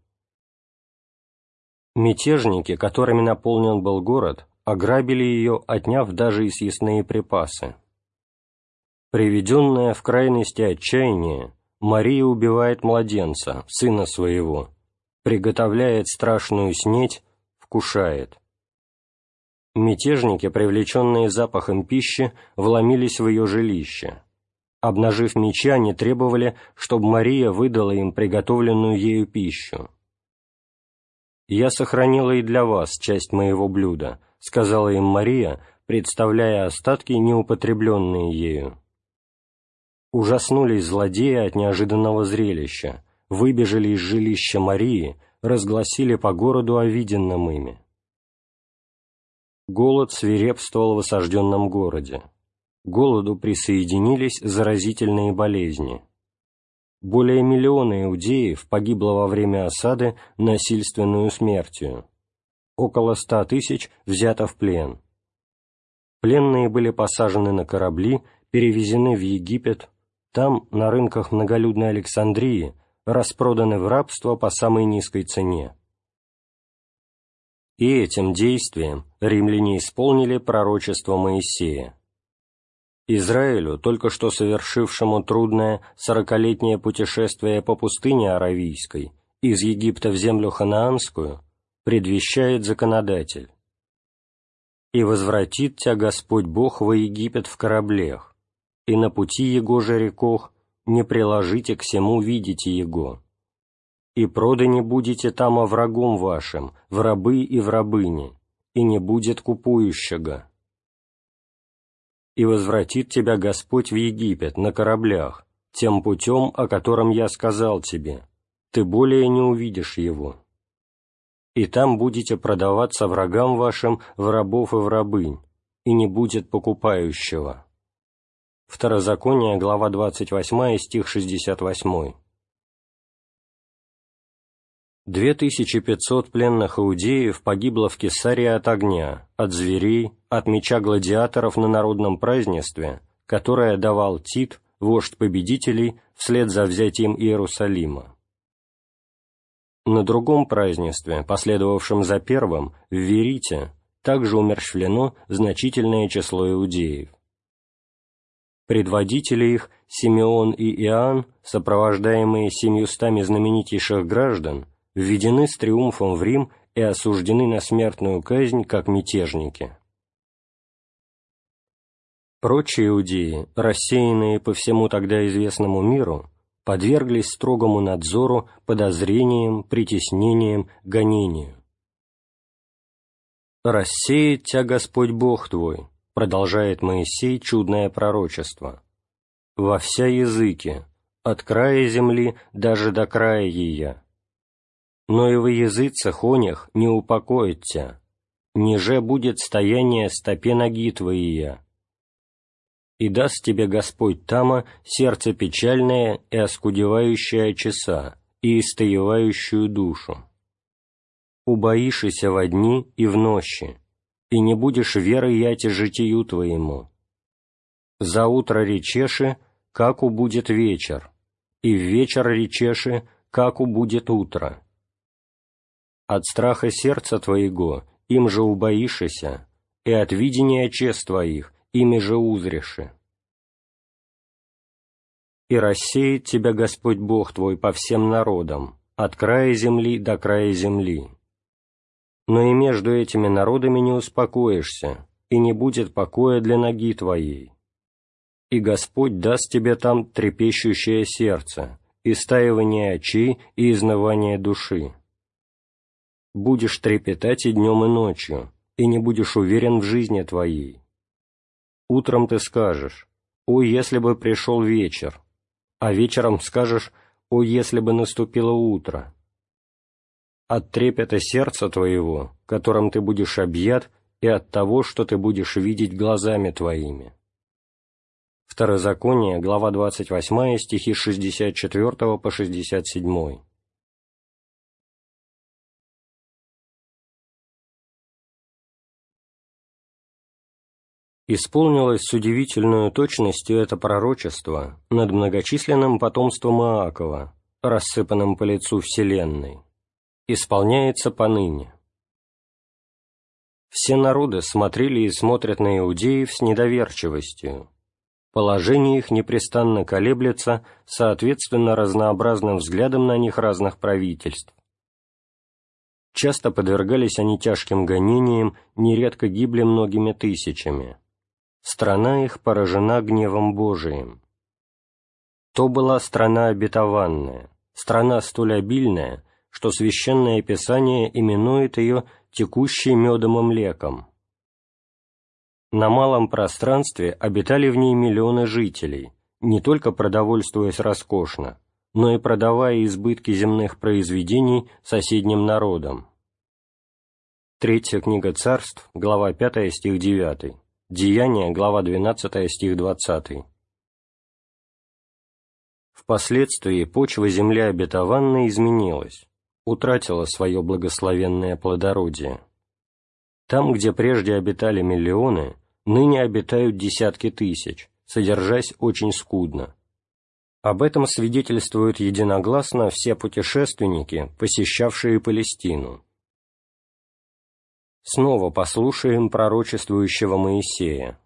[SPEAKER 1] Мятежники, которыми наполнен был город, ограбили ее, отняв даже и съестные припасы. Приведенная в крайности отчаяния, Мария убивает младенца, сына своего, приготовляет страшную снеть, вкушает. Мятежники, привлеченные запахом пищи, вломились в ее жилище. Обнажив мечи, они требовали, чтобы Мария выдала им приготовленную ею пищу. «Я сохранила и для вас часть моего блюда», — сказала им Мария, представляя остатки, неупотребленные ею. Ужаснулись злодеи от неожиданного зрелища, выбежали из жилища Марии, разгласили по городу о виденном ими. Голод свирепствовал в осажденном городе. Голоду присоединились заразительные болезни. более миллиона иудеев погибло во время осады насильственную смертью. Около ста тысяч взято в плен. Пленные были посажены на корабли, перевезены в Египет, там, на рынках многолюдной Александрии, распроданы в рабство по самой низкой цене. И этим действием римляне исполнили пророчество Моисея. Израилю, только что совершившему трудное сорокалетнее путешествие по пустыне Аравийской из Египта в землю ханаанскую, предвещает законодатель. «И возвратит тебя Господь Бог во Египет в кораблях, и на пути Его же рекох не приложите к всему видите Его. И продани будете там врагом вашим, в рабы и в рабыни, и не будет купующего» и возвратит тебя Господь в Египет на кораблях, тем путем, о котором я сказал тебе, ты более не увидишь его. И там будете продаваться врагам вашим в рабов и в рабынь, и не будет покупающего». Второзаконие, глава 28, стих 68. 2500 пленных иудеев погибло в Кесарии от огня, от зверей, от меча гладиаторов на народном празднестве, которое давал Тит, вождь победителей, вслед за взятием Иерусалима. На другом празднестве, последовавшем за первым, в Верите, также умерщвлено значительное число иудеев. Предводители их, Симеон и Иоанн, сопровождаемые семьюстами знаменитейших граждан, введены с триумфом в Рим и осуждены на смертную казнь как мятежники. Прочие иудеи, рассеянные по всему тогда известному миру, подверглись строгому надзору, подозрениям, притеснениям, гонению. «Рассеет тебя Господь Бог твой», продолжает Моисей чудное пророчество, «во вся языки, от края земли даже до края ее, но и во языцах онях не упокоит тя, ниже будет стояние стопе ноги твоия. И даст тебе Господь тама сердце печальное и оскудевающее часа, и истоевающую душу. Убоишься во дни и в нощи, и не будешь веры яти житию твоему. За утро речеши, как будет вечер, и в вечер речеши, как будет утро от страха сердца твоего им же убоишься, и от видения чест твоих ими же узреши. И рассеет тебя Господь Бог твой по всем народам, от края земли до края земли. Но и между этими народами не успокоишься, и не будет покоя для ноги твоей. И Господь даст тебе там трепещущее сердце, истаивание очей и изнывание души будешь трепетать и днем, и ночью, и не будешь уверен в жизни твоей. Утром ты скажешь, «О, если бы пришел вечер», а вечером скажешь, «О, если бы наступило утро». От трепета сердца твоего, которым ты будешь объят, и от того, что ты будешь видеть глазами твоими. Второзаконие, глава 28, стихи 64 по 67. Исполнилось с удивительной точностью это пророчество над многочисленным потомством Иакова, рассыпанным по лицу Вселенной. Исполняется поныне. Все народы смотрели и смотрят на иудеев с недоверчивостью. Положение их непрестанно колеблется соответственно разнообразным взглядам на них разных правительств. Часто подвергались они тяжким гонениям, нередко гибли многими тысячами страна их поражена гневом Божиим. То была страна обетованная, страна столь обильная, что Священное Писание именует ее текущей медом и млеком. На малом пространстве обитали в ней миллионы жителей, не только продовольствуясь роскошно, но и продавая избытки земных произведений соседним народам. Третья книга царств, глава 5, стих 9. Деяния, глава 12, стих 20. В Впоследствии почва земли обетованной изменилась, утратила свое благословенное плодородие. Там, где прежде обитали миллионы, ныне обитают десятки тысяч, содержась очень скудно. Об этом свидетельствуют единогласно все путешественники, посещавшие Палестину. Снова послушаем пророчествующего Моисея.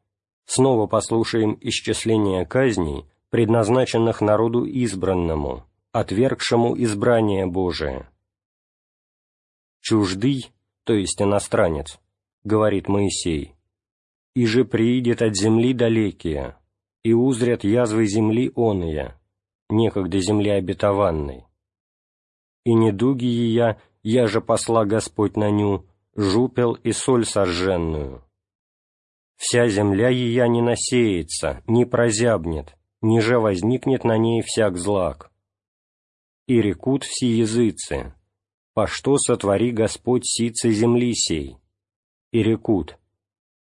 [SPEAKER 1] Снова послушаем исчисление казней, предназначенных народу избранному, отвергшему избрание Божие. «Чуждый, то есть иностранец», — говорит Моисей, — «и же приидет от земли далекие, и узрят язвы земли оные, некогда земли обетованной. И недуги я, я же посла Господь на ню, жупел и соль сожженную. Вся земля ея не насеется, не прозябнет, ниже возникнет на ней всяк злак. И рекут все языцы, по что сотвори Господь сицы земли сей? И рекут,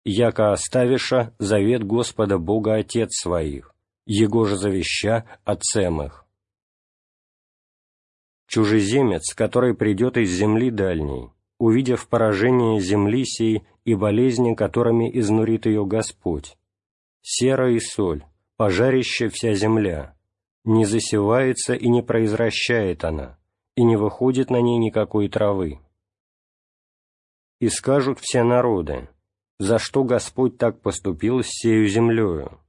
[SPEAKER 1] яко оставиша завет Господа Бога Отец своих, Его же завеща отцем их. Чужеземец, который придет из земли дальней, увидев поражение земли сей и болезни, которыми изнурит ее Господь. Сера и соль, пожарище вся земля, не засевается и не произвращает она, и не выходит на ней никакой травы. И скажут все народы, за что Господь так поступил с сею землею,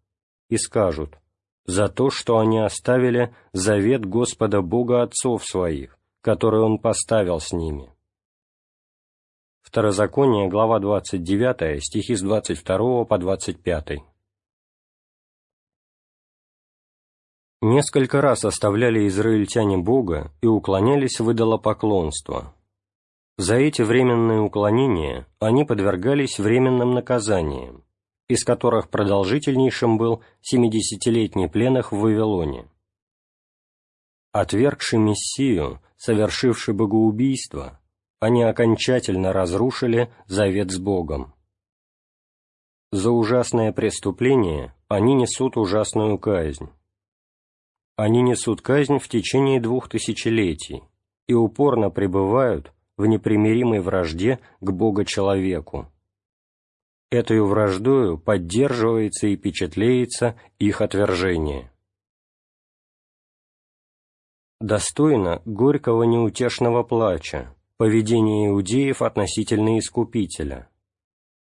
[SPEAKER 1] и скажут, за то, что они оставили завет Господа Бога отцов своих, который Он поставил с ними. Второзаконие, глава 29, стихи с 22 по 25. Несколько раз оставляли израильтяне Бога и уклонялись в идолопоклонство. За эти временные уклонения они подвергались временным наказаниям, из которых продолжительнейшим был семидесятилетний пленах в Вавилоне. Отвергший Мессию, совершивший богоубийство, они окончательно разрушили завет с Богом. За ужасное преступление они несут ужасную казнь. Они несут казнь в течение двух тысячелетий и упорно пребывают в непримиримой вражде к Бога-человеку. Этой враждою поддерживается и печатлеется их отвержение. Достойно горького неутешного плача, поведение иудеев относительно Искупителя.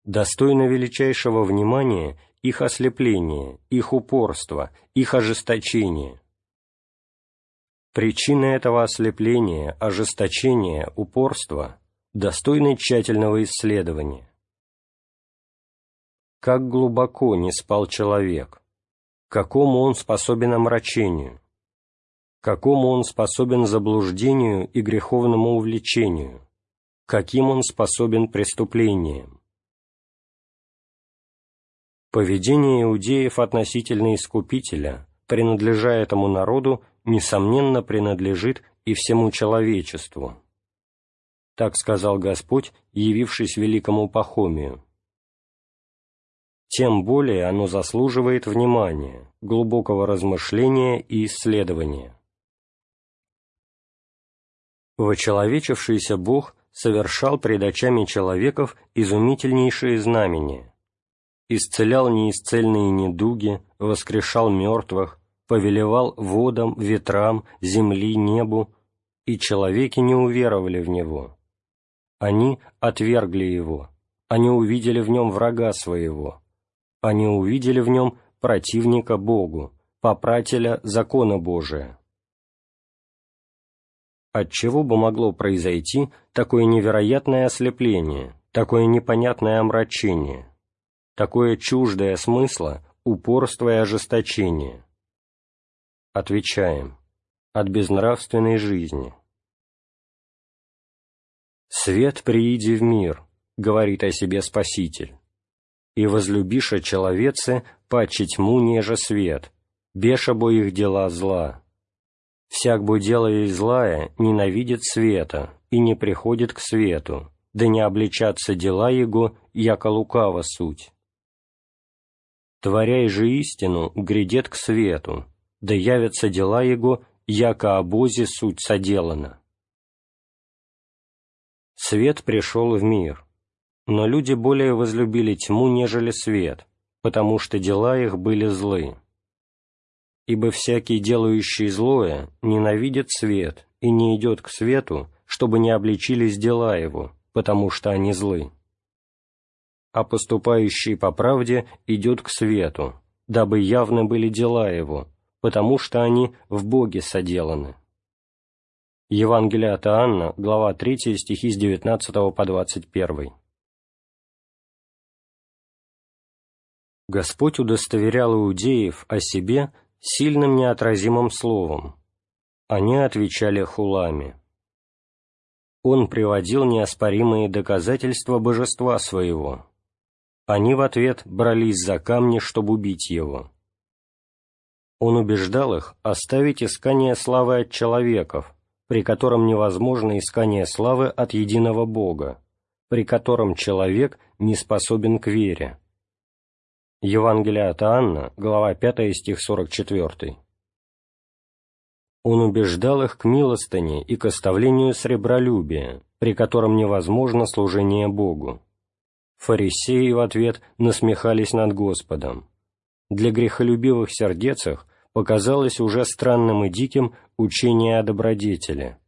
[SPEAKER 1] Достойно величайшего внимания их ослепление, их упорство, их ожесточение. Причины этого ослепления, ожесточения, упорства достойны тщательного исследования. Как глубоко не спал человек, какому он способен омрачению, какому он способен заблуждению и греховному увлечению, каким он способен преступлениям. Поведение иудеев относительно Искупителя, принадлежа этому народу, несомненно принадлежит и всему человечеству. Так сказал Господь, явившись великому Пахомию. Тем более оно заслуживает внимания, глубокого размышления и исследования. Вочеловечившийся Бог совершал пред очами человеков изумительнейшие знамения, исцелял неисцельные недуги, воскрешал мертвых, повелевал водам, ветрам, земли, небу, и человеки не уверовали в Него. Они отвергли Его, они увидели в Нем врага своего, они увидели в Нем противника Богу, попрателя закона Божия. От чего бы могло произойти такое невероятное ослепление, такое непонятное омрачение, такое чуждое смысла, упорство и ожесточение? Отвечаем. От безнравственной жизни. «Свет прииди в мир», — говорит о себе Спаситель, «и возлюбиша человеце паче тьму неже свет, беша бо их дела зла» Всяк бы делая злая, ненавидит света и не приходит к свету, да не обличатся дела его, яко лукава суть. Творяй же истину, грядет к свету, да явятся дела Его, яко обозе суть соделана. Свет пришел в мир, но люди более возлюбили тьму, нежели свет, потому что дела их были злы. Ибо всякий, делающий злое, ненавидит свет и не идет к свету, чтобы не обличились дела его, потому что они злы. А поступающий по правде идет к свету, дабы явны были дела его, потому что они в Боге соделаны. Евангелие от Иоанна, глава 3, стихи с 19 по 21. Господь удостоверял иудеев о себе сильным неотразимым словом. Они отвечали хулами. Он приводил неоспоримые доказательства божества своего. Они в ответ брались за камни, чтобы убить его. Он убеждал их оставить искание славы от человеков, при котором невозможно искание славы от единого Бога, при котором человек не способен к вере. Евангелие от Анна, глава 5, стих 44. Он убеждал их к милостыне и к оставлению сребролюбия, при котором невозможно служение Богу. Фарисеи в ответ насмехались над Господом. Для грехолюбивых сердецах показалось уже странным и диким учение о добродетели.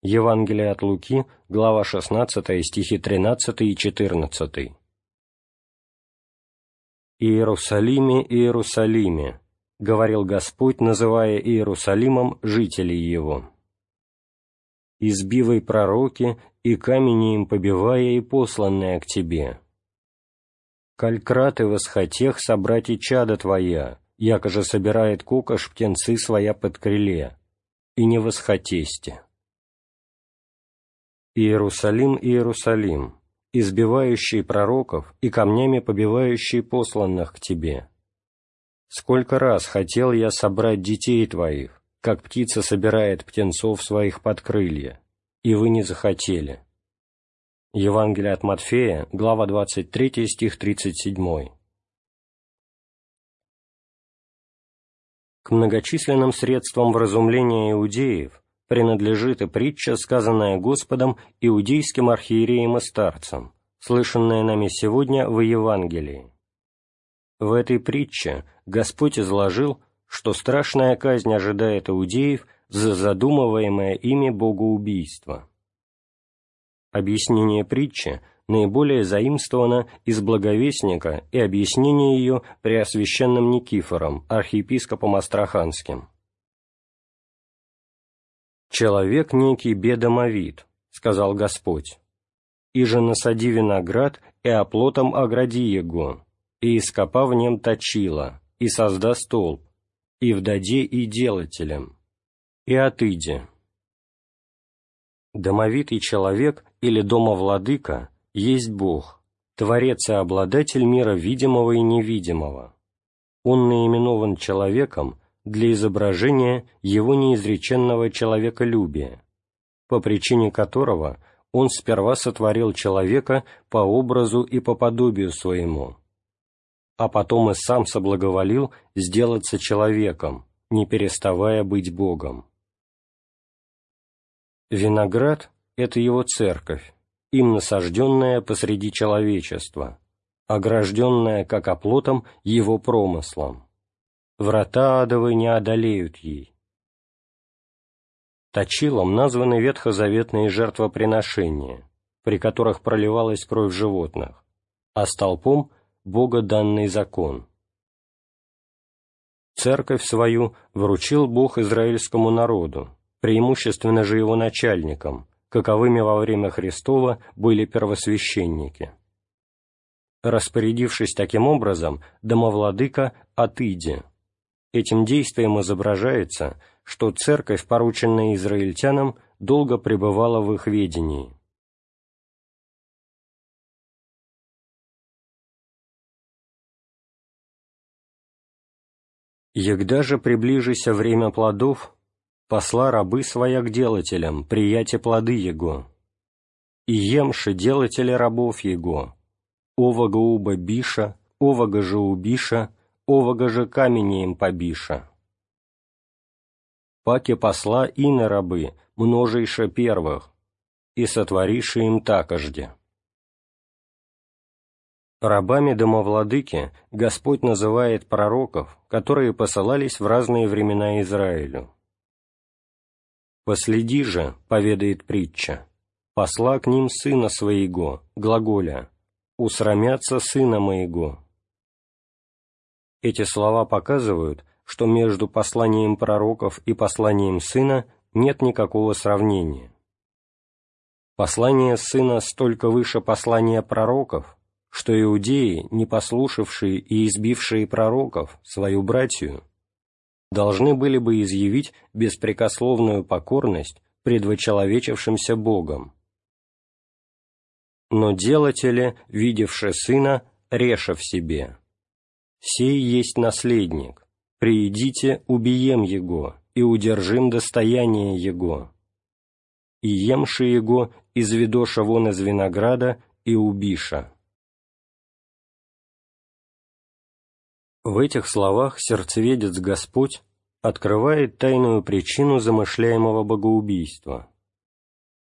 [SPEAKER 1] Евангелие от Луки, глава 16, стихи 13 и 14. «Иерусалиме, Иерусалиме», — говорил Господь, называя Иерусалимом жителей его. «Избивай пророки, и камени им побивая, и посланные к тебе. Калькраты восхотех собрать и чада твоя, яко же собирает кукош птенцы своя под крыле, и не восхотесте. Иерусалим, Иерусалим, избивающий пророков и камнями побивающий посланных к тебе. Сколько раз хотел я собрать детей твоих, как птица собирает птенцов своих под крылья, и вы не захотели. Евангелие от Матфея, глава 23, стих 37. К многочисленным средствам вразумления иудеев принадлежит и притча, сказанная Господом иудейским архиереям и старцам, слышанная нами сегодня в Евангелии. В этой притче Господь изложил, что страшная казнь ожидает иудеев за задумываемое ими богоубийство. Объяснение притчи – наиболее заимствована из благовестника и объяснение ее преосвященным Никифором, архиепископом Астраханским. «Человек некий бедомовит», — сказал Господь, «и же насади виноград, и оплотом огради его, и ископа в нем точила, и созда столб, и вдаде и делателем, и отыди». Домовитый человек или домовладыка есть Бог, Творец и обладатель мира видимого и невидимого. Он наименован человеком для изображения его неизреченного человеколюбия, по причине которого он сперва сотворил человека по образу и по подобию своему, а потом и сам соблаговолил сделаться человеком, не переставая быть Богом. Виноград — это его церковь, им насажденная посреди человечества, огражденная как оплотом его промыслом. Врата адовы не одолеют ей. Точилом названы ветхозаветные жертвоприношения, при которых проливалась кровь животных, а столпом – Бога данный закон. Церковь свою вручил Бог израильскому народу, преимущественно же его начальникам, каковыми во время Христова были первосвященники. Распорядившись таким образом, домовладыка отыди. Этим действием изображается, что церковь, порученная израильтянам, долго пребывала в их ведении. Егда же приближися время плодов, посла рабы своя к делателям, прияте плоды его. И емши делатели рабов его, овага уба биша, овага же убиша, овага же каменеем побиша. паки посла и на рабы, множейше первых, и сотвориши им такожде. Рабами домовладыки Господь называет пророков, которые посылались в разные времена Израилю. «Последи же», — поведает притча, — «посла к ним сына своего, глаголя, усрамятся сына моего». Эти слова показывают, что между посланием пророков и посланием сына нет никакого сравнения. Послание сына столько выше послания пророков, что иудеи, не послушавшие и избившие пророков, свою братью, должны были бы изъявить беспрекословную покорность предвочеловечившимся Богом. Но делатели, видевши сына, реша в себе. «Сей есть наследник, приидите, убием его, и удержим достояние его. И емши его изведоша вон из винограда и убиша». В этих словах сердцеведец Господь открывает тайную причину замышляемого богоубийства.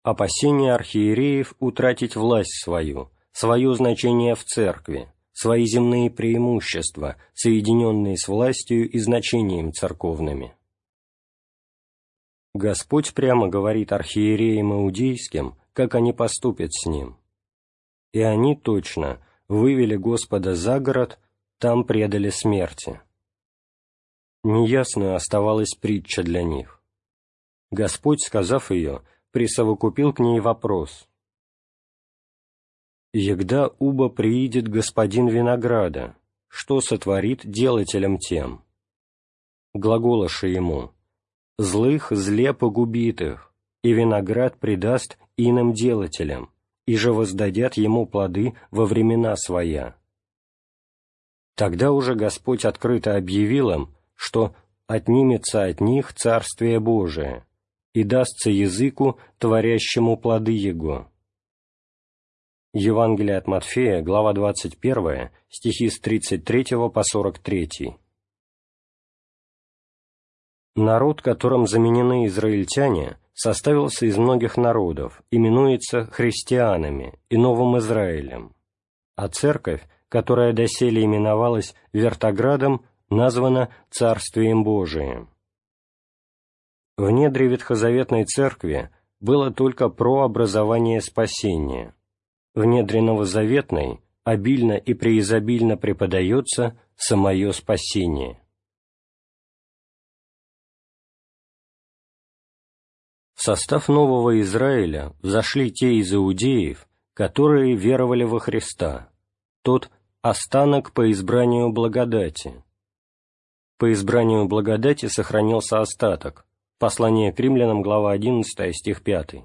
[SPEAKER 1] Опасение архиереев утратить власть свою, свое значение в церкви, свои земные преимущества, соединенные с властью и значением церковными. Господь прямо говорит архиереям иудейским, как они поступят с ним. И они точно вывели Господа за город там предали смерти. Неясную оставалась притча для них. Господь, сказав ее, присовокупил к ней вопрос. «Егда уба приидет господин винограда, что сотворит делателем тем?» Глаголоши ему, «Злых зле погубит и виноград предаст иным делателям, и же воздадят ему плоды во времена своя». Тогда уже Господь открыто объявил им, что «отнимется от них Царствие Божие, и дастся языку, творящему плоды Его». Евангелие от Матфея, глава 21, стихи с 33 по 43. Народ, которым заменены израильтяне, составился из многих народов, именуется христианами и Новым Израилем, а церковь которая доселе именовалась Вертоградом, названа Царствием Божиим. В недре Ветхозаветной Церкви было только прообразование спасения. В недре Новозаветной обильно и преизобильно преподается самое спасение. В состав нового Израиля взошли те из иудеев, которые веровали во Христа, тот, Останок по избранию благодати. По избранию благодати сохранился остаток. Послание к римлянам, глава 11, стих 5.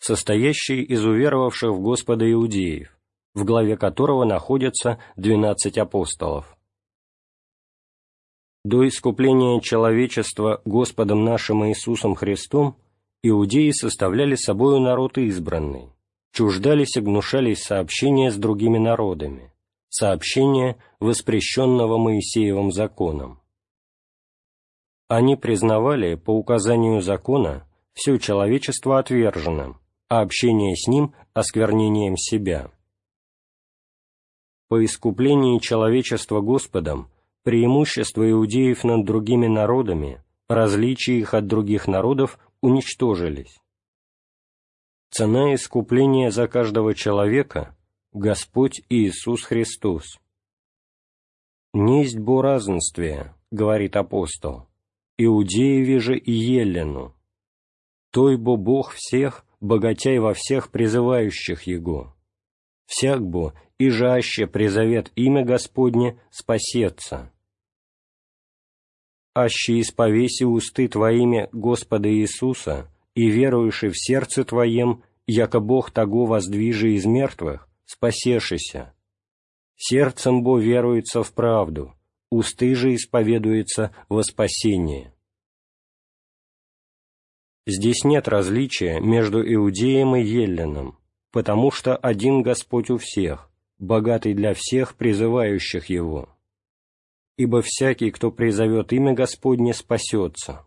[SPEAKER 1] Состоящий из уверовавших в Господа иудеев, в главе которого находятся 12 апостолов. До искупления человечества Господом нашим Иисусом Христом иудеи составляли собою народ избранный, чуждались и гнушались сообщения с другими народами сообщение, воспрещенного Моисеевым законом. Они признавали, по указанию закона, все человечество отверженным, а общение с ним – осквернением себя. По искуплении человечества Господом преимущество иудеев над другими народами, различия их от других народов уничтожились. Цена искупления за каждого человека Господь Иисус Христос. «Несть бо разнствие», — говорит апостол, — «Иудееве же и Елену, той бо Бог всех, богатяй во всех призывающих Его, всяк бо и жаще призовет имя Господне спасется. Аще исповеси усты Твоими Господа Иисуса и веруешь в сердце Твоем, яко Бог того воздвижи из мертвых, спасешися. Сердцем бо веруется в правду, усты же исповедуется во спасение. Здесь нет различия между Иудеем и Елленом, потому что один Господь у всех, богатый для всех, призывающих Его. Ибо всякий, кто призовет имя Господне, спасется.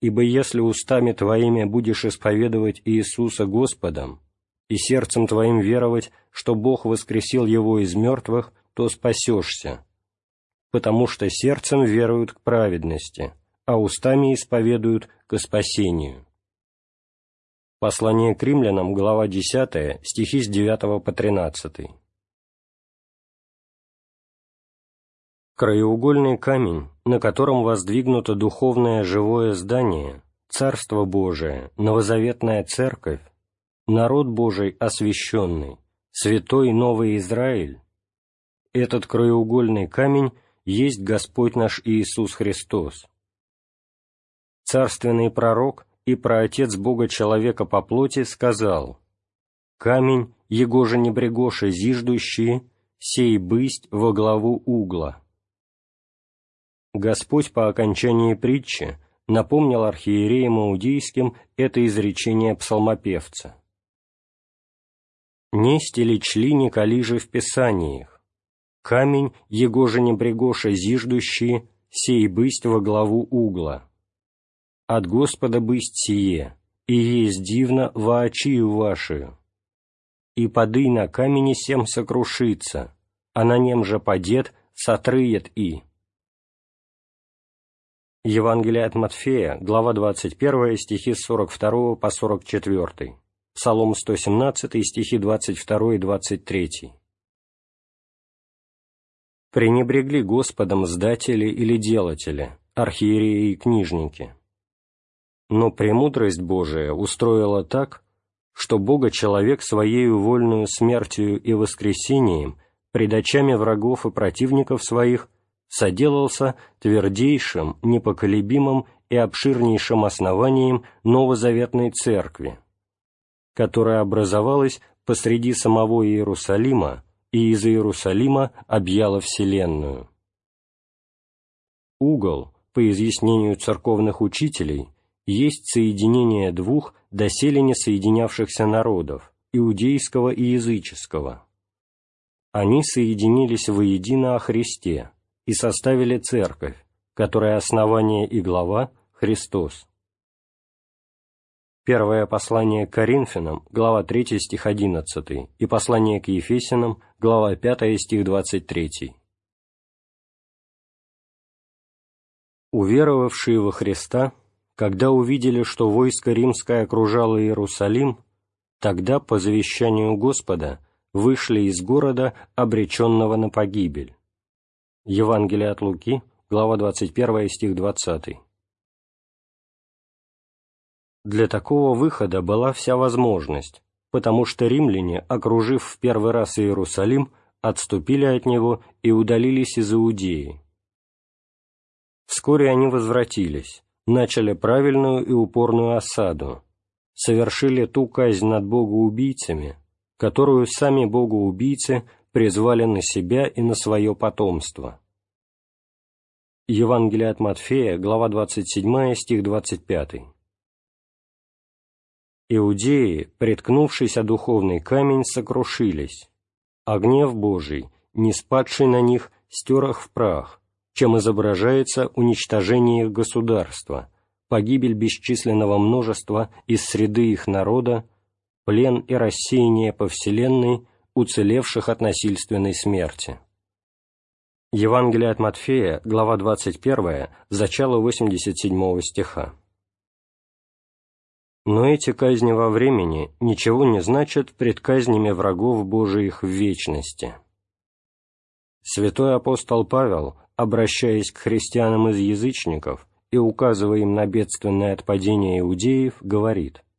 [SPEAKER 1] Ибо если устами твоими будешь исповедовать Иисуса Господом, и сердцем твоим веровать, что Бог воскресил Его из мертвых, то спасешься, потому что сердцем веруют к праведности, а устами исповедуют к спасению». Послание к римлянам, глава 10, стихи с 9 по 13. Краеугольный камень, на котором воздвигнуто духовное живое здание, Царство Божие, новозаветная Церковь, народ Божий освященный, святой Новый Израиль, этот краеугольный камень есть Господь наш Иисус Христос. Царственный пророк и проотец Бога человека по плоти сказал, «Камень, его же не брегоша зиждущие, сей бысть во главу угла». Господь по окончании притчи напомнил архиереям иудейским это изречение псалмопевца. «Не стелечли Николи же в Писаниях, камень, его же не брегоша зиждущие, сей бысть во главу угла. От Господа бысть сие, и есть дивно воочию вашию. И поды на камени сем сокрушится, а на нем же падет, сотрыет и». Евангелие от Матфея, глава 21, стихи с 42 по 44, Псалом 117, стихи 22 и 23. «Пренебрегли Господом сдатели или делатели, архиереи и книжники. Но премудрость Божия устроила так, что Бога человек своею вольную смертью и воскресением пред очами врагов и противников своих соделался твердейшим, непоколебимым и обширнейшим основанием новозаветной церкви, которая образовалась посреди самого Иерусалима и из Иерусалима объяла Вселенную. Угол, по изъяснению церковных учителей, есть соединение двух доселе не соединявшихся народов, иудейского и языческого. Они соединились воедино о Христе, и составили церковь, которая основание и глава – Христос. Первое послание к Коринфянам, глава 3, стих 11, и послание к Ефесянам, глава 5, стих 23. Уверовавшие во Христа, когда увидели, что войско римское окружало Иерусалим, тогда, по завещанию Господа, вышли из города, обреченного на погибель. Евангелие от Луки, глава 21, стих 20. Для такого выхода была вся возможность, потому что римляне, окружив в первый раз Иерусалим, отступили от него и удалились из Иудеи. Вскоре они возвратились, начали правильную и упорную осаду, совершили ту казнь над богоубийцами, которую сами богоубийцы призвали на себя и на свое потомство. Евангелие от Матфея, глава 27, стих 25. Иудеи, приткнувшись о духовный камень, сокрушились, а гнев Божий, не спадший на них, стер их в прах, чем изображается уничтожение их государства, погибель бесчисленного множества из среды их народа, плен и рассеяние по вселенной, уцелевших от насильственной смерти. Евангелие от Матфея, глава 21, зачало 87 стиха. Но эти казни во времени ничего не значат пред казнями врагов Божиих в вечности. Святой апостол Павел, обращаясь к христианам из язычников и указывая им на бедственное отпадение иудеев, говорит –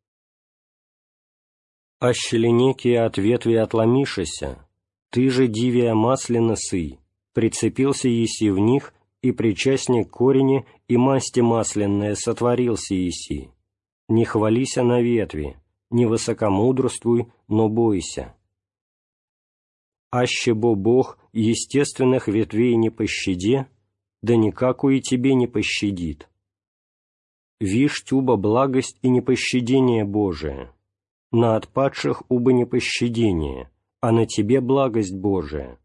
[SPEAKER 1] «Аще некие от ветви отломишися, ты же дивия маслина сый, прицепился еси в них, и причастник корене и масти масленное сотворился еси. Не хвалися на ветви, не высокомудрствуй, но бойся. Аще бо Бог естественных ветвей не пощаде, да никакую и тебе не пощадит. Вишь тюба благость и непощадение Божие, на отпадших уба непощадение, а на тебе благость Божия,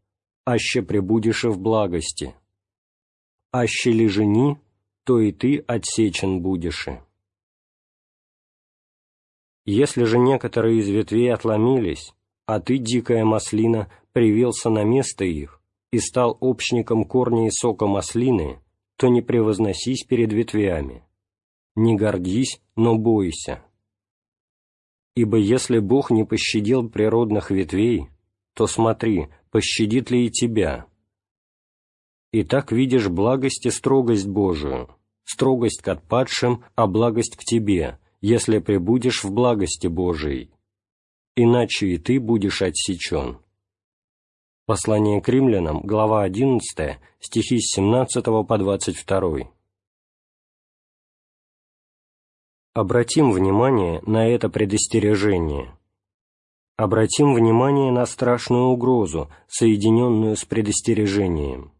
[SPEAKER 1] аще пребудешь в благости. Аще ли жени, то и ты отсечен будешь. Если же некоторые из ветвей отломились, а ты, дикая маслина, привился на место их и стал общником корней сока маслины, то не превозносись перед ветвями. Не гордись, но бойся. Ибо если Бог не пощадил природных ветвей, то смотри, пощадит ли и тебя. И так видишь благость и строгость Божию, строгость к отпадшим, а благость к тебе, если пребудешь в благости Божией. Иначе и ты будешь отсечен. Послание к римлянам, глава 11, стихи с 17 по 22. Обратим внимание на это предостережение. Обратим внимание на страшную угрозу, соединенную с предостережением.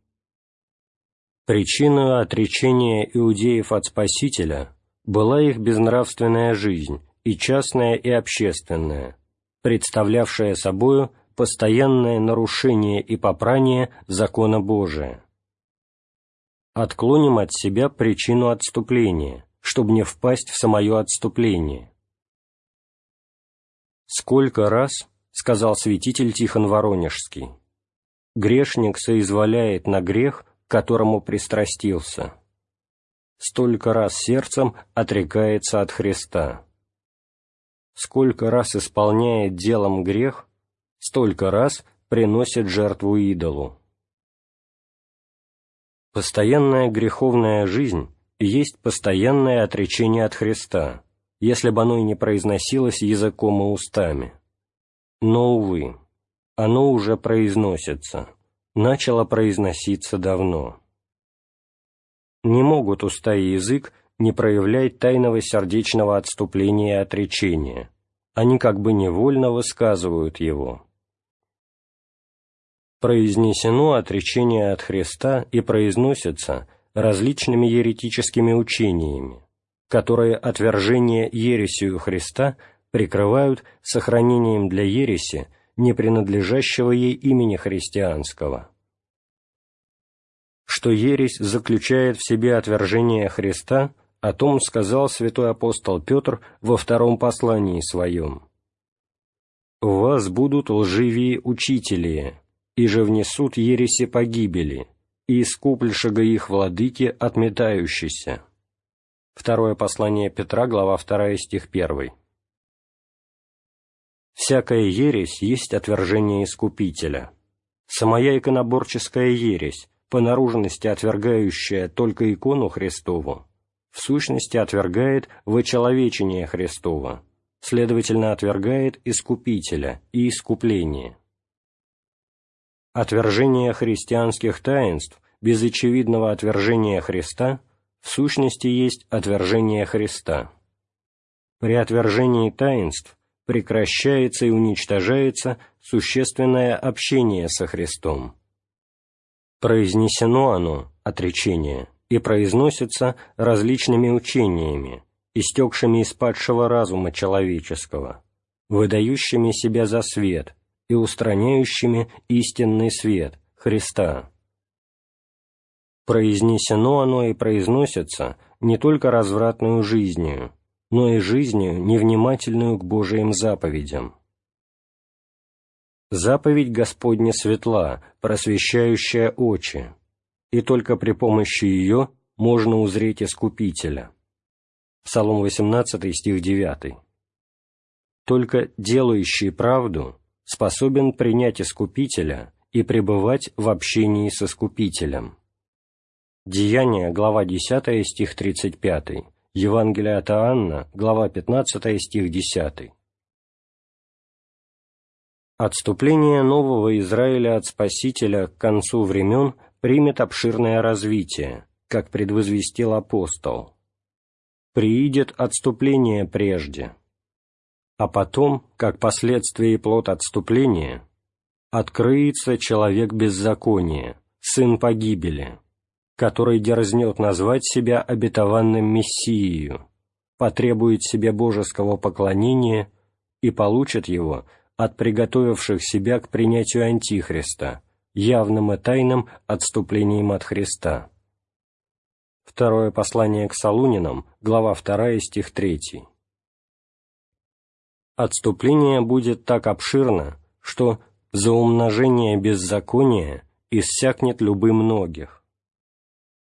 [SPEAKER 1] Причиной отречения иудеев от Спасителя была их безнравственная жизнь, и частная, и общественная, представлявшая собою постоянное нарушение и попрание закона Божия. Отклоним от себя причину отступления, чтобы не впасть в самое отступление. «Сколько раз, — сказал святитель Тихон Воронежский, — грешник соизволяет на грех, к которому пристрастился, столько раз сердцем отрекается от Христа. Сколько раз исполняет делом грех, столько раз приносит жертву идолу. Постоянная греховная жизнь есть постоянное отречение от Христа, если бы оно и не произносилось языком и устами. Но, увы, оно уже произносится, начало произноситься давно. Не могут уста и язык не проявлять тайного сердечного отступления и отречения, они как бы невольно высказывают его. Произнесено отречение от Христа и произносится различными еретическими учениями, которые отвержение ересью Христа прикрывают сохранением для ереси не принадлежащего ей имени христианского. Что ересь заключает в себе отвержение Христа, о том сказал святой апостол Петр во втором послании своем. «В вас будут лживые учители, и же внесут ереси погибели, и искупльшего их владыки отметающийся». Второе послание Петра, глава 2, стих 1. Всякая ересь есть отвержение Искупителя. Самая иконоборческая ересь, по наружности отвергающая только икону Христову, в сущности отвергает вычеловечение Христова, следовательно, отвергает Искупителя и искупление. Отвержение христианских таинств без очевидного отвержения Христа – в сущности есть отвержение Христа. При отвержении таинств прекращается и уничтожается существенное общение со Христом. Произнесено оно, отречение, и произносится различными учениями, истекшими из падшего разума человеческого, выдающими себя за свет и устраняющими истинный свет, Христа. Произнесено оно и произносится не только развратную жизнью, но и жизнью, невнимательную к Божиим заповедям. Заповедь Господня светла, просвещающая очи, и только при помощи ее можно узреть Искупителя. Псалом 18, стих 9. Только делающий правду способен принять Искупителя и пребывать в общении с Искупителем. Деяния, глава 10, стих 35. Евангелие от Иоанна, глава 15, стих 10. Отступление нового Израиля от Спасителя к концу времен примет обширное развитие, как предвозвестил апостол. «Приидет отступление прежде, а потом, как последствие и плод отступления, открыется человек беззакония, сын погибели» который дерзнет назвать себя обетованным Мессией, потребует себе божеского поклонения и получит его от приготовивших себя к принятию Антихриста, явным и тайным отступлением от Христа. Второе послание к Солунинам, глава 2, стих 3. Отступление будет так обширно, что за умножение беззакония иссякнет любы многих.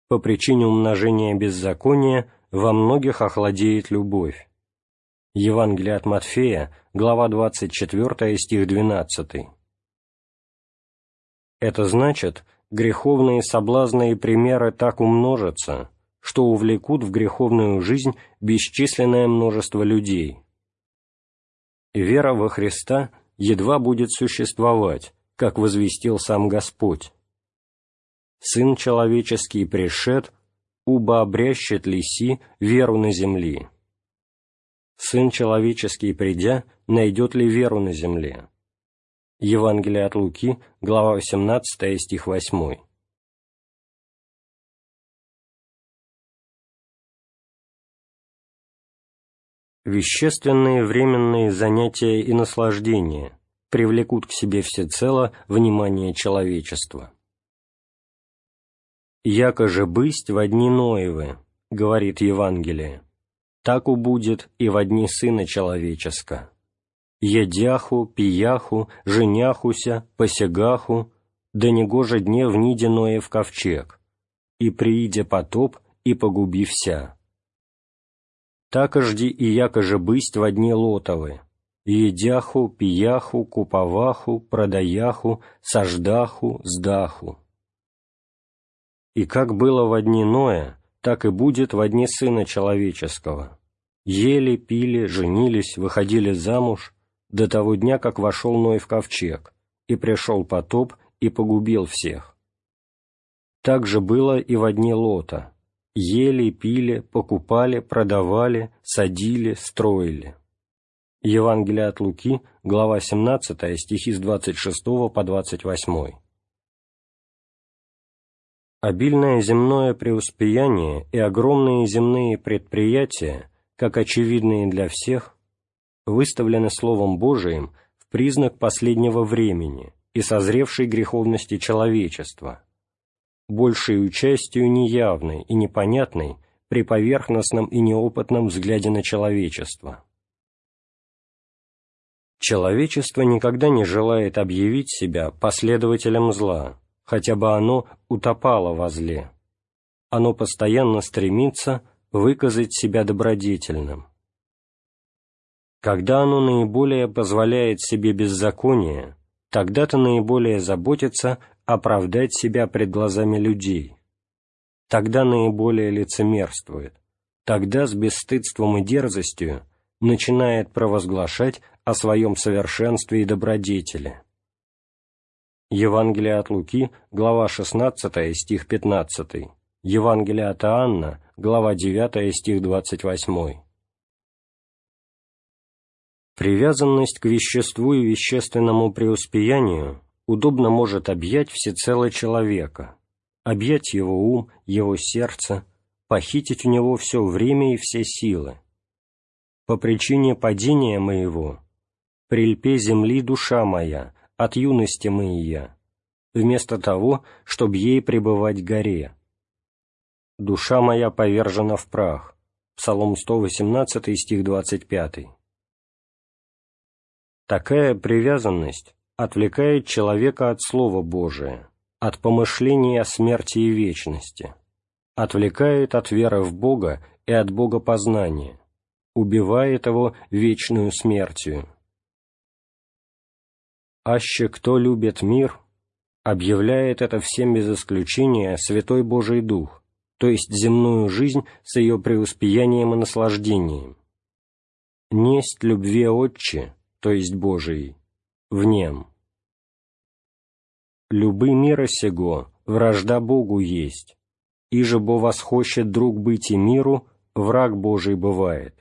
[SPEAKER 1] По причине умножения беззакония во многих охладеет любовь. Евангелие от Матфея, глава 24, стих 12. Это значит, греховные соблазны и примеры так умножатся, что увлекут в греховную жизнь бесчисленное множество людей. Вера во Христа едва будет существовать, как возвестил сам Господь. «Сын человеческий пришед, уба обрящет лиси веру на земли». Сын человеческий, придя, найдет ли веру на земле? Евангелие от Луки, глава 18, стих 8. Вещественные временные занятия и наслаждения привлекут к себе всецело внимание человечества. «Яко же бысть в одни Ноевы», — говорит Евангелие, — «так убудет и в одни Сына Человеческа. Едяху, пияху, женяхуся, посягаху, да негоже дне в ниде Ноев ковчег, и прииде потоп, и погуби вся» такожди и якоже бысть в одни лотовы, едяху, пияху, куповаху, продаяху, саждаху, сдаху. И как было в одни Ноя, так и будет в одни Сына Человеческого. Ели, пили, женились, выходили замуж до того дня, как вошел Ной в ковчег, и пришел потоп и погубил всех. Так же было и в одни Лота, ели, пили, покупали, продавали, садили, строили. Евангелие от Луки, глава 17, стихи с 26 по 28. Обильное земное преуспеяние и огромные земные предприятия, как очевидные для всех, выставлены Словом Божиим в признак последнего времени и созревшей греховности человечества – большей частью неявной и непонятной при поверхностном и неопытном взгляде на человечество. Человечество никогда не желает объявить себя последователем зла, хотя бы оно утопало во зле. Оно постоянно стремится выказать себя добродетельным. Когда оно наиболее позволяет себе беззаконие, тогда-то наиболее заботится оправдать себя пред глазами людей. Тогда наиболее лицемерствует, тогда с бесстыдством и дерзостью начинает провозглашать о своем совершенстве и добродетели. Евангелие от Луки, глава 16, стих 15. Евангелие от Иоанна, глава 9, стих 28. Привязанность к веществу и вещественному преуспеянию удобно может объять всецело человека, объять его ум, его сердце, похитить у него все время и все силы. По причине падения моего, прильпе земли душа моя, от юности моя, вместо того, чтобы ей пребывать горе. Душа моя повержена в прах. Псалом 118, стих 25. Такая привязанность отвлекает человека от Слова Божия, от помышления о смерти и вечности, отвлекает от веры в Бога и от Богопознания, убивает его вечную смертью. «Аще кто любит мир», объявляет это всем без исключения Святой Божий Дух, то есть земную жизнь с ее преуспеянием и наслаждением. «Несть любви Отче», то есть Божией, в нем. Любы мира сего, вражда Богу есть, и же бо восхощет друг быть и миру, враг Божий бывает.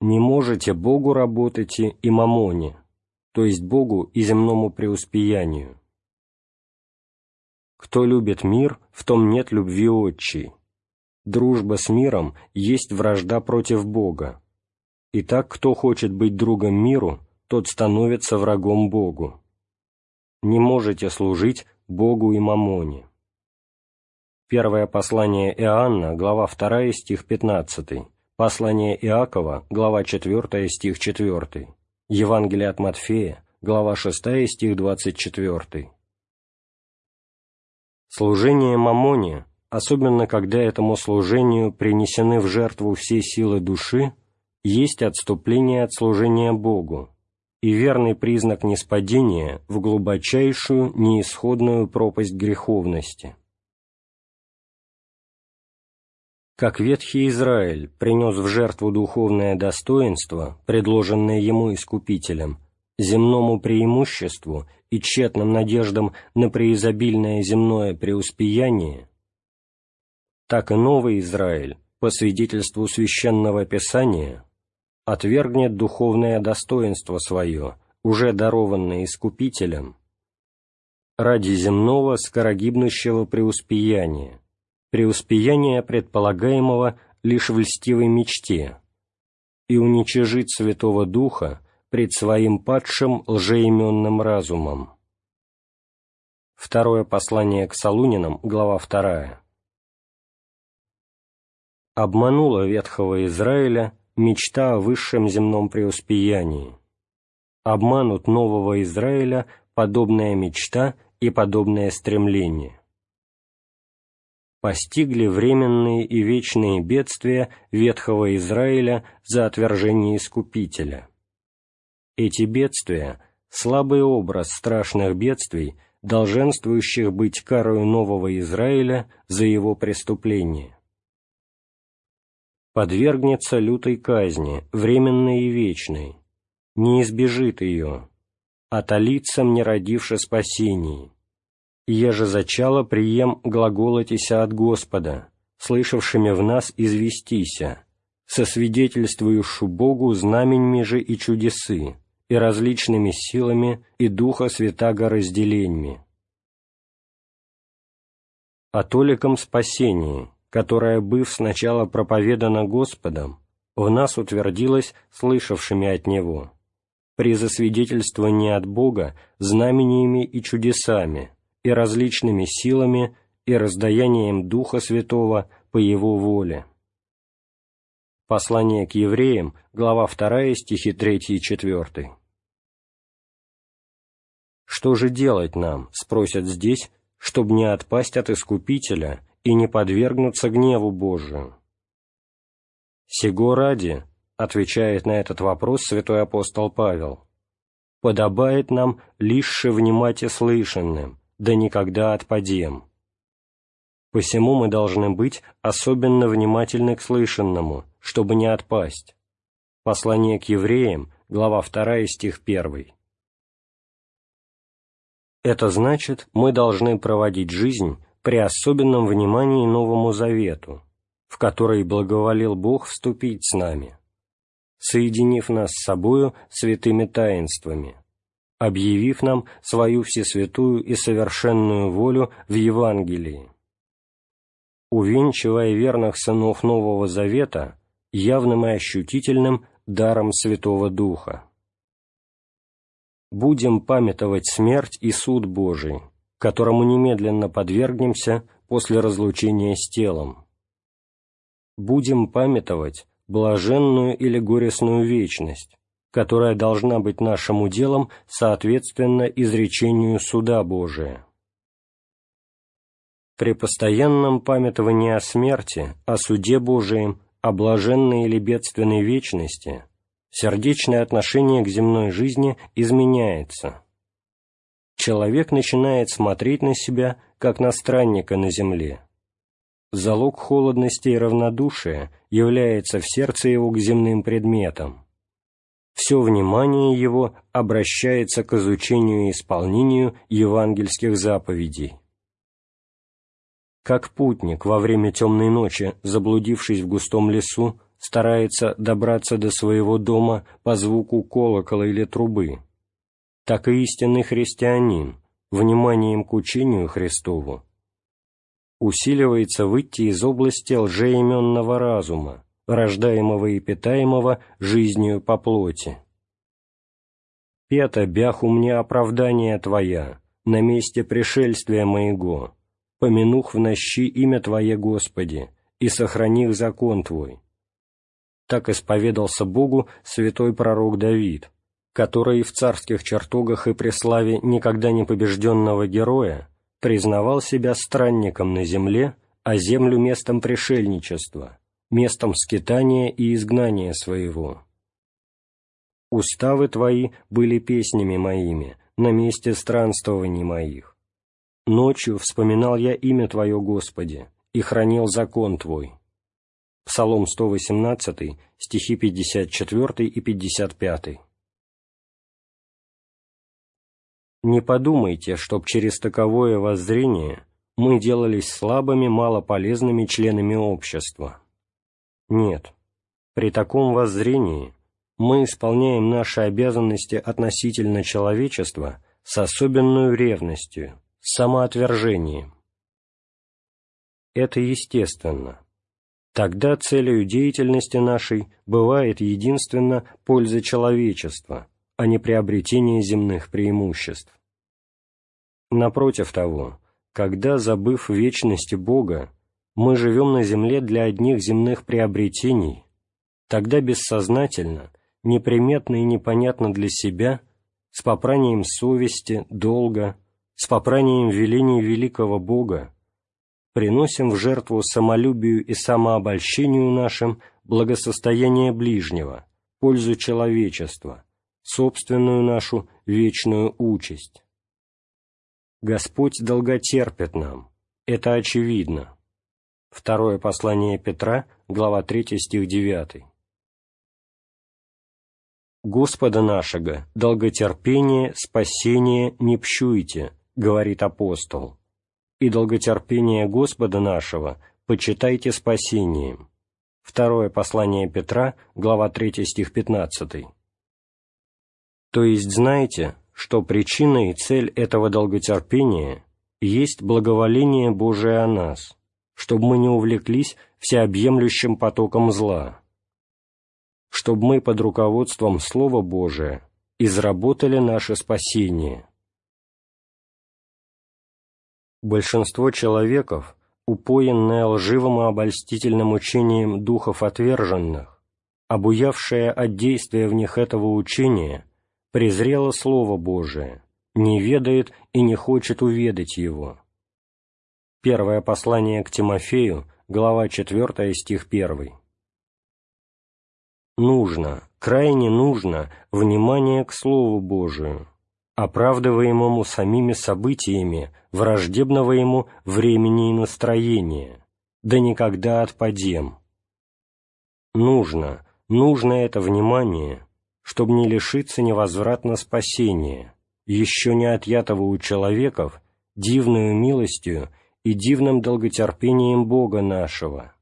[SPEAKER 1] Не можете Богу работайте и мамоне, то есть Богу и земному преуспеянию. Кто любит мир, в том нет любви отчей. Дружба с миром есть вражда против Бога. Итак, кто хочет быть другом миру, тот становится врагом Богу. Не можете служить Богу и Мамоне. Первое послание Иоанна, глава 2, стих 15, послание Иакова, глава 4, стих 4, Евангелие от Матфея, глава 6, стих 24. Служение Мамоне, особенно когда этому служению принесены в жертву все силы души, есть отступление от служения Богу и верный признак неспадения в глубочайшую, неисходную пропасть греховности. Как ветхий Израиль принес в жертву духовное достоинство, предложенное ему Искупителем, земному преимуществу и тщетным надеждам на преизобильное земное преуспеяние, так и новый Израиль, по свидетельству Священного Писания, отвергнет духовное достоинство свое, уже дарованное Искупителем, ради земного скорогибнущего преуспеяния, преуспеяния предполагаемого лишь в льстивой мечте, и уничижить Святого Духа пред своим падшим лжеименным разумом. Второе послание к Солунинам, глава 2. Обманула ветхого Израиля мечта о высшем земном преуспеянии. Обманут нового Израиля подобная мечта и подобное стремление. Постигли временные и вечные бедствия ветхого Израиля за отвержение Искупителя. Эти бедствия — слабый образ страшных бедствий, долженствующих быть карою нового Израиля за его преступление подвергнется лютой казни, временной и вечной, не избежит ее, отолится мне родивши спасении. Еже зачало прием глаголотися от Господа, слышавшими в нас известися, сосвидетельствуюшу Богу знаменьми же и чудесы, и различными силами, и Духа Святаго разделеньми. О толиком спасении, которая, быв сначала проповедана Господом, в нас утвердилась слышавшими от Него, при засвидетельствовании от Бога знамениями и чудесами, и различными силами, и раздаянием Духа Святого по Его воле. Послание к евреям, глава 2, стихи 3 и 4. «Что же делать нам?» — спросят здесь, чтобы не отпасть от Искупителя и не подвергнуться гневу Божию. «Сего ради», — отвечает на этот вопрос святой апостол Павел, «подобает нам лишь внимать и слышанным, да никогда отпадем. Посему мы должны быть особенно внимательны к слышанному, чтобы не отпасть». Послание к евреям, глава 2, стих 1. Это значит, мы должны проводить жизнь при особенном внимании Новому Завету, в который благоволил Бог вступить с нами, соединив нас с собою святыми таинствами, объявив нам свою всесвятую и совершенную волю в Евангелии, увенчивая верных сынов Нового Завета явным и ощутительным даром Святого Духа. Будем памятовать смерть и суд Божий, которому немедленно подвергнемся после разлучения с телом. Будем памятовать блаженную или горестную вечность, которая должна быть нашим уделом соответственно изречению суда Божия. При постоянном памятовании о смерти, о суде Божием, о блаженной или бедственной вечности, сердечное отношение к земной жизни изменяется – человек начинает смотреть на себя, как на странника на земле. Залог холодности и равнодушия является в сердце его к земным предметам. Все внимание его обращается к изучению и исполнению евангельских заповедей. Как путник во время темной ночи, заблудившись в густом лесу, старается добраться до своего дома по звуку колокола или трубы, так и истинный христианин, вниманием к учению Христову, усиливается выйти из области лжеименного разума, рождаемого и питаемого жизнью по плоти. «Пета, бяху мне оправдание Твоя, на месте пришельствия моего, помянух в нощи имя Твое, Господи, и сохраних закон Твой». Так исповедался Богу святой пророк Давид, который в царских чертогах и при славе никогда не побежденного героя признавал себя странником на земле, а землю местом пришельничества, местом скитания и изгнания своего. Уставы Твои были песнями моими на месте странствований моих. Ночью вспоминал я имя Твое, Господи, и хранил закон Твой. Псалом 118, стихи 54 и 55. Не подумайте, чтоб через таковое воззрение мы делались слабыми, малополезными членами общества. Нет, при таком воззрении мы исполняем наши обязанности относительно человечества с особенной ревностью, самоотвержением. Это естественно. Тогда целью деятельности нашей бывает единственно польза человечества, а не приобретение земных преимуществ. Напротив того, когда, забыв вечности Бога, мы живем на земле для одних земных приобретений, тогда бессознательно, неприметно и непонятно для себя, с попранием совести, долга, с попранием велений великого Бога, приносим в жертву самолюбию и самообольщению нашим благосостояние ближнего, пользу человечества, собственную нашу вечную участь. Господь долготерпит нам, это очевидно. Второе послание Петра, глава 3, стих 9. Господа нашего, долготерпение, спасение не пщуйте, говорит апостол, и долготерпение Господа нашего почитайте спасением. Второе послание Петра, глава 3, стих 15. То есть знаете, что причина и цель этого долготерпения есть благоволение Божие о нас, чтобы мы не увлеклись всеобъемлющим потоком зла, чтобы мы под руководством Слова Божия изработали наше спасение. Большинство человеков, упоенное лживым и обольстительным учением духов отверженных, обуявшее от действия в них этого учения, презрело Слово Божие, не ведает и не хочет уведать его. Первое послание к Тимофею, глава 4, стих 1. Нужно, крайне нужно внимание к Слову Божию, оправдываемому самими событиями враждебного ему времени и настроения, да никогда отпадем. Нужно, нужно это внимание, чтобы не лишиться невозвратно спасения, еще не отъятого у человеков, дивную милостью и дивным долготерпением Бога нашего,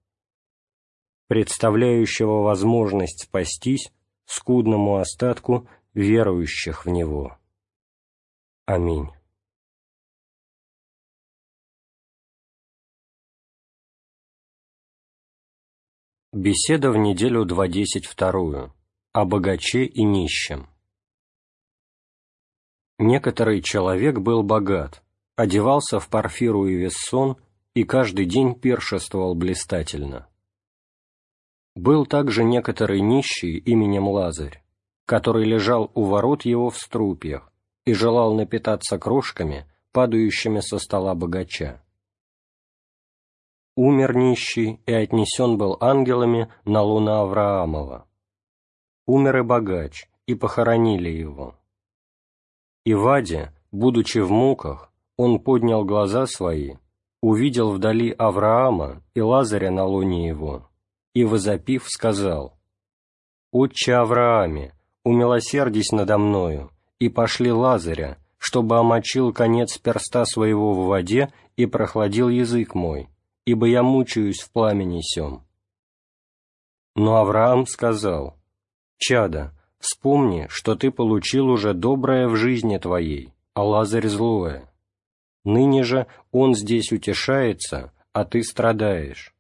[SPEAKER 1] представляющего возможность спастись скудному остатку верующих в Него. Аминь. Беседа в неделю 2.10 о богаче и нищем. Некоторый человек был богат, одевался в парфиру и вессон и каждый день пиршествовал блистательно. Был также некоторый нищий именем Лазарь, который лежал у ворот его в струпьях и желал напитаться крошками, падающими со стола богача. Умер нищий и отнесен был ангелами на луна Авраамова умер и богач, и похоронили его. И Ваде, будучи в муках, он поднял глаза свои, увидел вдали Авраама и Лазаря на луне его, и, возопив, сказал, «Отче Аврааме, умилосердись надо мною, и пошли Лазаря, чтобы омочил конец перста своего в воде и прохладил язык мой, ибо я мучаюсь в пламени сем». Но Авраам сказал, Чада, вспомни, что ты получил уже доброе в жизни твоей, а Лазарь злое. Ныне же он здесь утешается, а ты страдаешь.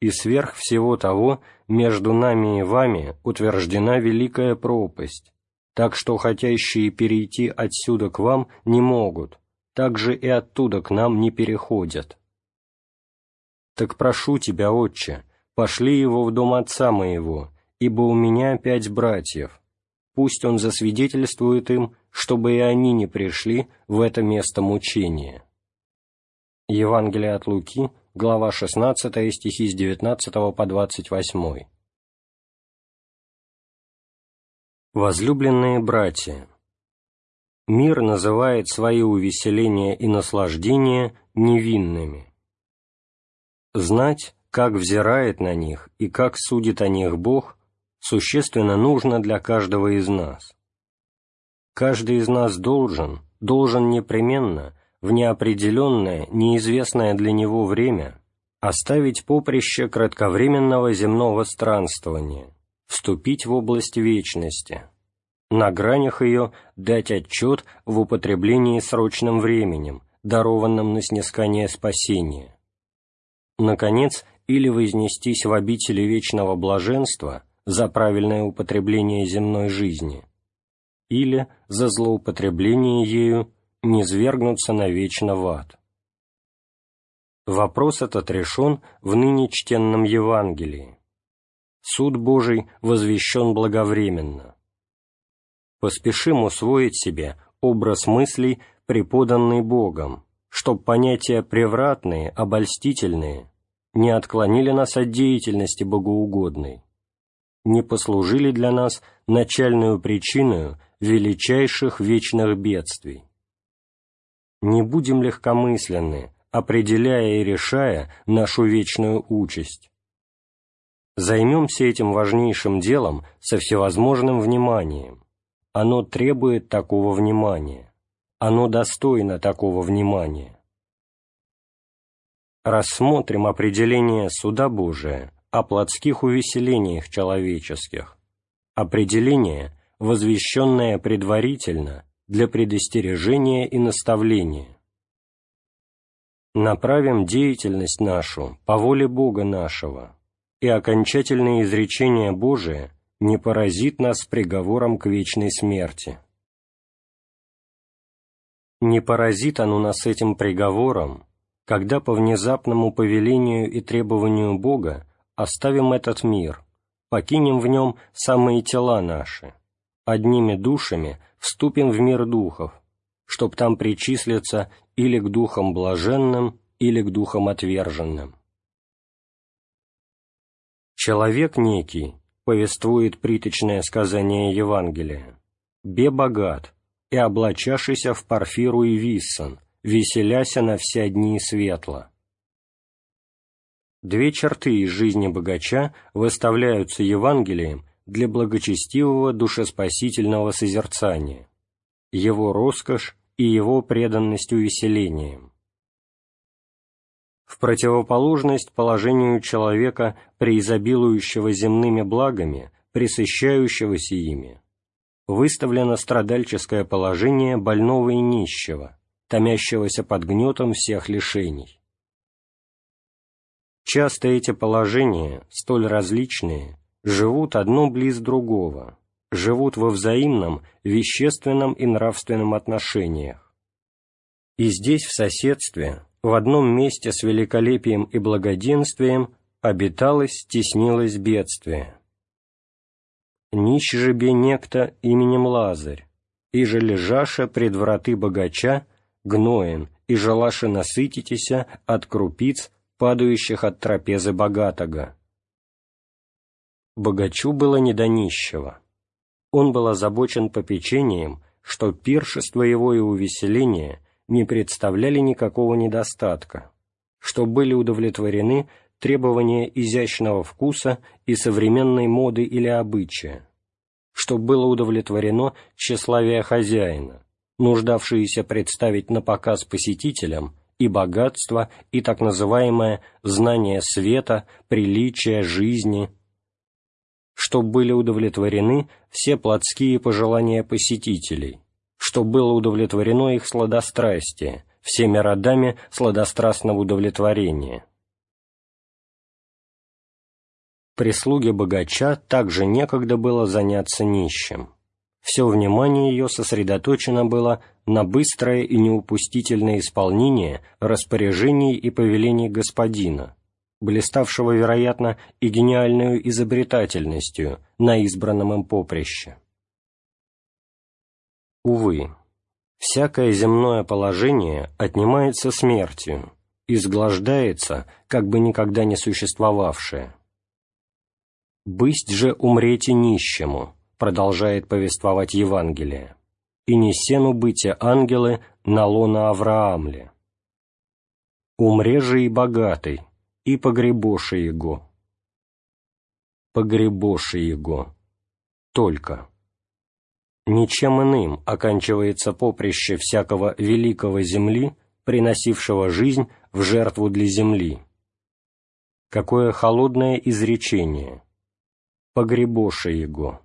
[SPEAKER 1] И сверх всего того, между нами и вами утверждена великая пропасть, так что хотящие перейти отсюда к вам не могут, так же и оттуда к нам не переходят. Так прошу тебя, отче, пошли его в дом отца моего, ибо у меня пять братьев. Пусть он засвидетельствует им, чтобы и они не пришли в это место мучения». Евангелие от Луки, глава 16, стихи с 19 по 28. Возлюбленные братья, мир называет свои увеселения и наслаждения невинными. Знать, как взирает на них и как судит о них Бог, существенно нужно для каждого из нас. Каждый из нас должен, должен непременно в неопределенное, неизвестное для него время оставить поприще кратковременного земного странствования, вступить в область вечности, на гранях ее дать отчет в употреблении срочным временем, дарованным на снискание спасения. Наконец, или вознестись в обители вечного блаженства за правильное употребление земной жизни, или за злоупотребление ею не свергнуться навечно в ад. Вопрос этот решен в ныне чтенном Евангелии. Суд Божий возвещен благовременно. Поспешим усвоить себе образ мыслей, преподанный Богом, чтоб понятия превратные, обольстительные не отклонили нас от деятельности богоугодной, не послужили для нас начальную причиной величайших вечных бедствий не будем легкомысленны, определяя и решая нашу вечную участь. Займемся этим важнейшим делом со всевозможным вниманием. Оно требует такого внимания. Оно достойно такого внимания. Рассмотрим определение суда Божия о плотских увеселениях человеческих. Определение, возвещенное предварительно для предостережения и наставления. Направим деятельность нашу по воле Бога нашего, и окончательное изречение Божие не поразит нас приговором к вечной смерти. Не поразит оно нас этим приговором, когда по внезапному повелению и требованию Бога оставим этот мир, покинем в нем самые тела наши, одними душами вступим в мир духов, чтоб там причислиться или к духам блаженным, или к духам отверженным. Человек некий, повествует приточное сказание Евангелия, бе богат, и облачашися в парфиру и виссан, веселяся на все дни светло. Две черты из жизни богача выставляются Евангелием для благочестивого душеспасительного созерцания, его роскошь и его преданность увеселениям. В противоположность положению человека, преизобилующего земными благами, присыщающегося ими, выставлено страдальческое положение больного и нищего, томящегося под гнетом всех лишений. Часто эти положения, столь различные, живут одно близ другого, живут во взаимном, вещественном и нравственном отношениях. И здесь, в соседстве, в одном месте с великолепием и благоденствием обиталось, теснилось бедствие. Нищ же бе некто именем Лазарь, и же лежаша пред враты богача, гноен, и желаше насытитеся от крупиц, падающих от трапезы богатого богачу было не до нищего. Он был озабочен попечением, что пиршество его и увеселение не представляли никакого недостатка, что были удовлетворены требования изящного вкуса и современной моды или обычая, что было удовлетворено тщеславие хозяина, нуждавшиеся представить на показ посетителям и богатство, и так называемое знание света, приличия, жизни, чтоб были удовлетворены все плотские пожелания посетителей, чтоб было удовлетворено их сладострастие, всеми родами сладострастного удовлетворения. Прислуге богача также некогда было заняться нищим. Все внимание ее сосредоточено было на быстрое и неупустительное исполнение распоряжений и повелений господина, блиставшего, вероятно, и гениальную изобретательностью на избранном им поприще. Увы, всякое земное положение отнимается смертью, изглаждается, как бы никогда не существовавшее. «Бысть же умрете нищему», продолжает повествовать Евангелие, «и не сену бытия ангелы на лона Авраамле. Умре же и богатый, и погребоши его». Погребоши его. Только. Ничем иным оканчивается поприще всякого великого земли, приносившего жизнь в жертву для земли. Какое холодное изречение! Погребоши его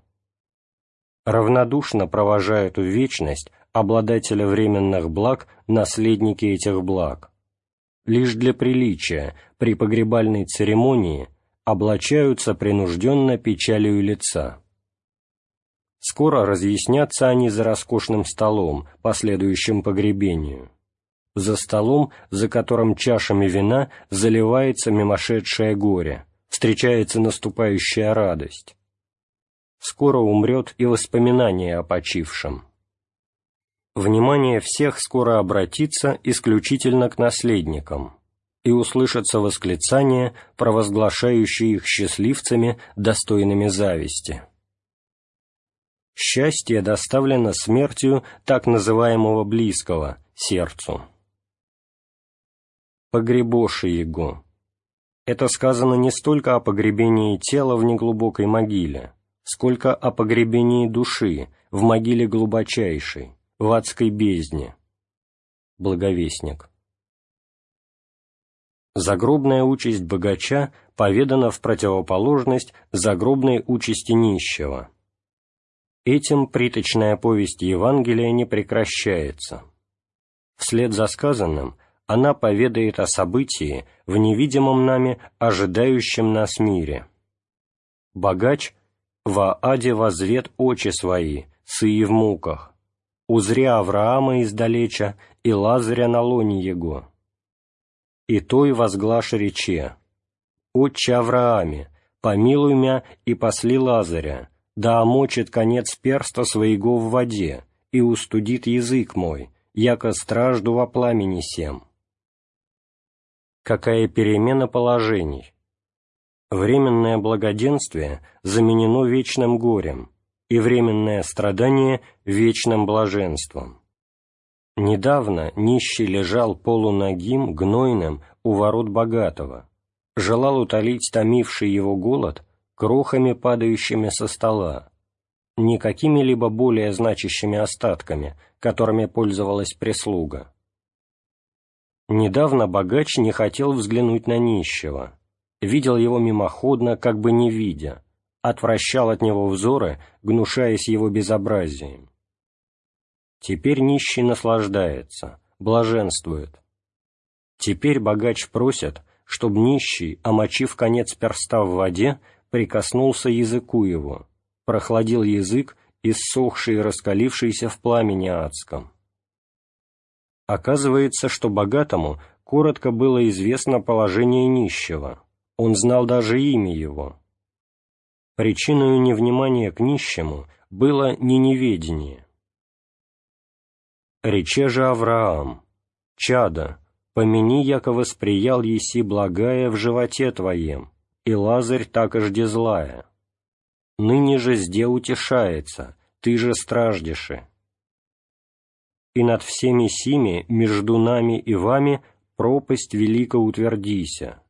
[SPEAKER 1] равнодушно провожают в вечность обладателя временных благ наследники этих благ. Лишь для приличия при погребальной церемонии облачаются принужденно печалью лица. Скоро разъяснятся они за роскошным столом, последующим погребению. За столом, за которым чашами вина заливается мимошедшее горе, встречается наступающая радость скоро умрет и воспоминание о почившем. Внимание всех скоро обратится исключительно к наследникам, и услышатся восклицания, провозглашающие их счастливцами, достойными зависти. Счастье доставлено смертью так называемого близкого, сердцу. Погребоши его. Это сказано не столько о погребении тела в неглубокой могиле, сколько о погребении души в могиле глубочайшей, в адской бездне. Благовестник. Загробная участь богача поведана в противоположность загробной участи нищего. Этим приточная повесть Евангелия не прекращается. Вслед за сказанным она поведает о событии в невидимом нами ожидающем нас мире. Богач во аде возвет очи свои, сые в муках, узря Авраама издалеча и Лазаря на лоне его. И той возглаш рече, «Отче Аврааме, помилуй мя и посли Лазаря, да омочит конец перста своего в воде и устудит язык мой, яко стражду во пламени сем». Какая перемена положений! Временное благоденствие заменено вечным горем, и временное страдание – вечным блаженством. Недавно нищий лежал полуногим, гнойным у ворот богатого, желал утолить томивший его голод крохами, падающими со стола, не какими-либо более значащими остатками, которыми пользовалась прислуга. Недавно богач не хотел взглянуть на нищего, видел его мимоходно, как бы не видя, отвращал от него взоры, гнушаясь его безобразием. Теперь нищий наслаждается, блаженствует. Теперь богач просит, чтобы нищий, омочив конец перста в воде, прикоснулся языку его, прохладил язык, иссохший и раскалившийся в пламени адском. Оказывается, что богатому коротко было известно положение нищего, он знал даже имя его. Причиной невнимания к нищему было не неведение. Рече же Авраам, «Чада, помяни, яко восприял еси благая в животе твоем, и Лазарь так ожде злая. Ныне же зде утешается, ты же страждеши. И над всеми сими, между нами и вами, пропасть велика утвердися,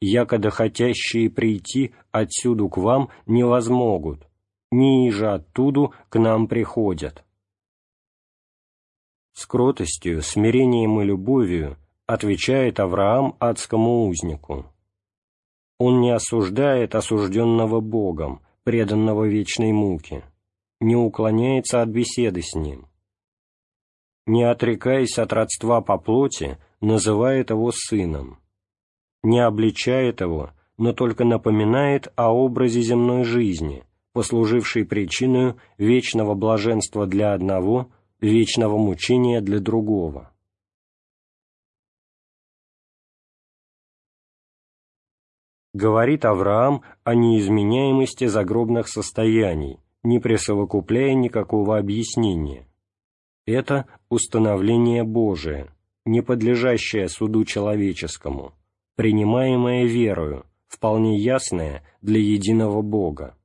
[SPEAKER 1] якода хотящие прийти отсюду к вам не возмогут, ниже оттуду к нам приходят. С кротостью, смирением и любовью отвечает Авраам адскому узнику. Он не осуждает осужденного Богом, преданного вечной муке, не уклоняется от беседы с ним. Не отрекаясь от родства по плоти, называет его сыном не обличает его, но только напоминает о образе земной жизни, послуживший причиной вечного блаженства для одного, вечного мучения для другого. Говорит Авраам о неизменяемости загробных состояний, не присовокупляя никакого объяснения. Это установление Божие, не подлежащее суду человеческому, принимаемое верою, вполне ясное для единого Бога.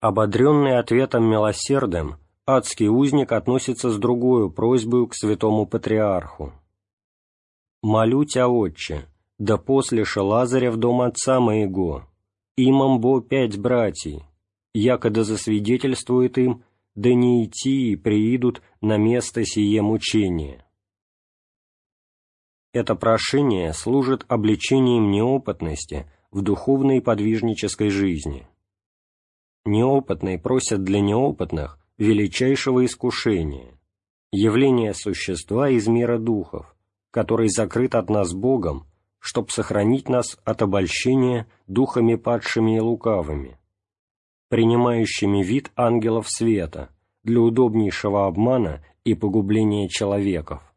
[SPEAKER 1] Ободренный ответом милосердным, адский узник относится с другой просьбой к святому патриарху. «Молю тебя, отче, да послеша Лазаря в дом отца моего, имам бо пять братьев, якода засвидетельствует им, да не идти и приидут на место сие мучения». Это прошение служит обличением неопытности в духовной подвижнической жизни. Неопытные просят для неопытных величайшего искушения, явления существа из мира духов, который закрыт от нас Богом, чтоб сохранить нас от обольщения духами падшими и лукавыми, принимающими вид ангелов света для удобнейшего обмана и погубления человеков.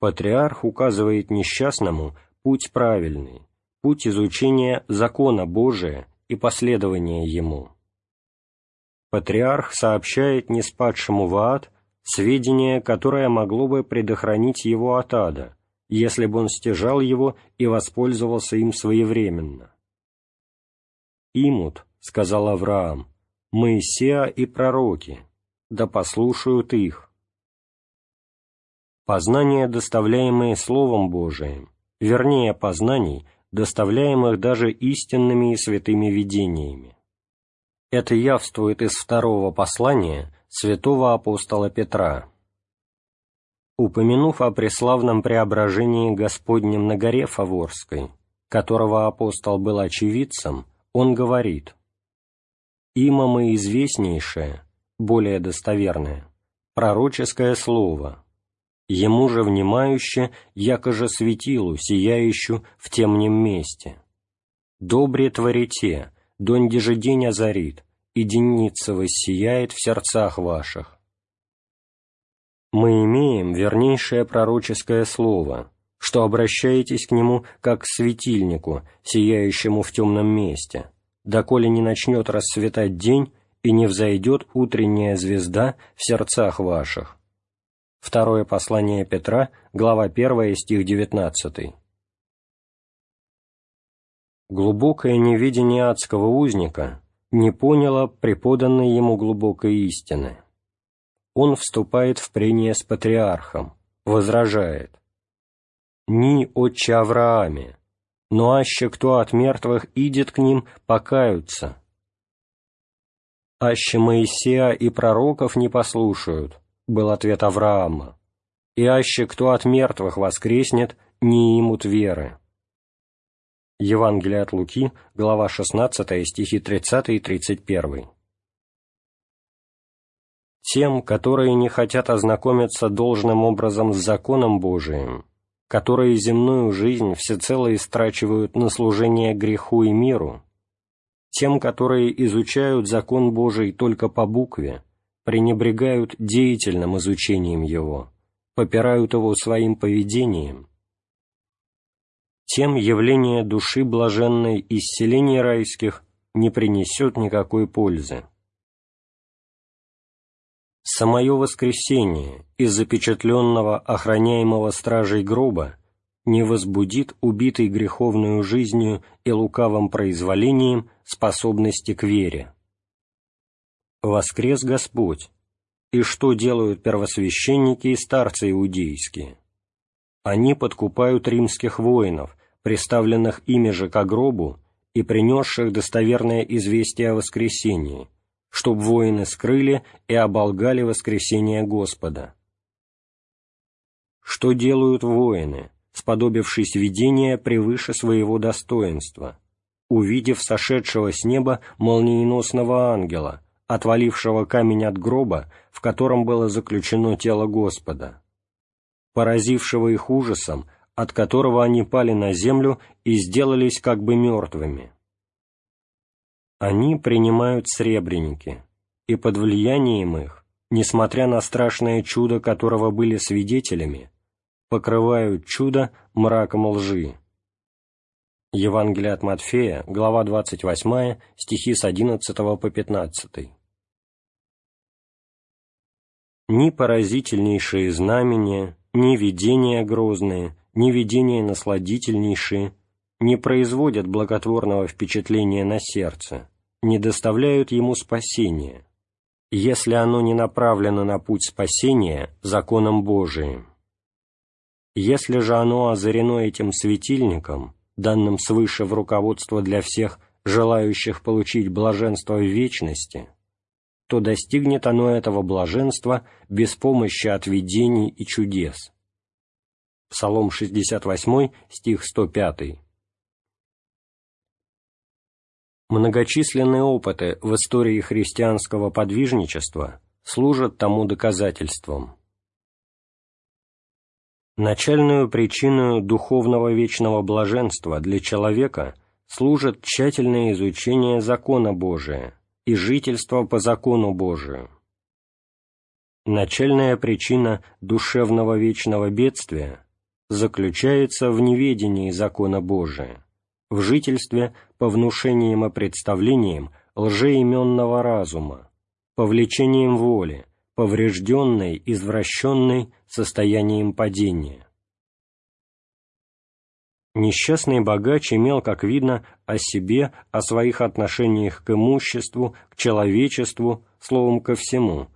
[SPEAKER 1] Патриарх указывает несчастному путь правильный, путь изучения закона Божия и последования ему. Патриарх сообщает неспадшему в ад сведения, которое могло бы предохранить его от ада, если бы он стяжал его и воспользовался им своевременно. «Имут», — сказал Авраам, — «Моисея и пророки, да послушают их». Познания, доставляемые Словом Божиим, вернее познаний, доставляемых даже истинными и святыми видениями. Это явствует из второго послания святого апостола Петра. Упомянув о преславном преображении Господнем на горе Фаворской, которого апостол был очевидцем, он говорит «Имаме известнейшее, более достоверное, пророческое слово, ему же внимающе, якоже светилу, сияющую в темнем месте. Добре творите, донде же день озарит, и денница воссияет в сердцах ваших. Мы имеем вернейшее пророческое слово, что обращаетесь к нему как к светильнику, сияющему в темном месте, доколе не начнет расцветать день и не взойдет утренняя звезда в сердцах ваших Второе послание Петра, глава 1, стих 19. Глубокое невидение адского узника не поняло преподанной ему глубокой истины. Он вступает в прение с патриархом, возражает. «Ни отче Аврааме, но аще кто от мертвых идет к ним, покаются. Аще Моисея и пророков не послушают, был ответ Авраама, «И аще кто от мертвых воскреснет, не имут веры». Евангелие от Луки, глава 16, стихи 30 и 31. Тем, которые не хотят ознакомиться должным образом с законом Божиим, которые земную жизнь всецело истрачивают на служение греху и миру, тем, которые изучают закон Божий только по букве, пренебрегают деятельным изучением его, попирают его своим поведением, тем явление души блаженной из селений райских не принесет никакой пользы. Самое воскресение из запечатленного охраняемого стражей гроба не возбудит убитой греховную жизнью и лукавым произволением способности к вере воскрес Господь, и что делают первосвященники и старцы иудейские? Они подкупают римских воинов, приставленных ими же к гробу и принесших достоверное известие о воскресении, чтоб воины скрыли и оболгали воскресение Господа. Что делают воины, сподобившись видения превыше своего достоинства, увидев сошедшего с неба молниеносного ангела, отвалившего камень от гроба, в котором было заключено тело Господа, поразившего их ужасом от которого они пали на землю и сделались как бы мертвыми. Они принимают сребреники, и под влиянием их, несмотря на страшное чудо, которого были свидетелями, покрывают чудо мраком лжи. Евангелие от Матфея, глава 28, стихи с 11 по 15. Ни поразительнейшие знамения, ни видения грозные, ни видения насладительнейшие не производят благотворного впечатления на сердце, не доставляют ему спасения, если оно не направлено на путь спасения законом Божиим. Если же оно озарено этим светильником, данным свыше в руководство для всех желающих получить блаженство в вечности, то достигнет оно этого блаженства без помощи от видений и чудес. Псалом 68, стих 105. Многочисленные опыты в истории христианского подвижничества служат тому доказательством. Начальную причину духовного вечного блаженства для человека служит тщательное изучение закона Божия и жительство по закону Божию. Начальная причина душевного вечного бедствия заключается в неведении закона Божия, в жительстве по внушениям и представлениям лжеименного разума, по влечениям воли, поврежденной, извращенной состоянием падения. Несчастный богач имел, как видно, о себе, о своих отношениях к имуществу, к человечеству, словом, ко всему,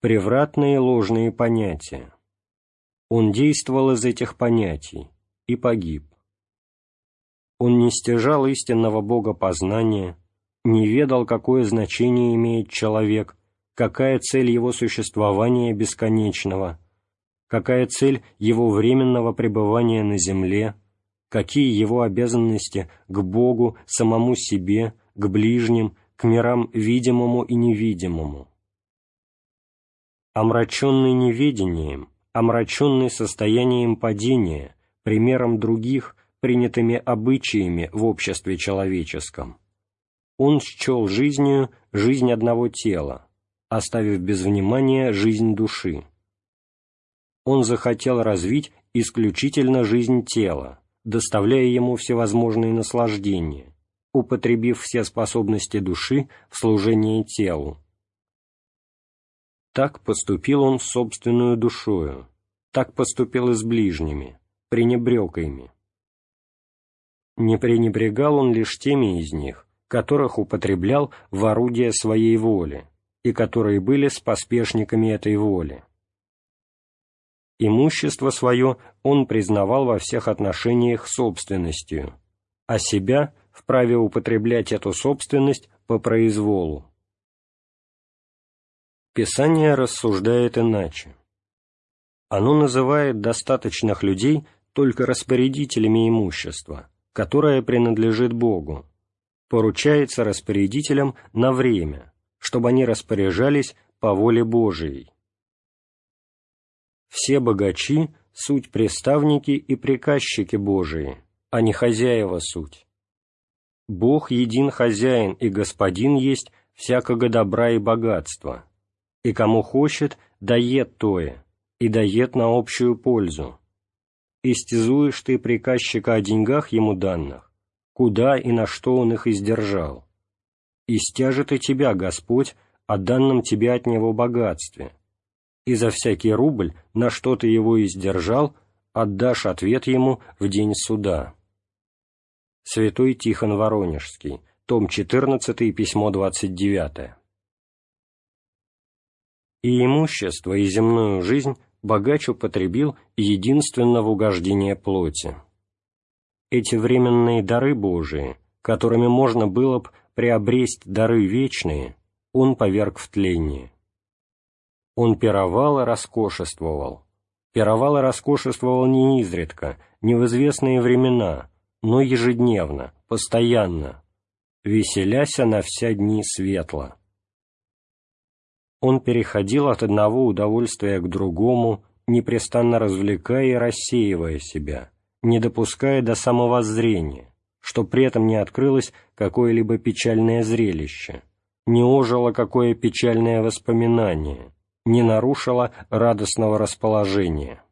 [SPEAKER 1] превратные ложные понятия. Он действовал из этих понятий и погиб. Он не стяжал истинного Бога познания, не ведал, какое значение имеет человек, какая цель его существования бесконечного, какая цель его временного пребывания на земле, какие его обязанности к Богу, самому себе, к ближним, к мирам видимому и невидимому. Омраченный неведением, омраченный состоянием падения, примером других, принятыми обычаями в обществе человеческом. Он счел жизнью жизнь одного тела, оставив без внимания жизнь души. Он захотел развить исключительно жизнь тела, доставляя ему всевозможные наслаждения, употребив все способности души в служение телу, так поступил он с собственную душою, так поступил и с ближними, пренебрег ими. Не пренебрегал он лишь теми из них, которых употреблял в орудие своей воли, и которые были с поспешниками этой воли. Имущество свое он признавал во всех отношениях собственностью, а себя вправе употреблять эту собственность по произволу. Писание рассуждает иначе. Оно называет достаточных людей только распорядителями имущества, которое принадлежит Богу, поручается распорядителям на время, чтобы они распоряжались по воле Божией. Все богачи — суть преставники и приказчики Божии, а не хозяева суть. Бог един хозяин и господин есть всякого добра и богатства, и кому хочет, дает тое, и дает на общую пользу. Истязуешь ты приказчика о деньгах ему данных, куда и на что он их издержал. И стяжет и тебя Господь о данном тебе от него богатстве, и за всякий рубль, на что ты его издержал, отдашь ответ ему в день суда. Святой Тихон Воронежский, том 14, письмо 29 и имущество, и земную жизнь богач употребил единственно в угождение плоти. Эти временные дары Божии, которыми можно было б приобресть дары вечные, он поверг в тление. Он пировал и роскошествовал. Пировал и роскошествовал не изредка, не в известные времена, но ежедневно, постоянно, веселяся на вся дни светло он переходил от одного удовольствия к другому, непрестанно развлекая и рассеивая себя, не допуская до самовоззрения, что при этом не открылось какое-либо печальное зрелище, не ожило какое печальное воспоминание, не нарушило радостного расположения.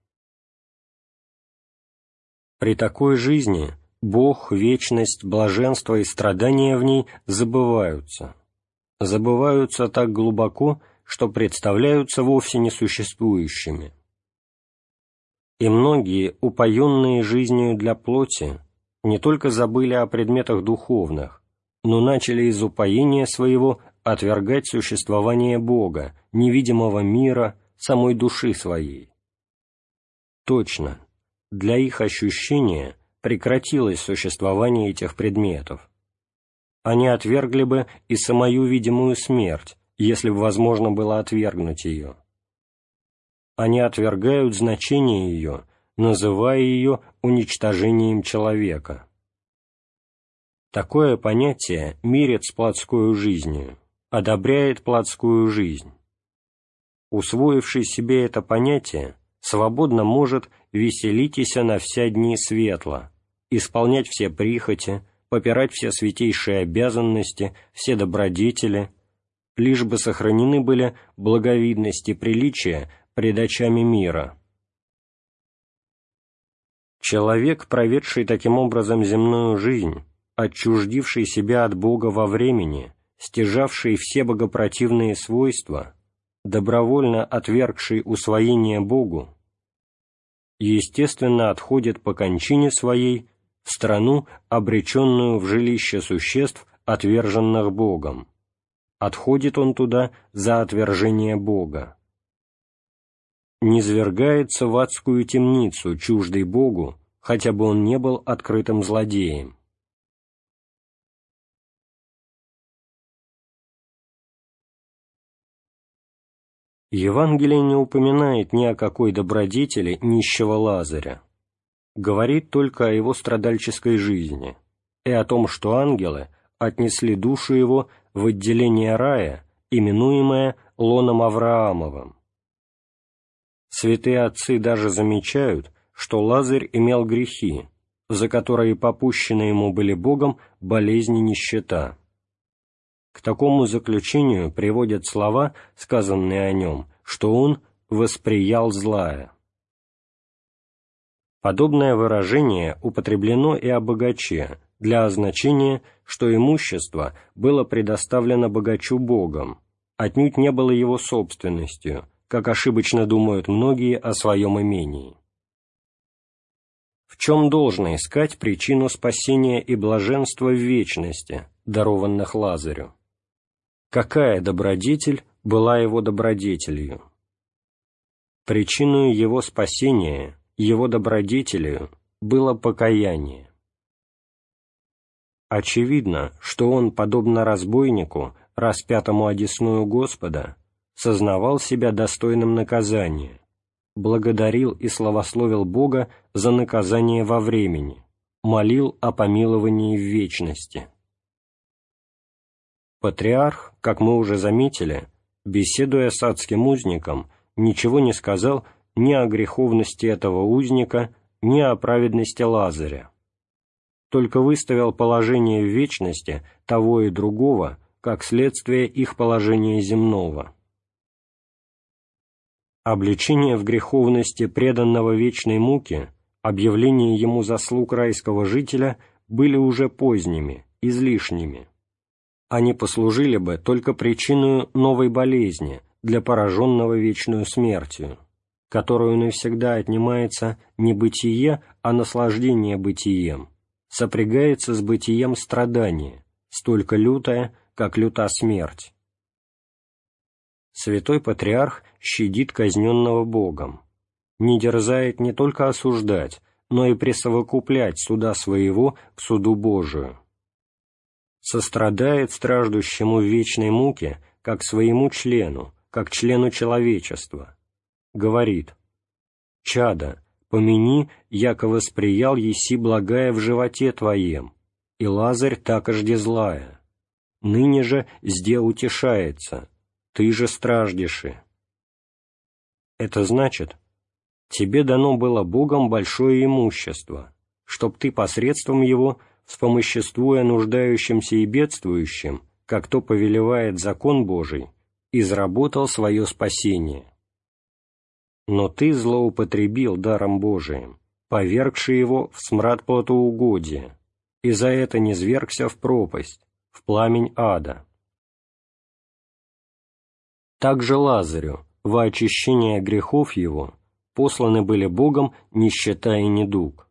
[SPEAKER 1] При такой жизни Бог, вечность, блаженство и страдания в ней забываются. Забываются так глубоко, что представляются вовсе несуществующими. И многие, упоенные жизнью для плоти, не только забыли о предметах духовных, но начали из упоения своего отвергать существование Бога, невидимого мира, самой души своей. Точно, для их ощущения прекратилось существование этих предметов. Они отвергли бы и самую видимую смерть, если бы возможно было отвергнуть ее. Они отвергают значение ее, называя ее уничтожением человека. Такое понятие мирит с плотскую жизнью, одобряет плотскую жизнь. Усвоивший себе это понятие, свободно может «веселитеся на вся дни светло», исполнять все прихоти, попирать все святейшие обязанности, все добродетели, лишь бы сохранены были благовидность и приличие пред очами мира. Человек, проведший таким образом земную жизнь, отчуждивший себя от Бога во времени, стяжавший все богопротивные свойства, добровольно отвергший усвоение Богу, естественно отходит по кончине своей в страну, обреченную в жилище существ, отверженных Богом. Отходит он туда за отвержение Бога. Низвергается в адскую темницу, чуждый Богу, хотя бы он не был открытым злодеем. Евангелие не упоминает ни о какой добродетели нищего Лазаря говорит только о его страдальческой жизни и о том, что ангелы отнесли душу его в отделение рая, именуемое лоном Авраамовым. Святые отцы даже замечают, что Лазарь имел грехи, за которые попущены ему были Богом болезни нищета. К такому заключению приводят слова, сказанные о нем, что он «восприял злая». Подобное выражение употреблено и о богаче для означения, что имущество было предоставлено богачу Богом, отнюдь не было его собственностью, как ошибочно думают многие о своем имении. В чем должно искать причину спасения и блаженства в вечности, дарованных Лазарю? Какая добродетель была его добродетелью? Причиной его спасения его добродетелью было покаяние. Очевидно, что он, подобно разбойнику, распятому одесную Господа, сознавал себя достойным наказания, благодарил и славословил Бога за наказание во времени, молил о помиловании в вечности. Патриарх, как мы уже заметили, беседуя с адским узником, ничего не сказал ни о греховности этого узника, ни о праведности Лазаря. Только выставил положение в вечности того и другого, как следствие их положения земного. Обличение в греховности преданного вечной муки, объявление ему заслуг райского жителя были уже поздними, излишними. Они послужили бы только причиной новой болезни для пораженного вечную смертью которую навсегда отнимается не бытие, а наслаждение бытием, сопрягается с бытием страдание, столько лютое, как люта смерть. Святой Патриарх щадит казненного Богом, не дерзает не только осуждать, но и присовокуплять суда своего к суду Божию. Сострадает страждущему вечной муке, как своему члену, как члену человечества, говорит «Чада, помяни, яко восприял еси благая в животе твоем, и Лазарь такожде злая. Ныне же зде утешается, ты же страждеши». Это значит, тебе дано было Богом большое имущество, чтоб ты посредством его, вспомоществуя нуждающимся и бедствующим, как то повелевает закон Божий, изработал свое спасение. Но ты злоупотребил даром Божиим, повергши его в смрад плотоугодия, и за это низвергся в пропасть, в пламень ада. Также Лазарю, во очищение грехов его, посланы были Богом нищета и недуг.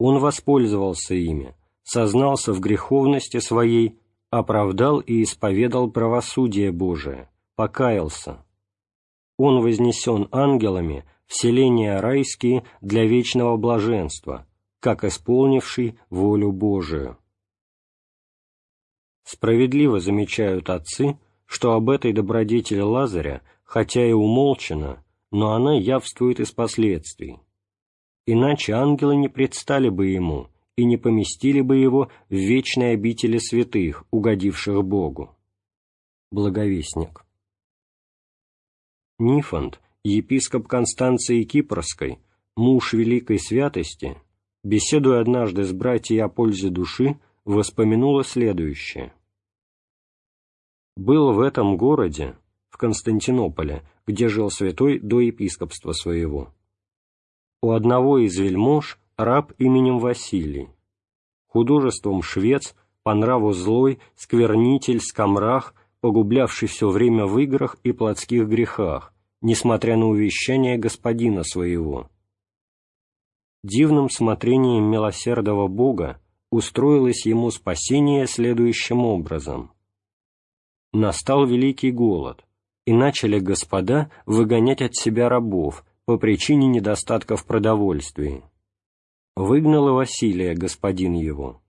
[SPEAKER 1] Он воспользовался ими, сознался в греховности своей, оправдал и исповедал правосудие Божие, покаялся. Он вознесен ангелами в селения райские для вечного блаженства, как исполнивший волю Божию. Справедливо замечают отцы, что об этой добродетели Лазаря, хотя и умолчено, но она явствует из последствий. Иначе ангелы не предстали бы ему и не поместили бы его в вечной обители святых, угодивших Богу. Благовестник. Нифонт, епископ Констанции Кипрской, муж великой святости, беседуя однажды с братьями о пользе души, воспомянула следующее. Был в этом городе, в Константинополе, где жил святой до епископства своего. У одного из вельмож раб именем Василий, художеством швец, по нраву злой, сквернитель, скомрах, погублявший все время в играх и плотских грехах, несмотря на увещание господина своего. Дивным смотрением милосердного Бога устроилось ему спасение следующим образом – настал великий голод, и начали господа выгонять от себя рабов по причине недостатка в продовольствии. Выгнал и Василия господин его.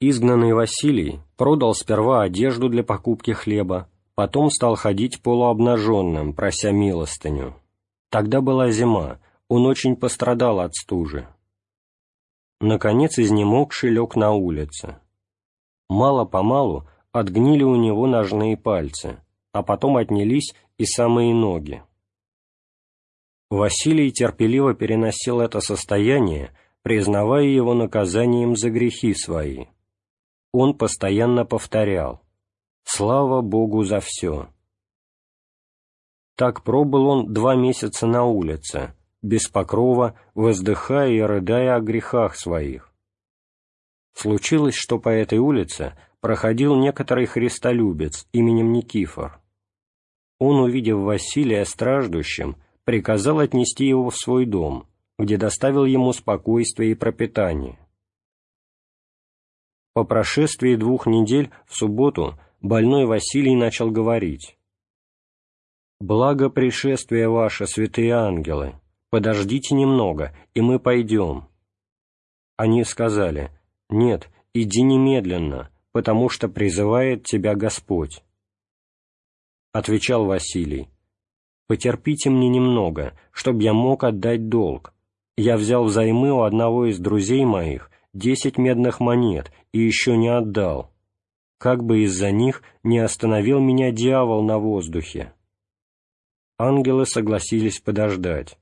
[SPEAKER 1] Изгнанный Василий продал сперва одежду для покупки хлеба, потом стал ходить полуобнаженным, прося милостыню. Тогда была зима, он очень пострадал от стужи. Наконец изнемогший лег на улице. Мало-помалу отгнили у него ножные пальцы, а потом отнялись и самые ноги. Василий терпеливо переносил это состояние, признавая его наказанием за грехи свои. Он постоянно повторял «Слава Богу за все!». Так пробыл он два месяца на улице, без покрова, воздыхая и рыдая о грехах своих. Случилось, что по этой улице проходил некоторый христолюбец именем Никифор. Он, увидев Василия страждущим, приказал отнести его в свой дом, где доставил ему спокойствие и пропитание. По прошествии двух недель в субботу больной Василий начал говорить «Благо пришествие ваше, святые ангелы, подождите немного, и мы пойдем». Они сказали «Нет, иди немедленно, потому что призывает тебя Господь. Отвечал Василий, «Потерпите мне немного, чтобы я мог отдать долг. Я взял взаймы у одного из друзей моих десять медных монет и еще не отдал. Как бы из-за них не остановил меня дьявол на воздухе». Ангелы согласились подождать.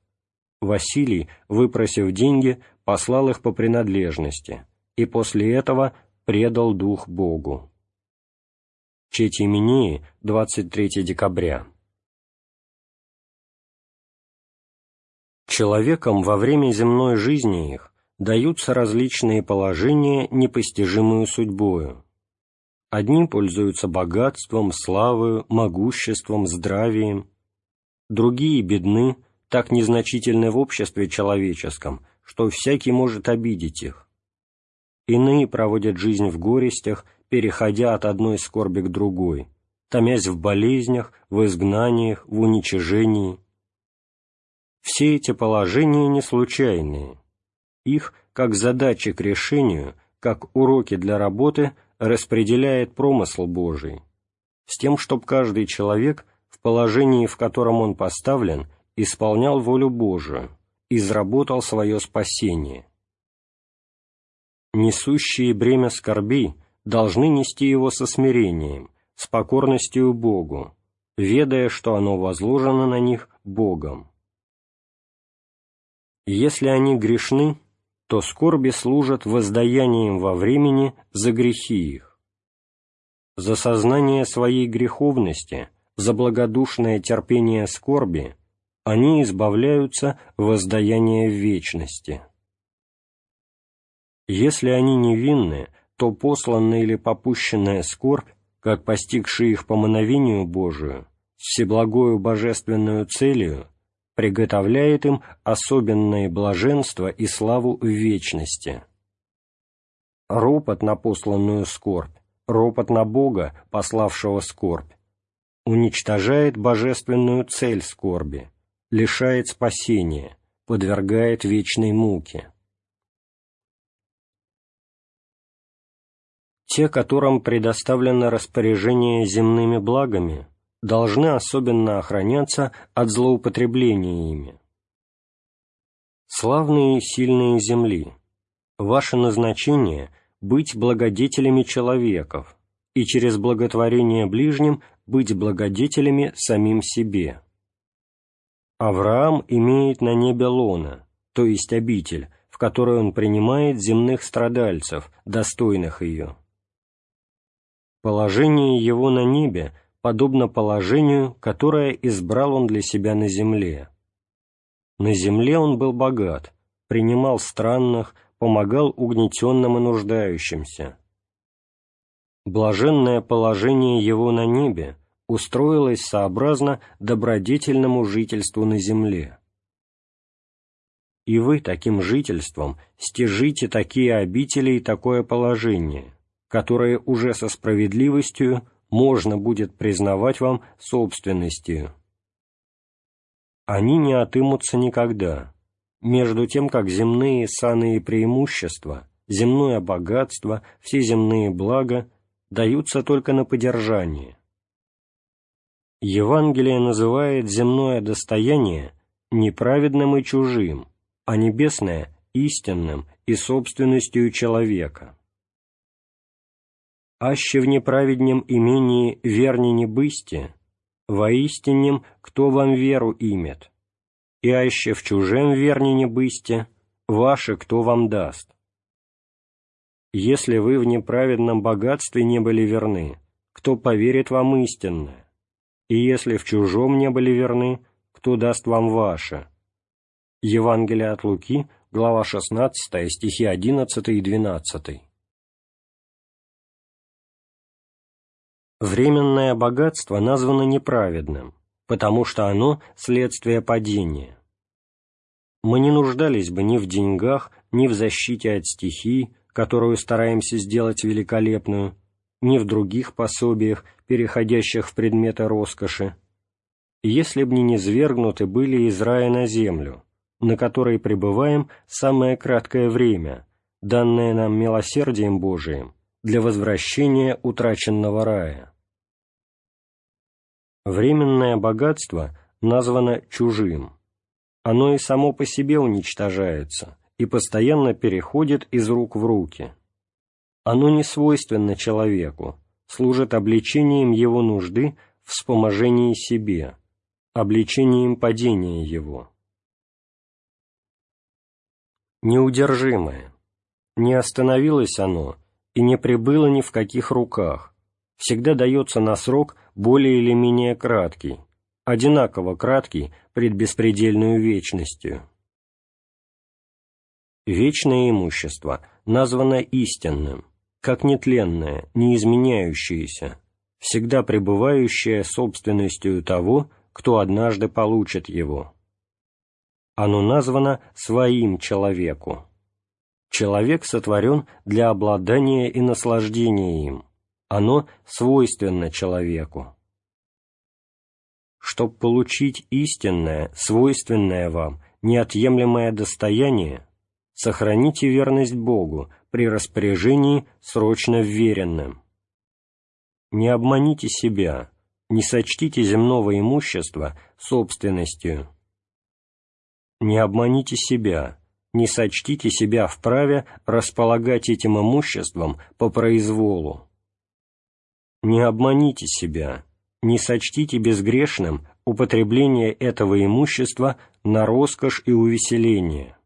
[SPEAKER 1] Василий, выпросив деньги, послал их по принадлежности, и после этого предал дух Богу. Четимении, 23 декабря. Человекам во время земной жизни их даются различные положения, непостижимую судьбою. Одни пользуются богатством, славою, могуществом, здравием, другие бедны, так незначительны в обществе человеческом, что всякий может обидеть их Иные проводят жизнь в горестях, переходя от одной скорби к другой, томясь в болезнях, в изгнаниях, в уничижении. Все эти положения не случайные. Их, как задачи к решению, как уроки для работы, распределяет промысл Божий, с тем, чтобы каждый человек в положении, в котором он поставлен, исполнял волю Божию, изработал свое спасение несущие бремя скорби должны нести его со смирением, с покорностью Богу, ведая, что оно возложено на них Богом. Если они грешны, то скорби служат воздаянием во времени за грехи их. За сознание своей греховности, за благодушное терпение скорби они избавляются воздаяния в вечности. Если они невинны, то посланная или попущенная скорбь, как постигшая их по мановению Божию, всеблагою божественную целью, приготовляет им особенное блаженство и славу в вечности. Ропот на посланную скорбь, ропот на Бога, пославшего скорбь, уничтожает божественную цель скорби, лишает спасения, подвергает вечной муке. Те, которым предоставлено распоряжение земными благами, должны особенно охраняться от злоупотребления ими. Славные и сильные земли, ваше назначение – быть благодетелями человеков и через благотворение ближним быть благодетелями самим себе. Авраам имеет на небе лона, то есть обитель, в которой он принимает земных страдальцев, достойных ее. Положение его на небе подобно положению, которое избрал он для себя на земле. На земле он был богат, принимал странных, помогал угнетенным и нуждающимся. Блаженное положение его на небе устроилось сообразно добродетельному жительству на земле. И вы таким жительством стяжите такие обители и такое положение, которые уже со справедливостью можно будет признавать вам собственностью. Они не отымутся никогда, между тем, как земные саны и преимущества, земное богатство, все земные блага даются только на подержание. Евангелие называет земное достояние неправедным и чужим, а небесное – истинным и собственностью человека аще в неправеднем имении верни не бысти, воистинем кто вам веру имет, и аще в чужем верни не бысти, ваше кто вам даст. Если вы в неправедном богатстве не были верны, кто поверит вам истинное? И если в чужом не были верны, кто даст вам ваше? Евангелие от Луки, глава 16, стихи 11 и 12. Временное богатство названо неправедным, потому что оно – следствие падения. Мы не нуждались бы ни в деньгах, ни в защите от стихий, которую стараемся сделать великолепную, ни в других пособиях, переходящих в предметы роскоши, если б не низвергнуты были из рая на землю, на которой пребываем самое краткое время, данное нам милосердием Божиим, для возвращения утраченного рая. Временное богатство названо чужим. Оно и само по себе уничтожается и постоянно переходит из рук в руки. Оно не свойственно человеку, служит обличением его нужды в вспоможении себе, обличением падения его. Неудержимое. Не остановилось оно и не прибыло ни в каких руках, всегда дается на срок более или менее краткий, одинаково краткий пред беспредельную вечностью. Вечное имущество названо истинным, как нетленное, неизменяющееся, всегда пребывающее собственностью того, кто однажды получит его. Оно названо «своим человеку». Человек сотворен для обладания и наслаждения им. Оно свойственно человеку. Чтоб получить истинное, свойственное вам, неотъемлемое достояние, сохраните верность Богу при распоряжении срочно вверенным. Не обманите себя, не сочтите земного имущества собственностью. Не обманите себя, не сочтите себя вправе располагать этим имуществом по произволу. Не обманите себя, не сочтите безгрешным употребление этого имущества на роскошь и увеселение.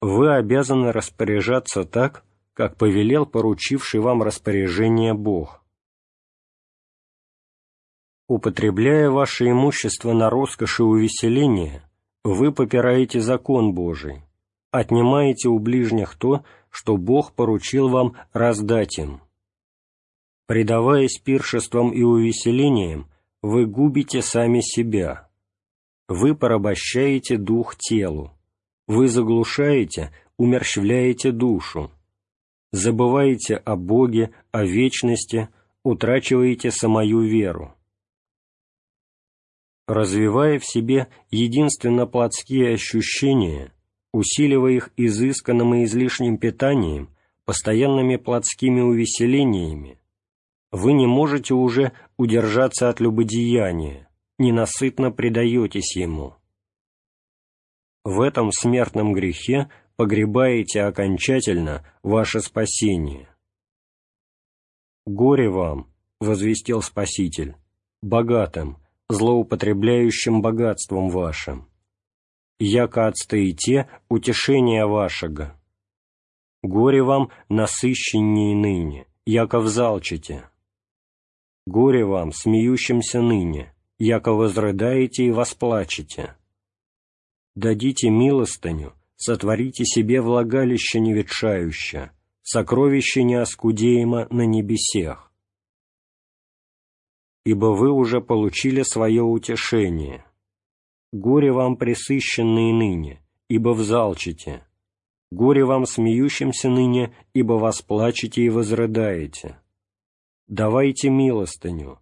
[SPEAKER 1] вы обязаны распоряжаться так, как повелел поручивший вам распоряжение Бог. Употребляя ваше имущество на роскошь и увеселение, вы попираете закон Божий, отнимаете у ближних то, что Бог поручил вам раздать им. Предаваясь пиршествам и увеселениям, вы губите сами себя. Вы порабощаете дух телу. Вы заглушаете, умерщвляете душу. Забываете о Боге, о вечности, утрачиваете самую веру. Развивая в себе единственно плотские ощущения, усиливая их изысканным и излишним питанием, постоянными плотскими увеселениями, вы не можете уже удержаться от любодеяния, ненасытно предаетесь ему. В этом смертном грехе погребаете окончательно ваше спасение. «Горе вам», — возвестил Спаситель, — «богатым, злоупотребляющим богатством вашим, яко отстоите утешение вашего. Горе вам насыщеннее ныне, яко взалчите. Горе вам, смеющимся ныне, яко возрыдаете и восплачете. Дадите милостыню, сотворите себе влагалище неветшающее, сокровище неоскудеемо на небесех. Ибо вы уже получили свое утешение, Горе вам, пресыщенные ныне, ибо взалчите. Горе вам, смеющимся ныне, ибо восплачете и возрыдаете. Давайте милостыню,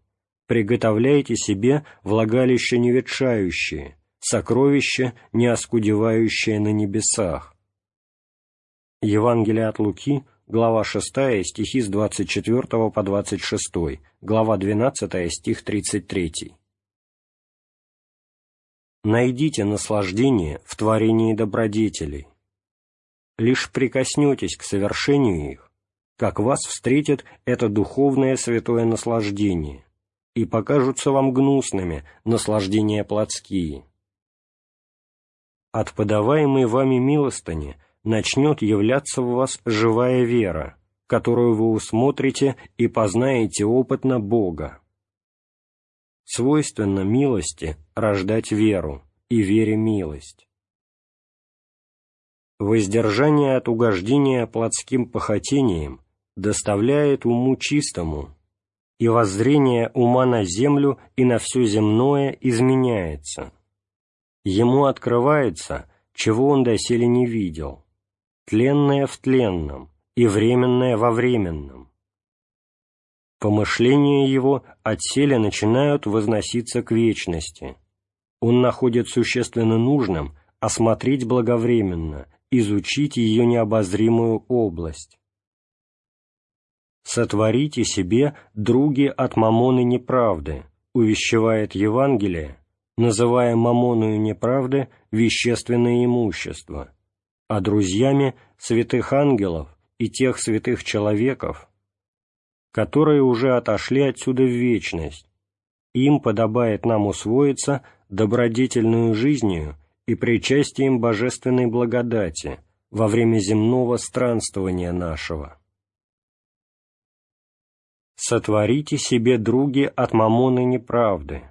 [SPEAKER 1] приготовляйте себе влагалище неветшающее, сокровище, не оскудевающее на небесах. Евангелие от Луки, глава 6, стихи с 24 по 26, глава 12, стих 33 найдите наслаждение в творении добродетелей. Лишь прикоснетесь к совершению их, как вас встретит это духовное святое наслаждение, и покажутся вам гнусными наслаждения плотские. От подаваемой вами милостыни начнет являться в вас живая вера, которую вы усмотрите и познаете опытно Бога свойственно милости рождать веру и вере милость. Воздержание от угождения плотским похотениям доставляет уму чистому, и воззрение ума на землю и на все земное изменяется. Ему открывается, чего он доселе не видел, тленное в тленном и временное во временном, Помышления его от селя начинают возноситься к вечности. Он находит существенно нужным осмотреть благовременно, изучить ее необозримую область. «Сотворите себе други от мамоны неправды», увещевает Евангелие, называя мамоною неправды вещественное имущество, а друзьями святых ангелов и тех святых человеков, которые уже отошли отсюда в вечность. Им подобает нам усвоиться добродетельную жизнью и причастием божественной благодати во время земного странствования нашего. Сотворите себе, други, от мамоны неправды,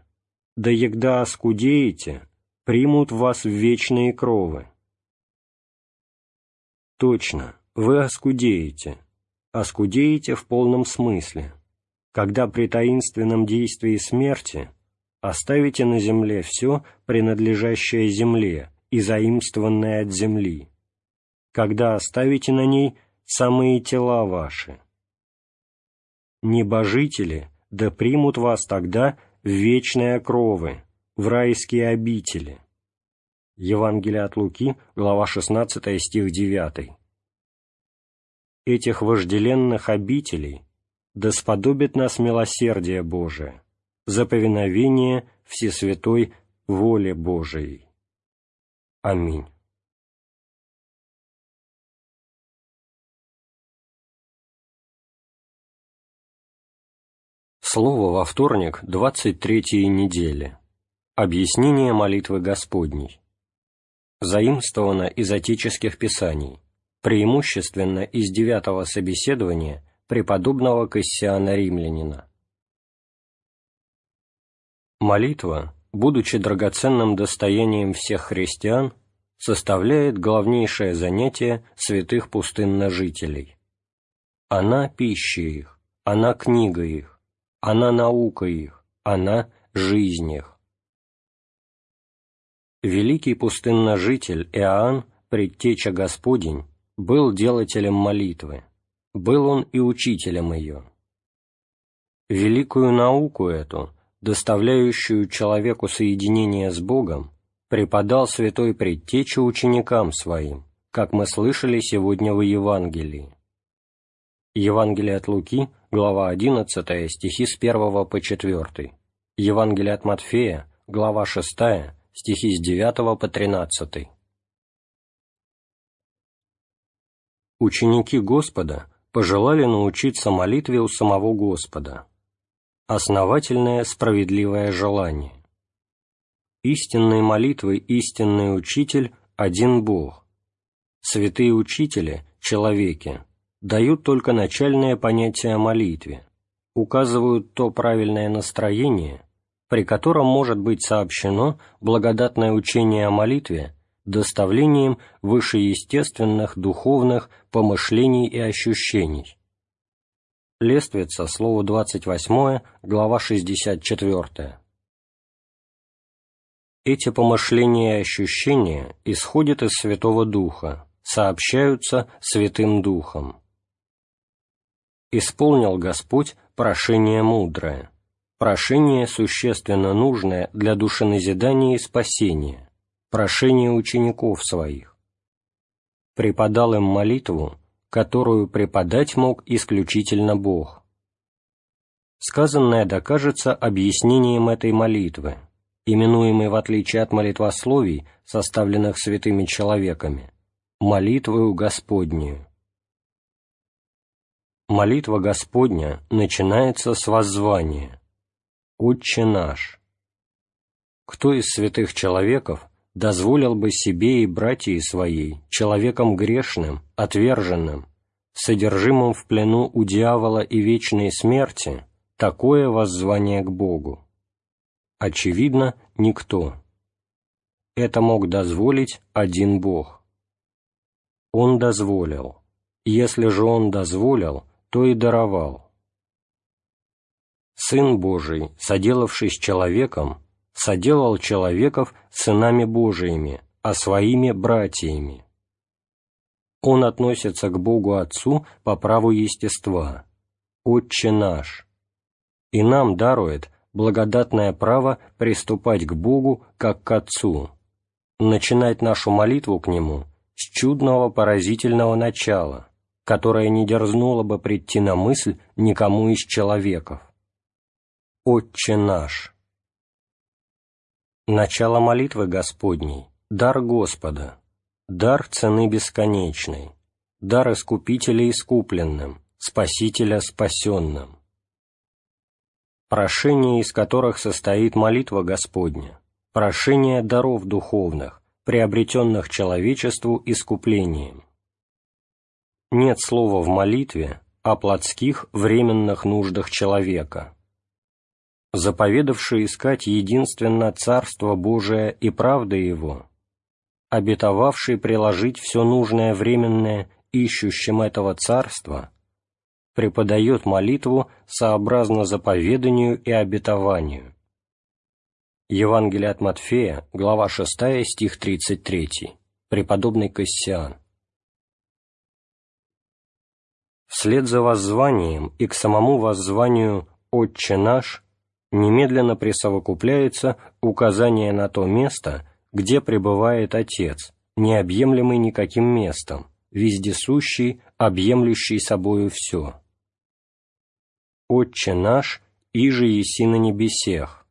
[SPEAKER 1] да егда оскудеете, примут вас в вечные кровы. Точно, вы оскудеете, оскудеете в полном смысле, когда при таинственном действии смерти оставите на земле все, принадлежащее земле и заимствованное от земли, когда оставите на ней самые тела ваши. Небожители да примут вас тогда в вечные окровы, в райские обители. Евангелие от Луки, глава 16, стих 9 этих вожделенных обителей, да сподобит нас милосердие Божие, за повиновение Всесвятой воле Божией. Аминь. Слово во вторник, 23 недели. Объяснение молитвы Господней. Заимствовано из отеческих писаний, преимущественно из девятого собеседования преподобного Кассиана Римлянина. Молитва, будучи драгоценным достоянием всех христиан, составляет главнейшее занятие святых пустынножителей. Она – пища их, она – книга их, она – наука их, она – жизнь их. Великий пустынножитель Иоанн, предтеча Господень, был делателем молитвы, был он и учителем ее. Великую науку эту, доставляющую человеку соединение с Богом, преподал святой предтеча ученикам своим, как мы слышали сегодня в Евангелии. Евангелие от Луки, глава 11, стихи с 1 по 4. Евангелие от Матфея, глава 6, стихи с 9 по 13. Ученики Господа пожелали научиться молитве у самого Господа. Основательное справедливое желание. Истинной молитвы истинный учитель – один Бог. Святые учители, человеки, дают только начальное понятие о молитве, указывают то правильное настроение, при котором может быть сообщено благодатное учение о молитве доставлением вышеестественных духовных помышлений и ощущений. Лествица, слово 28, глава 64. Эти помышления и ощущения исходят из Святого Духа, сообщаются Святым Духом. Исполнил Господь прошение мудрое прошение существенно нужное для душеназидания и спасения, прошение учеников своих. Преподал им молитву, которую преподать мог исключительно Бог. Сказанное докажется объяснением этой молитвы, именуемой в отличие от молитвословий, составленных святыми человеками, молитвою Господнюю. Молитва Господня начинается с воззвания – «Отче наш». Кто из святых человеков дозволил бы себе и братьей своей, человеком грешным, отверженным, содержимым в плену у дьявола и вечной смерти, такое воззвание к Богу? Очевидно, никто. Это мог дозволить один Бог. Он дозволил. Если же Он дозволил, то и даровал. Сын Божий, соделавшись человеком, соделал человеков сынами Божиими, а своими братьями. Он относится к Богу Отцу по праву естества, «Отче наш», и нам дарует благодатное право приступать к Богу как к Отцу, начинать нашу молитву к Нему с чудного поразительного начала, которое не дерзнуло бы прийти на мысль никому из человеков. «Отче наш». Начало молитвы Господней – дар Господа, дар цены бесконечной, дар Искупителя искупленным, Спасителя спасенным. Прошение, из которых состоит молитва Господня, прошение даров духовных, приобретенных человечеству искуплением. Нет слова в молитве о плотских временных нуждах человека – заповедавший искать единственно Царство Божие и правды Его, обетовавший приложить все нужное временное ищущим этого Царства, преподает молитву сообразно заповеданию и обетованию. Евангелие от Матфея, глава 6, стих 33. Преподобный Кассиан. Вслед за воззванием и к самому воззванию «Отче наш» немедленно присовокупляется указание на то место, где пребывает Отец, необъемлемый никаким местом, вездесущий, объемлющий собою все. «Отче наш, иже еси на небесех».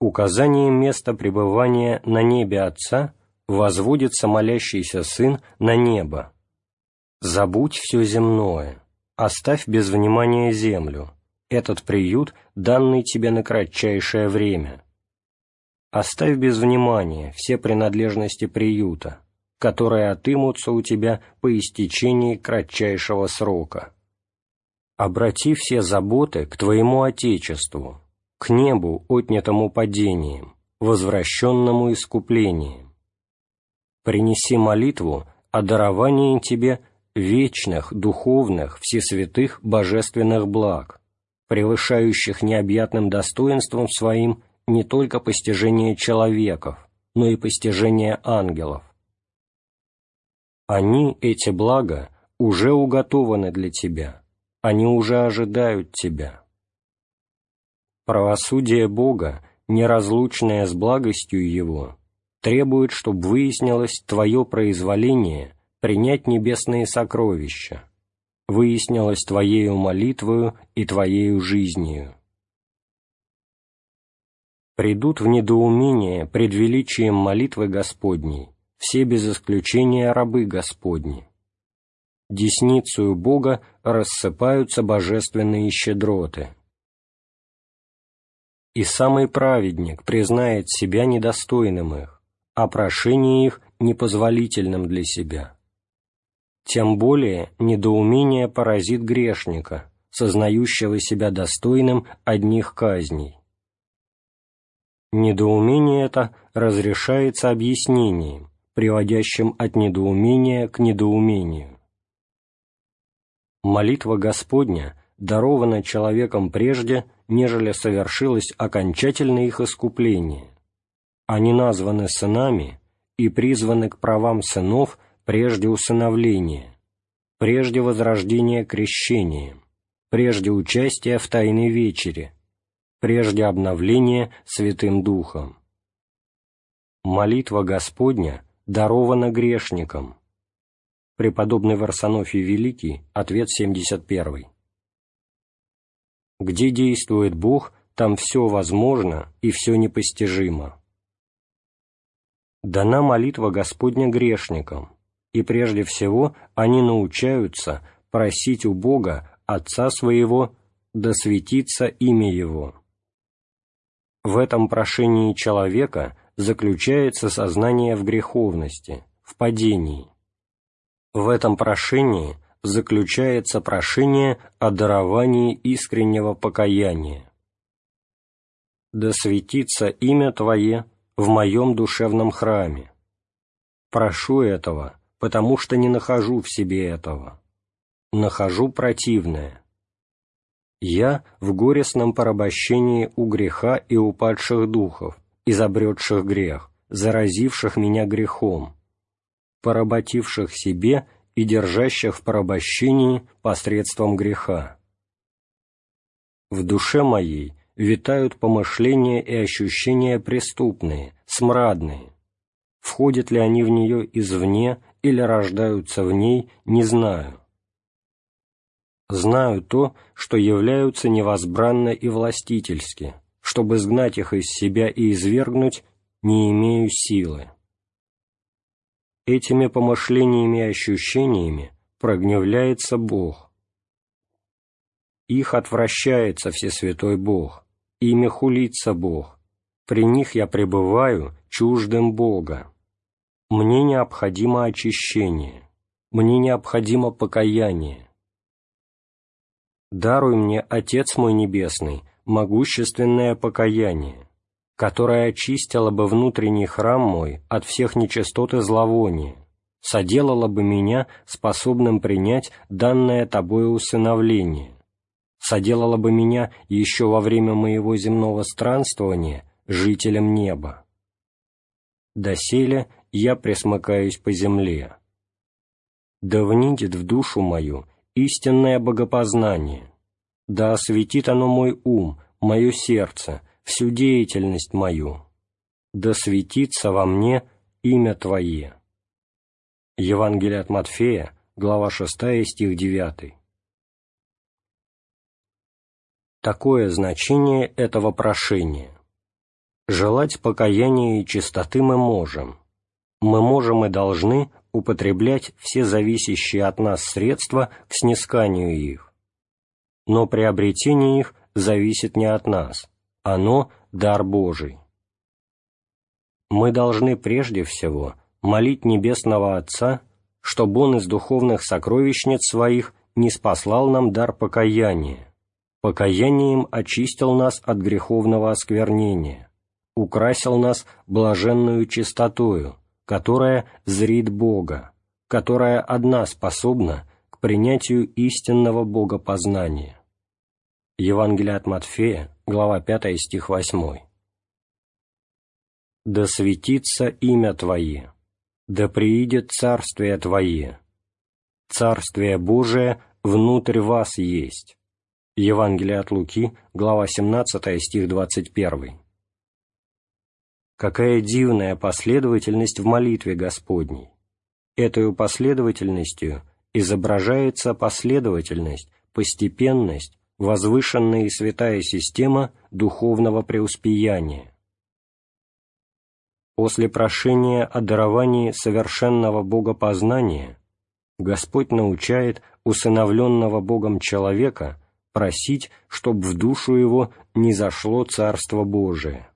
[SPEAKER 1] Указанием места пребывания на небе Отца возводится молящийся Сын на небо. «Забудь все земное, оставь без внимания землю, этот приют, данный тебе на кратчайшее время. оставь без внимания все принадлежности приюта, которые отымутся у тебя по истечении кратчайшего срока. Обрати все заботы к твоему Отечеству, к небу, отнятому падением, возвращенному искуплением. Принеси молитву о даровании тебе вечных, духовных, всесвятых, божественных благ, превышающих необъятным достоинством своим не только постижение человеков, но и постижение ангелов. Они, эти блага, уже уготованы для тебя, они уже ожидают тебя. Правосудие Бога, неразлучное с благостью Его, требует, чтобы выяснилось твое произволение принять небесные сокровища, выяснилось твоею молитвою и твоею жизнью. Придут в недоумение пред величием молитвы Господней все без исключения рабы Господни. Десницею Бога рассыпаются божественные щедроты. И самый праведник признает себя недостойным их, а прошение их непозволительным для себя. Тем более недоумение поразит грешника, сознающего себя достойным одних казней. Недоумение это разрешается объяснением, приводящим от недоумения к недоумению. Молитва Господня дарована человеком прежде, нежели совершилось окончательное их искупление. Они названы сынами и призваны к правам сынов прежде усыновления, прежде возрождения крещением, прежде участия в Тайной Вечере, прежде обновления Святым Духом. Молитва Господня дарована грешникам. Преподобный Варсонофий Великий, ответ 71. Где действует Бог, там все возможно и все непостижимо. Дана молитва Господня грешникам, и прежде всего они научаются просить у Бога Отца Своего да светится имя Его. В этом прошении человека заключается сознание в греховности, в падении. В этом прошении заключается прошение о даровании искреннего покаяния. «Да светится имя Твое в моем душевном храме. Прошу этого, потому что не нахожу в себе этого. Нахожу противное. Я в горестном порабощении у греха и упадших духов, изобретших грех, заразивших меня грехом, поработивших себе и держащих в порабощении посредством греха. В душе моей витают помышления и ощущения преступные, смрадные. Входят ли они в нее извне или рождаются в ней, не знаю. Знаю то, что являются невозбранно и властительски, чтобы сгнать их из себя и извергнуть, не имею силы. Этими помышлениями и ощущениями прогневляется Бог. Их отвращается Всесвятой Бог, ими хулится Бог, при них я пребываю чуждым Бога. Мне необходимо очищение, мне необходимо покаяние. Даруй мне, Отец мой Небесный, могущественное покаяние, которое очистило бы внутренний храм мой от всех нечистот и зловония, соделало бы меня способным принять данное Тобою усыновление, соделало бы меня еще во время моего земного странствования жителем неба. Доселе я пресмыкаюсь по земле. Да внидит в душу мою истинное богопознание, да осветит оно мой ум, мое сердце, всю деятельность мою, да светится во мне имя Твое. Евангелие от Матфея, глава 6, стих 9. Такое значение этого прошения. Желать покаяния и чистоты мы можем. Мы можем и должны употреблять все зависящие от нас средства к снисканию их. Но приобретение их зависит не от нас, оно – дар Божий. мы должны прежде всего молить Небесного Отца, чтобы Он из духовных сокровищниц своих не спаслал нам дар покаяния, покаянием очистил нас от греховного осквернения, украсил нас блаженную чистотою, которая зрит Бога, которая одна способна к принятию истинного богопознания. Евангелие от Матфея, глава 5, стих 8. «Да светится имя Твое, да приидет Царствие Твое, Царствие Божие внутрь вас есть». Евангелие от Луки, глава 17, стих 21. Какая дивная последовательность в молитве Господней! Этой последовательностью изображается последовательность, постепенность, возвышенная и святая система духовного преуспеяния. После прошения о даровании совершенного богопознания Господь научает усыновленного Богом человека просить, чтоб в душу его не зашло Царство Божие.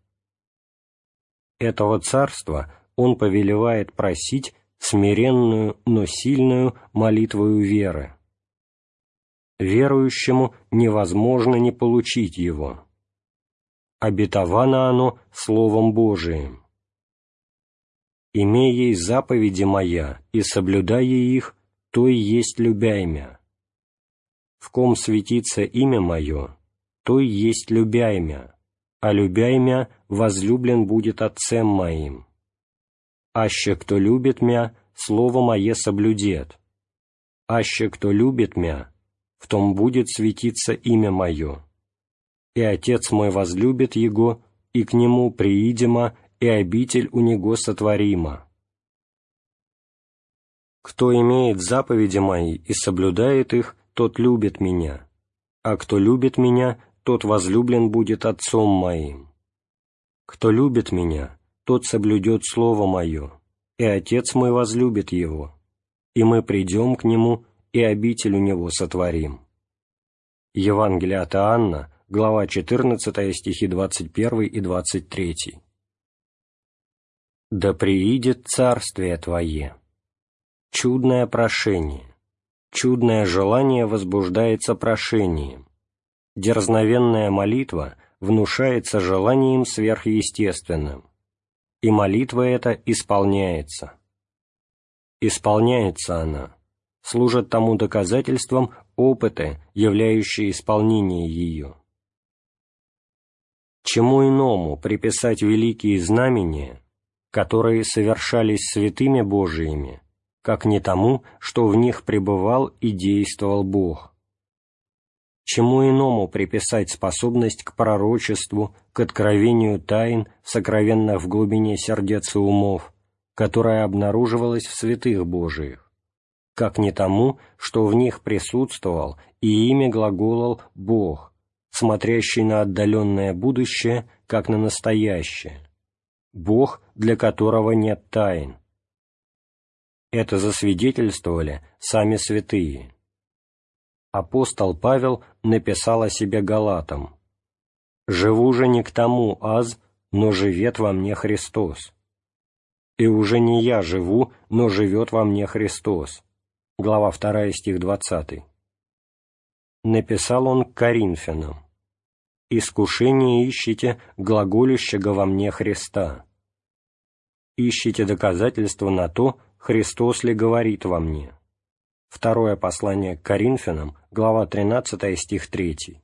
[SPEAKER 1] Этого Царства Он повелевает просить смиренную, но сильную молитвою веры. Верующему невозможно не получить его. Обетовано оно Словом Божиим. «Имея заповеди моя и соблюдая их, то и есть любяймя. В ком светится имя мое, то и есть любяймя, а любяймя возлюблен будет Отцем моим» аще кто любит мя, слово мое соблюдет. Аще кто любит мя, в том будет светиться имя мое. И Отец мой возлюбит его, и к нему приидема, и обитель у него сотворима. Кто имеет заповеди мои и соблюдает их, тот любит меня, а кто любит меня, тот возлюблен будет Отцом моим. Кто любит меня, тот соблюдет Слово Мое, и Отец мой возлюбит его, и мы придем к нему, и обитель у него сотворим». Евангелие от Иоанна, глава 14, стихи 21 и 23. «Да приидет Царствие Твое». Чудное прошение. Чудное желание возбуждается прошением. Дерзновенная молитва внушается желанием сверхъестественным и молитва эта исполняется. Исполняется она, служат тому доказательством опыты, являющие исполнение ее. Чему иному приписать великие знамения, которые совершались святыми Божиими, как не тому, что в них пребывал и действовал Бог? Чему иному приписать способность к пророчеству, к откровению тайн, сокровенных в глубине сердец и умов, которая обнаруживалась в святых Божиих, как не тому, что в них присутствовал и имя глаголал «Бог», смотрящий на отдаленное будущее, как на настоящее, Бог, для которого нет тайн. Это засвидетельствовали сами святые апостол Павел написал о себе Галатам «Живу же не к тому аз, но живет во мне Христос. И уже не я живу, но живет во мне Христос». Глава 2, стих 20. Написал он к Коринфянам «Искушение ищите глаголющего во мне Христа. Ищите доказательства на то, Христос ли говорит во мне». Второе послание к Коринфянам, глава 13, стих 3.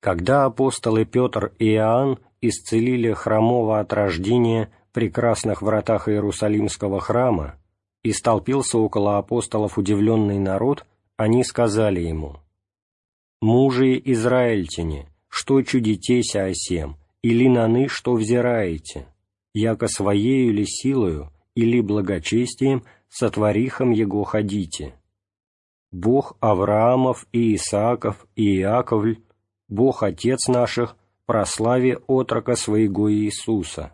[SPEAKER 1] Когда апостолы Петр и Иоанн исцелили хромого от рождения прекрасных вратах Иерусалимского храма, и столпился около апостолов удивленный народ, они сказали ему, «Мужи израильтяне, что чудитеся осем, или наны, что взираете?» Яко своею или силою, или благочестием сотворихом его ходите. Бог Авраамов и Исааков и Иаковль, Бог Отец наших, прославе отрока своего Иисуса.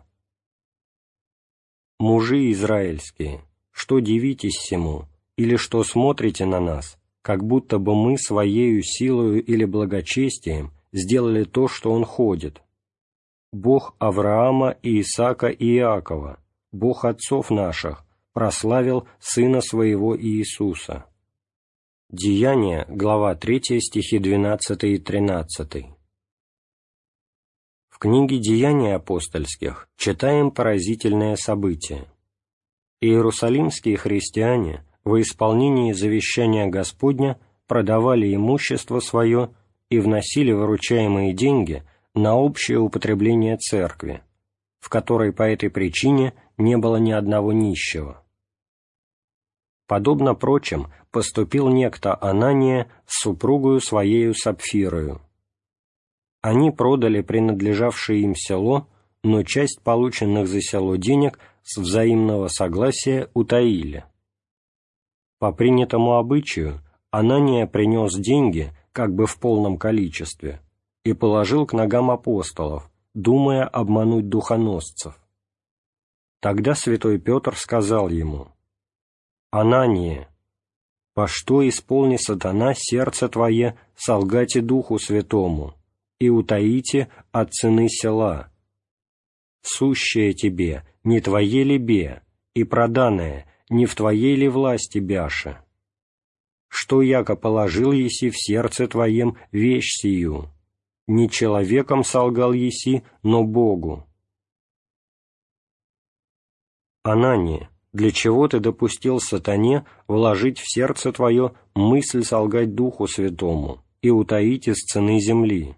[SPEAKER 1] Мужи израильские, что дивитесь всему, или что смотрите на нас, как будто бы мы своею силою или благочестием сделали то, что он ходит. Бог Авраама и Исаака и Иакова, Бог отцов наших, прославил Сына Своего Иисуса. Деяния, глава 3, стихи 12 и 13. В книге «Деяния апостольских» читаем поразительное событие. Иерусалимские христиане во исполнении завещания Господня продавали имущество свое и вносили выручаемые деньги на общее употребление церкви, в которой по этой причине не было ни одного нищего. Подобно прочим, поступил некто Анания с супругою своею Сапфирою. Они продали принадлежавшее им село, но часть полученных за село денег с взаимного согласия утаили. По принятому обычаю Анания принес деньги, как бы в полном количестве, и положил к ногам апостолов, думая обмануть духоносцев. Тогда святой Петр сказал ему, «Анание, по что исполни сатана сердце твое солгать и Духу Святому, и утаите от цены села? Сущее тебе, не твое ли бе, и проданное, не в твоей ли власти бяша? Что яко положил еси в сердце твоем вещь сию? Не человеком солгал еси, но Богу. Анания, для чего ты допустил сатане вложить в сердце твое мысль солгать Духу Святому и утаить из цены земли?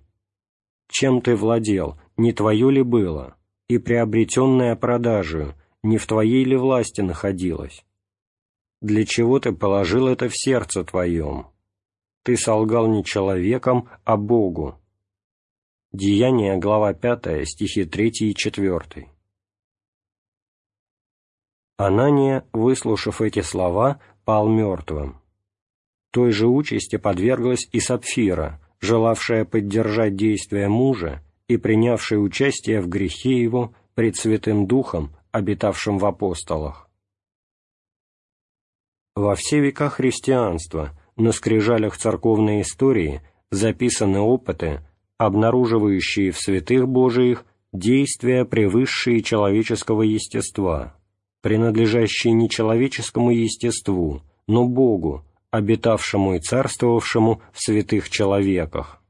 [SPEAKER 1] Чем ты владел, не твое ли было? и приобретенное продажею, не в твоей ли власти находилось? Для чего ты положил это в сердце твоем? Ты солгал не человеком, а Богу. Деяние, глава 5, стихи 3 и 4. Анания, выслушав эти слова, пал мертвым. Той же участи подверглась и Сапфира, желавшая поддержать действия мужа и принявший участие в грехе его пред Святым Духом, обитавшим в апостолах. Во все века христианства на скрижалях церковной истории записаны опыты, обнаруживающие в святых Божиих действия превысшие человеческого естества, принадлежащие не человеческому естеству, но Богу, обитавшему и царствовавшему в святых человеках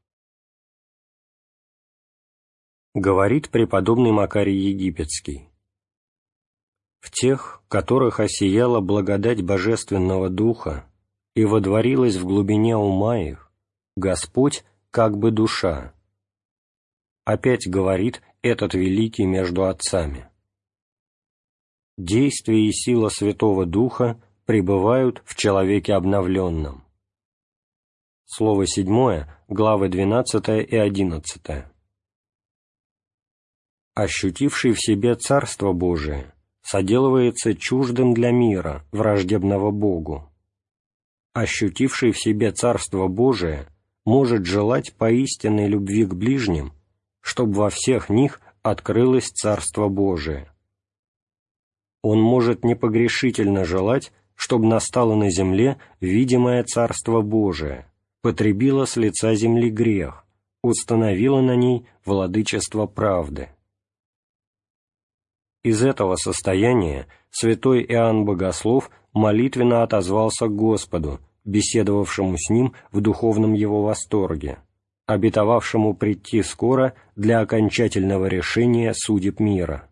[SPEAKER 1] говорит преподобный Макарий Египетский. В тех, которых осияла благодать Божественного Духа и водворилась в глубине ума их, Господь как бы душа. Опять говорит этот великий между отцами. Действие и сила Святого Духа пребывают в человеке обновленном. Слово седьмое, главы 12 и 11 ощутивший в себе Царство Божие, соделывается чуждым для мира, враждебного Богу. Ощутивший в себе Царство Божие может желать поистинной любви к ближним, чтобы во всех них открылось Царство Божие. Он может непогрешительно желать, чтобы настало на земле видимое Царство Божие, потребило с лица земли грех, установило на ней владычество правды. Из этого состояния святой Иоанн Богослов молитвенно отозвался к Господу, беседовавшему с ним в духовном его восторге, обетовавшему прийти скоро для окончательного решения судеб мира.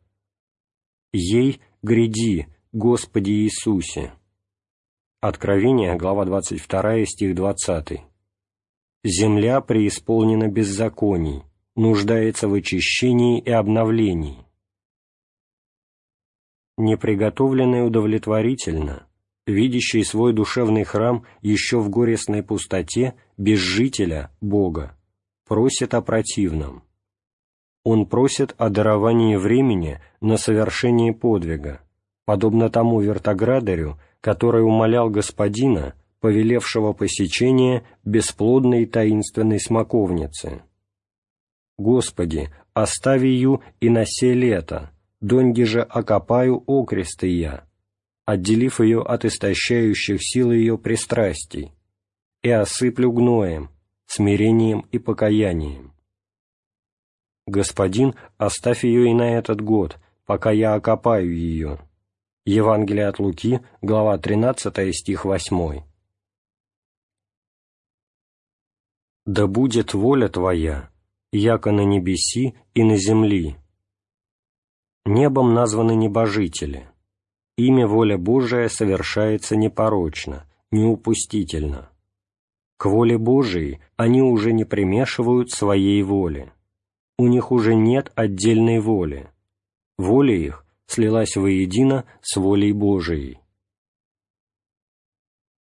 [SPEAKER 1] «Ей гряди, Господи Иисусе!» Откровение, глава 22, стих 20. «Земля преисполнена беззаконий, нуждается в очищении и обновлении, неприготовленный удовлетворительно, видящий свой душевный храм еще в горестной пустоте, без жителя, Бога, просит о противном. Он просит о даровании времени на совершение подвига, подобно тому вертоградарю, который умолял господина, повелевшего посечение бесплодной таинственной смоковницы. «Господи, остави ее и на се лето, доньги же окопаю окресты я, отделив ее от истощающих сил ее пристрастий, и осыплю гноем, смирением и покаянием. Господин, оставь ее и на этот год, пока я окопаю ее. Евангелие от Луки, глава 13, стих 8. «Да будет воля Твоя, яко на небеси и на земли». Небом названы небожители. Имя воля Божия совершается непорочно, неупустительно. К воле Божией они уже не примешивают своей воли. У них уже нет отдельной воли. Воля их слилась воедино с волей Божией.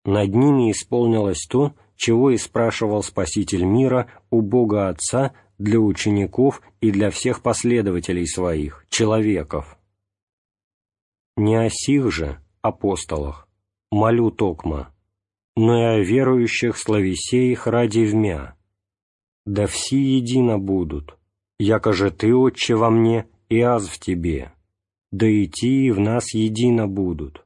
[SPEAKER 1] Над ними исполнилось то, чего и спрашивал Спаситель мира у Бога Отца для учеников и для всех последователей своих, человеков. Не о сих же, апостолах, молю токма, но и о верующих славесеях ради вмя. Да все едино будут, яко же Ты, Отче, во мне, и аз в Тебе, да и Ти в нас едино будут.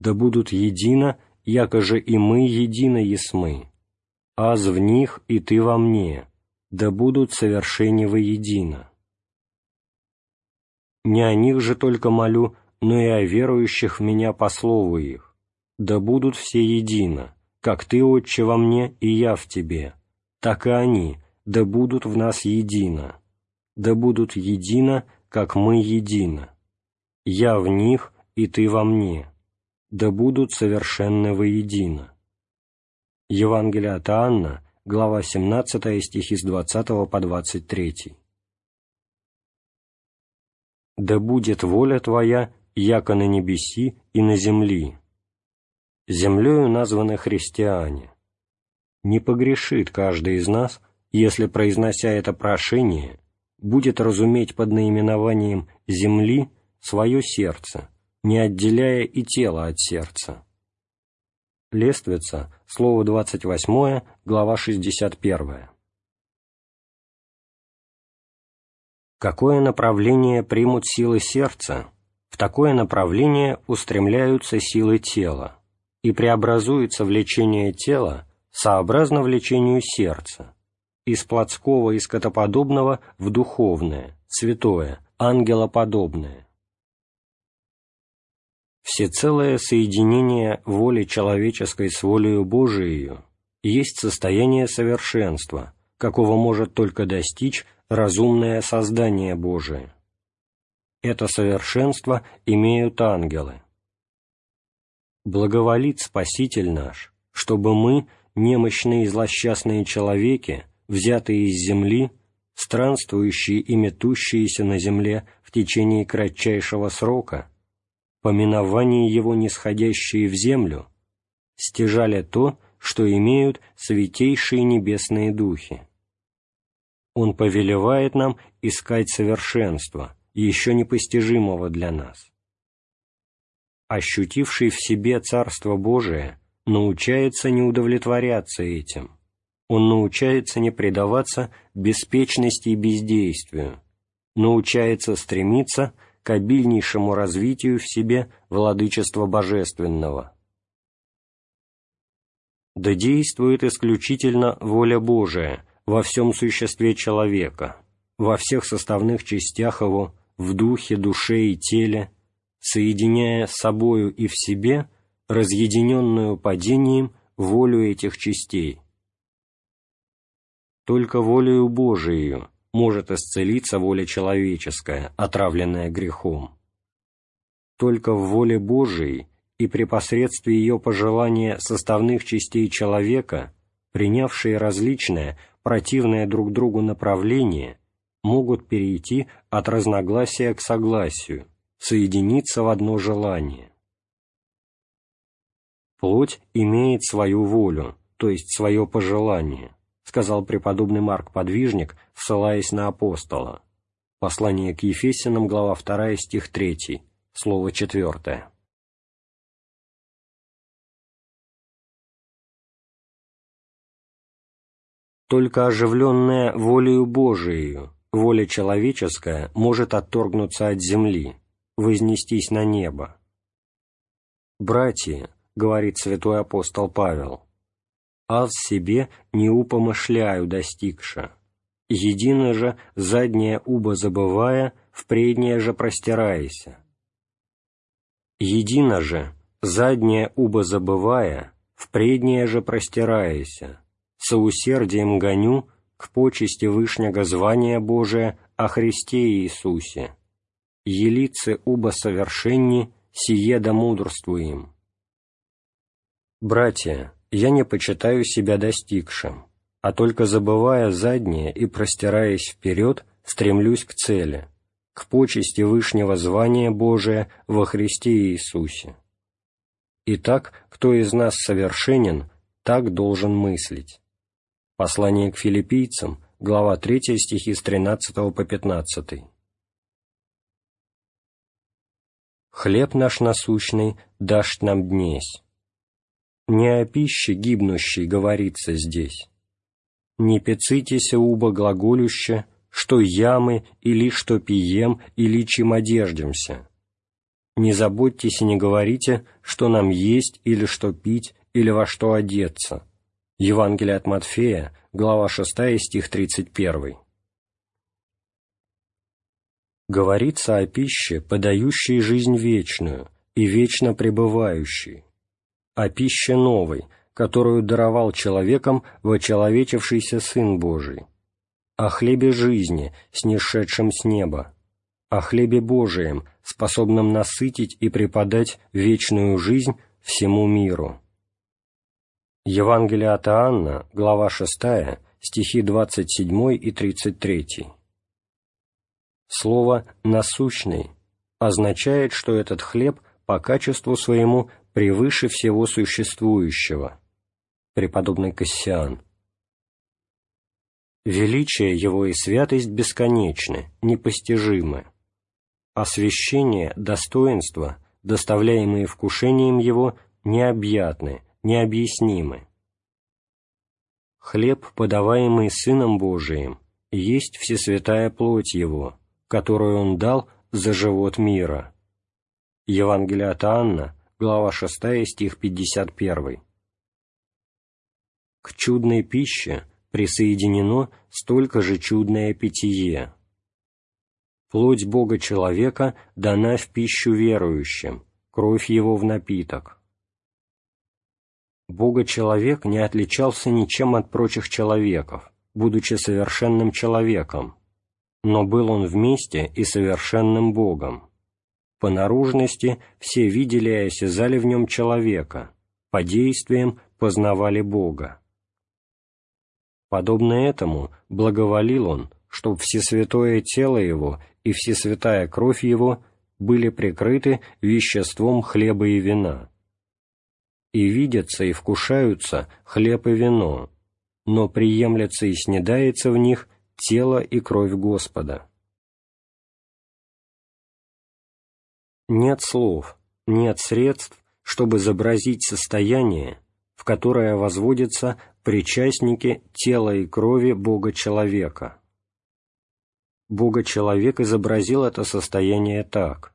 [SPEAKER 1] Да будут едино, яко же и мы едино есмы, аз в них и Ты во мне, да будут совершени воедино. Не о них же только молю, но и о верующих в меня по слову их, да будут все едино, как Ты, Отче, во мне, и я в Тебе, так и они, да будут в нас едино, да будут едино, как мы едино, я в них, и Ты во мне, да будут совершенны воедино. Евангелие от Анна, глава 17, стихи с 20 по 23. «Да будет воля Твоя, яко на небеси и на земли, землею названы христиане. Не погрешит каждый из нас, если, произнося это прошение, будет разуметь под наименованием «земли» свое сердце, не отделяя и тело от сердца. Лествица, слово 28, глава 61. Какое направление примут силы сердца, в такое направление устремляются силы тела и преобразуется влечение тела сообразно влечению сердца, из плотского и скотоподобного в духовное, святое, ангелоподобное. Всецелое соединение воли человеческой с волею Божией есть состояние совершенства, какого может только достичь разумное создание Божие. Это совершенство имеют ангелы благоволит Спаситель наш, чтобы мы, немощные и злосчастные человеки, взятые из земли, странствующие и метущиеся на земле в течение кратчайшего срока, по миновании его нисходящие в землю, стяжали то, что имеют святейшие небесные духи. Он повелевает нам искать совершенства, еще непостижимого для нас ощутивший в себе Царство Божие, научается не удовлетворяться этим. Он научается не предаваться беспечности и бездействию, научается стремиться к обильнейшему развитию в себе владычества божественного. Да действует исключительно воля Божия во всем существе человека, во всех составных частях его, в духе, душе и теле, соединяя собою и в себе разъединенную падением волю этих частей. Только волею Божией может исцелиться воля человеческая, отравленная грехом. Только в воле Божией и при посредстве ее пожелания составных частей человека, принявшие различное, противное друг другу направление, могут перейти от разногласия к согласию, соединиться в одно желание. Плоть имеет свою волю, то есть свое пожелание, сказал преподобный Марк Подвижник, ссылаясь на апостола. Послание к Ефесянам, глава 2, стих 3, слово 4. Только оживленная волею Божией, воля человеческая может отторгнуться от земли, вознестись на небо. «Братья», — говорит святой апостол Павел, аз себе не упомышляю достигша. Едино же заднее убо забывая, в же простирайся. Едино же заднее убо забывая, в преднее же простирайся, со усердием гоню к почести Вышнего звания Божия о Христе Иисусе. Елицы уба совершенни, сие да мудрствуем. Братья, я не почитаю себя достигшим, а только забывая заднее и простираясь вперед, стремлюсь к цели, к почести Вышнего звания Божия во Христе Иисусе. Итак, кто из нас совершенен, так должен мыслить. Послание к филиппийцам, глава 3, стихи с 13 по 15. «Хлеб наш насущный дашь нам днесь». Не о пище гибнущей говорится здесь. Не пецитеся уба глаголюще, что ямы или что пием или чем одеждемся. Не заботьтесь и не говорите, что нам есть или что пить или во что одеться Евангелие от Матфея, глава 6, стих 31. Говорится о пище, подающей жизнь вечную и вечно пребывающей, о пище новой, которую даровал человеком вочеловечившийся Сын Божий, о хлебе жизни, снисшедшем с неба, о хлебе Божием, способном насытить и преподать вечную жизнь всему миру. Евангелие от Иоанна, глава 6, стихи 27 и 33. Слово «насущный» означает, что этот хлеб по качеству своему превыше всего существующего. Преподобный Кассиан. Величие его и святость бесконечны, непостижимы. Освящение, достоинство, доставляемые вкушением его, необъятны, необъяснимы. Хлеб, подаваемый Сыном Божиим, есть всесвятая плоть Его, которую Он дал за живот мира. Евангелие от Анна, глава 6, стих 51. К чудной пище присоединено столько же чудное питье. Плоть Бога-человека дана в пищу верующим, кровь Его в напиток. Бога-человек не отличался ничем от прочих человеков, будучи совершенным человеком, но был он вместе и совершенным Богом. По наружности все видели и осязали в нем человека, по действиям познавали Бога. Подобно этому благоволил он, чтоб всесвятое тело его и всесвятая кровь его были прикрыты веществом хлеба и вина и видятся и вкушаются хлеб и вино, но приемлется и снедается в них тело и кровь Господа. Нет слов, нет средств, чтобы изобразить состояние, в которое возводятся причастники тела и крови Бога-человека. Бога-человек изобразил это состояние так.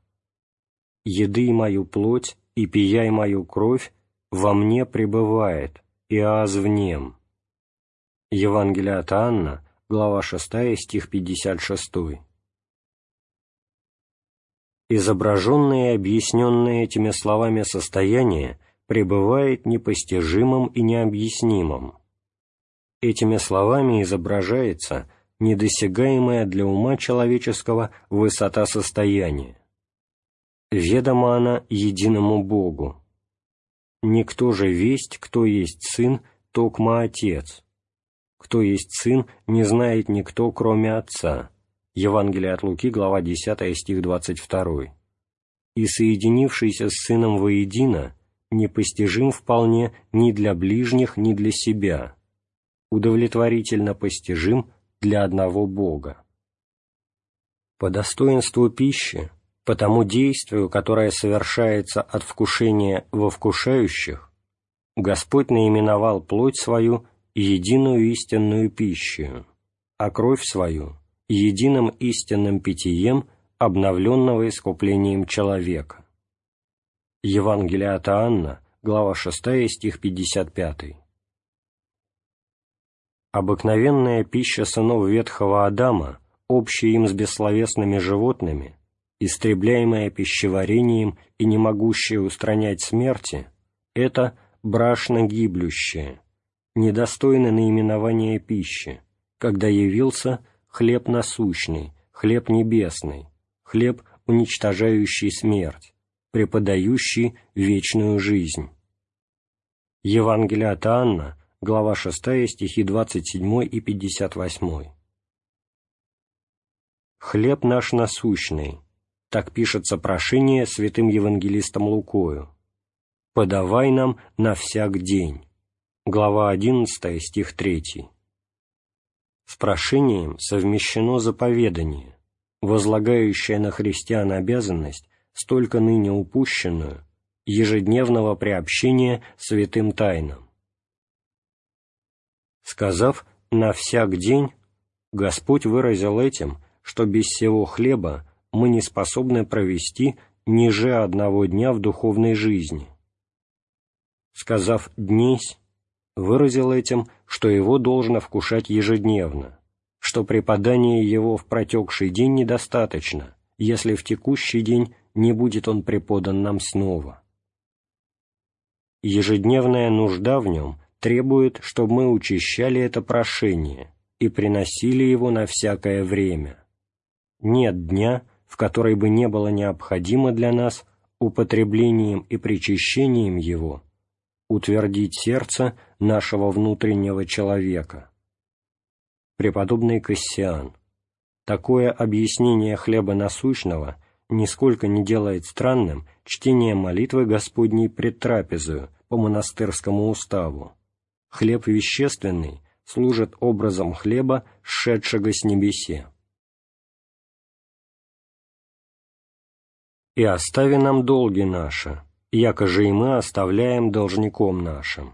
[SPEAKER 1] «Еды мою плоть и пияй мою кровь во мне пребывает, и аз в нем». Евангелие от Анна, глава 6, стих 56. Изображенное и объясненное этими словами состояние пребывает непостижимым и необъяснимым. Этими словами изображается недосягаемая для ума человеческого высота состояния. Ведома она единому Богу, Никто же весть, кто есть сын, токма отец. Кто есть сын, не знает никто, кроме отца. Евангелие от Луки, глава 10, стих 22. И соединившийся с сыном воедино, непостижим вполне ни для ближних, ни для себя, удовлетворительно постижим для одного Бога. По достоинству пищи по тому действию, которое совершается от вкушения во вкушающих, Господь наименовал плоть свою единую истинную пищу, а кровь свою единым истинным питьем, обновленного искуплением человека. Евангелие от Анна, глава 6, стих 55. Обыкновенная пища сынов ветхого Адама, общая им с бессловесными животными, истребляемая пищеварением и не могущая устранять смерти, это брашно гиблющее, недостойно наименования пищи, когда явился хлеб насущный, хлеб небесный, хлеб, уничтожающий смерть, преподающий вечную жизнь. Евангелие от Анна, глава 6, стихи 27 и 58. «Хлеб наш насущный», так пишется прошение святым евангелистом Лукою. «Подавай нам на всяк день». Глава 11, стих 3. С прошением совмещено заповедание, возлагающее на христиан обязанность, столько ныне упущенную, ежедневного приобщения святым тайнам. Сказав «на всяк день», Господь выразил этим, что без всего хлеба мы не способны провести ниже одного дня в духовной жизни. Сказав «днесь», выразил этим, что его должно вкушать ежедневно, что преподание его в протекший день недостаточно, если в текущий день не будет он преподан нам снова. Ежедневная нужда в нем требует, чтобы мы учащали это прошение и приносили его на всякое время. Нет дня, в которой бы не было необходимо для нас употреблением и причащением его утвердить сердце нашего внутреннего человека. Преподобный Кассиан. Такое объяснение хлеба насущного нисколько не делает странным чтение молитвы Господней пред трапезою по монастырскому уставу. Хлеб вещественный служит образом хлеба, шедшего с небесе. и остави нам долги наши, яко же и мы оставляем должником нашим.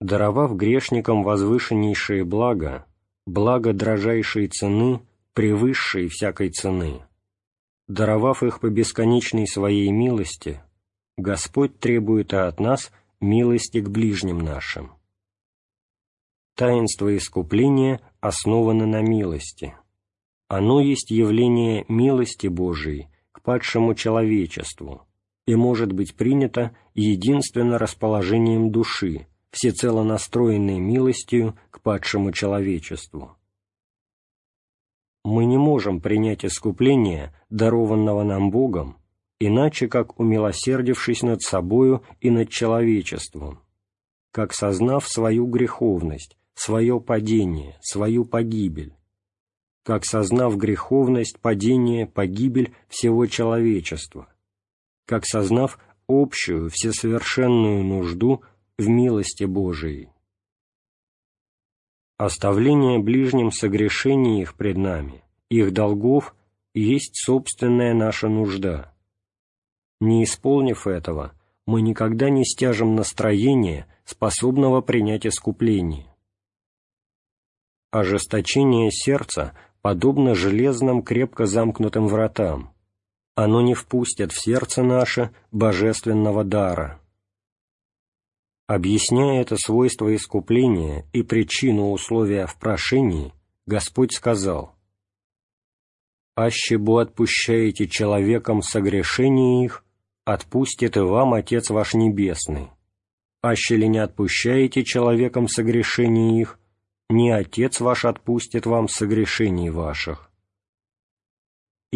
[SPEAKER 1] Даровав грешникам возвышеннейшие блага, благо дрожайшей цены, превысшей всякой цены, даровав их по бесконечной своей милости, Господь требует и от нас милости к ближним нашим. Таинство искупления основано на милости – оно есть явление милости Божией к падшему человечеству и может быть принято единственно расположением души, всецело настроенной милостью к падшему человечеству. Мы не можем принять искупление, дарованного нам Богом, иначе как умилосердившись над собою и над человечеством, как сознав свою греховность, свое падение, свою погибель, как сознав греховность, падение, погибель всего человечества, как сознав общую, всесовершенную нужду в милости Божией. Оставление ближним согрешений их пред нами, их долгов, есть собственная наша нужда. Не исполнив этого, мы никогда не стяжем настроения, способного принять искупление. Ожесточение сердца подобно железным крепко замкнутым вратам. Оно не впустит в сердце наше божественного дара. Объясняя это свойство искупления и причину условия в прошении, Господь сказал, «Аще бу отпущаете человекам согрешения их, отпустит и вам Отец ваш Небесный. Аще ли не отпущаете человекам согрешения их, не Отец ваш отпустит вам согрешений ваших.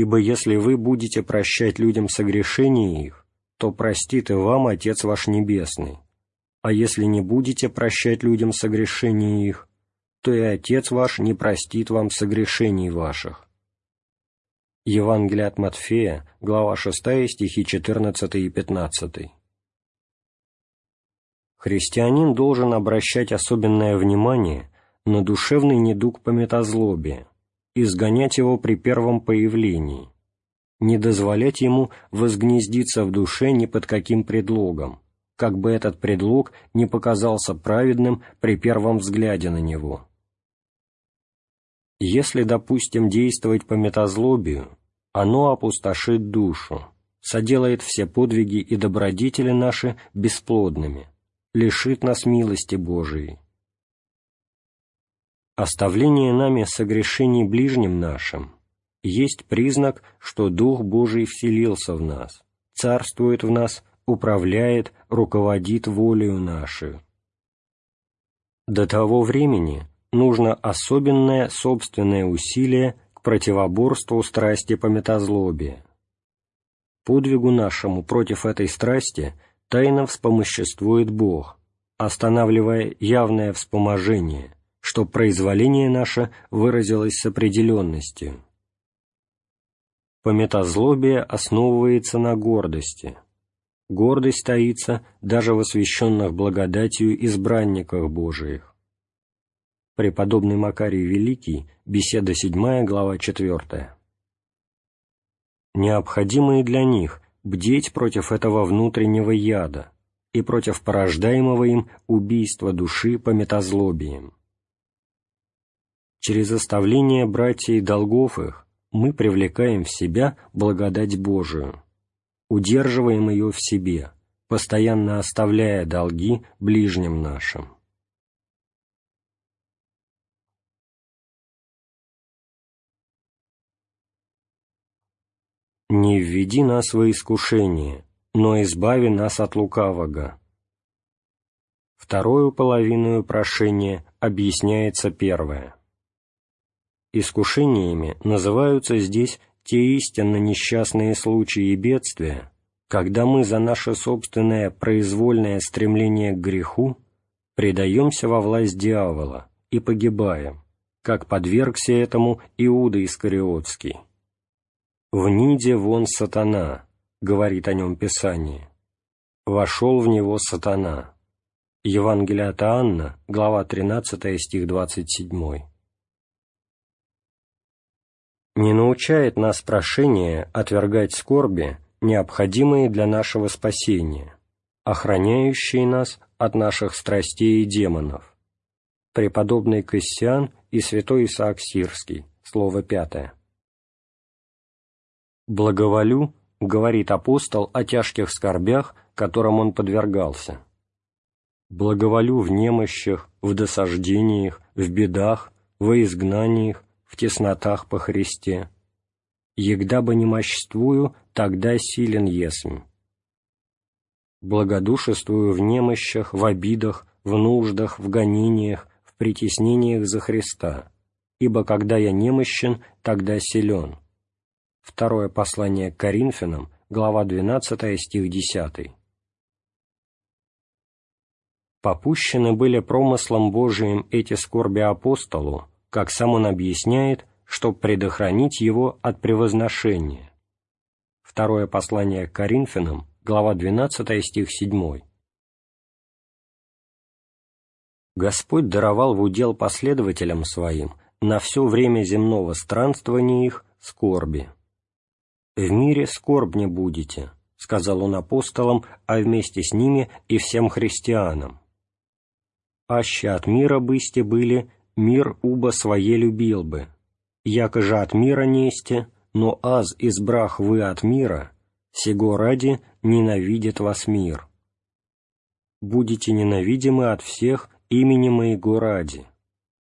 [SPEAKER 1] Ибо если вы будете прощать людям согрешения их, то простит и вам Отец ваш Небесный. А если не будете прощать людям согрешения их, то и Отец ваш не простит вам согрешений ваших. Евангелие от Матфея, глава 6, стихи 14 и 15. Христианин должен обращать особенное внимание на душевный недуг по метазлобе, изгонять его при первом появлении, не дозволять ему возгнездиться в душе ни под каким предлогом, как бы этот предлог не показался праведным при первом взгляде на него. Если, допустим, действовать по метазлобию, оно опустошит душу, соделает все подвиги и добродетели наши бесплодными, лишит нас милости Божией Оставление нами согрешений ближним нашим есть признак, что Дух Божий вселился в нас, царствует в нас, управляет, руководит волею нашу. До того времени нужно особенное собственное усилие к противоборству страсти по метазлобии. Подвигу нашему против этой страсти тайно вспомоществует Бог, останавливая явное вспоможение, что произволение наше выразилось с определенностью. Пометозлобие основывается на гордости. Гордость таится даже в освященных благодатью избранниках Божиих. Преподобный Макарий Великий, беседа 7, глава 4. Необходимо и для них бдеть против этого внутреннего яда и против порождаемого им убийства души по. Через оставление братьев долгов их мы привлекаем в себя благодать Божию, удерживаем ее в себе, постоянно оставляя долги ближним нашим. «Не введи нас во искушение, но избави нас от лукавого». Вторую половину прошения объясняется первое. Искушениями называются здесь те истинно несчастные случаи и бедствия, когда мы за наше собственное произвольное стремление к греху предаемся во власть дьявола и погибаем, как подвергся этому Иуда Искариотский. «В Ниде вон сатана», — говорит о нем Писание, — «вошел в него сатана». Евангелие от Анна, глава 13, стих 27 не научает нас прошение отвергать скорби, необходимые для нашего спасения, охраняющие нас от наших страстей и демонов. Преподобный Кассиан и святой Исаак Сирский, слово пятое. «Благоволю», — говорит апостол о тяжких скорбях, которым он подвергался. «Благоволю в немощах, в досаждениях, в бедах, во изгнаниях, в теснотах по Христе. Егда бы не мощствую, тогда силен есмь. Благодушествую в немощах, в обидах, в нуждах, в гонениях, в притеснениях за Христа, ибо когда я немощен, тогда силен. Второе послание к Коринфянам, глава 12, стих 10. Попущены были промыслом Божиим эти скорби апостолу, как сам он объясняет, чтобы предохранить его от превозношения. Второе послание к Коринфянам, глава 12, стих 7. Господь даровал в удел последователям своим на все время земного странствования их скорби. «В мире скорбь не будете», — сказал он апостолам, а вместе с ними и всем христианам. «Аще от мира бысте были, мир уба свое любил бы, яко же от мира несте, но аз избрах вы от мира, сего ради ненавидит вас мир. Будете ненавидимы от всех имени моего ради.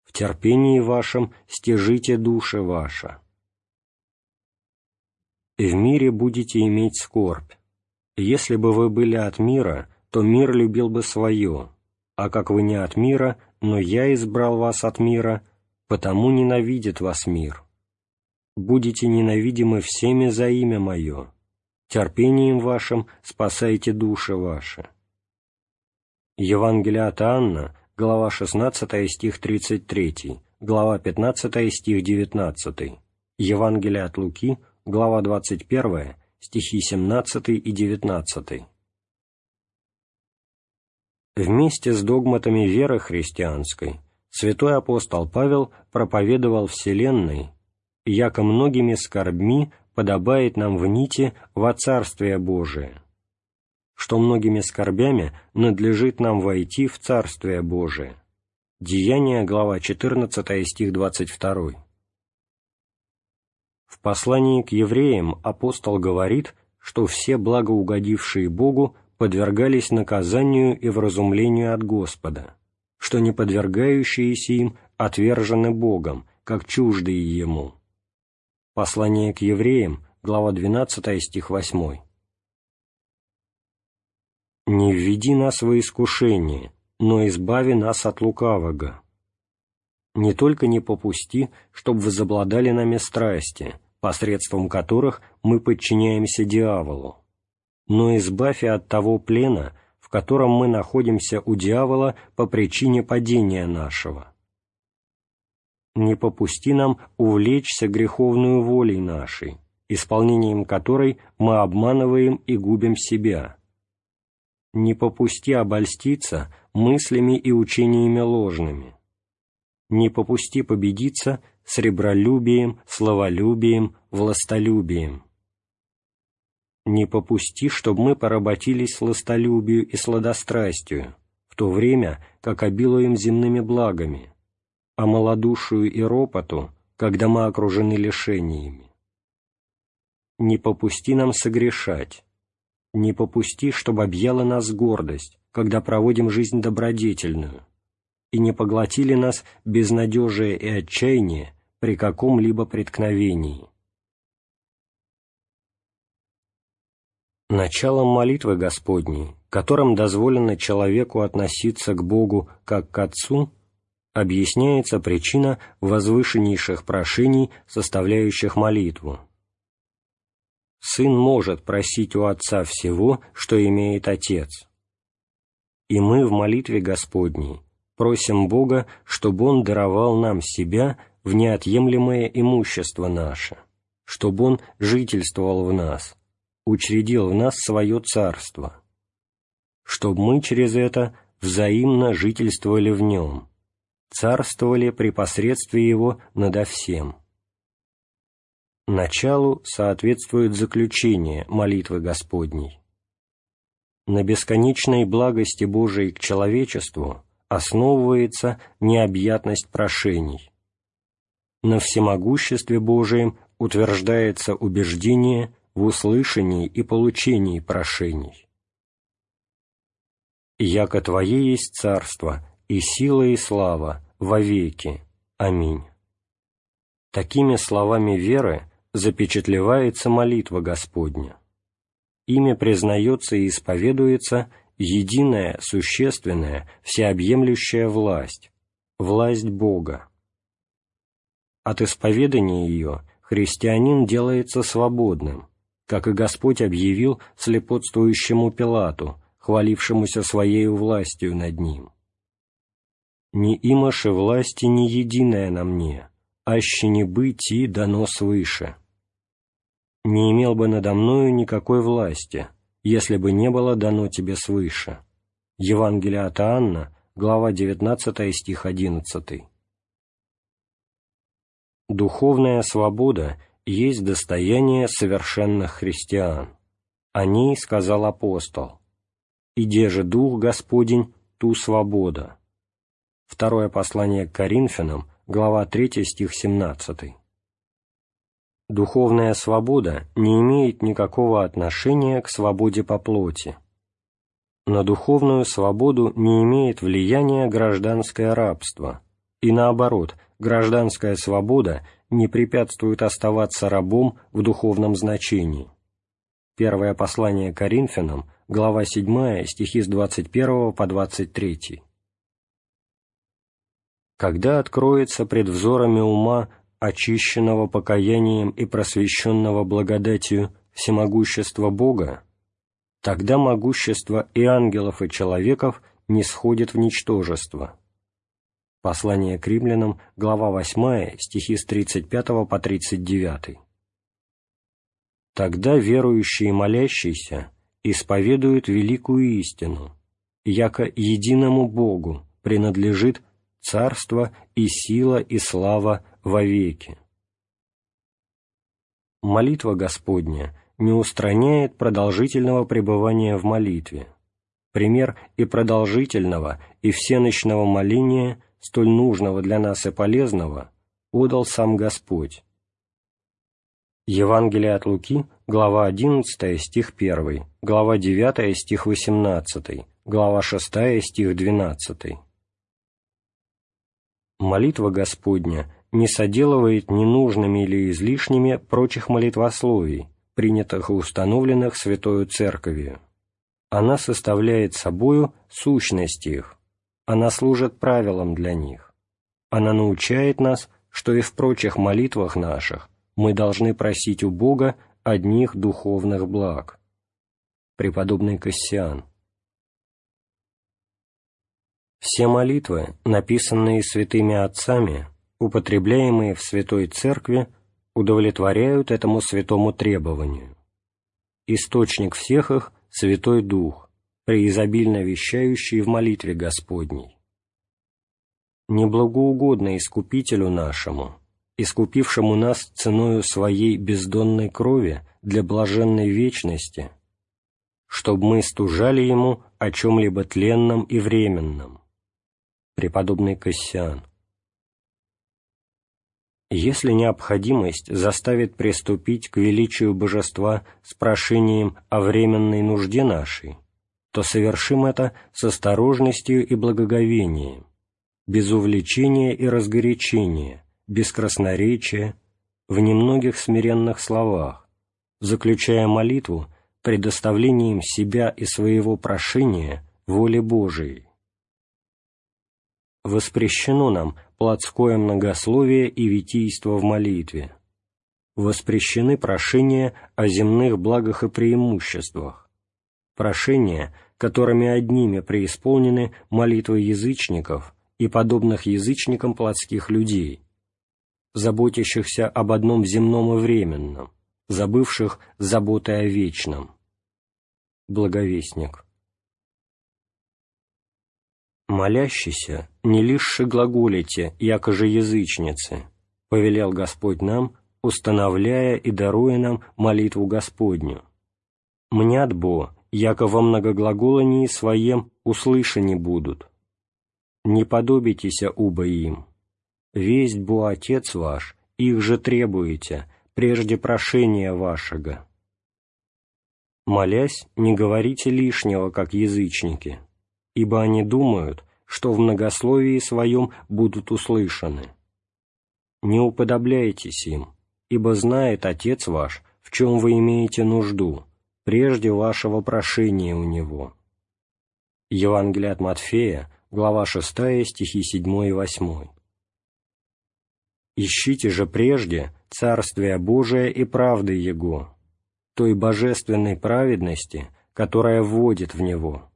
[SPEAKER 1] В терпении вашем стяжите души ваша. В мире будете иметь скорбь. Если бы вы были от мира, то мир любил бы свое, а как вы не от мира, но я избрал вас от мира, потому ненавидит вас мир. Будете ненавидимы всеми за имя Мое, терпением вашим спасайте души ваши». Евангелие от Анна, глава 16, стих 33, глава 15, стих 19, Евангелие от Луки, глава 21, стихи 17 и 19. Вместе с догматами веры христианской святой апостол Павел проповедовал Вселенной, яко многими скорбьми подобает нам в нити во Царствие Божие, что многими скорбями надлежит нам войти в Царствие Божие. Деяние, глава 14, стих 22. В послании к евреям апостол говорит, что все благоугодившие Богу подвергались наказанию и вразумлению от Господа, что не подвергающиеся им отвержены Богом, как чуждые Ему. Послание к евреям, глава 12, стих 8. «Не введи нас во искушение, но избави нас от лукавого. Не только не попусти, чтобы возобладали нами страсти, посредством которых мы подчиняемся дьяволу, но избавь и от того плена, в котором мы находимся у дьявола по причине падения нашего. Не попусти нам увлечься греховную волей нашей, исполнением которой мы обманываем и губим себя. Не попусти обольститься мыслями и учениями ложными. Не попусти победиться сребролюбием, словолюбием, властолюбием. Не попусти, чтобы мы поработились сластолюбию и сладострастию, в то время, как обилуем земными благами, а малодушию и ропоту, когда мы окружены лишениями. Не попусти нам согрешать, не попусти, чтобы объяла нас гордость, когда проводим жизнь добродетельную, и не поглотили нас безнадежие и отчаяние при каком-либо преткновении. Началом молитвы Господней, которым дозволено человеку относиться к Богу как к Отцу, объясняется причина возвышеннейших прошений, составляющих молитву. Сын может просить у Отца всего, что имеет Отец. И мы в молитве Господней просим Бога, чтобы Он даровал нам себя в неотъемлемое имущество наше, чтобы Он жительствовал в нас, учредил в нас свое царство, чтобы мы через это взаимно жительствовали в Нем, царствовали при посредстве Его надо всем. Началу соответствует заключение молитвы Господней. На бесконечной благости Божией к человечеству основывается необъятность прошений, на всемогуществе Божием утверждается убеждение в услышании и получении прошений. «Яко Твое есть царство, и сила, и слава, вовеки. Аминь». Такими словами веры запечатлевается молитва Господня. Ими признается и исповедуется единая, существенная, всеобъемлющая власть, власть Бога. От исповедания ее христианин делается свободным, как и Господь объявил слепотствующему Пилату, хвалившемуся своей властью над ним. «Не имаше власти не единая на мне, аще не быть и дано свыше. Не имел бы надо мною никакой власти, если бы не было дано тебе свыше». Евангелие от Анна, глава 19, стих 11. Духовная свобода есть достояние совершенных христиан. О ней сказал апостол. «Иде же Дух Господень, ту свобода». Второе послание к Коринфянам, глава 3, стих 17. Духовная свобода не имеет никакого отношения к свободе по плоти. На духовную свободу не имеет влияния гражданское рабство, и наоборот – гражданская свобода не препятствует оставаться рабом в духовном значении. Первое послание Коринфянам, глава 7, стихи с 21 по 23. Когда откроется пред взорами ума, очищенного покаянием и просвещенного благодатью всемогущество Бога, тогда могущество и ангелов, и человеков не сходит в ничтожество Послание к римлянам, глава 8, стихи с 35 по 39. Тогда верующий и молящийся исповедуют великую истину, яко единому Богу принадлежит царство и сила и слава вовеки. Молитва Господня не устраняет продолжительного пребывания в молитве. Пример и продолжительного, и всеночного моления – столь нужного для нас и полезного, удал сам Господь. Евангелие от Луки, глава 11, стих 1, глава 9, стих 18, глава 6, стих 12. Молитва Господня не соделывает ненужными или излишними прочих молитвословий, принятых и установленных Святою Церковью. Она составляет собою сущность их, она служит правилом для них. Она научает нас, что и в прочих молитвах наших мы должны просить у Бога одних духовных благ. Преподобный Кассиан Все молитвы, написанные святыми отцами, употребляемые в Святой Церкви, удовлетворяют этому святому требованию. Источник всех их – Святой Дух, преизобильно вещающий в молитве Господней. Неблагоугодно Искупителю нашему, искупившему нас ценою Своей бездонной крови для блаженной вечности, чтобы мы стужали Ему о чем-либо тленном и временном. Преподобный Кассиан если необходимость заставит приступить к величию божества с прошением о временной нужде нашей, то совершим это с осторожностью и благоговением, без увлечения и разгорячения, без красноречия, в немногих смиренных словах, заключая молитву предоставлением себя и своего прошения воле Божией. Воспрещено нам плотское многословие и витийство в молитве. Воспрещены прошения о земных благах и преимуществах, прошения, которыми одними преисполнены молитвы язычников и подобных язычникам плотских людей, заботящихся об одном земном и временном, забывших заботы о вечном. Благовестник «Молящийся, не лишь глаголите, якоже язычницы», — повелел Господь нам, установляя и даруя нам молитву Господню. «Мнят бо, яко во многоглаголании своем услышани будут. Не подобитеся уба им. Весть бо Отец ваш, их же требуете, прежде прошения вашего». Молясь, не говорите лишнего, как язычники, ибо они думают, что в многословии своем будут услышаны. Не уподобляйтесь им, ибо знает Отец ваш, в чем вы имеете нужду, прежде вашего прошения у Него». Евангелие от Матфея, глава 6, стихи 7 и 8. «Ищите же прежде Царствие Божие и правды Его, той божественной праведности, которая вводит в Него,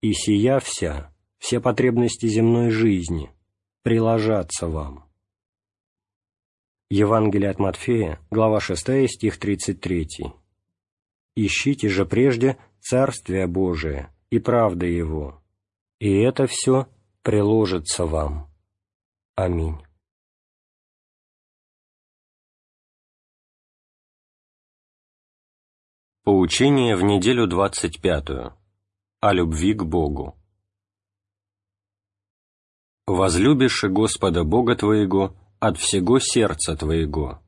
[SPEAKER 1] и сия вся, все потребности земной жизни, приложатся вам. Евангелие от Матфея, глава 6, стих 33. «Ищите же прежде Царствие Божие и правда Его, и это все приложится вам. Аминь».
[SPEAKER 2] Поучение в неделю двадцать пятую о любви к Богу. «Возлюбишь Господа Бога твоего от всего сердца твоего,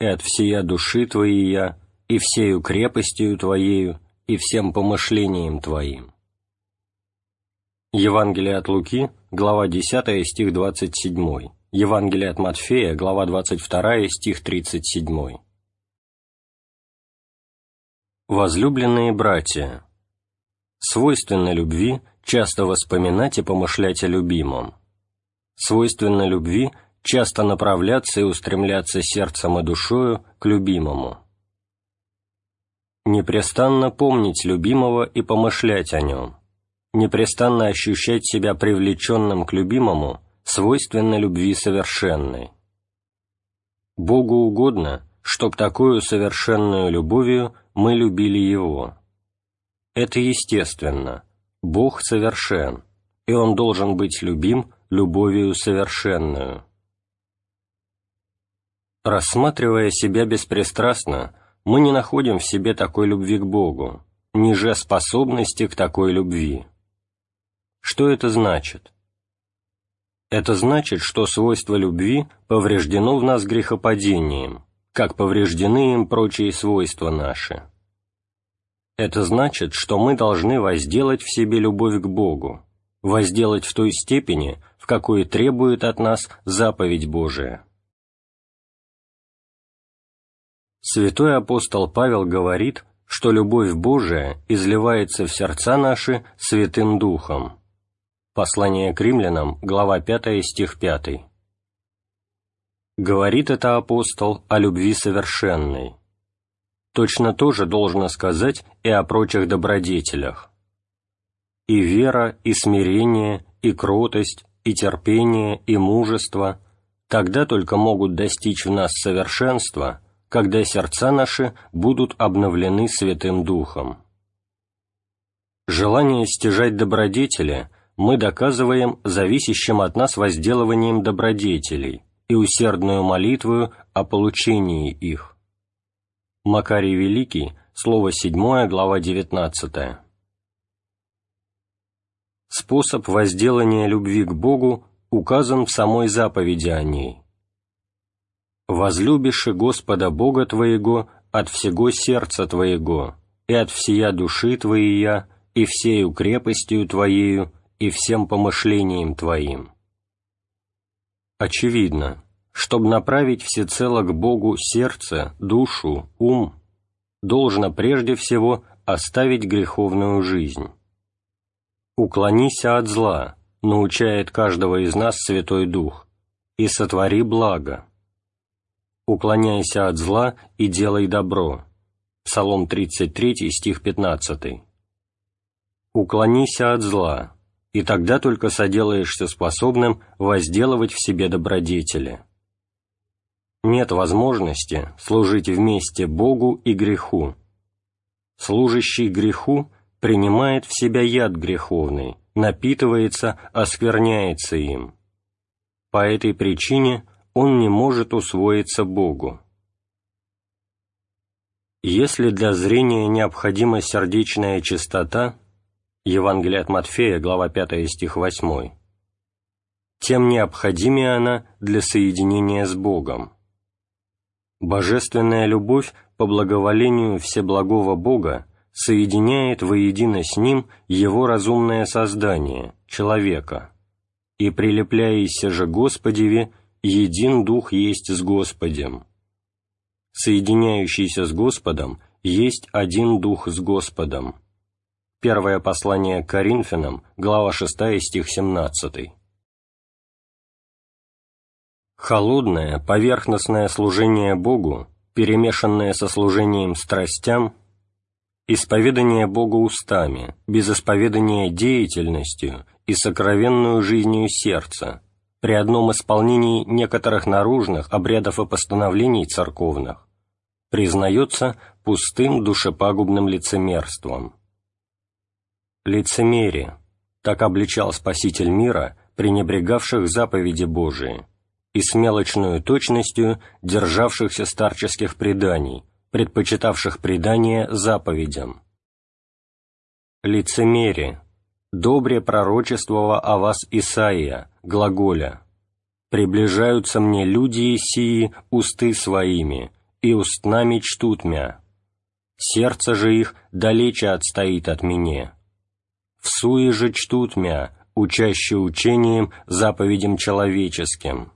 [SPEAKER 2] и от всея души твоей, и всею крепостью твоею, и всем помышлением твоим». Евангелие от Луки, глава 10, стих 27. Евангелие от Матфея, глава 22, стих 37. Возлюбленные братья, Свойственно любви часто воспоминать и помышлять о любимом. Свойственно любви часто направляться и устремляться сердцем и душою к любимому. Непрестанно помнить любимого и помышлять о нем. Непрестанно ощущать себя привлеченным к любимому свойственно любви совершенной. Богу угодно, чтоб такую совершенную любовью мы любили Его это естественно. Бог совершен, и Он должен быть любим любовью совершенную. Рассматривая себя беспристрастно, мы не находим в себе такой любви к Богу, ниже способности к такой любви. Что это значит? Это значит, что свойство любви повреждено в нас грехопадением, как повреждены им прочие свойства наши. Это значит, что мы должны возделать в себе любовь к Богу, возделать в той степени, в
[SPEAKER 1] какой требует от нас заповедь Божия. Святой апостол Павел говорит, что любовь Божия изливается в сердца наши Святым Духом. Послание к римлянам, глава 5, стих 5. Говорит это апостол о любви совершенной. Точно то же должно сказать и о прочих добродетелях. И вера, и смирение, и кротость, и терпение, и мужество тогда только могут достичь в нас совершенства, когда сердца наши будут обновлены Святым Духом. Желание стяжать добродетели мы доказываем зависящим от нас возделыванием добродетелей и усердную молитвою о получении их. Макарий Великий, слово 7, глава 19. Способ возделания любви к Богу указан в самой заповеди о ней. «Возлюбишь Господа Бога твоего от всего сердца твоего, и от всея души твоей, и всею крепостью твоею, и всем помышлением твоим». Очевидно, чтобы направить всецело к Богу сердце, душу, ум, должно прежде всего оставить греховную жизнь. «Уклонися от зла», научает каждого из нас Святой Дух, «и сотвори благо». «Уклоняйся от зла и делай добро» Псалом 33, стих 15. «Уклонися от зла, и тогда только соделаешься способным возделывать в себе добродетели». Нет возможности служить вместе Богу и греху. Служащий греху принимает в себя яд греховный, напитывается, оскверняется им. По этой причине он не может усвоиться Богу. Если для зрения необходима сердечная чистота, Евангелие от Матфея, глава 5, стих 8, тем необходимее она для соединения с Богом. Божественная любовь по благоволению Всеблагого Бога соединяет воедино с ним его разумное создание, человека, и, прилепляясь же Господеве, един Дух есть с Господем. Соединяющийся с Господом есть один Дух с Господом. Первое послание к Коринфянам, глава 6, стих 17. Холодное, поверхностное служение Богу, перемешанное со служением страстям – Исповедание Бога устами, без исповедания деятельностью и сокровенную жизнью сердца, при одном исполнении некоторых наружных обрядов и постановлений церковных, признается пустым душепагубным лицемерством. Лицемерие, так обличал Спаситель мира, пренебрегавших заповеди Божии, и с мелочную точностью державшихся старческих преданий, предпочитавших предание заповедям. Лицемерие, добре пророчествовало о вас Исаия, глаголя, «Приближаются мне люди сии усты своими, и устнами чтут мя. Сердце же их далече отстоит от меня. В суе же чтут мя, учаще учением, заповедям человеческим».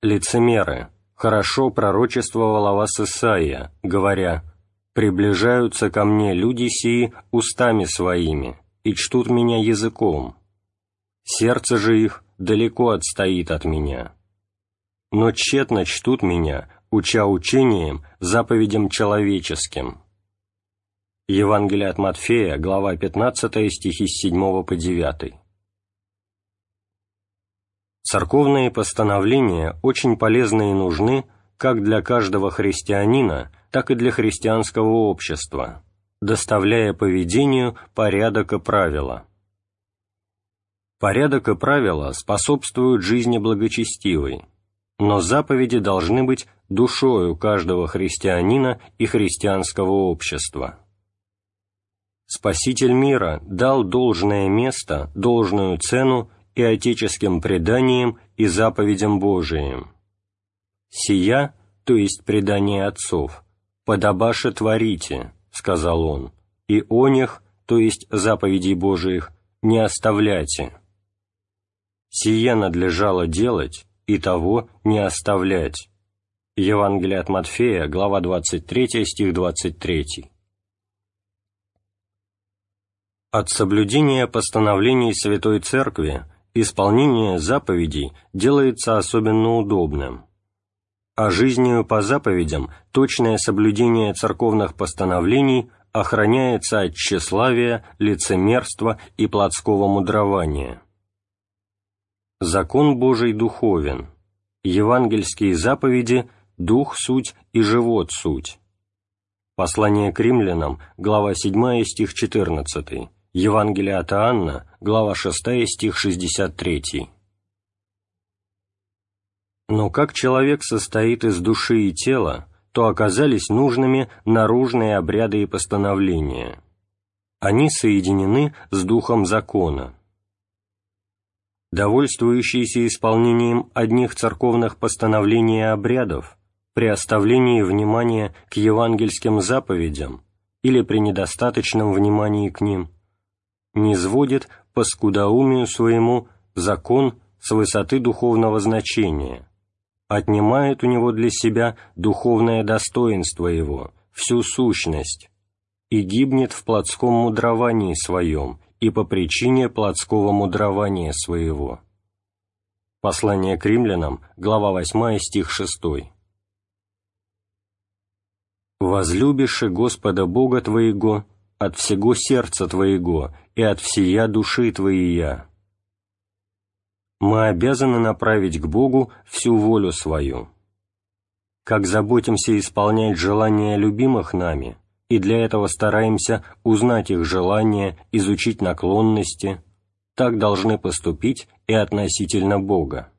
[SPEAKER 1] Лицемеры, хорошо пророчествовал о вас Исаия, говоря, «Приближаются ко мне люди сии устами своими и чтут меня языком. Сердце же их далеко отстоит от меня. Но тщетно чтут меня, уча учением, заповедям человеческим». Евангелие от Матфея, глава 15, стихи с 7 по 9. Церковные постановления очень полезны и нужны как для каждого христианина, так и для христианского общества, доставляя поведению порядок и правила. Порядок и правила способствуют жизни благочестивой, но заповеди должны быть душою каждого христианина и христианского общества. Спаситель мира дал должное место, должную цену и отеческим преданиям и заповедям Божиим. «Сия, то есть предание отцов, подобаше творите», — сказал он, «и о них, то есть заповедей Божиих, не оставляйте». Сие надлежало делать и того не оставлять. Евангелие от Матфея, глава 23, стих 23. От соблюдения постановлений Святой Церкви исполнение заповедей делается особенно удобным, а жизнью по заповедям точное соблюдение церковных постановлений охраняется от тщеславия, лицемерства и плотского мудрования. Закон Божий духовен, евангельские заповеди – дух суть и живот суть. Послание к римлянам, глава 7, стих 14, Евангелие от Иоанна, глава 6, стих 63. Но как человек состоит из души и тела, то оказались нужными наружные обряды и постановления. Они соединены с духом закона. Довольствующийся исполнением одних церковных постановлений и обрядов, при оставлении внимания к евангельским заповедям или при недостаточном внимании к ним – не сводит по скудоумию своему закон с высоты духовного значения, отнимает у него для себя духовное достоинство его, всю сущность, и гибнет в плотском мудровании своем и по причине плотского мудрования своего. Послание к римлянам, глава 8, стих 6. «Возлюбишь Господа Бога твоего от всего сердца твоего и от всея души твоия. Мы обязаны направить к Богу всю волю свою. Как заботимся исполнять желания любимых нами, и для этого стараемся узнать их желания, изучить наклонности, так должны поступить и относительно Бога.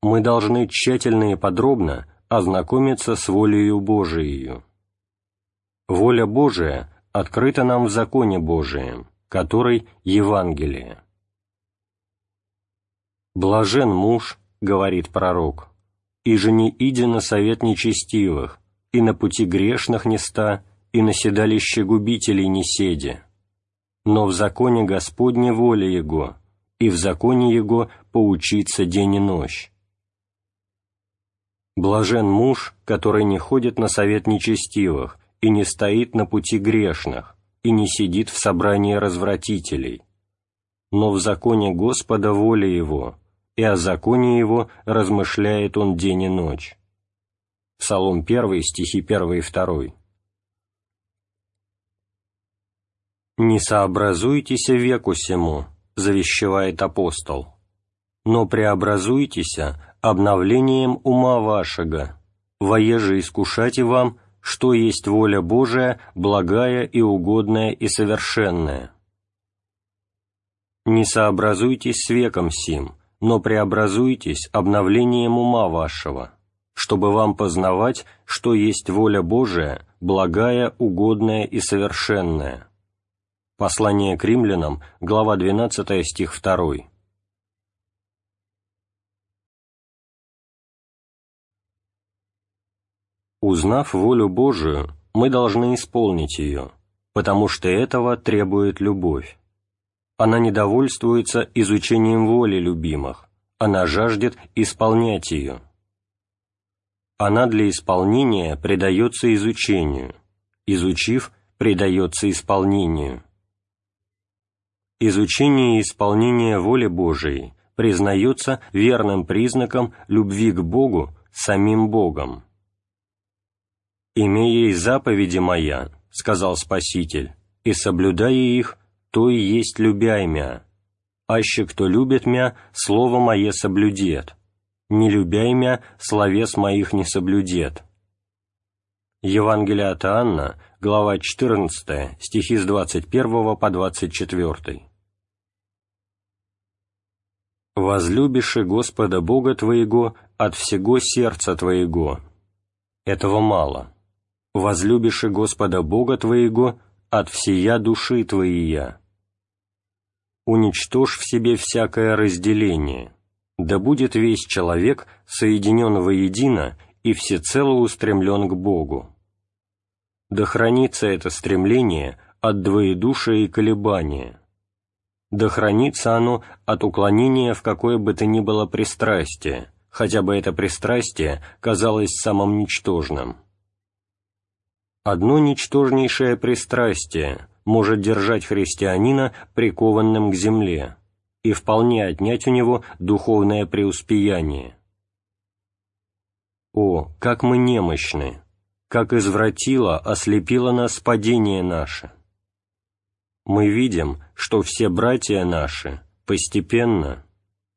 [SPEAKER 1] Мы должны тщательно и подробно ознакомиться с волею Божией. Воля Божия открыта нам в законе Божием, который Евангелие. «Блажен муж, — говорит пророк, — и же не иди на совет нечестивых, и на пути грешных не ста, и на седалище губителей не седи, но в законе Господне воля Его, и в законе Его поучиться день и ночь. Блажен муж, который не ходит на совет нечестивых, и не стоит на пути грешных, и не сидит в собрании развратителей. Но в законе Господа воля Его, и о законе Его размышляет Он день и ночь. Псалом 1, стихи 1 и 2. «Не сообразуйтесь веку сему», — завещевает апостол, «но преобразуйтесь обновлением ума вашего, воеже искушайте вам что есть воля Божия, благая и угодная и совершенная. Не сообразуйтесь с веком сим, но преобразуйтесь обновлением ума вашего, чтобы вам познавать, что есть воля Божия, благая, угодная и совершенная. Послание к римлянам, глава 12, стих 2. Узнав волю Божию, мы должны исполнить ее, потому что этого требует любовь. Она не довольствуется изучением воли любимых, она жаждет исполнять ее. Она для исполнения предается изучению, изучив, предается исполнению. Изучение и исполнение воли Божией признается верным признаком любви к Богу самим Богом. «Имея и заповеди моя, — сказал Спаситель, — и соблюдая их, то и есть любя мя. Аще кто любит мя, слово мое соблюдет, не любя мя, словес моих не соблюдет». Евангелие от Анна, глава 14, стихи с 21 по 24. «Возлюбиши Господа Бога твоего от всего сердца твоего». Этого мало возлюбишь Господа Бога твоего от всея души твоия. Уничтожь в себе всякое разделение, да будет весь человек соединен воедино и всецело устремлен к Богу. Да хранится это стремление от двоедушия и колебания. да хранится оно от уклонения в какое бы то ни было пристрастие, хотя бы это пристрастие казалось самым ничтожным. Одно ничтожнейшее пристрастие может держать христианина прикованным к земле и вполне отнять у него духовное преуспеяние. О, как мы немощны! Как извратило, ослепило нас падение наше! Мы видим, что все братья наши постепенно,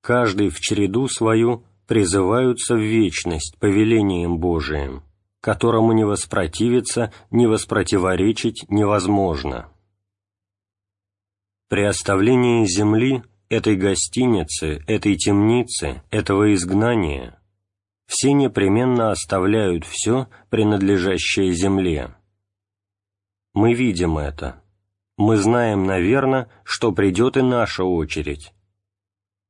[SPEAKER 1] каждый в череду свою, призываются в вечность повелением Божиим, которому не воспротивиться, не воспротиворечить невозможно. При оставлении земли, этой гостиницы, этой темницы, этого изгнания, все непременно оставляют все, принадлежащее земле. Мы видим это. Мы знаем, наверное, что придет и наша очередь.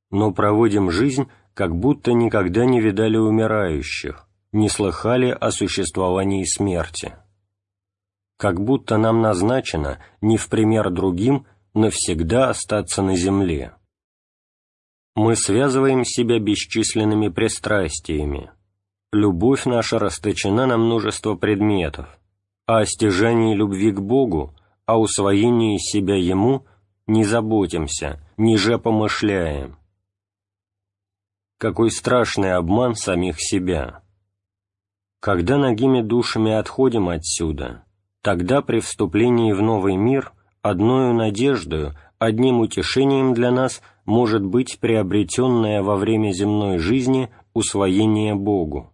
[SPEAKER 1] Но проводим жизнь, как будто никогда не видали умирающих, не слыхали о существовании смерти. Как будто нам назначено, не в пример другим, навсегда остаться на земле. Мы связываем себя бесчисленными пристрастиями. Любовь наша расточена на множество предметов, а о стяжании любви к Богу, о усвоении себя Ему не заботимся, ниже помышляем. Какой страшный обман самих себя! Когда ногими душами отходим отсюда, тогда при вступлении в новый мир – одною надеждою, одним утешением для нас может быть приобретенное во время земной жизни усвоение Богу.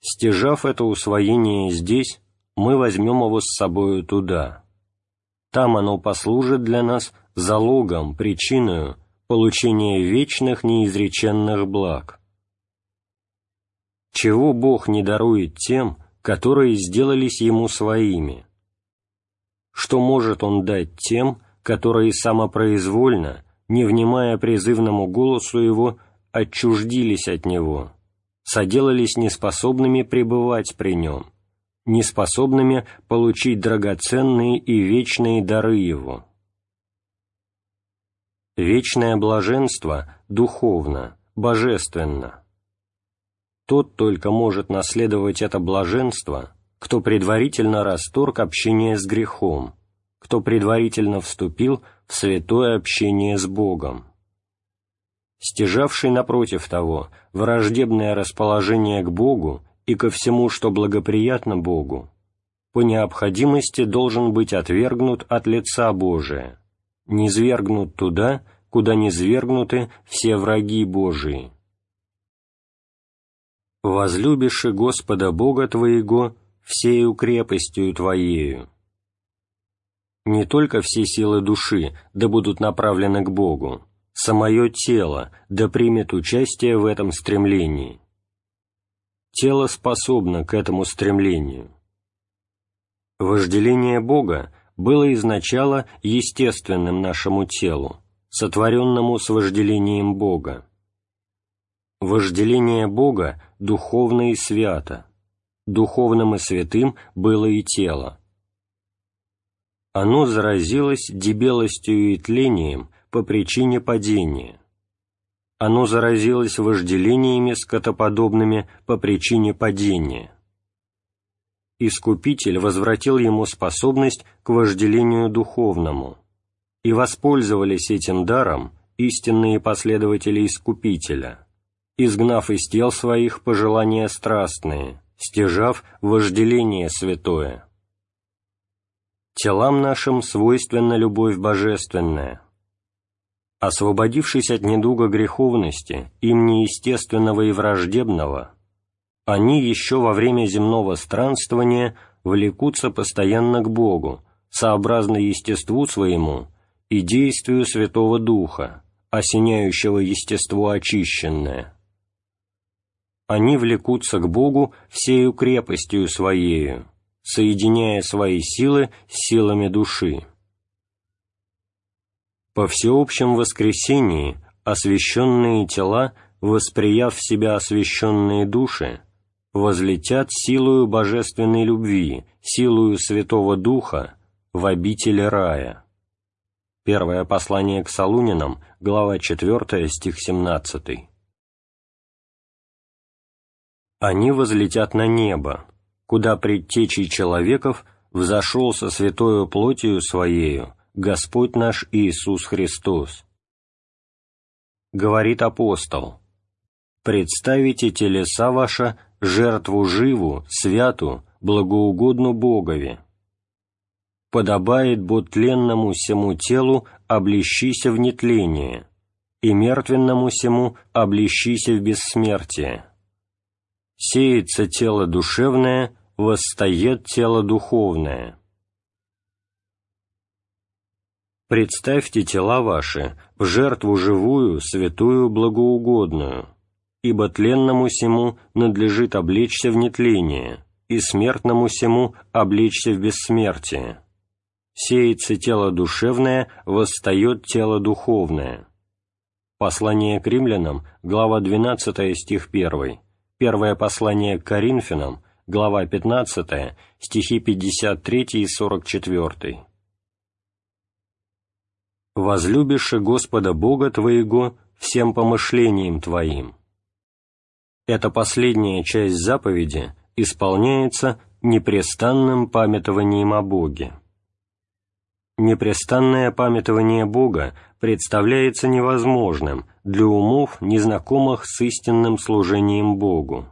[SPEAKER 1] Стяжав это усвоение здесь, мы возьмем его с собою туда. Там оно послужит для нас залогом, причиной получения вечных неизреченных благ. Чего Бог не дарует тем, которые сделались Ему своими – что может он дать тем, которые самопроизвольно, не внимая призывному голосу его, отчуждились от него, соделались неспособными пребывать при нем, неспособными получить драгоценные и вечные дары его. Вечное блаженство духовно, божественно. Тот только может наследовать это блаженство – кто предварительно расторг общение с грехом, кто предварительно вступил в святое общение с Богом. Стяжавший, напротив того, враждебное расположение к Богу и ко всему, что благоприятно Богу, по необходимости должен быть отвергнут от лица Божия, низвергнут туда, куда низвергнуты все враги Божии. «Возлюбишь Господа Бога твоего всею крепостью Твоею». Не только все силы души да будут направлены к Богу, самое тело да примет участие в этом стремлении. Тело способно к этому стремлению. Вожделение Бога было изначало естественным нашему телу, сотворенному с вожделением Бога. Вожделение Бога духовно и свято, духовным и святым было и тело. Оно заразилось дебелостью и тлением по причине падения. Оно заразилось вожделениями скотоподобными по причине падения. Искупитель возвратил ему способность к вожделению духовному, и воспользовались этим даром истинные последователи Искупителя, изгнав из тел своих пожелания страстные – стяжав вожделение святое. Телам нашим свойственна любовь божественная. Освободившись от недуга греховности, им неестественного и враждебного, они еще во время земного странствования влекутся постоянно к Богу, сообразно естеству своему и действию Святого Духа, осеняющего естество очищенное они влекутся к Богу всею крепостью Своею, соединяя свои силы с силами души. По всеобщем воскресении освященные тела, восприяв в себя освященные души, возлетят силою божественной любви, силою Святого Духа в обители рая. Первое послание к Солунинам, глава 4, стих 17. «Они возлетят на небо, куда предтечей человеков взошел со святою плотью Своею Господь наш Иисус Христос». Говорит апостол, «Представите телеса ваша жертву живу, святу, благоугодну Богове, подобает бо тленному сему телу облещися в нетление, и мертвенному сему облещися в бессмертие. Сеется тело душевное, восстает тело духовное. Представьте тела ваши в жертву живую, святую, благоугодную, ибо тленному сему надлежит облечься в нетление, и смертному сему облечься в бессмертие сеется тело душевное, восстает тело духовное. Послание к римлянам, глава 12, стих 1. Первое послание к Коринфянам, глава 15, стихи 53 и 44. «Возлюбишь Господа Бога твоего всем помышлением твоим». Эта последняя часть заповеди исполняется непрестанным памятованием о Боге. Непрестанное памятование Бога представляется невозможным для умов, незнакомых с истинным служением Богу,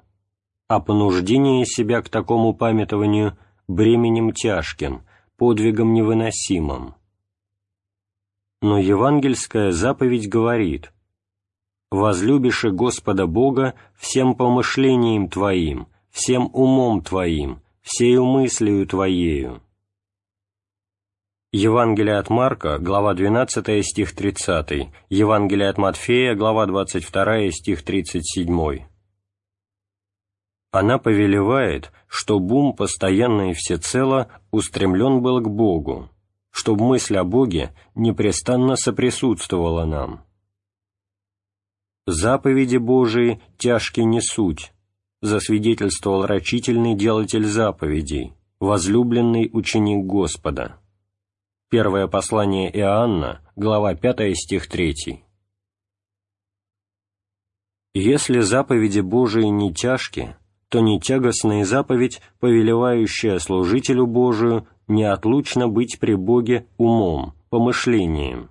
[SPEAKER 1] а понуждение себя к такому памятованию бременем тяжким, подвигом невыносимым. Но евангельская заповедь говорит «Возлюбишь Господа Бога всем помышлением твоим, всем умом твоим, всею мыслью твоею» Евангелие от Марка, глава 12, стих 30, Евангелие от Матфея, глава 22, стих 37. Она повелевает, чтобы ум постоянно и всецело устремлен был к Богу, чтобы мысль о Боге непрестанно соприсутствовала нам. «Заповеди Божии тяжки не суть», засвидетельствовал рачительный делатель заповедей, возлюбленный ученик Господа. Первое послание Иоанна, глава 5, стих 3. Если заповеди Божии не тяжки, то не тягостная заповедь, повелевающая служителю Божию, неотлучно быть при Боге умом, помышлением.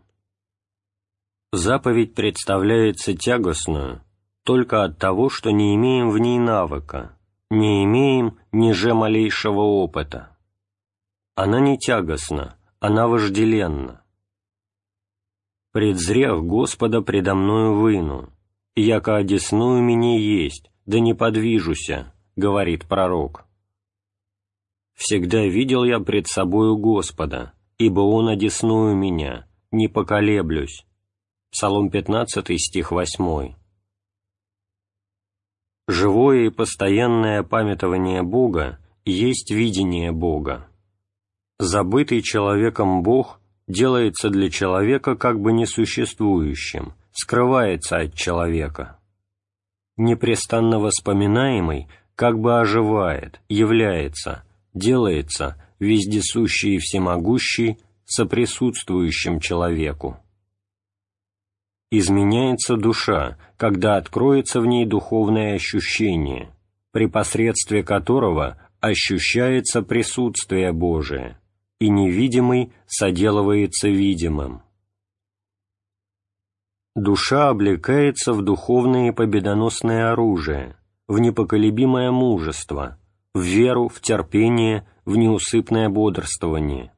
[SPEAKER 1] Заповедь представляется тягостную только от того, что не имеем в ней навыка, не имеем ниже малейшего опыта. Она не тягостна, она вожделенна. «Предзрях Господа предо мною выну, яко одесную мне есть, да не подвижуся», — говорит пророк. «Всегда видел я пред собою Господа, ибо Он одесную меня, не поколеблюсь». Псалом 15, стих 8. Живое и постоянное памятование Бога есть видение Бога. Забытый человеком Бог делается для человека как бы несуществующим, скрывается от человека. Непрестанно воспоминаемый как бы оживает, является, делается вездесущий и всемогущий, соприсутствующим человеку. Изменяется душа, когда откроется в ней духовное ощущение, при посредстве которого ощущается присутствие Божие – и невидимый соделывается видимым. Душа облекается в духовное победоносное оружие, в непоколебимое мужество, в веру, в терпение, в неусыпное бодрствование.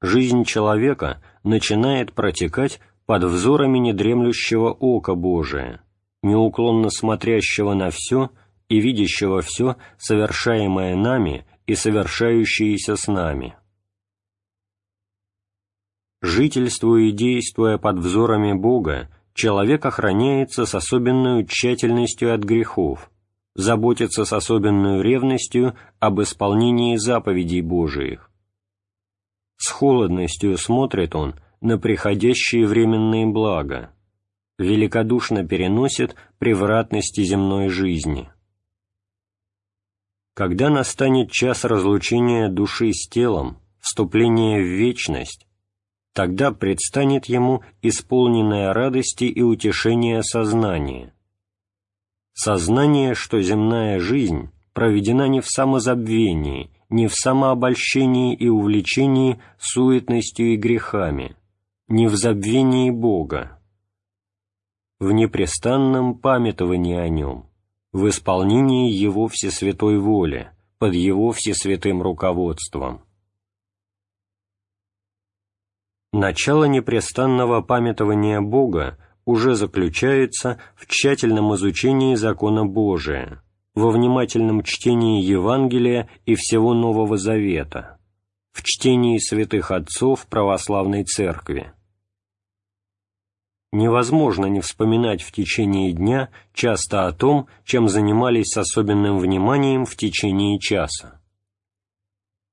[SPEAKER 1] Жизнь человека начинает протекать под взорами недремлющего ока Божия, неуклонно смотрящего на все и видящего все, совершаемое нами и совершающиеся с нами. Жительствуя и действуя под взорами Бога, человек охраняется с особенной тщательностью от грехов, заботится с особенной ревностью об исполнении заповедей Божиих. С холодностью смотрит он на приходящие временные блага, великодушно переносит превратности земной жизни. Когда настанет час разлучения души с телом, вступления в вечность, тогда предстанет ему исполненное радости и утешения сознание. Сознание, что земная жизнь проведена не в самозабвении, не в самообольщении и увлечении суетностью и грехами, не в забвении Бога, в непрестанном памятовании о Нем, в исполнении Его всесвятой воли, под Его всесвятым руководством. Начало непрестанного памятования Бога уже заключается в тщательном изучении закона Божия, во внимательном чтении Евангелия и всего Нового Завета, в чтении святых отцов православной церкви. Невозможно не вспоминать в течение дня часто о том, чем занимались с особенным вниманием в течение часа.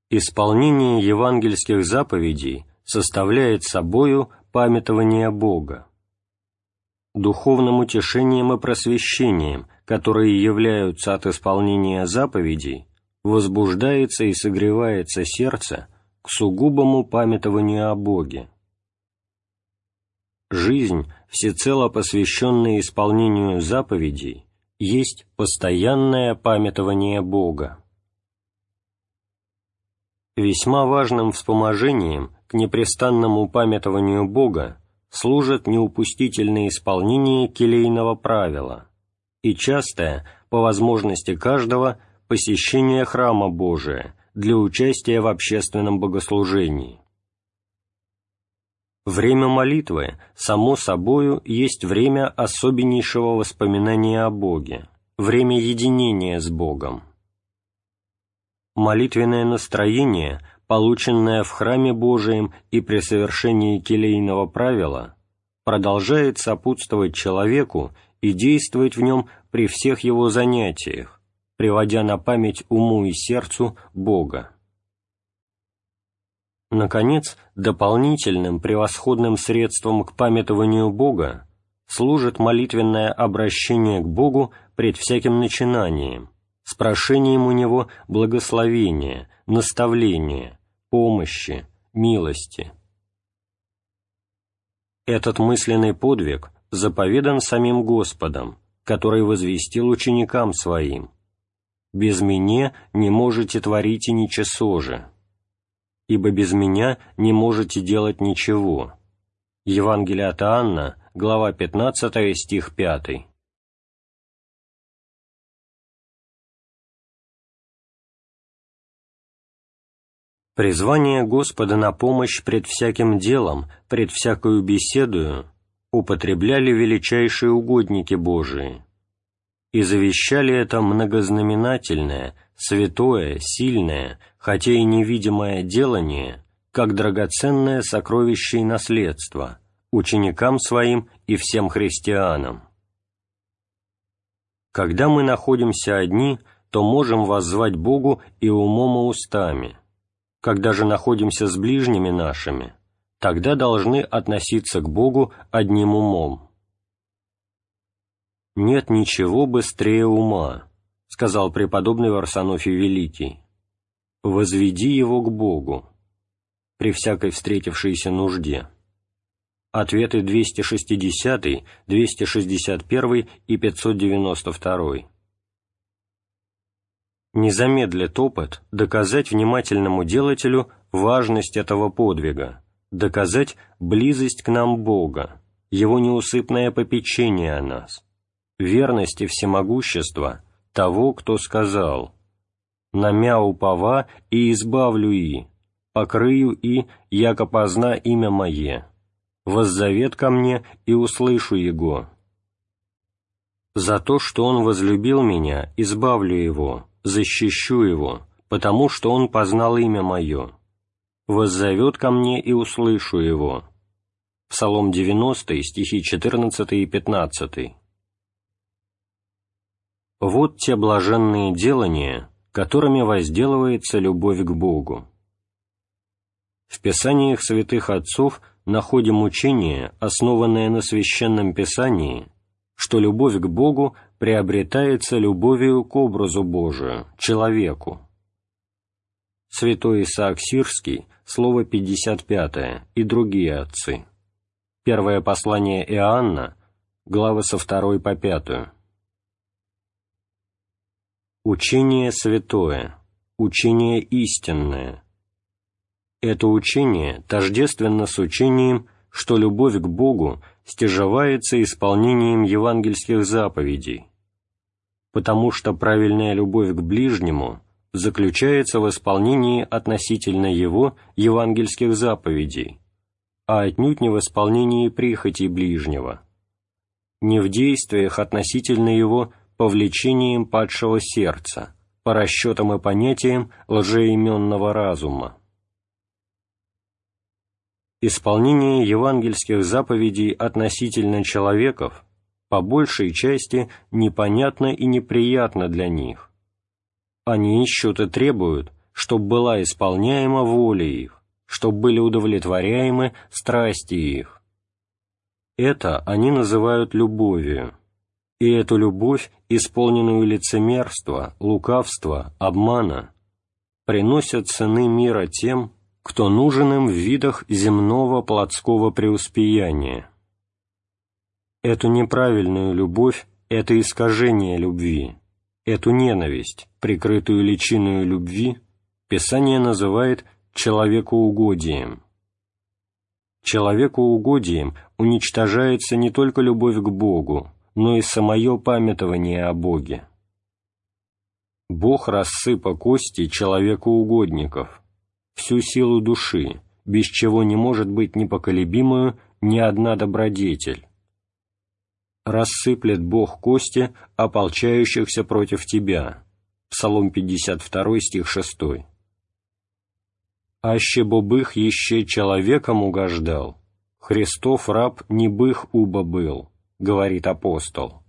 [SPEAKER 1] Исполнение евангельских заповедей составляет собою памятование Бога. Духовным утешением и просвещением которые являются от исполнения заповедей, возбуждается и согревается сердце к сугубому памятованию о Боге. Жизнь, всецело посвященная исполнению заповедей, есть постоянное памятование Бога. Весьма важным вспоможением к непрестанному памятованию Бога служит неупустительное исполнение келейного правила – и частое, по возможности каждого, посещение храма Божия для участия в общественном богослужении. Время молитвы, само собою, есть время особеннейшего воспоминания о Боге, время единения с Богом. Молитвенное настроение, полученное в храме Божием и при совершении келейного правила, продолжает сопутствовать человеку и действовать в нем при всех его занятиях, приводя на память уму и сердцу Бога. Наконец, дополнительным превосходным средством к памятованию Бога служит молитвенное обращение к Богу пред всяким начинанием, с прошением у Него благословения, наставления, помощи, милости. Этот мысленный подвиг заповедан самим Господом, который возвестил ученикам своим, «Без меня не можете творить и ничего же, ибо без меня не можете делать ничего». Евангелие от Анна, глава 15, стих 5. Призвание Господа на помощь пред всяким делом, пред всякую беседую употребляли величайшие угодники Божии и завещали это многознаменательное, святое, сильное, хотя и невидимое делание, как драгоценное сокровище и наследство, ученикам своим и всем христианам. Когда мы находимся одни, то можем воззвать Богу и умом и устами. Когда же находимся с ближними нашими, тогда должны относиться к Богу одним умом. «Нет ничего быстрее ума», — сказал преподобный Варсонофий Великий. «Возведи его к Богу» при всякой встретившейся нужде. Ответы 260, 261 и 592. Не замедлит опыт доказать внимательному делателю важность этого подвига, доказать близость к нам Бога, Его неусыпное попечение о нас, верность и всемогущество того, кто сказал «Намя упова и избавлю и, покрыю и, яко позна имя мое, воззовет ко мне и услышу его». За то, что он возлюбил меня, избавлю его, защищу его, потому что он познал имя мое воззовет ко мне и услышу его». Псалом 90, стихи 14 и 15. Вот те блаженные делания, которыми возделывается любовь к Богу. В Писаниях святых отцов находим учение, основанное на Священном Писании, что любовь к Богу приобретается любовью к образу Божию, человеку. святой Исаак Сирский, слово 55 и другие отцы. Первое послание Иоанна, главы со второй по пятую. Учение святое, учение истинное. Это учение тождественно с учением, что любовь к Богу стяжевается исполнением евангельских заповедей, потому что правильная любовь к ближнему заключается в исполнении относительно его евангельских заповедей, а отнюдь не в исполнении прихотей ближнего, не в действиях относительно его повлечением падшего сердца, по расчетам и понятиям лжеименного разума. Исполнение евангельских заповедей относительно человеков по большей части непонятно и неприятно для них. Они ищут и требуют, чтобы была исполняема воля их, чтобы были удовлетворяемы страсти их. Это они называют любовью, и эту любовь, исполненную лицемерства, лукавства, обмана, приносят сыны мира тем, кто нужен им в видах земного плотского преуспеяния. Эту неправильную любовь — это искажение любви, эту ненависть, прикрытую личиною любви, Писание называет человекоугодием. Человекоугодием уничтожается не только любовь к Богу, но и самое памятование о Боге. Бог рассыпа кости человекоугодников, всю силу души, без чего не может быть непоколебимую ни одна добродетель. «Рассыплет Бог кости ополчающихся против тебя» Псалом 52, стих 6. «Аще бо бых еще человеком угождал, Христов раб не бых уба был», — говорит апостол.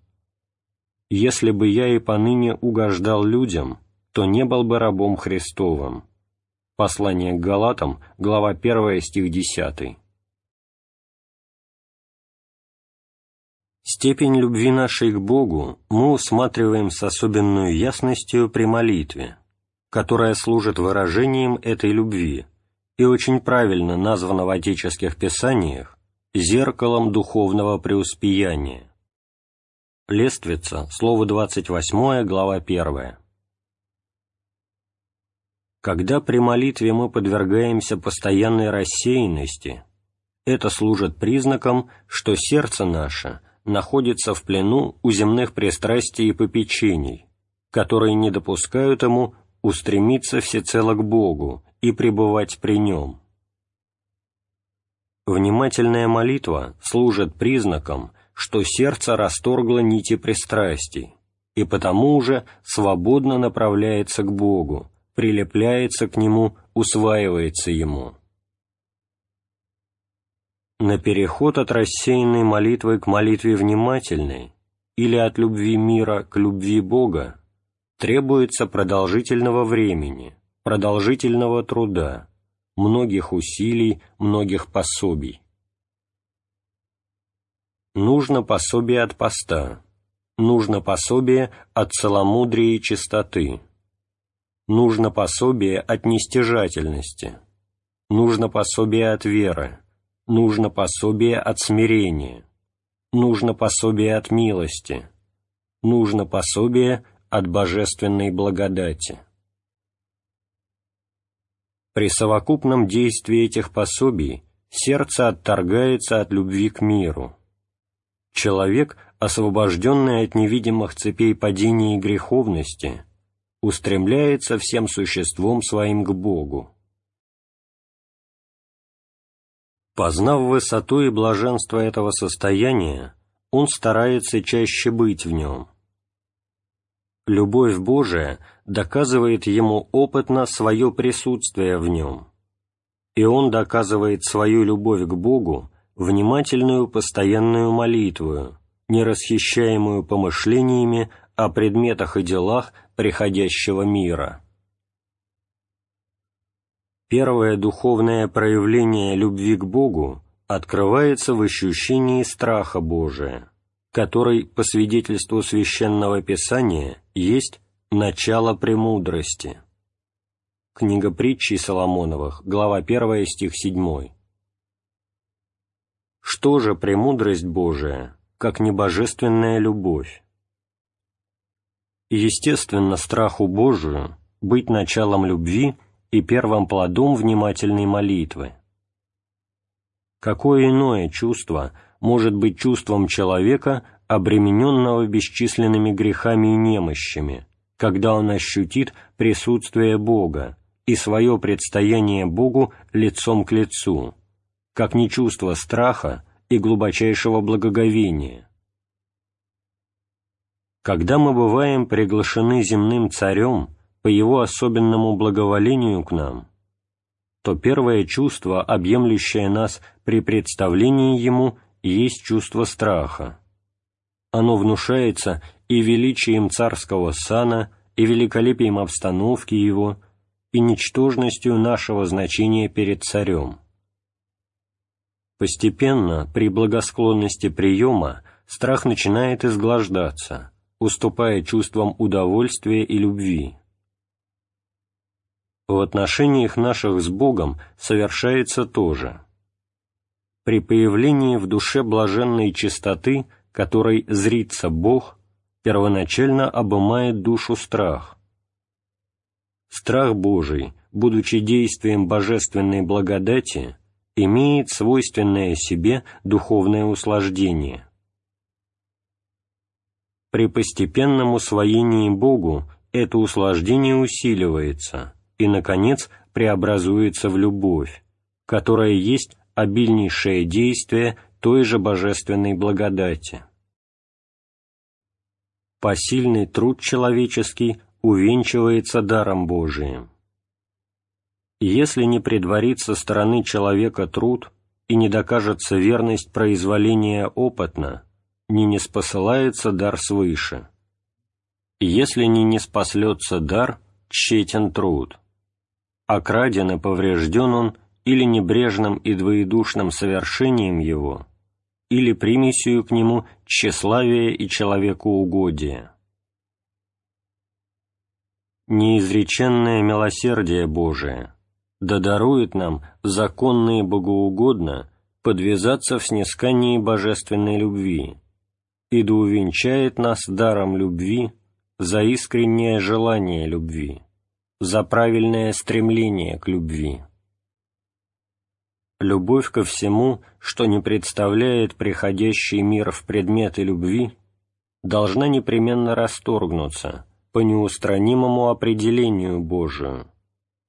[SPEAKER 1] «Если бы я и поныне угождал людям, то не был бы рабом Христовым» Послание к Галатам, глава 1, стих 10. Степень любви нашей к Богу мы усматриваем с особенной ясностью при молитве, которая служит выражением этой любви и очень правильно названа в отеческих писаниях зеркалом духовного преуспеяния. Лествица, слово 28, глава 1. Когда при молитве мы подвергаемся постоянной рассеянности, это служит признаком, что сердце наше находится в плену у земных пристрастий и попечений, которые не допускают ему устремиться всецело к Богу и пребывать при Нем. Внимательная молитва служит признаком, что сердце расторгло нити пристрастий, и потому уже свободно направляется к Богу, прилепляется к нему, усваивается ему. На переход от рассеянной молитвы к молитве внимательной или от любви мира к любви Бога требуется продолжительного времени, продолжительного труда, многих усилий, многих пособий. Нужно пособие от поста, нужно пособие от целомудрия и чистоты, нужно пособие от нестяжательности, нужно пособие от веры, нужно пособие от смирения, нужно пособие от милости, нужно пособие от божественной благодати. При совокупном действии этих пособий сердце отторгается от любви к миру. Человек, освобожденный от невидимых цепей падения и греховности, устремляется всем существом своим к Богу. Познав высоту и блаженство этого состояния, он старается чаще быть в нем. Любовь Божия доказывает ему опытно свое присутствие в нем, и он доказывает свою любовь к Богу внимательную постоянную молитву, не расхищаемую помышлениями о предметах и делах приходящего мира. Первое духовное проявление любви к Богу открывается в ощущении страха Божия, который, по свидетельству Священного Писания, есть начало премудрости. Книга притчей Соломоновых, глава 1, стих 7. Что же премудрость Божия, как небожественная любовь? Естественно, страху Божию быть началом любви и первым плодом внимательной молитвы. Какое иное чувство может быть чувством человека, обремененного бесчисленными грехами и немощами, когда он ощутит присутствие Бога и свое предстояние Богу лицом к лицу, как не чувство страха и глубочайшего благоговения. Когда мы бываем приглашены земным царем по его особенному благоволению к нам, то первое чувство, объемлющее нас при представлении ему, есть чувство страха. Оно внушается и величием царского сана, и великолепием обстановки его, и ничтожностью нашего значения перед царем. Постепенно, при благосклонности приема, страх начинает изглаждаться, уступая чувствам удовольствия и любви. В отношениях наших с Богом совершается то же. При появлении в душе блаженной чистоты, которой зрится Бог, первоначально обымает душу страх. Страх Божий, будучи действием божественной благодати, имеет свойственное себе духовное услаждение. При постепенном усвоении Богу это услаждение усиливается и, наконец, преобразуется в любовь, которая есть обильнейшее действие той же божественной благодати. Посильный труд человеческий увенчивается даром Божиим. Если не предварит со стороны человека труд и не докажется верность произволения опытно, не не спосылается дар свыше. Если не не спаслется дар, тщетен труд. Окраден и поврежден он или небрежным и двоедушным совершением его, или примесью к нему тщеславия и человекоугодия. Неизреченное милосердие Божие да дарует нам законно и богоугодно подвязаться в снискании божественной любви, и да увенчает нас даром любви за искреннее желание любви, за правильное стремление к любви. Любовь ко всему, что не представляет приходящий мир в предметы любви, должна непременно расторгнуться по неустранимому определению Божию,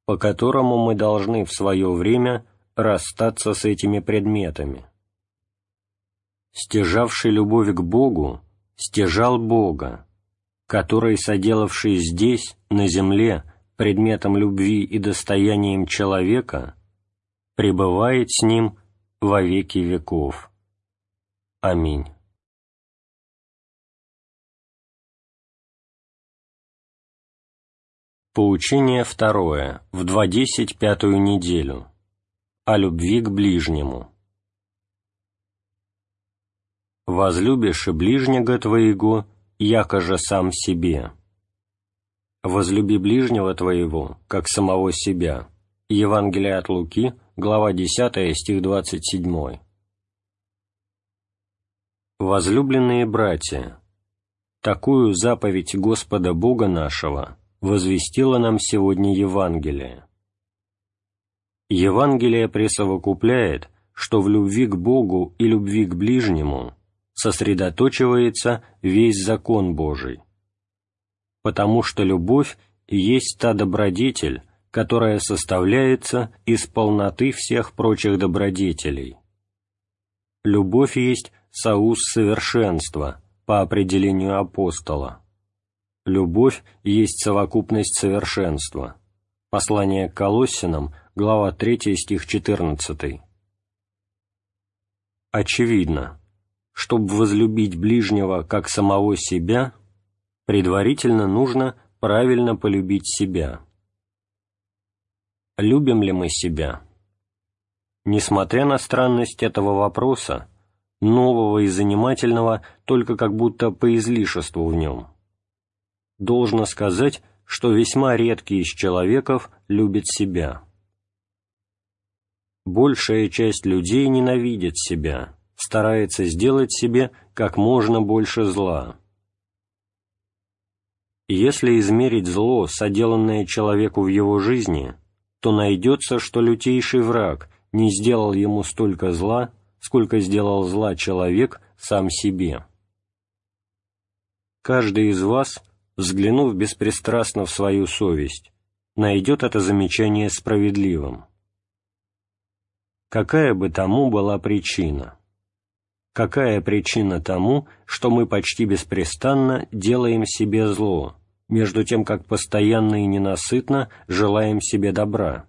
[SPEAKER 1] по которому мы должны в свое время расстаться с этими предметами. Стяжавший любовь к Богу, стяжал Бога, который, соделавший здесь, на земле, предметом любви и достоянием человека, пребывает с ним во веки веков. Аминь. Поучение второе, в 2.10 пятую неделю. О любви к ближнему. «Возлюбишь и ближнего твоего, яко же сам себе. Возлюби ближнего твоего, как самого себя». Евангелие от Луки, глава 10, стих 27. Возлюбленные братья, такую заповедь Господа Бога нашего возвестило нам сегодня Евангелие. Евангелие присовокупляет, что в любви к Богу и любви к ближнему сосредоточивается весь закон Божий, потому что любовь есть та добродетель, которая составляется из полноты всех прочих добродетелей. Любовь есть соус совершенства по определению апостола. Любовь есть совокупность совершенства. Послание к Колоссянам, глава 3, стих 14. Очевидно, чтобы возлюбить ближнего как самого себя, предварительно нужно правильно полюбить себя – Любим ли мы себя? Несмотря на странность этого вопроса, нового и занимательного только как будто по излишеству в нем, должно сказать, что весьма редкий из человеков любит себя. Большая часть людей ненавидит себя, старается сделать себе как можно больше зла. Если измерить зло, соделанное человеку в его жизни, то найдется, что лютейший враг не сделал ему столько зла, сколько сделал зла человек сам себе. Каждый из вас, взглянув беспристрастно в свою совесть, найдет это замечание справедливым. Какая бы тому была причина? Какая причина тому, что мы почти беспрестанно делаем себе зло, между тем как постоянно и ненасытно желаем себе добра?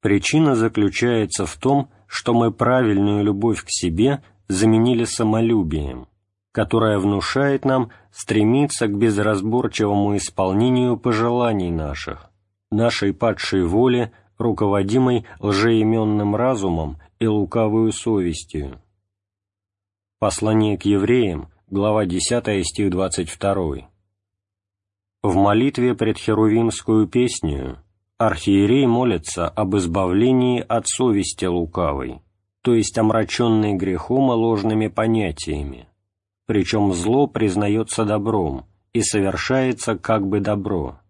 [SPEAKER 1] Причина заключается в том, что мы правильную любовь к себе заменили самолюбием, которое внушает нам стремиться к безразборчивому исполнению пожеланий наших, нашей падшей воли, руководимой лжеименным разумом и лукавую совестью. Послание к евреям, глава 10, стих 22. В молитве пред Херувимскую песню архиерей молится об избавлении от совести лукавой, то есть омраченной грехом и ложными понятиями, причем зло признается добром и совершается как бы добро.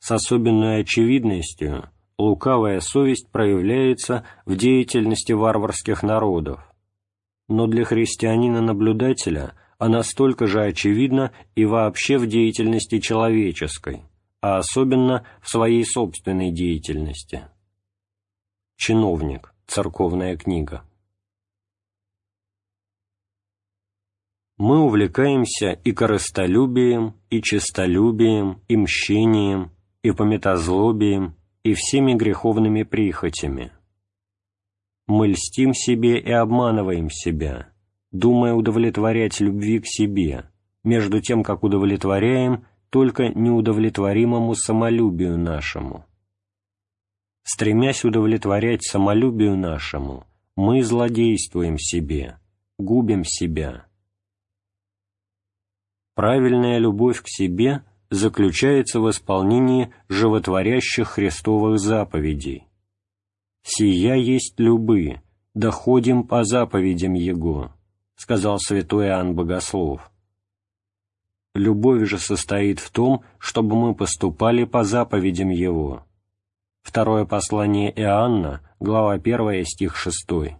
[SPEAKER 1] С особенной очевидностью лукавая совесть проявляется в деятельности варварских народов, но для христианина-наблюдателя она столько же очевидна и вообще в деятельности человеческой – а особенно в своей собственной деятельности. Чиновник. Церковная книга. Мы увлекаемся и корыстолюбием, и честолюбием, и мщением, и пометозлобием, и всеми греховными прихотями. Мы льстим себе и обманываем себя, думая удовлетворять любви к себе, между тем, как удовлетворяем только неудовлетворимому самолюбию нашему. Стремясь удовлетворять самолюбию нашему, мы злодействуем себе, губим себя. Правильная любовь к себе заключается в исполнении животворящих христовых заповедей. «Сия есть любы, доходим по заповедям Его», сказал святой Иоанн Богослов. Любовь же состоит в том, чтобы мы поступали по заповедям Его. Второе послание Иоанна, глава 1, стих 6.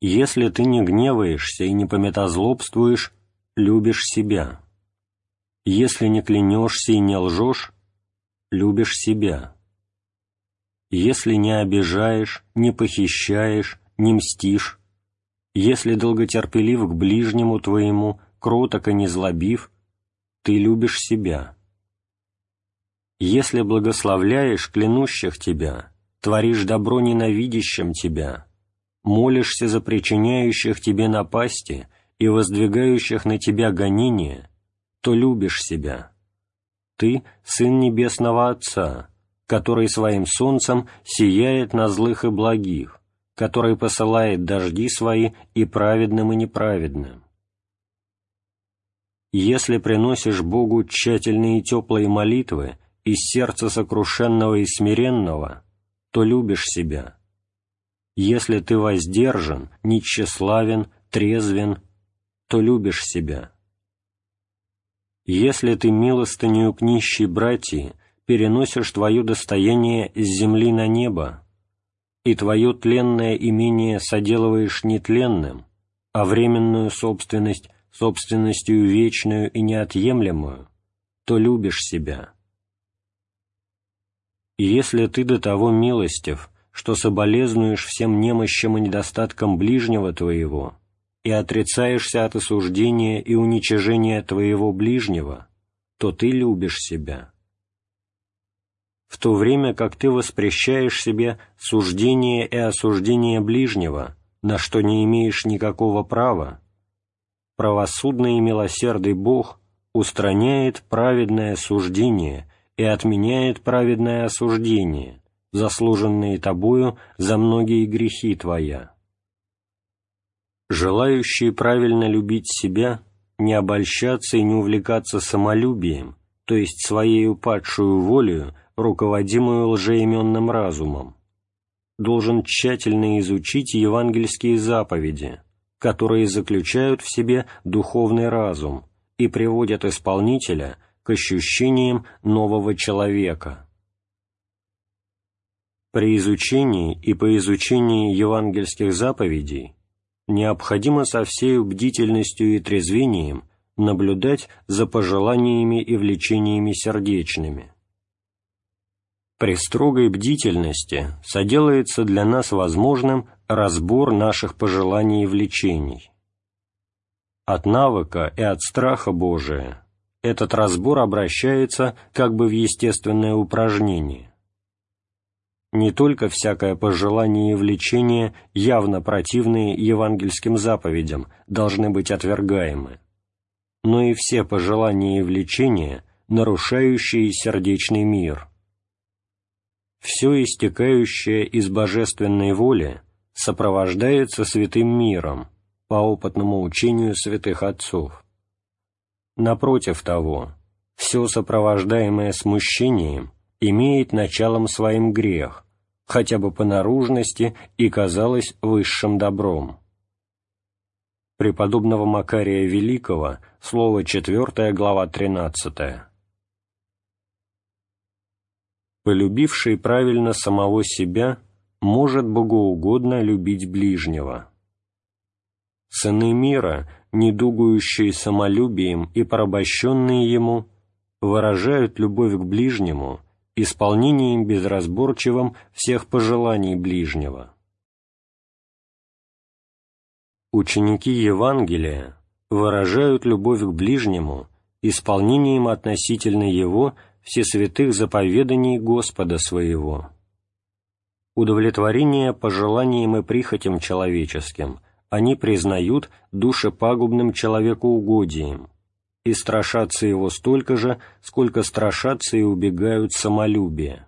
[SPEAKER 1] «Если ты не гневаешься и не пометозлобствуешь, любишь себя. Если не клянешься и не лжешь, любишь себя. Если не обижаешь, не похищаешь, не мстишь, если долготерпелив к ближнему твоему, кроток и не злобив, ты любишь себя. Если благословляешь клянущих тебя, творишь добро ненавидящим тебя, молишься за причиняющих тебе напасти и воздвигающих на тебя гонения, то любишь себя. Ты — Сын Небесного Отца, который своим солнцем сияет на злых и благих, который посылает дожди свои и праведным, и неправедным. Если приносишь Богу тщательные и теплые молитвы из сердца сокрушенного и смиренного, то любишь себя. Если ты воздержан, нечеславен, трезвен, то любишь себя. Если ты милостыню к нищей братьи переносишь твое достояние с земли на небо, и твое тленное имение соделываешь не тленным, а временную собственность собственностью вечную и неотъемлемую, то любишь себя. И если ты до того милостив, что соболезнуешь всем немощам и недостаткам ближнего твоего, и отрицаешься от осуждения и уничижения твоего ближнего, то ты любишь себя в то время как ты воспрещаешь себе суждение и осуждение ближнего, на что не имеешь никакого права, правосудный и милосердный Бог устраняет праведное суждение и отменяет праведное осуждение, заслуженные тобою за многие грехи твоя. Желающий правильно любить себя не обольщаться и не увлекаться самолюбием, то есть своей падшую волею, руководимую лжеименным разумом. Должен тщательно изучить евангельские заповеди, которые заключают в себе духовный разум и приводят исполнителя к ощущениям нового человека. При изучении и по изучении евангельских заповедей необходимо со всей бдительностью и трезвением наблюдать за пожеланиями и влечениями сердечными. При строгой бдительности соделается для нас возможным разбор наших пожеланий и влечений. От навыка и от страха Божия этот разбор обращается как бы в естественное упражнение не только всякое пожелание и влечение, явно противные евангельским заповедям, должны быть отвергаемы, но и все пожелания и влечения, нарушающие сердечный мир. Все истекающее из божественной воли сопровождается святым миром, по опытному учению святых отцов. Напротив того, все сопровождаемое смущением имеет началом своим грех, хотя бы по наружности, и казалось высшим добром. Преподобного Макария Великого, слово 4, глава 13. Полюбивший правильно самого себя может богоугодно любить ближнего. Сыны мира, недугующие самолюбием и порабощенные ему, выражают любовь к ближнему – исполнением безразборчивым всех пожеланий ближнего. Ученики Евангелия выражают любовь к ближнему исполнением относительно его всесвятых заповеданий Господа своего. Удовлетворение пожеланиям и прихотям человеческим они признают душепагубным человекоугодием, и страшатся его столько же, сколько страшатся и убегают самолюбие.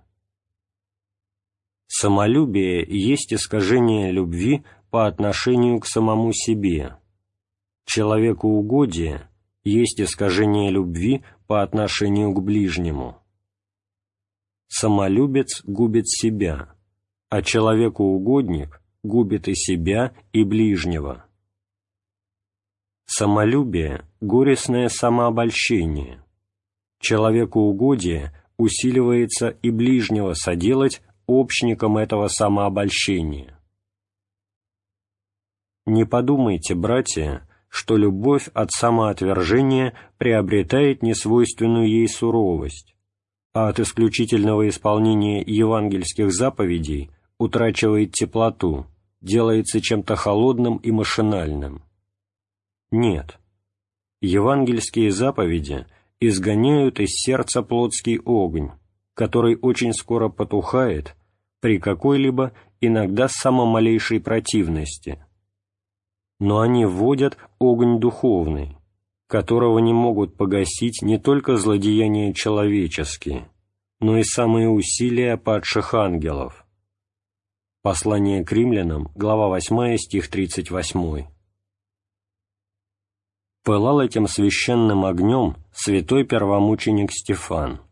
[SPEAKER 1] Самолюбие есть искажение любви по отношению к самому себе. Человеку угодие есть искажение любви по отношению к ближнему. Самолюбец губит себя, а человеку-угодник губит и себя, и ближнего. Самолюбие – горестное самообольщение. Человеку угодие усиливается и ближнего соделать общником этого самообольщения. Не подумайте, братья, что любовь от самоотвержения приобретает несвойственную ей суровость, а от исключительного исполнения евангельских заповедей утрачивает теплоту, делается чем-то холодным и машинальным. Нет. Евангельские заповеди изгоняют из сердца плотский огонь, который очень скоро потухает при какой-либо, иногда самой малейшей противности. Но они вводят огонь духовный, которого не могут погасить не только злодеяния человеческие, но и самые усилия падших ангелов. Послание к римлянам, глава 8, стих 38 пылал этим священным огнем святой первомученик Стефан.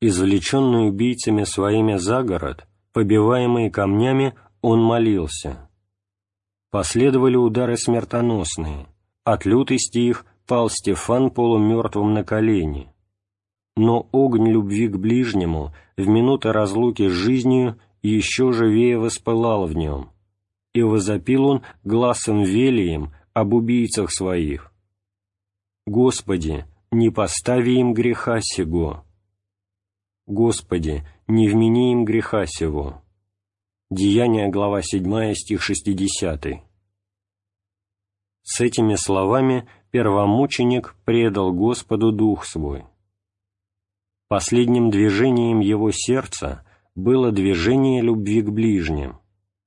[SPEAKER 1] Извлеченный убийцами своими за город, побиваемый камнями, он молился. Последовали удары смертоносные, от лютости их пал Стефан полумертвым на колени. Но огонь любви к ближнему в минуты разлуки с жизнью еще живее воспылал в нем, и возопил он гласом велием об убийцах своих. Господи, не постави им греха сего. Господи, не вмени им греха сего. Деяние, глава 7, стих 60. С этими словами первомученик предал Господу дух свой. Последним движением его сердца было движение любви к ближним,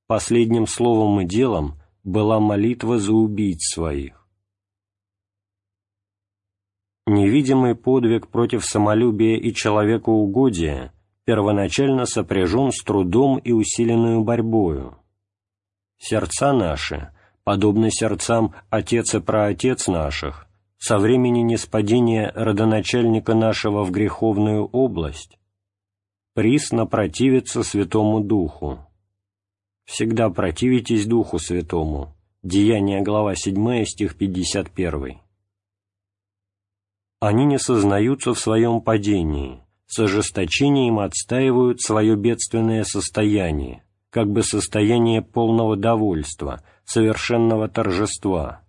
[SPEAKER 1] последним словом и делом была молитва за убийц своих. Невидимый подвиг против самолюбия и человекоугодия первоначально сопряжен с трудом и усиленную борьбою. Сердца наши, подобно сердцам отец и праотец наших, со времени неспадения родоначальника нашего в греховную область, присно противиться Святому Духу. Всегда противитесь Духу Святому. Деяние, глава 7, стих 51. Они не сознаются в своем падении, с ожесточением отстаивают свое бедственное состояние, как бы состояние полного довольства, совершенного торжества.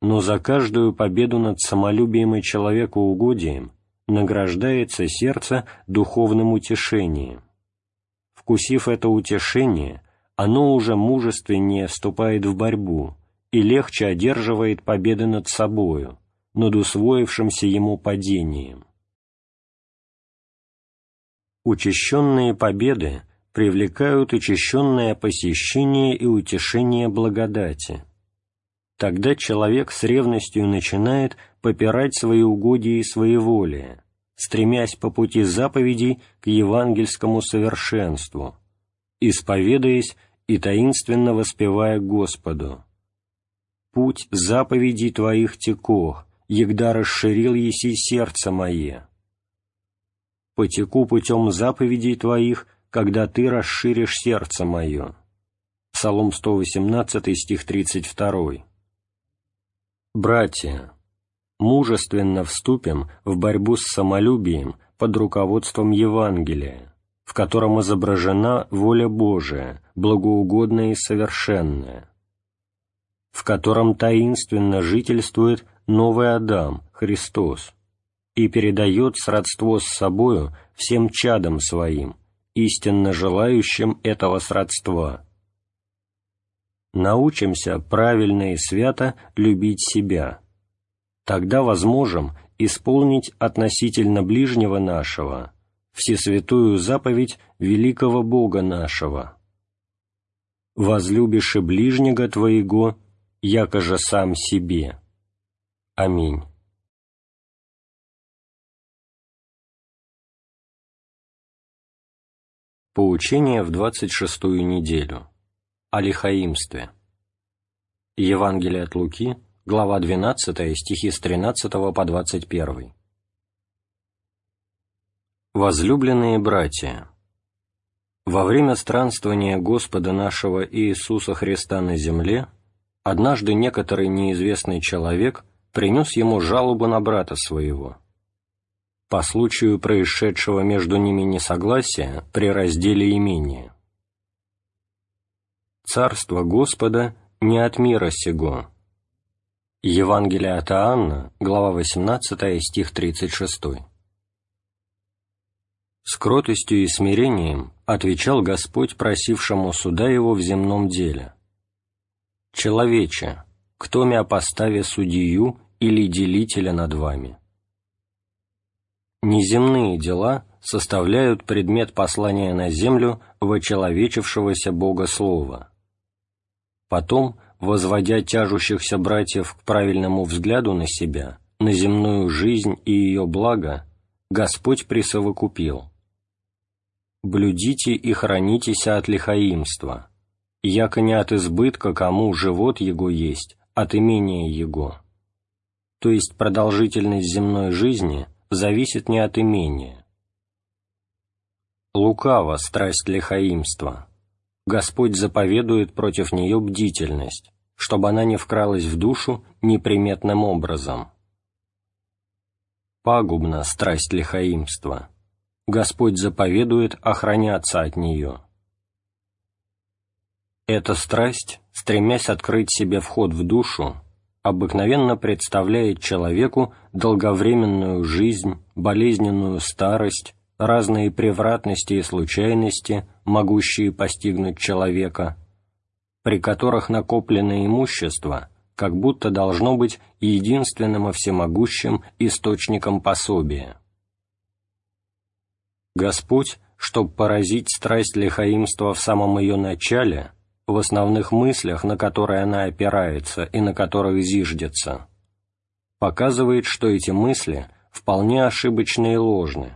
[SPEAKER 1] Но за каждую победу над самолюбием и человекоугодием награждается сердце духовным утешением. Вкусив это утешение, оно уже мужественнее вступает в борьбу и легче одерживает победы над собою, над усвоившимся ему падением. Учащенные победы привлекают учащенное посещение и утешение благодати. Тогда человек с ревностью начинает попирать свои угодья и своеволие, стремясь по пути заповедей к евангельскому совершенству, исповедаясь и таинственно воспевая Господу. «Путь заповедей Твоих текох, егда расширил еси сердце мое. Потеку путем заповедей Твоих, когда Ты расширишь сердце мое». Псалом 118, стих 32. Братья, мужественно вступим в борьбу с самолюбием под руководством Евангелия, в котором изображена воля Божия, благоугодная и совершенная, в котором таинственно жительствует новый Адам, Христос, и передает сродство с собою всем чадам своим, истинно желающим этого сродства. Научимся правильно и свято любить себя – тогда возможем исполнить относительно ближнего нашего всесвятую заповедь великого Бога нашего. «Возлюбишь и ближнего твоего, яко же сам себе». Аминь. Поучение в двадцать шестую неделю. О лихаимстве. Евангелие от Луки, глава 12, стихи с 13 по 21. Возлюбленные братья, во время странствования Господа нашего Иисуса Христа на земле, однажды некоторый неизвестный человек принес ему жалобу на брата своего. По случаю происшедшего между ними несогласия при разделе имения. Царство Господа не от мира сего, Евангелие от Иоанна, глава 18, стих 36. С кротостью и смирением отвечал Господь просившему суда его в земном деле. «Человече, кто мя поставя судью или делителя над вами?» Неземные дела составляют предмет послания на землю вочеловечившегося Бога Слова. Потом – возводя тяжущихся братьев к правильному взгляду на себя, на земную жизнь и ее благо, Господь присовокупил. «Блюдите и хранитесь от лихаимства, яко не от избытка кому живот его есть, от имения его». То есть продолжительность земной жизни зависит не от имения. Лукава страсть лихаимства – Господь заповедует против нее бдительность, чтобы она не вкралась в душу неприметным образом. Пагубна страсть лихаимства. Господь заповедует охраняться от нее. Эта страсть, стремясь открыть себе вход в душу, обыкновенно представляет человеку долговременную жизнь, болезненную старость, разные превратности и случайности, могущие постигнуть человека, при которых накопленное имущество как будто должно быть единственным и всемогущим источником пособия. Господь, чтобы поразить страсть лихаимства в самом ее начале, в основных мыслях, на которые она опирается и на которых зиждется, показывает, что эти мысли вполне ошибочны и ложны,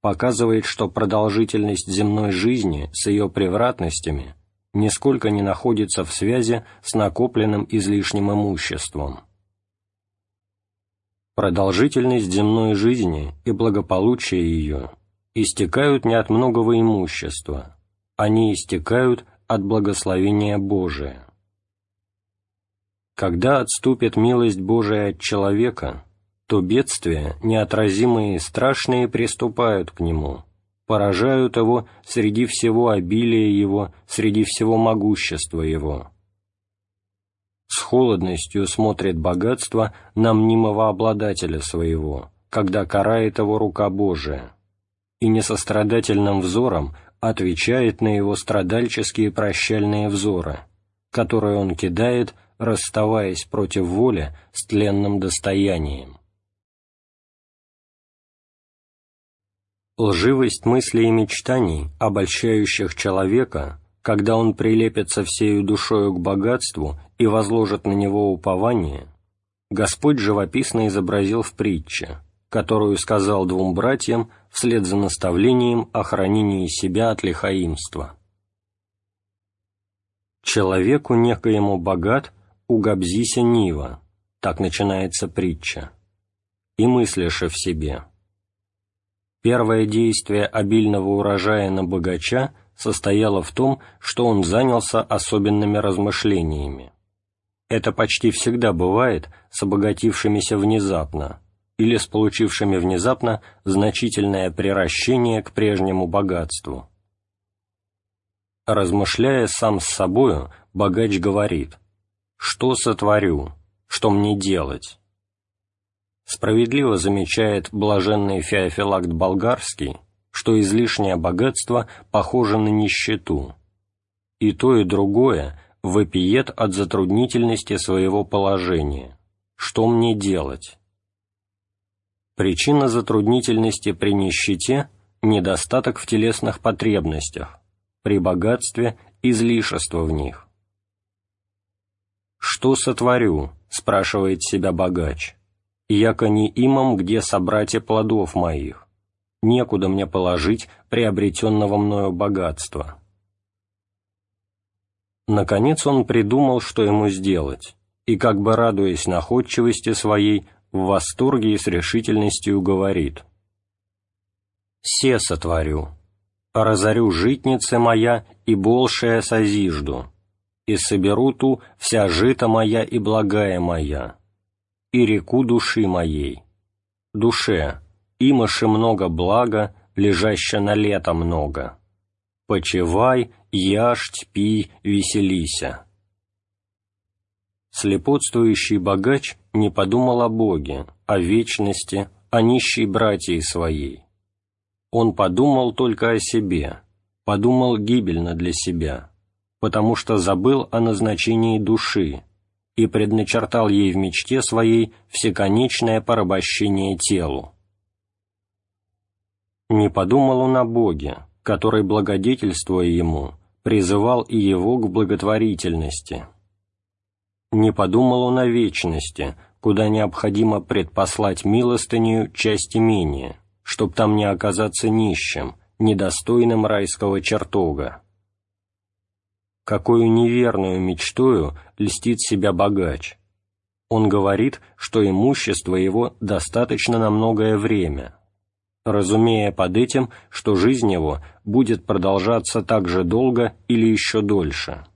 [SPEAKER 1] показывает, что продолжительность земной жизни с ее превратностями нисколько не находится в связи с накопленным излишним имуществом. Продолжительность земной жизни и благополучие ее истекают не от многого имущества, они истекают от благословения Божия. Когда отступит милость Божия от человека, то бедствия, неотразимые и страшные, приступают к нему, поражают его среди всего обилия его, среди всего могущества его. С холодностью смотрит богатство на мнимого обладателя своего, когда карает его рука Божия, и несострадательным взором отвечает на его страдальческие прощальные взоры, которые он кидает, расставаясь против воли с тленным достоянием. Лживость мыслей и мечтаний, обольщающих человека, когда он прилепится всею душою к богатству и возложит на него упование, Господь живописно изобразил в притче, которую сказал двум братьям вслед за наставлением о хранении себя от лихаимства. «Человеку некоему богат, угобзися нива», так начинается притча, «и мыслишь в себе». Первое действие обильного урожая на богача состояло в том, что он занялся особенными размышлениями. Это почти всегда бывает с обогатившимися внезапно или с получившими внезапно значительное приращение к прежнему богатству. Размышляя сам с собою, богач говорит «Что сотворю? Что мне делать?» Справедливо замечает блаженный Феофилакт Болгарский, что излишнее богатство похоже на нищету. И то, и другое вопиет от затруднительности своего положения. Что мне делать? Причина затруднительности при нищете – недостаток в телесных потребностях, при богатстве – излишество в них. «Что сотворю?» – спрашивает себя богач яко не имам где собратья плодов моих, некуда мне положить приобретенного мною богатства. Наконец он придумал, что ему сделать, и, как бы радуясь находчивости своей, в восторге и с решительностью говорит «Се сотворю, разорю житницы моя и большая созижду, и соберу ту вся жита моя и благая моя» и реку души моей. Душе, имаши много блага, лежаще на лето много. Почивай, яшь, пи, веселися. Слепотствующий богач не подумал о Боге, о вечности, о нищей братьей своей. Он подумал только о себе, подумал гибельно для себя, потому что забыл о назначении души, и предначертал ей в мечте своей всеконечное порабощение телу. Не подумал он о Боге, который, благодетельствуя ему, призывал и его к благотворительности. Не подумал он о вечности, куда необходимо предпослать милостыню часть имения, чтоб там не оказаться нищим, недостойным райского чертога какую неверную мечтою льстит себя богач. Он говорит, что имущество его достаточно на многое время, разумея под этим, что жизнь его будет продолжаться так же долго или еще дольше.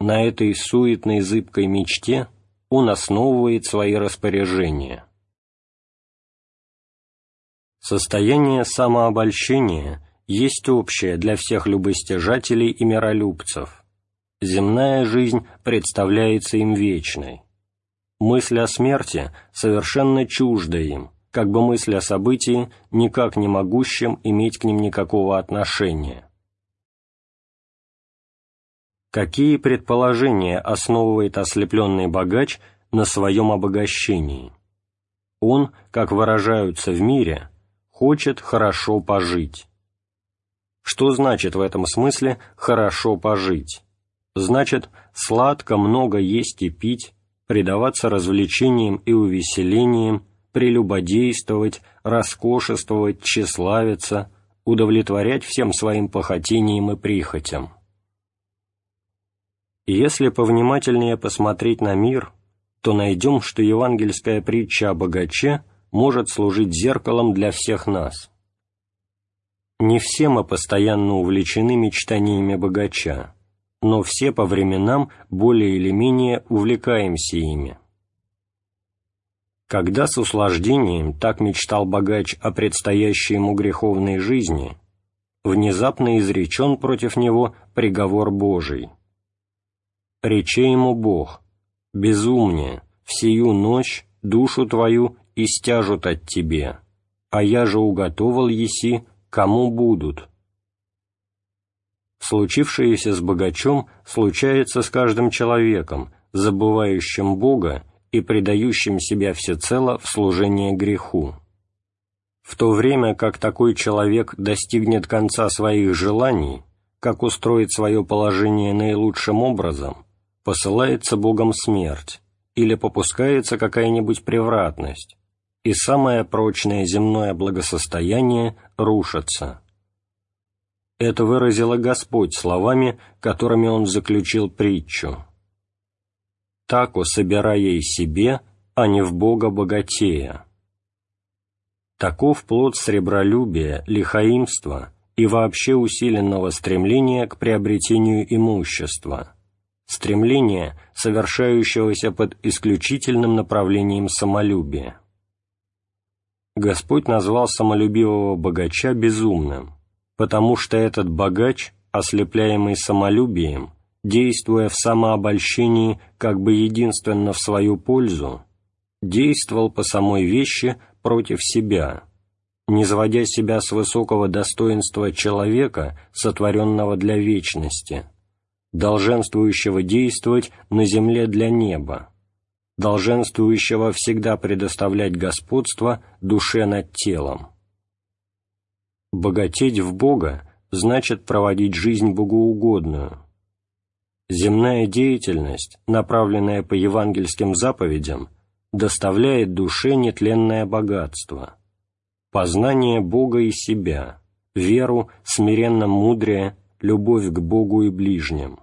[SPEAKER 1] На этой суетной зыбкой мечте он основывает свои распоряжения. Состояние самообольщения – есть общее для всех любостяжателей и миролюбцев. Земная жизнь представляется им вечной. Мысль о смерти совершенно чужда им, как бы мысль о событии, никак не могущем иметь к ним никакого отношения. Какие предположения основывает ослепленный богач на своем обогащении? Он, как выражаются в мире, хочет хорошо пожить. Что значит в этом смысле «хорошо пожить»? Значит, сладко много есть и пить, предаваться развлечениям и увеселениям, прелюбодействовать, роскошествовать, тщеславиться, удовлетворять всем своим похотениям и прихотям. Если повнимательнее посмотреть на мир, то найдем, что евангельская притча о богаче может служить зеркалом для всех нас. Не все мы постоянно увлечены мечтаниями богача, но все по временам более или менее увлекаемся ими. Когда с услаждением так мечтал богач о предстоящей ему греховной жизни, внезапно изречен против него приговор Божий. «Рече ему Бог, безумнее, всю ночь душу твою истяжут от тебе, а я же уготовал еси, кому будут». Случившееся с богачом случается с каждым человеком, забывающим Бога и предающим себя всецело в служение греху. В то время как такой человек достигнет конца своих желаний, как устроить свое положение наилучшим образом, посылается Богом смерть или попускается какая-нибудь превратность, и самое прочное земное благосостояние рушится. Это выразило Господь словами, которыми Он заключил притчу. «Тако собирая и себе, а не в Бога богатея». Таков плод сребролюбия, лихаимства и вообще усиленного стремления к приобретению имущества, стремления, совершающегося под исключительным направлением самолюбия. Господь назвал самолюбивого богача безумным – потому что этот богач, ослепляемый самолюбием, действуя в самообольщении как бы единственно в свою пользу, действовал по самой вещи против себя, не заводя себя с высокого достоинства человека, сотворенного для вечности, долженствующего действовать на земле для неба, долженствующего всегда предоставлять господство душе над телом. Богатеть в Бога значит проводить жизнь богоугодную. Земная деятельность, направленная по евангельским заповедям, доставляет душе нетленное богатство, познание Бога и себя, веру, смиренно мудрее, любовь к Богу и ближним.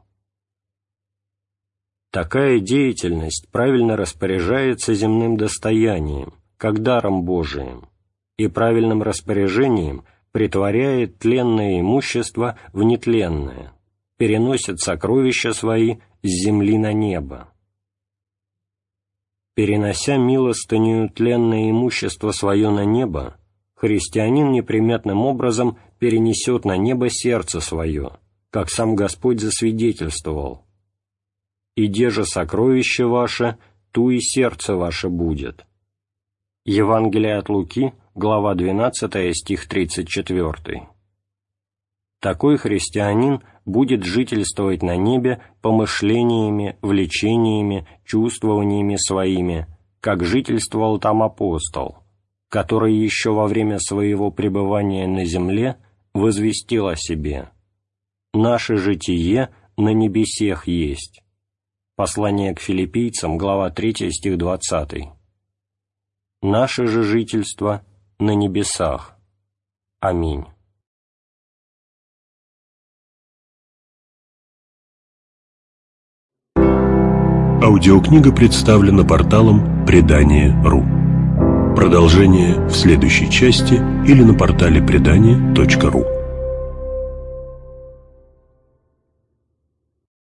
[SPEAKER 1] Такая деятельность правильно распоряжается земным достоянием, как даром Божиим, и правильным распоряжением – притворяет тленное имущество в нетленное, переносит сокровища свои с земли на небо. Перенося милостыню тленное имущество свое на небо, христианин неприметным образом перенесет на небо сердце свое, как сам Господь засвидетельствовал. «Иде же сокровище ваше, ту и сердце ваше будет». Евангелие от Луки, глава 12, стих 34. Такой христианин будет жительствовать на небе помышлениями, влечениями, чувствованиями своими, как жительствовал там апостол, который еще во время своего пребывания на земле возвестил о себе «Наше житие на небесех есть». Послание к филиппийцам, глава 3, стих 20. Наше же жительство на небесах. Аминь.
[SPEAKER 3] Аудиокнига представлена порталом «Предание.ру». Продолжение в следующей части или на портале «Предание.ру».